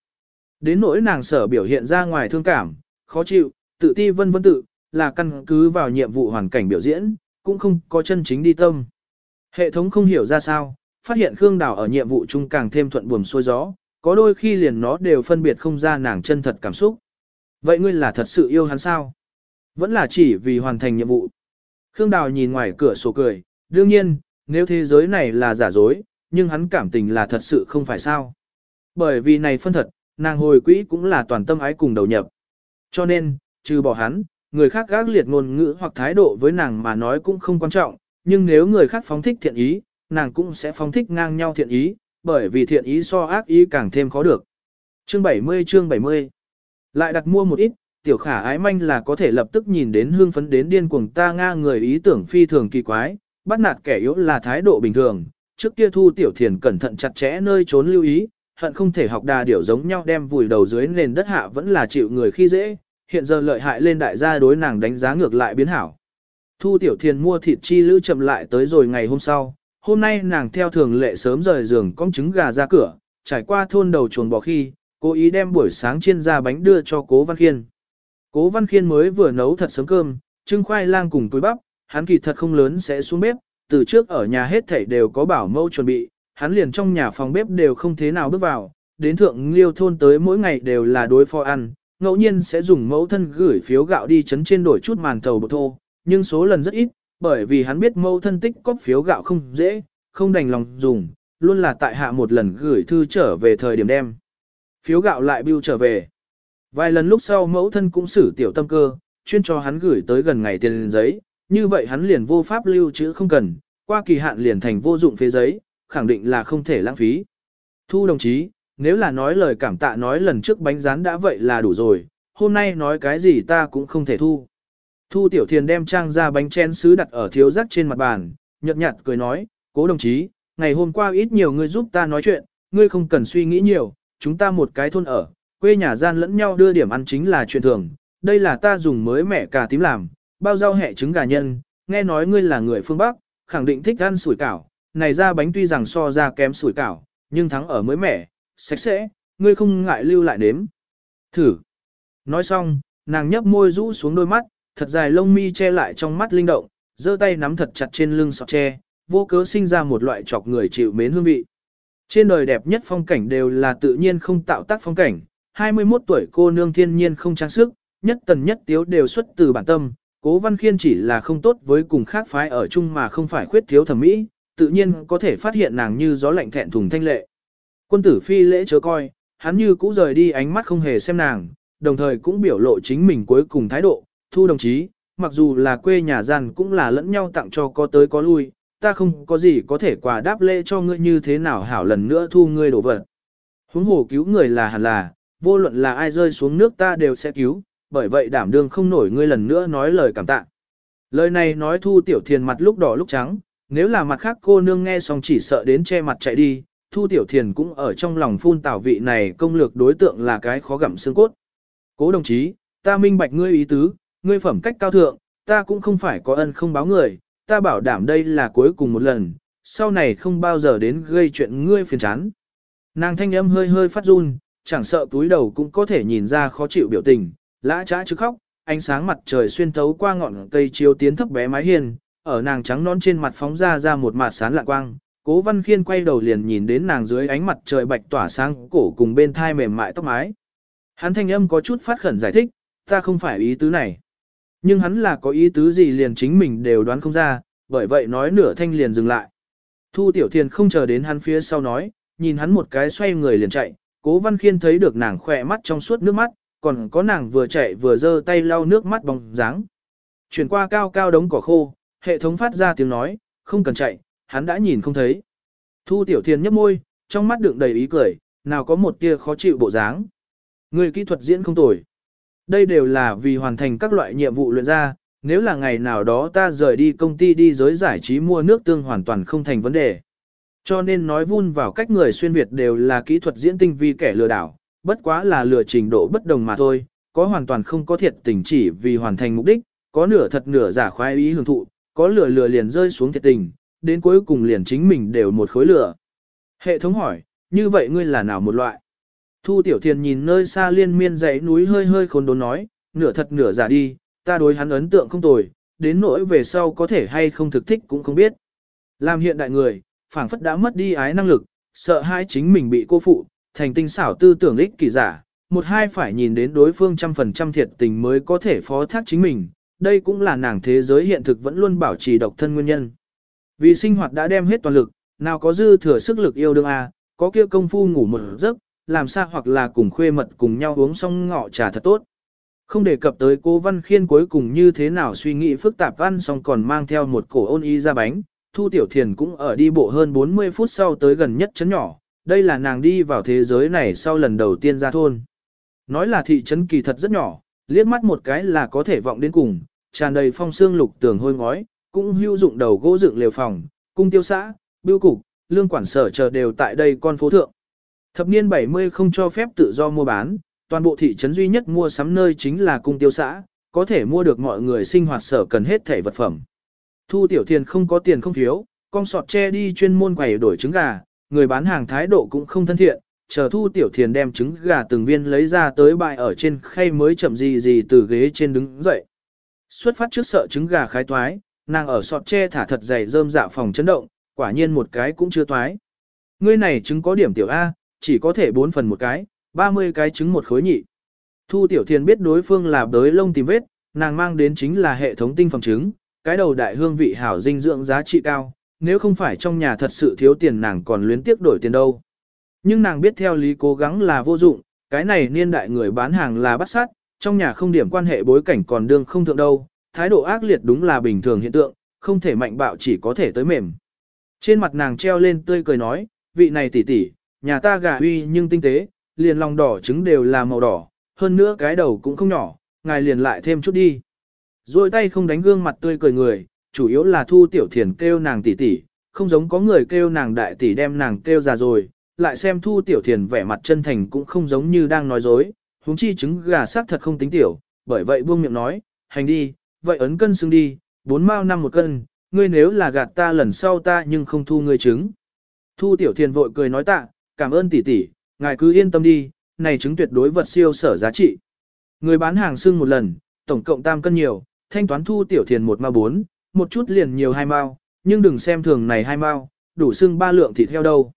Đến nỗi nàng sở biểu hiện ra ngoài thương cảm, khó chịu, tự ti vân vân tự, là căn cứ vào nhiệm vụ hoàn cảnh biểu diễn, cũng không có chân chính đi tâm. Hệ thống không hiểu ra sao, phát hiện Khương Đào ở nhiệm vụ chung càng thêm thuận buồm xuôi gió, có đôi khi liền nó đều phân biệt không ra nàng chân thật cảm xúc. Vậy ngươi là thật sự yêu hắn sao? Vẫn là chỉ vì hoàn thành nhiệm vụ. Khương Đào nhìn ngoài cửa sổ cười, đương nhiên, nếu thế giới này là giả dối, nhưng hắn cảm tình là thật sự không phải sao. Bởi vì này phân thật, nàng hồi quỹ cũng là toàn tâm ái cùng đầu nhập. Cho nên, trừ bỏ hắn, người khác gác liệt ngôn ngữ hoặc thái độ với nàng mà nói cũng không quan trọng, nhưng nếu người khác phóng thích thiện ý, nàng cũng sẽ phóng thích ngang nhau thiện ý, bởi vì thiện ý so ác ý càng thêm khó được. Chương 70 chương 70 Lại đặt mua một ít, tiểu khả ái manh là có thể lập tức nhìn đến hương phấn đến điên cuồng ta nga người ý tưởng phi thường kỳ quái, bắt nạt kẻ yếu là thái độ bình thường, trước kia thu tiểu thiền cẩn thận chặt chẽ nơi trốn lưu ý, hận không thể học đà điểu giống nhau đem vùi đầu dưới nền đất hạ vẫn là chịu người khi dễ, hiện giờ lợi hại lên đại gia đối nàng đánh giá ngược lại biến hảo. Thu tiểu thiền mua thịt chi lữ chậm lại tới rồi ngày hôm sau, hôm nay nàng theo thường lệ sớm rời giường con trứng gà ra cửa, trải qua thôn đầu chuồng bò khi, cố ý đem buổi sáng chiên ra bánh đưa cho cố Văn Khiên. Cố Văn Khiên mới vừa nấu thật sớm cơm, trưng khoai lang cùng túi bắp, hắn kỳ thật không lớn sẽ xuống bếp, từ trước ở nhà hết thảy đều có bảo mẫu chuẩn bị, hắn liền trong nhà phòng bếp đều không thế nào bước vào, đến thượng liêu thôn tới mỗi ngày đều là đối phó ăn, ngẫu nhiên sẽ dùng mẫu thân gửi phiếu gạo đi chấn trên đổi chút màn thầu bột thô, nhưng số lần rất ít, bởi vì hắn biết mẫu thân tích có phiếu gạo không dễ, không đành lòng dùng, luôn là tại hạ một lần gửi thư trở về thời điểm đem. Phiếu gạo lại bưu trở về. Vài lần lúc sau mẫu thân cũng xử tiểu tâm cơ, chuyên cho hắn gửi tới gần ngày tiền giấy, như vậy hắn liền vô pháp lưu trữ không cần, qua kỳ hạn liền thành vô dụng phế giấy, khẳng định là không thể lãng phí. Thu đồng chí, nếu là nói lời cảm tạ nói lần trước bánh rán đã vậy là đủ rồi, hôm nay nói cái gì ta cũng không thể thu. Thu tiểu thiền đem trang ra bánh chén sứ đặt ở thiếu rắc trên mặt bàn, nhợt nhạt cười nói, cố đồng chí, ngày hôm qua ít nhiều ngươi giúp ta nói chuyện, ngươi không cần suy nghĩ nhiều, chúng ta một cái thôn ở, quê nhà gian lẫn nhau đưa điểm ăn chính là chuyện thường, đây là ta dùng mới mẹ cà tím làm, bao rau hẹ trứng gà nhân, nghe nói ngươi là người phương Bắc, khẳng định thích ăn sủi cảo, này ra bánh tuy rằng so ra kém sủi cảo, nhưng thắng ở mới mẻ, sạch sẽ, ngươi không ngại lưu lại nếm. Thử. Nói xong, nàng nhấp môi rũ xuống đôi mắt, thật dài lông mi che lại trong mắt linh động, giơ tay nắm thật chặt trên lưng sọt tre, vô cớ sinh ra một loại chọc người chịu mến hương vị. Trên đời đẹp nhất phong cảnh đều là tự nhiên không tạo tác phong cảnh, 21 tuổi cô nương thiên nhiên không trang sức, nhất tần nhất tiếu đều xuất từ bản tâm, cố văn khiên chỉ là không tốt với cùng khác phái ở chung mà không phải khuyết thiếu thẩm mỹ, tự nhiên có thể phát hiện nàng như gió lạnh thẹn thùng thanh lệ. Quân tử phi lễ chớ coi, hắn như cũ rời đi ánh mắt không hề xem nàng, đồng thời cũng biểu lộ chính mình cuối cùng thái độ, thu đồng chí, mặc dù là quê nhà gian cũng là lẫn nhau tặng cho có tới có lui, ta không có gì có thể quà đáp lễ cho ngươi như thế nào hảo lần nữa thu ngươi đổ vật. Huống hồ cứu người là hẳn là, vô luận là ai rơi xuống nước ta đều sẽ cứu, bởi vậy đảm đương không nổi ngươi lần nữa nói lời cảm tạ. Lời này nói thu tiểu thiền mặt lúc đỏ lúc trắng, nếu là mặt khác cô nương nghe xong chỉ sợ đến che mặt chạy đi, thu tiểu thiền cũng ở trong lòng phun tảo vị này công lược đối tượng là cái khó gặm xương cốt. Cố đồng chí, ta minh bạch ngươi ý tứ, ngươi phẩm cách cao thượng, ta cũng không phải có ân không báo người, ta bảo đảm đây là cuối cùng một lần, sau này không bao giờ đến gây chuyện ngươi phiền chán. Nàng thanh âm hơi hơi phát run, chẳng sợ túi đầu cũng có thể nhìn ra khó chịu biểu tình, lã trá chứ khóc, ánh sáng mặt trời xuyên thấu qua ngọn cây chiếu tiến thấp bé mái hiên, ở nàng trắng nón trên mặt phóng ra ra một mạt sáng lạ quang. Cố Văn Khiên quay đầu liền nhìn đến nàng dưới ánh mặt trời bạch tỏa sáng cổ cùng bên thai mềm mại tóc mái. Hắn thanh âm có chút phát khẩn giải thích, ta không phải ý tứ này. Nhưng hắn là có ý tứ gì liền chính mình đều đoán không ra, bởi vậy nói nửa thanh liền dừng lại. Thu Tiểu Thiền không chờ đến hắn phía sau nói, nhìn hắn một cái xoay người liền chạy, Cố Văn Khiên thấy được nàng khỏe mắt trong suốt nước mắt, còn có nàng vừa chạy vừa giơ tay lau nước mắt bóng dáng. Chuyển qua cao cao đống cỏ khô, hệ thống phát ra tiếng nói, không cần chạy, hắn đã nhìn không thấy. Thu Tiểu thiên nhấp môi, trong mắt đựng đầy ý cười, nào có một tia khó chịu bộ dáng. Người kỹ thuật diễn không tồi. Đây đều là vì hoàn thành các loại nhiệm vụ luyện ra, nếu là ngày nào đó ta rời đi công ty đi giới giải trí mua nước tương hoàn toàn không thành vấn đề. Cho nên nói vun vào cách người xuyên Việt đều là kỹ thuật diễn tinh vi kẻ lừa đảo, bất quá là lừa trình độ bất đồng mà thôi, có hoàn toàn không có thiệt tình chỉ vì hoàn thành mục đích, có nửa thật nửa giả khoái ý hưởng thụ, có lừa lừa liền rơi xuống thiệt tình, đến cuối cùng liền chính mình đều một khối lửa. Hệ thống hỏi, như vậy ngươi là nào một loại? Thu Tiểu Thiền nhìn nơi xa liên miên dãy núi hơi hơi khôn đốn nói, nửa thật nửa giả đi, ta đối hắn ấn tượng không tồi, đến nỗi về sau có thể hay không thực thích cũng không biết. Làm hiện đại người, phảng phất đã mất đi ái năng lực, sợ hai chính mình bị cô phụ, thành tinh xảo tư tưởng ích kỳ giả, một hai phải nhìn đến đối phương trăm phần trăm thiệt tình mới có thể phó thác chính mình, đây cũng là nàng thế giới hiện thực vẫn luôn bảo trì độc thân nguyên nhân. Vì sinh hoạt đã đem hết toàn lực, nào có dư thừa sức lực yêu đương à, có kia công phu ngủ một giấc, làm sao hoặc là cùng khuê mật cùng nhau uống xong ngọ trà thật tốt. Không đề cập tới cô Văn Khiên cuối cùng như thế nào suy nghĩ phức tạp ăn xong còn mang theo một cổ ôn y ra bánh, Thu Tiểu Thiền cũng ở đi bộ hơn 40 phút sau tới gần nhất chấn nhỏ, đây là nàng đi vào thế giới này sau lần đầu tiên ra thôn. Nói là thị trấn kỳ thật rất nhỏ, liếc mắt một cái là có thể vọng đến cùng, tràn đầy phong xương lục tường hôi ngói, cũng hưu dụng đầu gỗ dựng lều phòng, cung tiêu xã, bưu cục, lương quản sở chờ đều tại đây con phố thượng. Thập niên 70 không cho phép tự do mua bán, toàn bộ thị trấn duy nhất mua sắm nơi chính là cung tiêu xã, có thể mua được mọi người sinh hoạt sở cần hết thể vật phẩm. Thu tiểu thiền không có tiền không phiếu, con sọt che đi chuyên môn quầy đổi trứng gà, người bán hàng thái độ cũng không thân thiện, chờ thu tiểu thiền đem trứng gà từng viên lấy ra tới bại ở trên khay mới chậm gì gì từ ghế trên đứng dậy. Xuất phát trước sợ trứng gà khái toái, nàng ở sọt che thả thật dày rơm dạ phòng chấn động, quả nhiên một cái cũng chưa toái. Ngươi này trứng có điểm tiểu A, chỉ có thể 4 phần một cái, 30 cái trứng một khối nhị. Thu tiểu thiền biết đối phương là đới lông tìm vết, nàng mang đến chính là hệ thống tinh phẩm trứng, cái đầu đại hương vị hảo dinh dưỡng giá trị cao, nếu không phải trong nhà thật sự thiếu tiền nàng còn luyến tiếc đổi tiền đâu. Nhưng nàng biết theo lý cố gắng là vô dụng, cái này niên đại người bán hàng là bắt sát, trong nhà không điểm quan hệ bối cảnh còn đương không thượng đâu, thái độ ác liệt đúng là bình thường hiện tượng, không thể mạnh bạo chỉ có thể tới mềm. Trên mặt nàng treo lên tươi cười nói, vị này tỷ tỷ, nhà ta gà uy nhưng tinh tế, liền lòng đỏ trứng đều là màu đỏ, hơn nữa cái đầu cũng không nhỏ, ngài liền lại thêm chút đi. Rồi tay không đánh gương mặt tươi cười người, chủ yếu là thu tiểu thiền kêu nàng tỷ tỷ, không giống có người kêu nàng đại tỷ đem nàng kêu già rồi, lại xem thu tiểu thiền vẻ mặt chân thành cũng không giống như đang nói dối, huống chi trứng gà xác thật không tính tiểu, bởi vậy buông miệng nói, hành đi, vậy ấn cân xứng đi, bốn mao năm một cân, ngươi nếu là gạt ta lần sau ta nhưng không thu ngươi trứng. Thu tiểu thiền vội cười nói tạ, cảm ơn tỷ tỷ, ngài cứ yên tâm đi, này trứng tuyệt đối vật siêu sở giá trị. Người bán hàng xưng một lần, tổng cộng tam cân nhiều, thanh toán thu tiểu thiền một ma bốn, một chút liền nhiều hai mao, nhưng đừng xem thường này hai mao, đủ xưng ba lượng thịt heo đâu.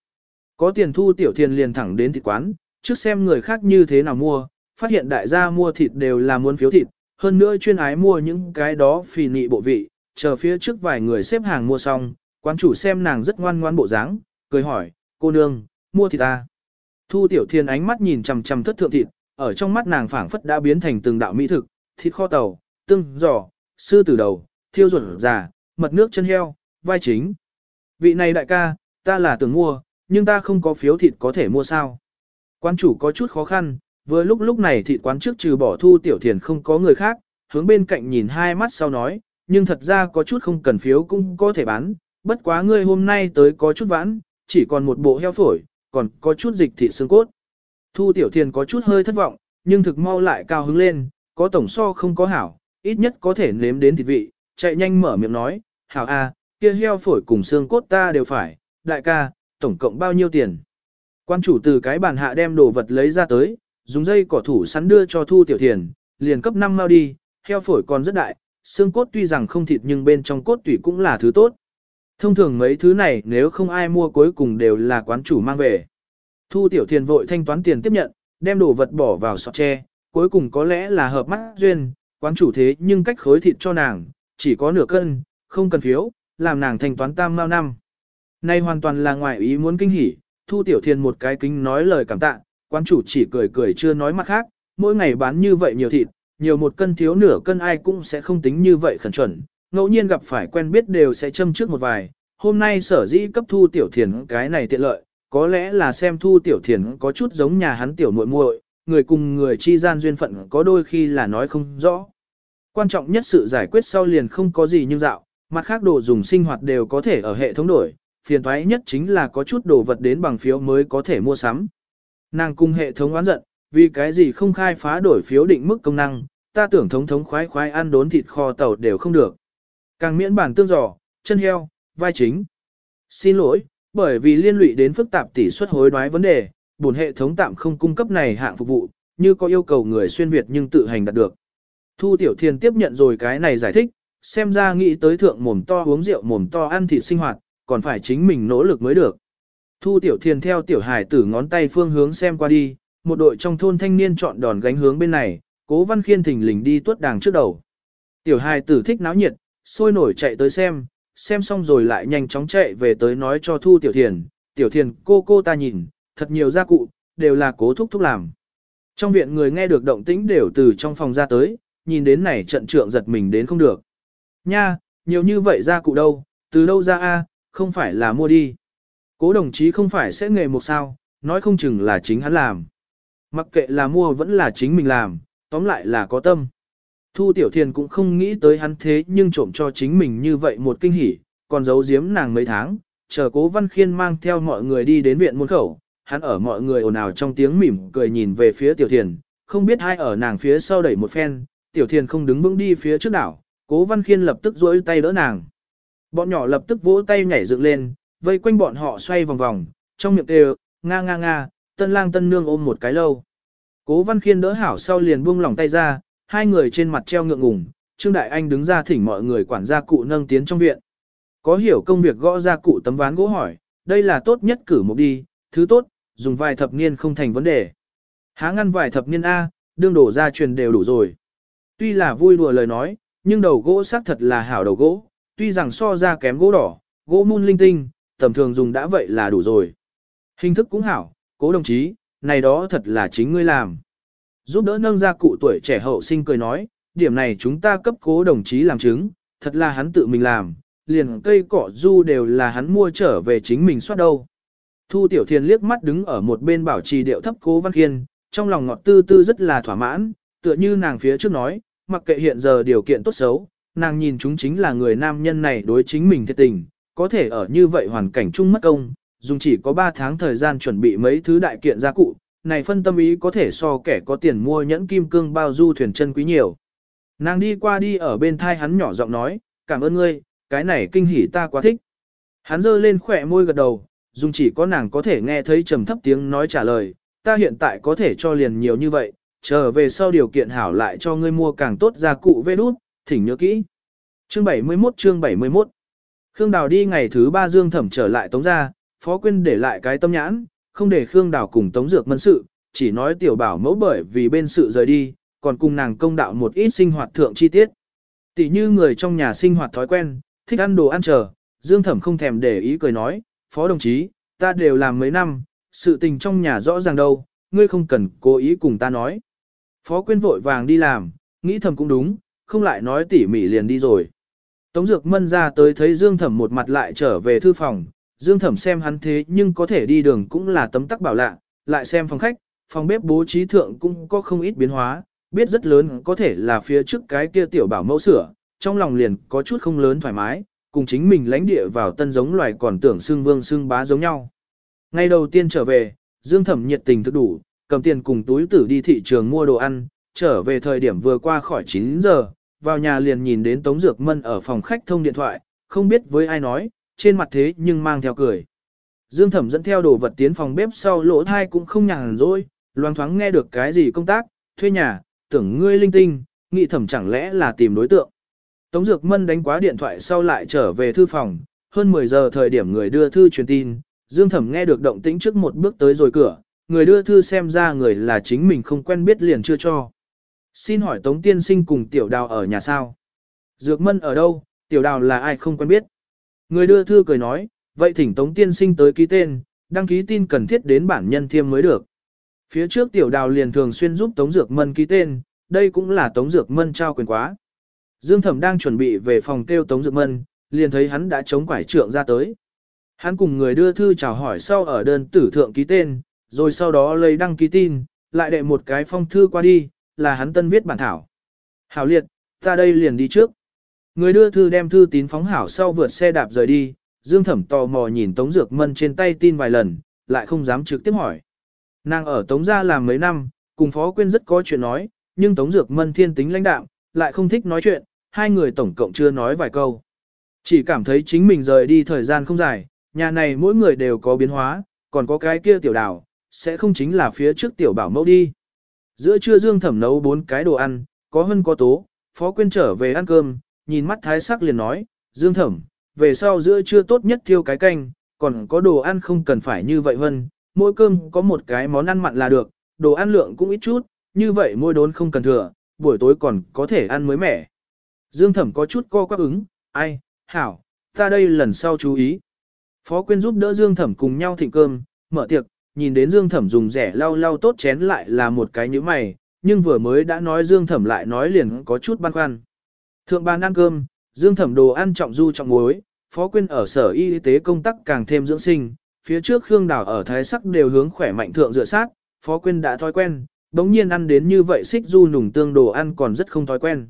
Có tiền thu tiểu thiền liền thẳng đến thịt quán, trước xem người khác như thế nào mua, phát hiện đại gia mua thịt đều là muốn phiếu thịt, hơn nữa chuyên ái mua những cái đó phì nị bộ vị, chờ phía trước vài người xếp hàng mua xong, quán chủ xem nàng rất ngoan ngoan bộ dáng, cười hỏi, cô nương, mua thịt ta. Thu tiểu thiên ánh mắt nhìn chằm chằm thất thượng thịt, ở trong mắt nàng phảng phất đã biến thành từng đạo mỹ thực, thịt kho tàu, tương, giò, sư tử đầu, thiêu ruột già, mật nước chân heo, vai chính. Vị này đại ca, ta là tưởng mua, nhưng ta không có phiếu thịt có thể mua sao. Quán chủ có chút khó khăn, vừa lúc lúc này thịt quán trước trừ bỏ thu tiểu thiền không có người khác, hướng bên cạnh nhìn hai mắt sau nói, nhưng thật ra có chút không cần phiếu cũng có thể bán, bất quá ngươi hôm nay tới có chút vãn, chỉ còn một bộ heo phổi, còn có chút dịch thịt xương cốt. Thu tiểu thiền có chút hơi thất vọng, nhưng thực mau lại cao hứng lên, có tổng so không có hảo, ít nhất có thể nếm đến thịt vị, chạy nhanh mở miệng nói, hảo a, kia heo phổi cùng xương cốt ta đều phải, đại ca, tổng cộng bao nhiêu tiền. Quan chủ từ cái bàn hạ đem đồ vật lấy ra tới, dùng dây cỏ thủ sắn đưa cho thu tiểu thiền, liền cấp 5 mau đi, heo phổi còn rất đại, xương cốt tuy rằng không thịt nhưng bên trong cốt tủy cũng là thứ tốt. Thông thường mấy thứ này nếu không ai mua cuối cùng đều là quán chủ mang về. Thu tiểu thiền vội thanh toán tiền tiếp nhận, đem đồ vật bỏ vào sọt tre, cuối cùng có lẽ là hợp mắt duyên, quán chủ thế nhưng cách khối thịt cho nàng, chỉ có nửa cân, không cần phiếu, làm nàng thanh toán tam mao năm. Nay hoàn toàn là ngoài ý muốn kinh hỉ, thu tiểu thiền một cái kính nói lời cảm tạ, quán chủ chỉ cười cười chưa nói mặt khác, mỗi ngày bán như vậy nhiều thịt, nhiều một cân thiếu nửa cân ai cũng sẽ không tính như vậy khẩn chuẩn, ngẫu nhiên gặp phải quen biết đều sẽ châm trước một vài. Hôm nay sở dĩ cấp thu tiểu thiền cái này tiện lợi, có lẽ là xem thu tiểu thiền có chút giống nhà hắn tiểu muội muội, người cùng người chi gian duyên phận có đôi khi là nói không rõ. Quan trọng nhất sự giải quyết sau liền không có gì nhưng dạo, mặt khác đồ dùng sinh hoạt đều có thể ở hệ thống đổi, phiền toái nhất chính là có chút đồ vật đến bằng phiếu mới có thể mua sắm. Nàng cung hệ thống oán giận, vì cái gì không khai phá đổi phiếu định mức công năng, ta tưởng thống thống khoái khoái ăn đốn thịt kho tàu đều không được. Càng miễn bản tương giò, chân heo, vai chính. Xin lỗi, bởi vì liên lụy đến phức tạp tỷ suất hối đoái vấn đề, bổn hệ thống tạm không cung cấp này hạng phục vụ, như có yêu cầu người xuyên Việt nhưng tự hành đạt được. Thu Tiểu Thiên tiếp nhận rồi cái này giải thích, xem ra nghĩ tới thượng mồm to uống rượu mồm to ăn thịt sinh hoạt, còn phải chính mình nỗ lực mới được. Thu tiểu thiền theo tiểu hải tử ngón tay phương hướng xem qua đi, một đội trong thôn thanh niên chọn đòn gánh hướng bên này, cố văn khiên thình lình đi tuốt đàng trước đầu. Tiểu hải tử thích náo nhiệt, sôi nổi chạy tới xem, xem xong rồi lại nhanh chóng chạy về tới nói cho thu tiểu thiền, tiểu thiền cô cô ta nhìn, thật nhiều gia cụ, đều là cố thúc thúc làm. Trong viện người nghe được động tĩnh đều từ trong phòng ra tới, nhìn đến này trận trượng giật mình đến không được. Nha, nhiều như vậy ra cụ đâu, từ đâu ra a, không phải là mua đi. Cố đồng chí không phải sẽ nghề một sao, nói không chừng là chính hắn làm. Mặc kệ là mua vẫn là chính mình làm, tóm lại là có tâm. Thu Tiểu Thiền cũng không nghĩ tới hắn thế nhưng trộm cho chính mình như vậy một kinh hỉ, còn giấu giếm nàng mấy tháng, chờ cố văn khiên mang theo mọi người đi đến viện môn khẩu, hắn ở mọi người ồn ào trong tiếng mỉm cười nhìn về phía Tiểu Thiền, không biết ai ở nàng phía sau đẩy một phen, Tiểu Thiền không đứng vững đi phía trước đảo, cố văn khiên lập tức duỗi tay đỡ nàng. Bọn nhỏ lập tức vỗ tay nhảy dựng lên, vây quanh bọn họ xoay vòng vòng, trong miệng đều, nga nga nga, tân lang tân nương ôm một cái lâu. Cố văn khiên đỡ hảo sau liền buông lỏng tay ra, hai người trên mặt treo ngượng ngùng, Trương Đại Anh đứng ra thỉnh mọi người quản gia cụ nâng tiến trong viện. Có hiểu công việc gõ ra cụ tấm ván gỗ hỏi, đây là tốt nhất cử một đi, thứ tốt, dùng vài thập niên không thành vấn đề. Há ngăn vài thập niên A, đương đổ ra truyền đều đủ rồi. Tuy là vui đùa lời nói, nhưng đầu gỗ xác thật là hảo đầu gỗ, tuy rằng so ra kém gỗ đỏ, gỗ mun linh tinh, tầm thường dùng đã vậy là đủ rồi. Hình thức cũng hảo, cố đồng chí, này đó thật là chính ngươi làm. Giúp đỡ nâng ra cụ tuổi trẻ hậu sinh cười nói, điểm này chúng ta cấp cố đồng chí làm chứng, thật là hắn tự mình làm, liền cây cỏ du đều là hắn mua trở về chính mình soát đâu. Thu Tiểu Thiền liếc mắt đứng ở một bên bảo trì điệu thấp cố văn khiên, trong lòng ngọt tư tư rất là thỏa mãn, tựa như nàng phía trước nói, mặc kệ hiện giờ điều kiện tốt xấu, nàng nhìn chúng chính là người nam nhân này đối chính mình thiệt tình, có thể ở như vậy hoàn cảnh chung mất công, dùng chỉ có 3 tháng thời gian chuẩn bị mấy thứ đại kiện gia cụ, này phân tâm ý có thể so kẻ có tiền mua nhẫn kim cương bao du thuyền chân quý nhiều. Nàng đi qua đi ở bên thai hắn nhỏ giọng nói, cảm ơn ngươi, cái này kinh hỉ ta quá thích. Hắn giơ lên khỏe môi gật đầu, dùng chỉ có nàng có thể nghe thấy trầm thấp tiếng nói trả lời, ta hiện tại có thể cho liền nhiều như vậy, trở về sau điều kiện hảo lại cho ngươi mua càng tốt gia cụ vê đút, thỉnh nhớ kỹ. Chương 71 chương 71 Khương Đào đi ngày thứ ba Dương Thẩm trở lại Tống gia, Phó Quyên để lại cái tâm nhãn, không để Khương Đào cùng Tống Dược mân sự, chỉ nói tiểu bảo mẫu bởi vì bên sự rời đi, còn cùng nàng công đạo một ít sinh hoạt thượng chi tiết. Tỷ như người trong nhà sinh hoạt thói quen, thích ăn đồ ăn chờ, Dương Thẩm không thèm để ý cười nói, Phó đồng chí, ta đều làm mấy năm, sự tình trong nhà rõ ràng đâu, ngươi không cần cố ý cùng ta nói. Phó Quyên vội vàng đi làm, nghĩ thầm cũng đúng, không lại nói tỉ mỉ liền đi rồi. Tống Dược Mân ra tới thấy Dương Thẩm một mặt lại trở về thư phòng, Dương Thẩm xem hắn thế nhưng có thể đi đường cũng là tấm tắc bảo lạ, lại xem phòng khách, phòng bếp bố trí thượng cũng có không ít biến hóa, biết rất lớn có thể là phía trước cái kia tiểu bảo mẫu sửa, trong lòng liền có chút không lớn thoải mái, cùng chính mình lãnh địa vào tân giống loài còn tưởng xương vương xương bá giống nhau. Ngày đầu tiên trở về, Dương Thẩm nhiệt tình thức đủ, cầm tiền cùng túi tử đi thị trường mua đồ ăn, trở về thời điểm vừa qua khỏi 9 giờ, vào nhà liền nhìn đến Tống Dược Mân ở phòng khách thông điện thoại, không biết với ai nói, trên mặt thế nhưng mang theo cười. Dương Thẩm dẫn theo đồ vật tiến phòng bếp sau lỗ thai cũng không nhàn rỗi, loang thoáng nghe được cái gì công tác, thuê nhà, tưởng ngươi linh tinh, nghị thẩm chẳng lẽ là tìm đối tượng. Tống Dược Mân đánh quá điện thoại sau lại trở về thư phòng, hơn 10 giờ thời điểm người đưa thư truyền tin, Dương Thẩm nghe được động tĩnh trước một bước tới rồi cửa, người đưa thư xem ra người là chính mình không quen biết liền chưa cho. Xin hỏi Tống Tiên Sinh cùng Tiểu Đào ở nhà sao? Dược Mân ở đâu, Tiểu Đào là ai không quen biết? Người đưa thư cười nói, vậy thỉnh Tống Tiên Sinh tới ký tên, đăng ký tin cần thiết đến bản nhân thiêm mới được. Phía trước Tiểu Đào liền thường xuyên giúp Tống Dược Mân ký tên, đây cũng là Tống Dược Mân trao quyền quá. Dương Thẩm đang chuẩn bị về phòng kêu Tống Dược Mân, liền thấy hắn đã chống quải trượng ra tới. Hắn cùng người đưa thư chào hỏi sau ở đơn tử thượng ký tên, rồi sau đó lấy đăng ký tin, lại đệ một cái phong thư qua đi, là hắn tân viết bản thảo. Hảo liệt, ta đây liền đi trước. Người đưa thư đem thư tín phóng hảo sau vượt xe đạp rời đi, Dương Thẩm tò mò nhìn Tống Dược Mân trên tay tin vài lần, lại không dám trực tiếp hỏi. Nàng ở Tống gia làm mấy năm, cùng Phó Quyên rất có chuyện nói, nhưng Tống Dược Mân thiên tính lãnh đạm, lại không thích nói chuyện, hai người tổng cộng chưa nói vài câu. Chỉ cảm thấy chính mình rời đi thời gian không dài, nhà này mỗi người đều có biến hóa, còn có cái kia tiểu đảo, sẽ không chính là phía trước tiểu bảo mẫu đi. Giữa trưa Dương Thẩm nấu bốn cái đồ ăn, có hân có tố, Phó Quyên trở về ăn cơm, nhìn mắt thái sắc liền nói, Dương Thẩm, về sau giữa trưa tốt nhất thiêu cái canh, còn có đồ ăn không cần phải như vậy vân, mỗi cơm có một cái món ăn mặn là được, đồ ăn lượng cũng ít chút, như vậy mỗi đốn không cần thừa, buổi tối còn có thể ăn mới mẻ. Dương Thẩm có chút co quắp ứng, ai, hảo, ta đây lần sau chú ý. Phó Quyên giúp đỡ Dương Thẩm cùng nhau thịnh cơm, mở tiệc, nhìn đến Dương Thẩm dùng rẻ lau lau tốt chén lại là một cái nhíu mày, nhưng vừa mới đã nói Dương Thẩm lại nói liền có chút băn khoăn. Thượng bàn ăn cơm, Dương Thẩm đồ ăn trọng du trọng muối, Phó Quyên ở sở y tế công tác càng thêm dưỡng sinh, phía trước Khương Đào ở Thái Sắc đều hướng khỏe mạnh thượng dựa sát, Phó Quyên đã thói quen, bỗng nhiên ăn đến như vậy xích du nùng tương đồ ăn còn rất không thói quen.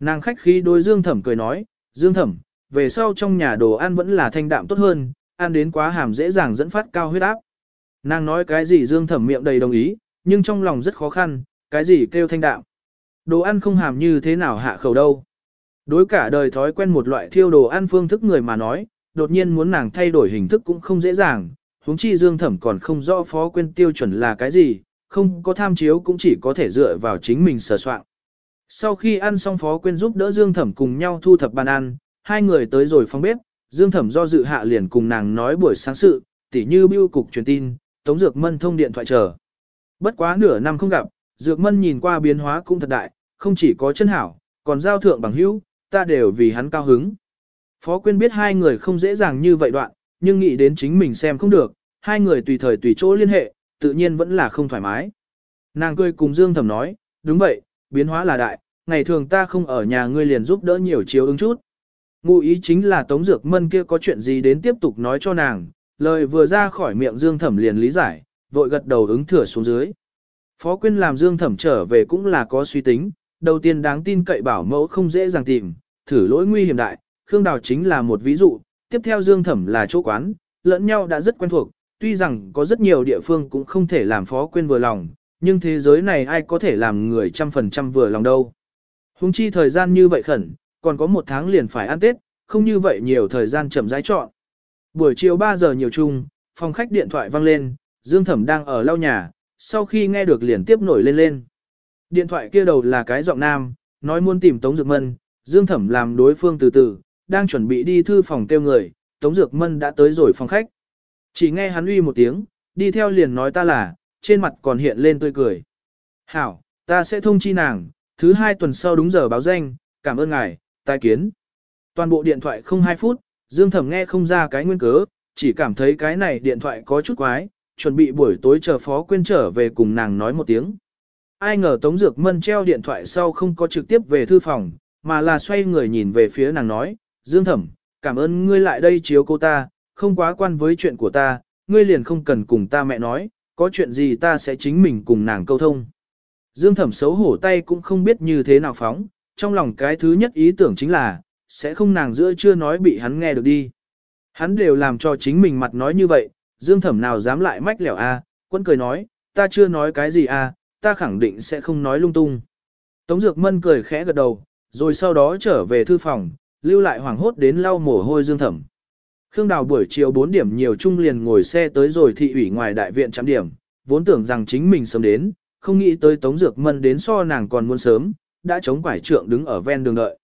Nàng khách khí đối Dương Thẩm cười nói, Dương Thẩm, về sau trong nhà đồ ăn vẫn là thanh đạm tốt hơn, ăn đến quá hàm dễ dàng dẫn phát cao huyết áp. Nàng nói cái gì Dương Thẩm miệng đầy đồng ý, nhưng trong lòng rất khó khăn, cái gì kêu thanh đạm. Đồ ăn không hàm như thế nào hạ khẩu đâu. Đối cả đời thói quen một loại thiêu đồ ăn phương thức người mà nói, đột nhiên muốn nàng thay đổi hình thức cũng không dễ dàng, huống chi Dương Thẩm còn không rõ phó quên tiêu chuẩn là cái gì, không có tham chiếu cũng chỉ có thể dựa vào chính mình sờ soạn. Sau khi ăn xong phó quên giúp đỡ Dương Thẩm cùng nhau thu thập bàn ăn, hai người tới rồi phòng bếp, Dương Thẩm do dự hạ liền cùng nàng nói buổi sáng sự, tỉ như bưu cục truyền tin, Tống Dược Mân thông điện thoại chờ. Bất quá nửa năm không gặp, Dược Mân nhìn qua biến hóa cũng thật đại, không chỉ có chân hảo, còn giao thượng bằng hữu, ta đều vì hắn cao hứng. Phó Quyên biết hai người không dễ dàng như vậy đoạn, nhưng nghĩ đến chính mình xem không được, hai người tùy thời tùy chỗ liên hệ, tự nhiên vẫn là không thoải mái. Nàng cười cùng Dương Thẩm nói, đúng vậy, biến hóa là đại, ngày thường ta không ở nhà ngươi liền giúp đỡ nhiều chiếu ứng chút. Ngụ ý chính là Tống Dược Mân kia có chuyện gì đến tiếp tục nói cho nàng, lời vừa ra khỏi miệng Dương Thẩm liền lý giải, vội gật đầu ứng thừa xuống dưới. Phó Quyên làm Dương Thẩm trở về cũng là có suy tính, đầu tiên đáng tin cậy bảo mẫu không dễ dàng tìm, thử lỗi nguy hiểm đại, Khương Đào chính là một ví dụ, tiếp theo Dương Thẩm là chỗ quán, lẫn nhau đã rất quen thuộc, tuy rằng có rất nhiều địa phương cũng không thể làm Phó Quyên vừa lòng, nhưng thế giới này ai có thể làm người trăm phần trăm vừa lòng đâu. Hùng chi thời gian như vậy khẩn, còn có một tháng liền phải ăn Tết, không như vậy nhiều thời gian chậm rãi chọn. Buổi chiều 3 giờ nhiều chung, phòng khách điện thoại vang lên, Dương Thẩm đang ở lau nhà, sau khi nghe được liền tiếp nổi lên lên. Điện thoại kia đầu là cái giọng nam, nói muốn tìm Tống Dược Mân, Dương Thẩm làm đối phương từ từ, đang chuẩn bị đi thư phòng kêu người, Tống Dược Mân đã tới rồi phòng khách. Chỉ nghe hắn uy một tiếng, đi theo liền nói ta là, trên mặt còn hiện lên tươi cười. Hảo, ta sẽ thông chi nàng, thứ hai tuần sau đúng giờ báo danh, cảm ơn ngài, tai kiến. Toàn bộ điện thoại không hai phút, Dương Thẩm nghe không ra cái nguyên cớ, chỉ cảm thấy cái này điện thoại có chút quái, chuẩn bị buổi tối chờ Phó Quyên trở về cùng nàng nói một tiếng. Ai ngờ Tống Dược Mân treo điện thoại sau không có trực tiếp về thư phòng, mà là xoay người nhìn về phía nàng nói, Dương Thẩm, cảm ơn ngươi lại đây chiếu cô ta, không quá quan với chuyện của ta, ngươi liền không cần cùng ta mẹ nói, có chuyện gì ta sẽ chính mình cùng nàng câu thông. Dương Thẩm xấu hổ tay cũng không biết như thế nào phóng, trong lòng cái thứ nhất ý tưởng chính là, sẽ không nàng giữa chưa nói bị hắn nghe được đi. Hắn đều làm cho chính mình mặt nói như vậy, Dương Thẩm nào dám lại mách lẻo a? quân cười nói, ta chưa nói cái gì a, ta khẳng định sẽ không nói lung tung. Tống Dược Mân cười khẽ gật đầu, rồi sau đó trở về thư phòng, lưu lại hoảng hốt đến lau mồ hôi Dương Thẩm. Khương Đào buổi chiều 4 điểm nhiều trung liền ngồi xe tới rồi thị ủy ngoài đại viện chạm điểm, vốn tưởng rằng chính mình sớm đến, không nghĩ tới Tống Dược Mân đến so nàng còn muốn sớm, đã chống quải trượng đứng ở ven đường đợi.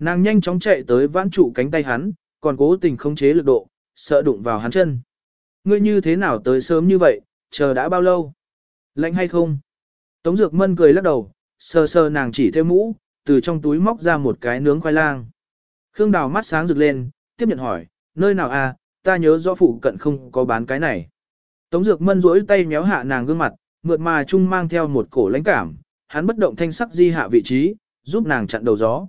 Nàng nhanh chóng chạy tới vãn trụ cánh tay hắn, còn cố tình không chế lực độ, sợ đụng vào hắn chân. Ngươi như thế nào tới sớm như vậy, chờ đã bao lâu? Lạnh hay không? Tống Dược Mân cười lắc đầu, sờ sờ nàng chỉ theo mũ, từ trong túi móc ra một cái nướng khoai lang. Khương Đào mắt sáng rực lên, tiếp nhận hỏi, nơi nào à, ta nhớ rõ phụ cận không có bán cái này. Tống Dược Mân duỗi tay méo hạ nàng gương mặt, mượt mà chung mang theo một cổ lãnh cảm, hắn bất động thanh sắc di hạ vị trí, giúp nàng chặn đầu gió.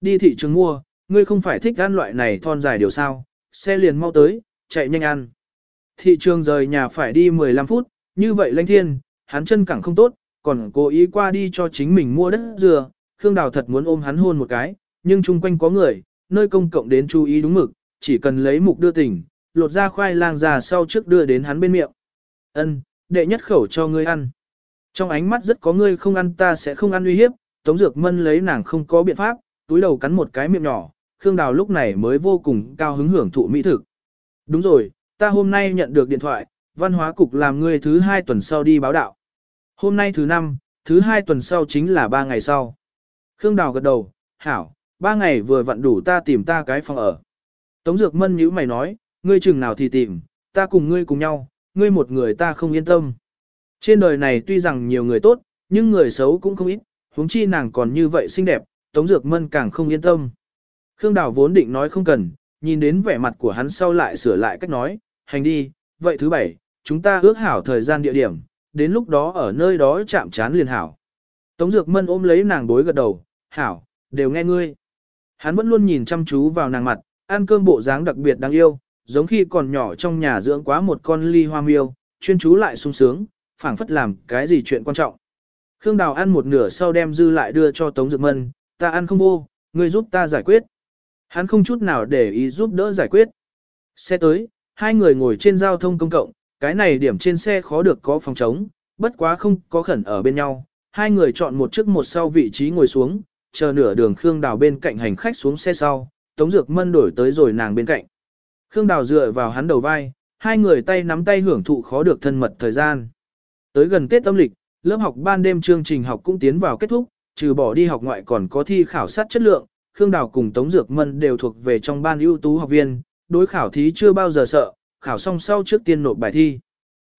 Đi thị trường mua, ngươi không phải thích ăn loại này thon dài điều sao, xe liền mau tới, chạy nhanh ăn. Thị trường rời nhà phải đi 15 phút, như vậy lãnh thiên, hắn chân cẳng không tốt, còn cố ý qua đi cho chính mình mua đất dừa, Khương Đào thật muốn ôm hắn hôn một cái, nhưng chung quanh có người, nơi công cộng đến chú ý đúng mực, chỉ cần lấy mục đưa tình, lột ra khoai lang già sau trước đưa đến hắn bên miệng. Ân, đệ nhất khẩu cho ngươi ăn. Trong ánh mắt rất có ngươi không ăn ta sẽ không ăn uy hiếp, Tống Dược Mân lấy nàng không có biện pháp, túi đầu cắn một cái miệng nhỏ, Khương Đào lúc này mới vô cùng cao hứng hưởng thụ mỹ thực. Đúng rồi, ta hôm nay nhận được điện thoại, văn hóa cục làm ngươi thứ hai tuần sau đi báo đạo. Hôm nay thứ năm, thứ hai tuần sau chính là ba ngày sau. Khương Đào gật đầu, hảo, ba ngày vừa vặn đủ ta tìm ta cái phòng ở. Tống Dược Mân nhữ mày nói, ngươi chừng nào thì tìm, ta cùng ngươi cùng nhau, ngươi một người ta không yên tâm. Trên đời này tuy rằng nhiều người tốt, nhưng người xấu cũng không ít, huống chi nàng còn như vậy xinh đẹp, Tống Dược Mân càng không yên tâm. Khương Đào vốn định nói không cần, nhìn đến vẻ mặt của hắn sau lại sửa lại cách nói, hành đi, vậy thứ bảy, chúng ta ước hảo thời gian địa điểm, đến lúc đó ở nơi đó chạm chán liền hảo. Tống Dược Mân ôm lấy nàng đối gật đầu, hảo, đều nghe ngươi. Hắn vẫn luôn nhìn chăm chú vào nàng mặt, ăn cơm bộ dáng đặc biệt đáng yêu, giống khi còn nhỏ trong nhà dưỡng quá một con ly hoa miêu, chuyên chú lại sung sướng, phảng phất làm cái gì chuyện quan trọng. Khương Đào ăn một nửa sau đem dư lại đưa cho Tống Dược Mân, ta ăn không vô, ngươi giúp ta giải quyết. Hắn không chút nào để ý giúp đỡ giải quyết. Xe tới, hai người ngồi trên giao thông công cộng, cái này điểm trên xe khó được có phòng trống, bất quá không có khẩn ở bên nhau. Hai người chọn một trước một sau vị trí ngồi xuống, chờ nửa đường Khương Đào bên cạnh hành khách xuống xe sau, Tống Dược Mân đổi tới rồi nàng bên cạnh. Khương Đào dựa vào hắn đầu vai, hai người tay nắm tay hưởng thụ khó được thân mật thời gian. Tới gần Tết âm lịch, lớp học ban đêm chương trình học cũng tiến vào kết thúc, trừ bỏ đi học ngoại còn có thi khảo sát chất lượng, Khương Đào cùng Tống Dược Mân đều thuộc về trong ban ưu tú học viên, đối khảo thí chưa bao giờ sợ, khảo xong sau trước tiên nộp bài thi.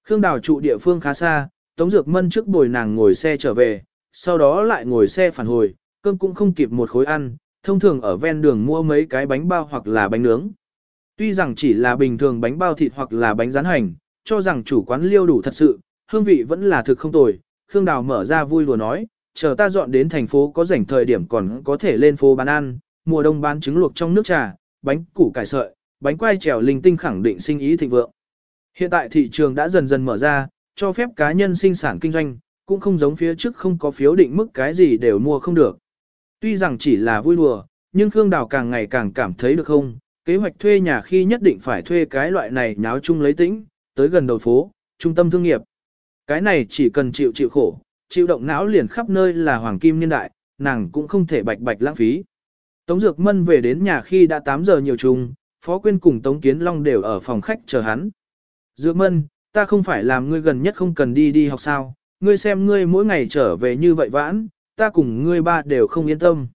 Khương Đào trụ địa phương khá xa, Tống Dược Mân trước bồi nàng ngồi xe trở về, sau đó lại ngồi xe phản hồi, cơm cũng không kịp một khối ăn, thông thường ở ven đường mua mấy cái bánh bao hoặc là bánh nướng. Tuy rằng chỉ là bình thường bánh bao thịt hoặc là bánh rán hành, cho rằng chủ quán liêu đủ thật sự, hương vị vẫn là thực không tồi, Khương Đào mở ra vui lùa nói, chờ ta dọn đến thành phố có rảnh thời điểm còn có thể lên phố bán ăn, mùa đông bán trứng luộc trong nước trà, bánh củ cải sợi, bánh quai trèo linh tinh khẳng định sinh ý thịnh vượng. Hiện tại thị trường đã dần dần mở ra, cho phép cá nhân sinh sản kinh doanh, cũng không giống phía trước không có phiếu định mức cái gì đều mua không được. Tuy rằng chỉ là vui đùa, nhưng Khương Đào càng ngày càng cảm thấy được không, kế hoạch thuê nhà khi nhất định phải thuê cái loại này nháo chung lấy tĩnh, tới gần đầu phố, trung tâm thương nghiệp. Cái này chỉ cần chịu chịu khổ, chịu động não liền khắp nơi là hoàng kim niên đại, nàng cũng không thể bạch bạch lãng phí. Tống Dược Mân về đến nhà khi đã 8 giờ nhiều trùng Phó Quyên cùng Tống Kiến Long đều ở phòng khách chờ hắn. Dược Mân, ta không phải làm ngươi gần nhất không cần đi đi học sao, ngươi xem ngươi mỗi ngày trở về như vậy vãn, ta cùng ngươi ba đều không yên tâm.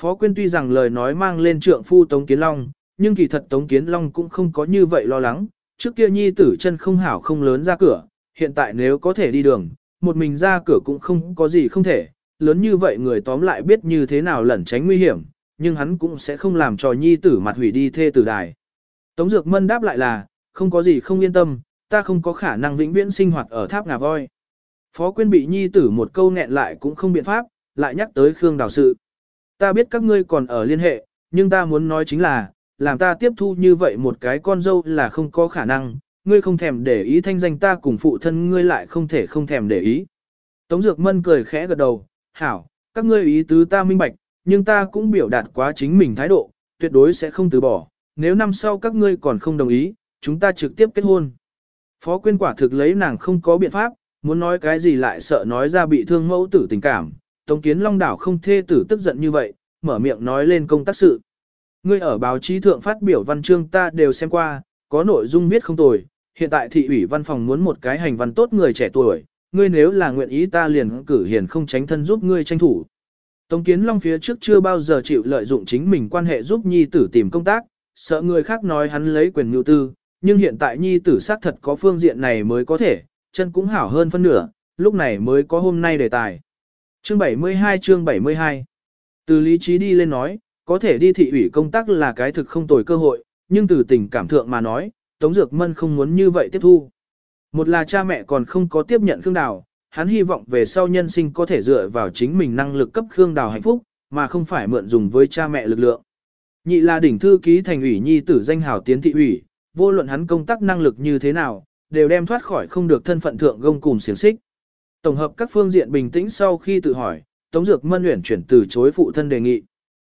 Phó Quyên tuy rằng lời nói mang lên trượng phu Tống Kiến Long, nhưng kỳ thật Tống Kiến Long cũng không có như vậy lo lắng, trước kia nhi tử chân không hảo không lớn ra cửa, hiện tại nếu có thể đi đường, một mình ra cửa cũng không có gì không thể, lớn như vậy người tóm lại biết như thế nào lẩn tránh nguy hiểm, nhưng hắn cũng sẽ không làm cho nhi tử mặt hủy đi thê tử đài. Tống Dược Mân đáp lại là, không có gì không yên tâm, ta không có khả năng vĩnh viễn sinh hoạt ở tháp ngà voi. Phó Quyên bị nhi tử một câu nghẹn lại cũng không biện pháp, lại nhắc tới Khương Đào sự. Ta biết các ngươi còn ở liên hệ, nhưng ta muốn nói chính là, làm ta tiếp thu như vậy một cái con dâu là không có khả năng, ngươi không thèm để ý thanh danh ta cùng phụ thân ngươi lại không thể không thèm để ý. Tống Dược Mân cười khẽ gật đầu, hảo, các ngươi ý tứ ta minh bạch, nhưng ta cũng biểu đạt quá chính mình thái độ, tuyệt đối sẽ không từ bỏ, nếu năm sau các ngươi còn không đồng ý, chúng ta trực tiếp kết hôn. Phó quyên quả thực lấy nàng không có biện pháp, muốn nói cái gì lại sợ nói ra bị thương mẫu tử tình cảm, Tống Kiến Long Đảo không thê tử tức giận như vậy, mở miệng nói lên công tác sự. Ngươi ở báo chí thượng phát biểu văn chương ta đều xem qua, có nội dung viết không tồi, hiện tại thị ủy văn phòng muốn một cái hành văn tốt người trẻ tuổi, ngươi nếu là nguyện ý ta liền cử hiền không tránh thân giúp ngươi tranh thủ. Tống Kiến Long phía trước chưa bao giờ chịu lợi dụng chính mình quan hệ giúp nhi tử tìm công tác, sợ người khác nói hắn lấy quyền nhu tư, nhưng hiện tại nhi tử xác thật có phương diện này mới có thể, chân cũng hảo hơn phân nửa, lúc này mới có hôm nay đề tài. Chương 72 chương 72 Từ lý trí đi lên nói, có thể đi thị ủy công tác là cái thực không tồi cơ hội, nhưng từ tình cảm thượng mà nói, Tống Dược Mân không muốn như vậy tiếp thu. Một là cha mẹ còn không có tiếp nhận Khương Đào, hắn hy vọng về sau nhân sinh có thể dựa vào chính mình năng lực cấp Khương Đào hạnh phúc, mà không phải mượn dùng với cha mẹ lực lượng. Nhị là đỉnh thư ký thành ủy nhi tử danh hào tiến thị ủy, vô luận hắn công tác năng lực như thế nào, đều đem thoát khỏi không được thân phận thượng gông cùng xiềng xích. Tổng hợp các phương diện bình tĩnh sau khi tự hỏi, Tống Dược Mân luyện chuyển từ chối phụ thân đề nghị.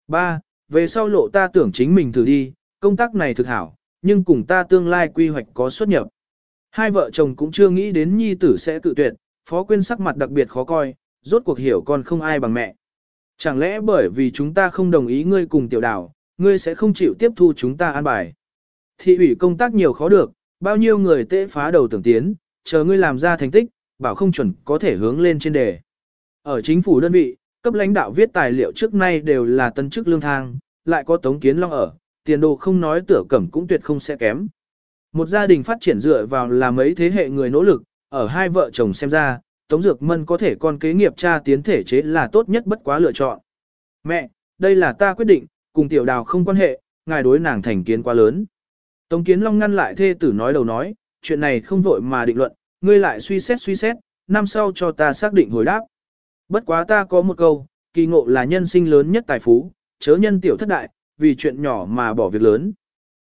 3. Về sau lộ ta tưởng chính mình thử đi, công tác này thực hảo, nhưng cùng ta tương lai quy hoạch có xuất nhập. Hai vợ chồng cũng chưa nghĩ đến nhi tử sẽ tự tuyệt, phó quyên sắc mặt đặc biệt khó coi, rốt cuộc hiểu con không ai bằng mẹ. Chẳng lẽ bởi vì chúng ta không đồng ý ngươi cùng tiểu đảo, ngươi sẽ không chịu tiếp thu chúng ta an bài. Thị ủy công tác nhiều khó được, bao nhiêu người tệ phá đầu tưởng tiến, chờ ngươi làm ra thành tích, bảo không chuẩn có thể hướng lên trên đề. Ở chính phủ đơn vị, cấp lãnh đạo viết tài liệu trước nay đều là tân chức lương thang, lại có Tống Kiến Long ở, tiền đồ không nói tửa cẩm cũng tuyệt không sẽ kém. Một gia đình phát triển dựa vào là mấy thế hệ người nỗ lực, ở hai vợ chồng xem ra, Tống Dược Mân có thể con kế nghiệp cha tiến thể chế là tốt nhất bất quá lựa chọn. Mẹ, đây là ta quyết định, cùng tiểu đào không quan hệ, ngài đối nàng thành kiến quá lớn. Tống Kiến Long ngăn lại thê tử nói đầu nói, chuyện này không vội mà định luận, ngươi lại suy xét suy xét, năm sau cho ta xác định hồi đáp. Bất quá ta có một câu, kỳ ngộ là nhân sinh lớn nhất tài phú, chớ nhân tiểu thất đại, vì chuyện nhỏ mà bỏ việc lớn.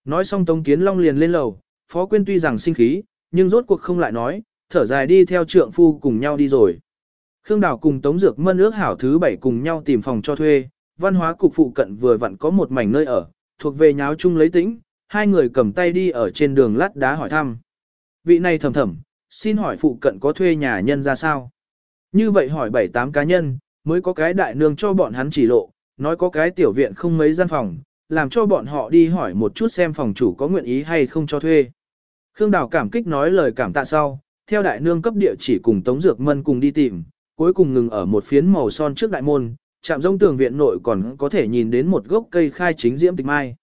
Nói xong Tống Kiến Long liền lên lầu, Phó Quyên tuy rằng sinh khí, nhưng rốt cuộc không lại nói, thở dài đi theo trượng phu cùng nhau đi rồi. Khương Đào cùng Tống Dược Mân ước hảo thứ bảy cùng nhau tìm phòng cho thuê, văn hóa cục phụ cận vừa vặn có một mảnh nơi ở, thuộc về nháo chung lấy tĩnh, hai người cầm tay đi ở trên đường lát đá hỏi thăm. Vị này thầm thầm, xin hỏi phụ cận có thuê nhà nhân ra sao? Như vậy hỏi bảy tám cá nhân, mới có cái đại nương cho bọn hắn chỉ lộ, nói có cái tiểu viện không mấy gian phòng, làm cho bọn họ đi hỏi một chút xem phòng chủ có nguyện ý hay không cho thuê. Khương Đào cảm kích nói lời cảm tạ sau, theo đại nương cấp địa chỉ cùng Tống Dược Mân cùng đi tìm, cuối cùng ngừng ở một phiến màu son trước đại môn, chạm rông tường viện nội còn có thể nhìn đến một gốc cây khai chính diễm tịch mai.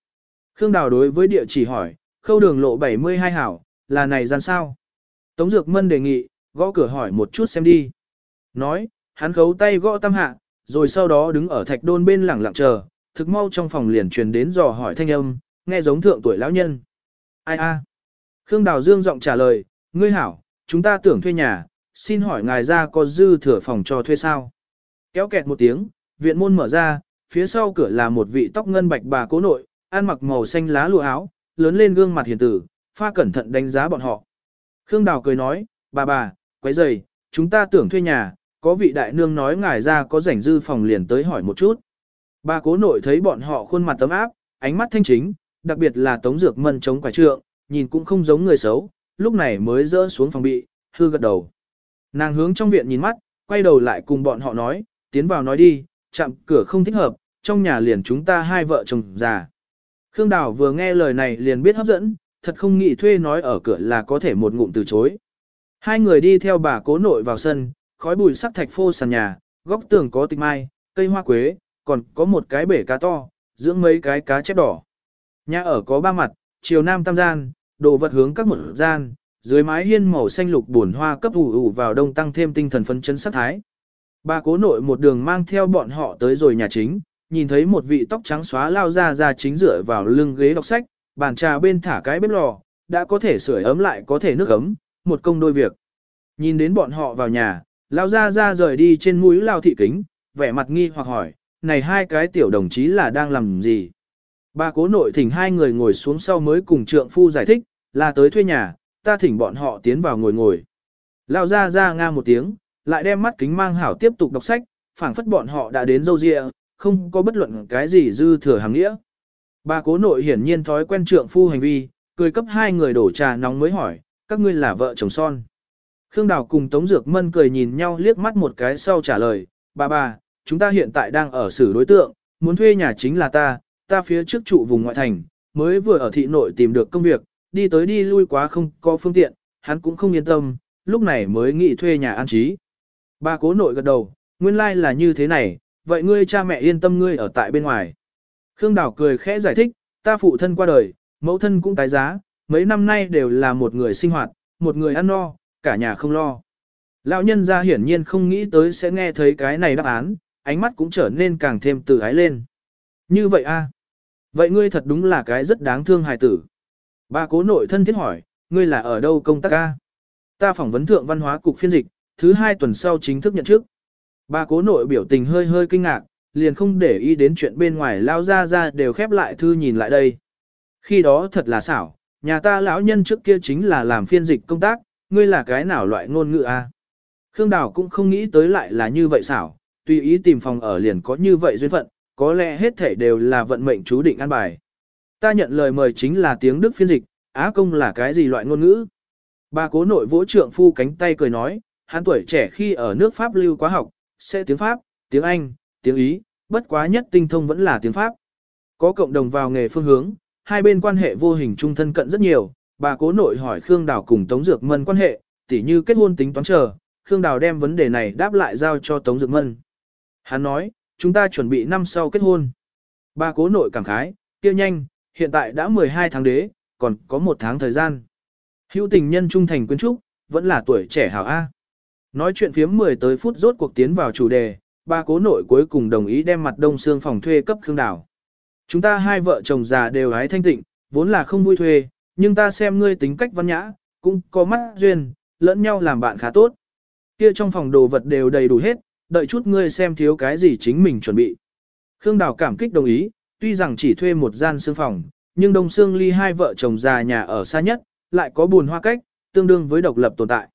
Khương Đào đối với địa chỉ hỏi, khâu đường lộ 72 hảo, là này gian sao? Tống Dược Mân đề nghị, gõ cửa hỏi một chút xem đi. Nói, hắn khấu tay gõ tam hạ, rồi sau đó đứng ở thạch đôn bên lẳng lặng chờ, thực mau trong phòng liền truyền đến dò hỏi thanh âm, nghe giống thượng tuổi lão nhân. Ai a? Khương Đào Dương giọng trả lời, ngươi hảo, chúng ta tưởng thuê nhà, xin hỏi ngài ra có dư thừa phòng cho thuê sao? Kéo kẹt một tiếng, viện môn mở ra, phía sau cửa là một vị tóc ngân bạch bà cố nội, ăn mặc màu xanh lá lụa áo, lớn lên gương mặt hiền tử, pha cẩn thận đánh giá bọn họ. Khương Đào cười nói, bà bà, quấy rầy, chúng ta tưởng thuê nhà, có vị đại nương nói ngài ra có rảnh dư phòng liền tới hỏi một chút. Bà cố nội thấy bọn họ khuôn mặt tấm áp, ánh mắt thanh chính, đặc biệt là tống dược mân chống quả trượng, nhìn cũng không giống người xấu, lúc này mới rỡ xuống phòng bị, hư gật đầu. Nàng hướng trong viện nhìn mắt, quay đầu lại cùng bọn họ nói, tiến vào nói đi, chạm cửa không thích hợp, trong nhà liền chúng ta hai vợ chồng già. Khương Đào vừa nghe lời này liền biết hấp dẫn, thật không nghĩ thuê nói ở cửa là có thể một ngụm từ chối. Hai người đi theo bà cố nội vào sân, khói bụi sắc thạch phô sàn nhà, góc tường có tịch mai, cây hoa quế, còn có một cái bể cá to, dưỡng mấy cái cá chép đỏ. Nhà ở có ba mặt, chiều nam tam gian, đồ vật hướng các một gian, dưới mái hiên màu xanh lục buồn hoa cấp ủ ủ vào đông tăng thêm tinh thần phấn chấn sắc thái. Bà cố nội một đường mang theo bọn họ tới rồi nhà chính, nhìn thấy một vị tóc trắng xóa lao ra ra chính dựa vào lưng ghế đọc sách, bàn trà bên thả cái bếp lò, đã có thể sưởi ấm lại có thể nước ấm, một công đôi việc. Nhìn đến bọn họ vào nhà, lao ra ra rời đi trên mũi lao thị kính, vẻ mặt nghi hoặc hỏi, này hai cái tiểu đồng chí là đang làm gì? Bà cố nội thỉnh hai người ngồi xuống sau mới cùng trượng phu giải thích, là tới thuê nhà, ta thỉnh bọn họ tiến vào ngồi ngồi. Lao ra ra nga một tiếng, lại đem mắt kính mang hảo tiếp tục đọc sách, phảng phất bọn họ đã đến dâu rịa, không có bất luận cái gì dư thừa hàng nghĩa. Bà cố nội hiển nhiên thói quen trượng phu hành vi, cười cấp hai người đổ trà nóng mới hỏi, các ngươi là vợ chồng son. Khương Đào cùng Tống Dược Mân cười nhìn nhau liếc mắt một cái sau trả lời, bà bà, chúng ta hiện tại đang ở xử đối tượng, muốn thuê nhà chính là ta, ta phía trước trụ vùng ngoại thành, mới vừa ở thị nội tìm được công việc, đi tới đi lui quá không có phương tiện, hắn cũng không yên tâm, lúc này mới nghĩ thuê nhà an trí. Bà cố nội gật đầu, nguyên lai like là như thế này, vậy ngươi cha mẹ yên tâm ngươi ở tại bên ngoài. Khương Đào cười khẽ giải thích, ta phụ thân qua đời, mẫu thân cũng tái giá, mấy năm nay đều là một người sinh hoạt, một người ăn no, cả nhà không lo. Lão nhân ra hiển nhiên không nghĩ tới sẽ nghe thấy cái này đáp án, ánh mắt cũng trở nên càng thêm từ ái lên. Như vậy a Vậy ngươi thật đúng là cái rất đáng thương hài tử. Ba cố nội thân thiết hỏi, ngươi là ở đâu công tác a? Ta phỏng vấn thượng văn hóa cục phiên dịch, thứ hai tuần sau chính thức nhận chức. Ba cố nội biểu tình hơi hơi kinh ngạc, liền không để ý đến chuyện bên ngoài lao ra ra đều khép lại thư nhìn lại đây. Khi đó thật là xảo, nhà ta lão nhân trước kia chính là làm phiên dịch công tác, ngươi là cái nào loại ngôn ngữ a? Khương Đào cũng không nghĩ tới lại là như vậy xảo, tùy ý tìm phòng ở liền có như vậy duyên phận, có lẽ hết thể đều là vận mệnh chú định an bài. Ta nhận lời mời chính là tiếng Đức phiên dịch, Á công là cái gì loại ngôn ngữ? Bà cố nội vỗ trượng phu cánh tay cười nói, hắn tuổi trẻ khi ở nước Pháp lưu quá học, sẽ tiếng Pháp, tiếng Anh, tiếng Ý, bất quá nhất tinh thông vẫn là tiếng Pháp. Có cộng đồng vào nghề phương hướng, hai bên quan hệ vô hình trung thân cận rất nhiều, bà cố nội hỏi Khương Đào cùng Tống Dược Mân quan hệ, tỉ như kết hôn tính toán chờ, Khương Đào đem vấn đề này đáp lại giao cho Tống Dược Mân. Hắn nói, chúng ta chuẩn bị năm sau kết hôn. bà cố nội cảm khái, kia nhanh, hiện tại đã 12 tháng đế, còn có một tháng thời gian. Hữu tình nhân trung thành quyến trúc, vẫn là tuổi trẻ hảo A. Nói chuyện phiếm 10 tới phút rốt cuộc tiến vào chủ đề, bà cố nội cuối cùng đồng ý đem mặt đông xương phòng thuê cấp Khương đào Chúng ta hai vợ chồng già đều hái thanh tịnh, vốn là không vui thuê, nhưng ta xem ngươi tính cách văn nhã, cũng có mắt duyên, lẫn nhau làm bạn khá tốt. Kia trong phòng đồ vật đều đầy đủ hết, đợi chút ngươi xem thiếu cái gì chính mình chuẩn bị. Khương Đào cảm kích đồng ý, tuy rằng chỉ thuê một gian xương phòng, nhưng Đông Sương Ly hai vợ chồng già nhà ở xa nhất, lại có buồn hoa cách, tương đương với độc lập tồn tại.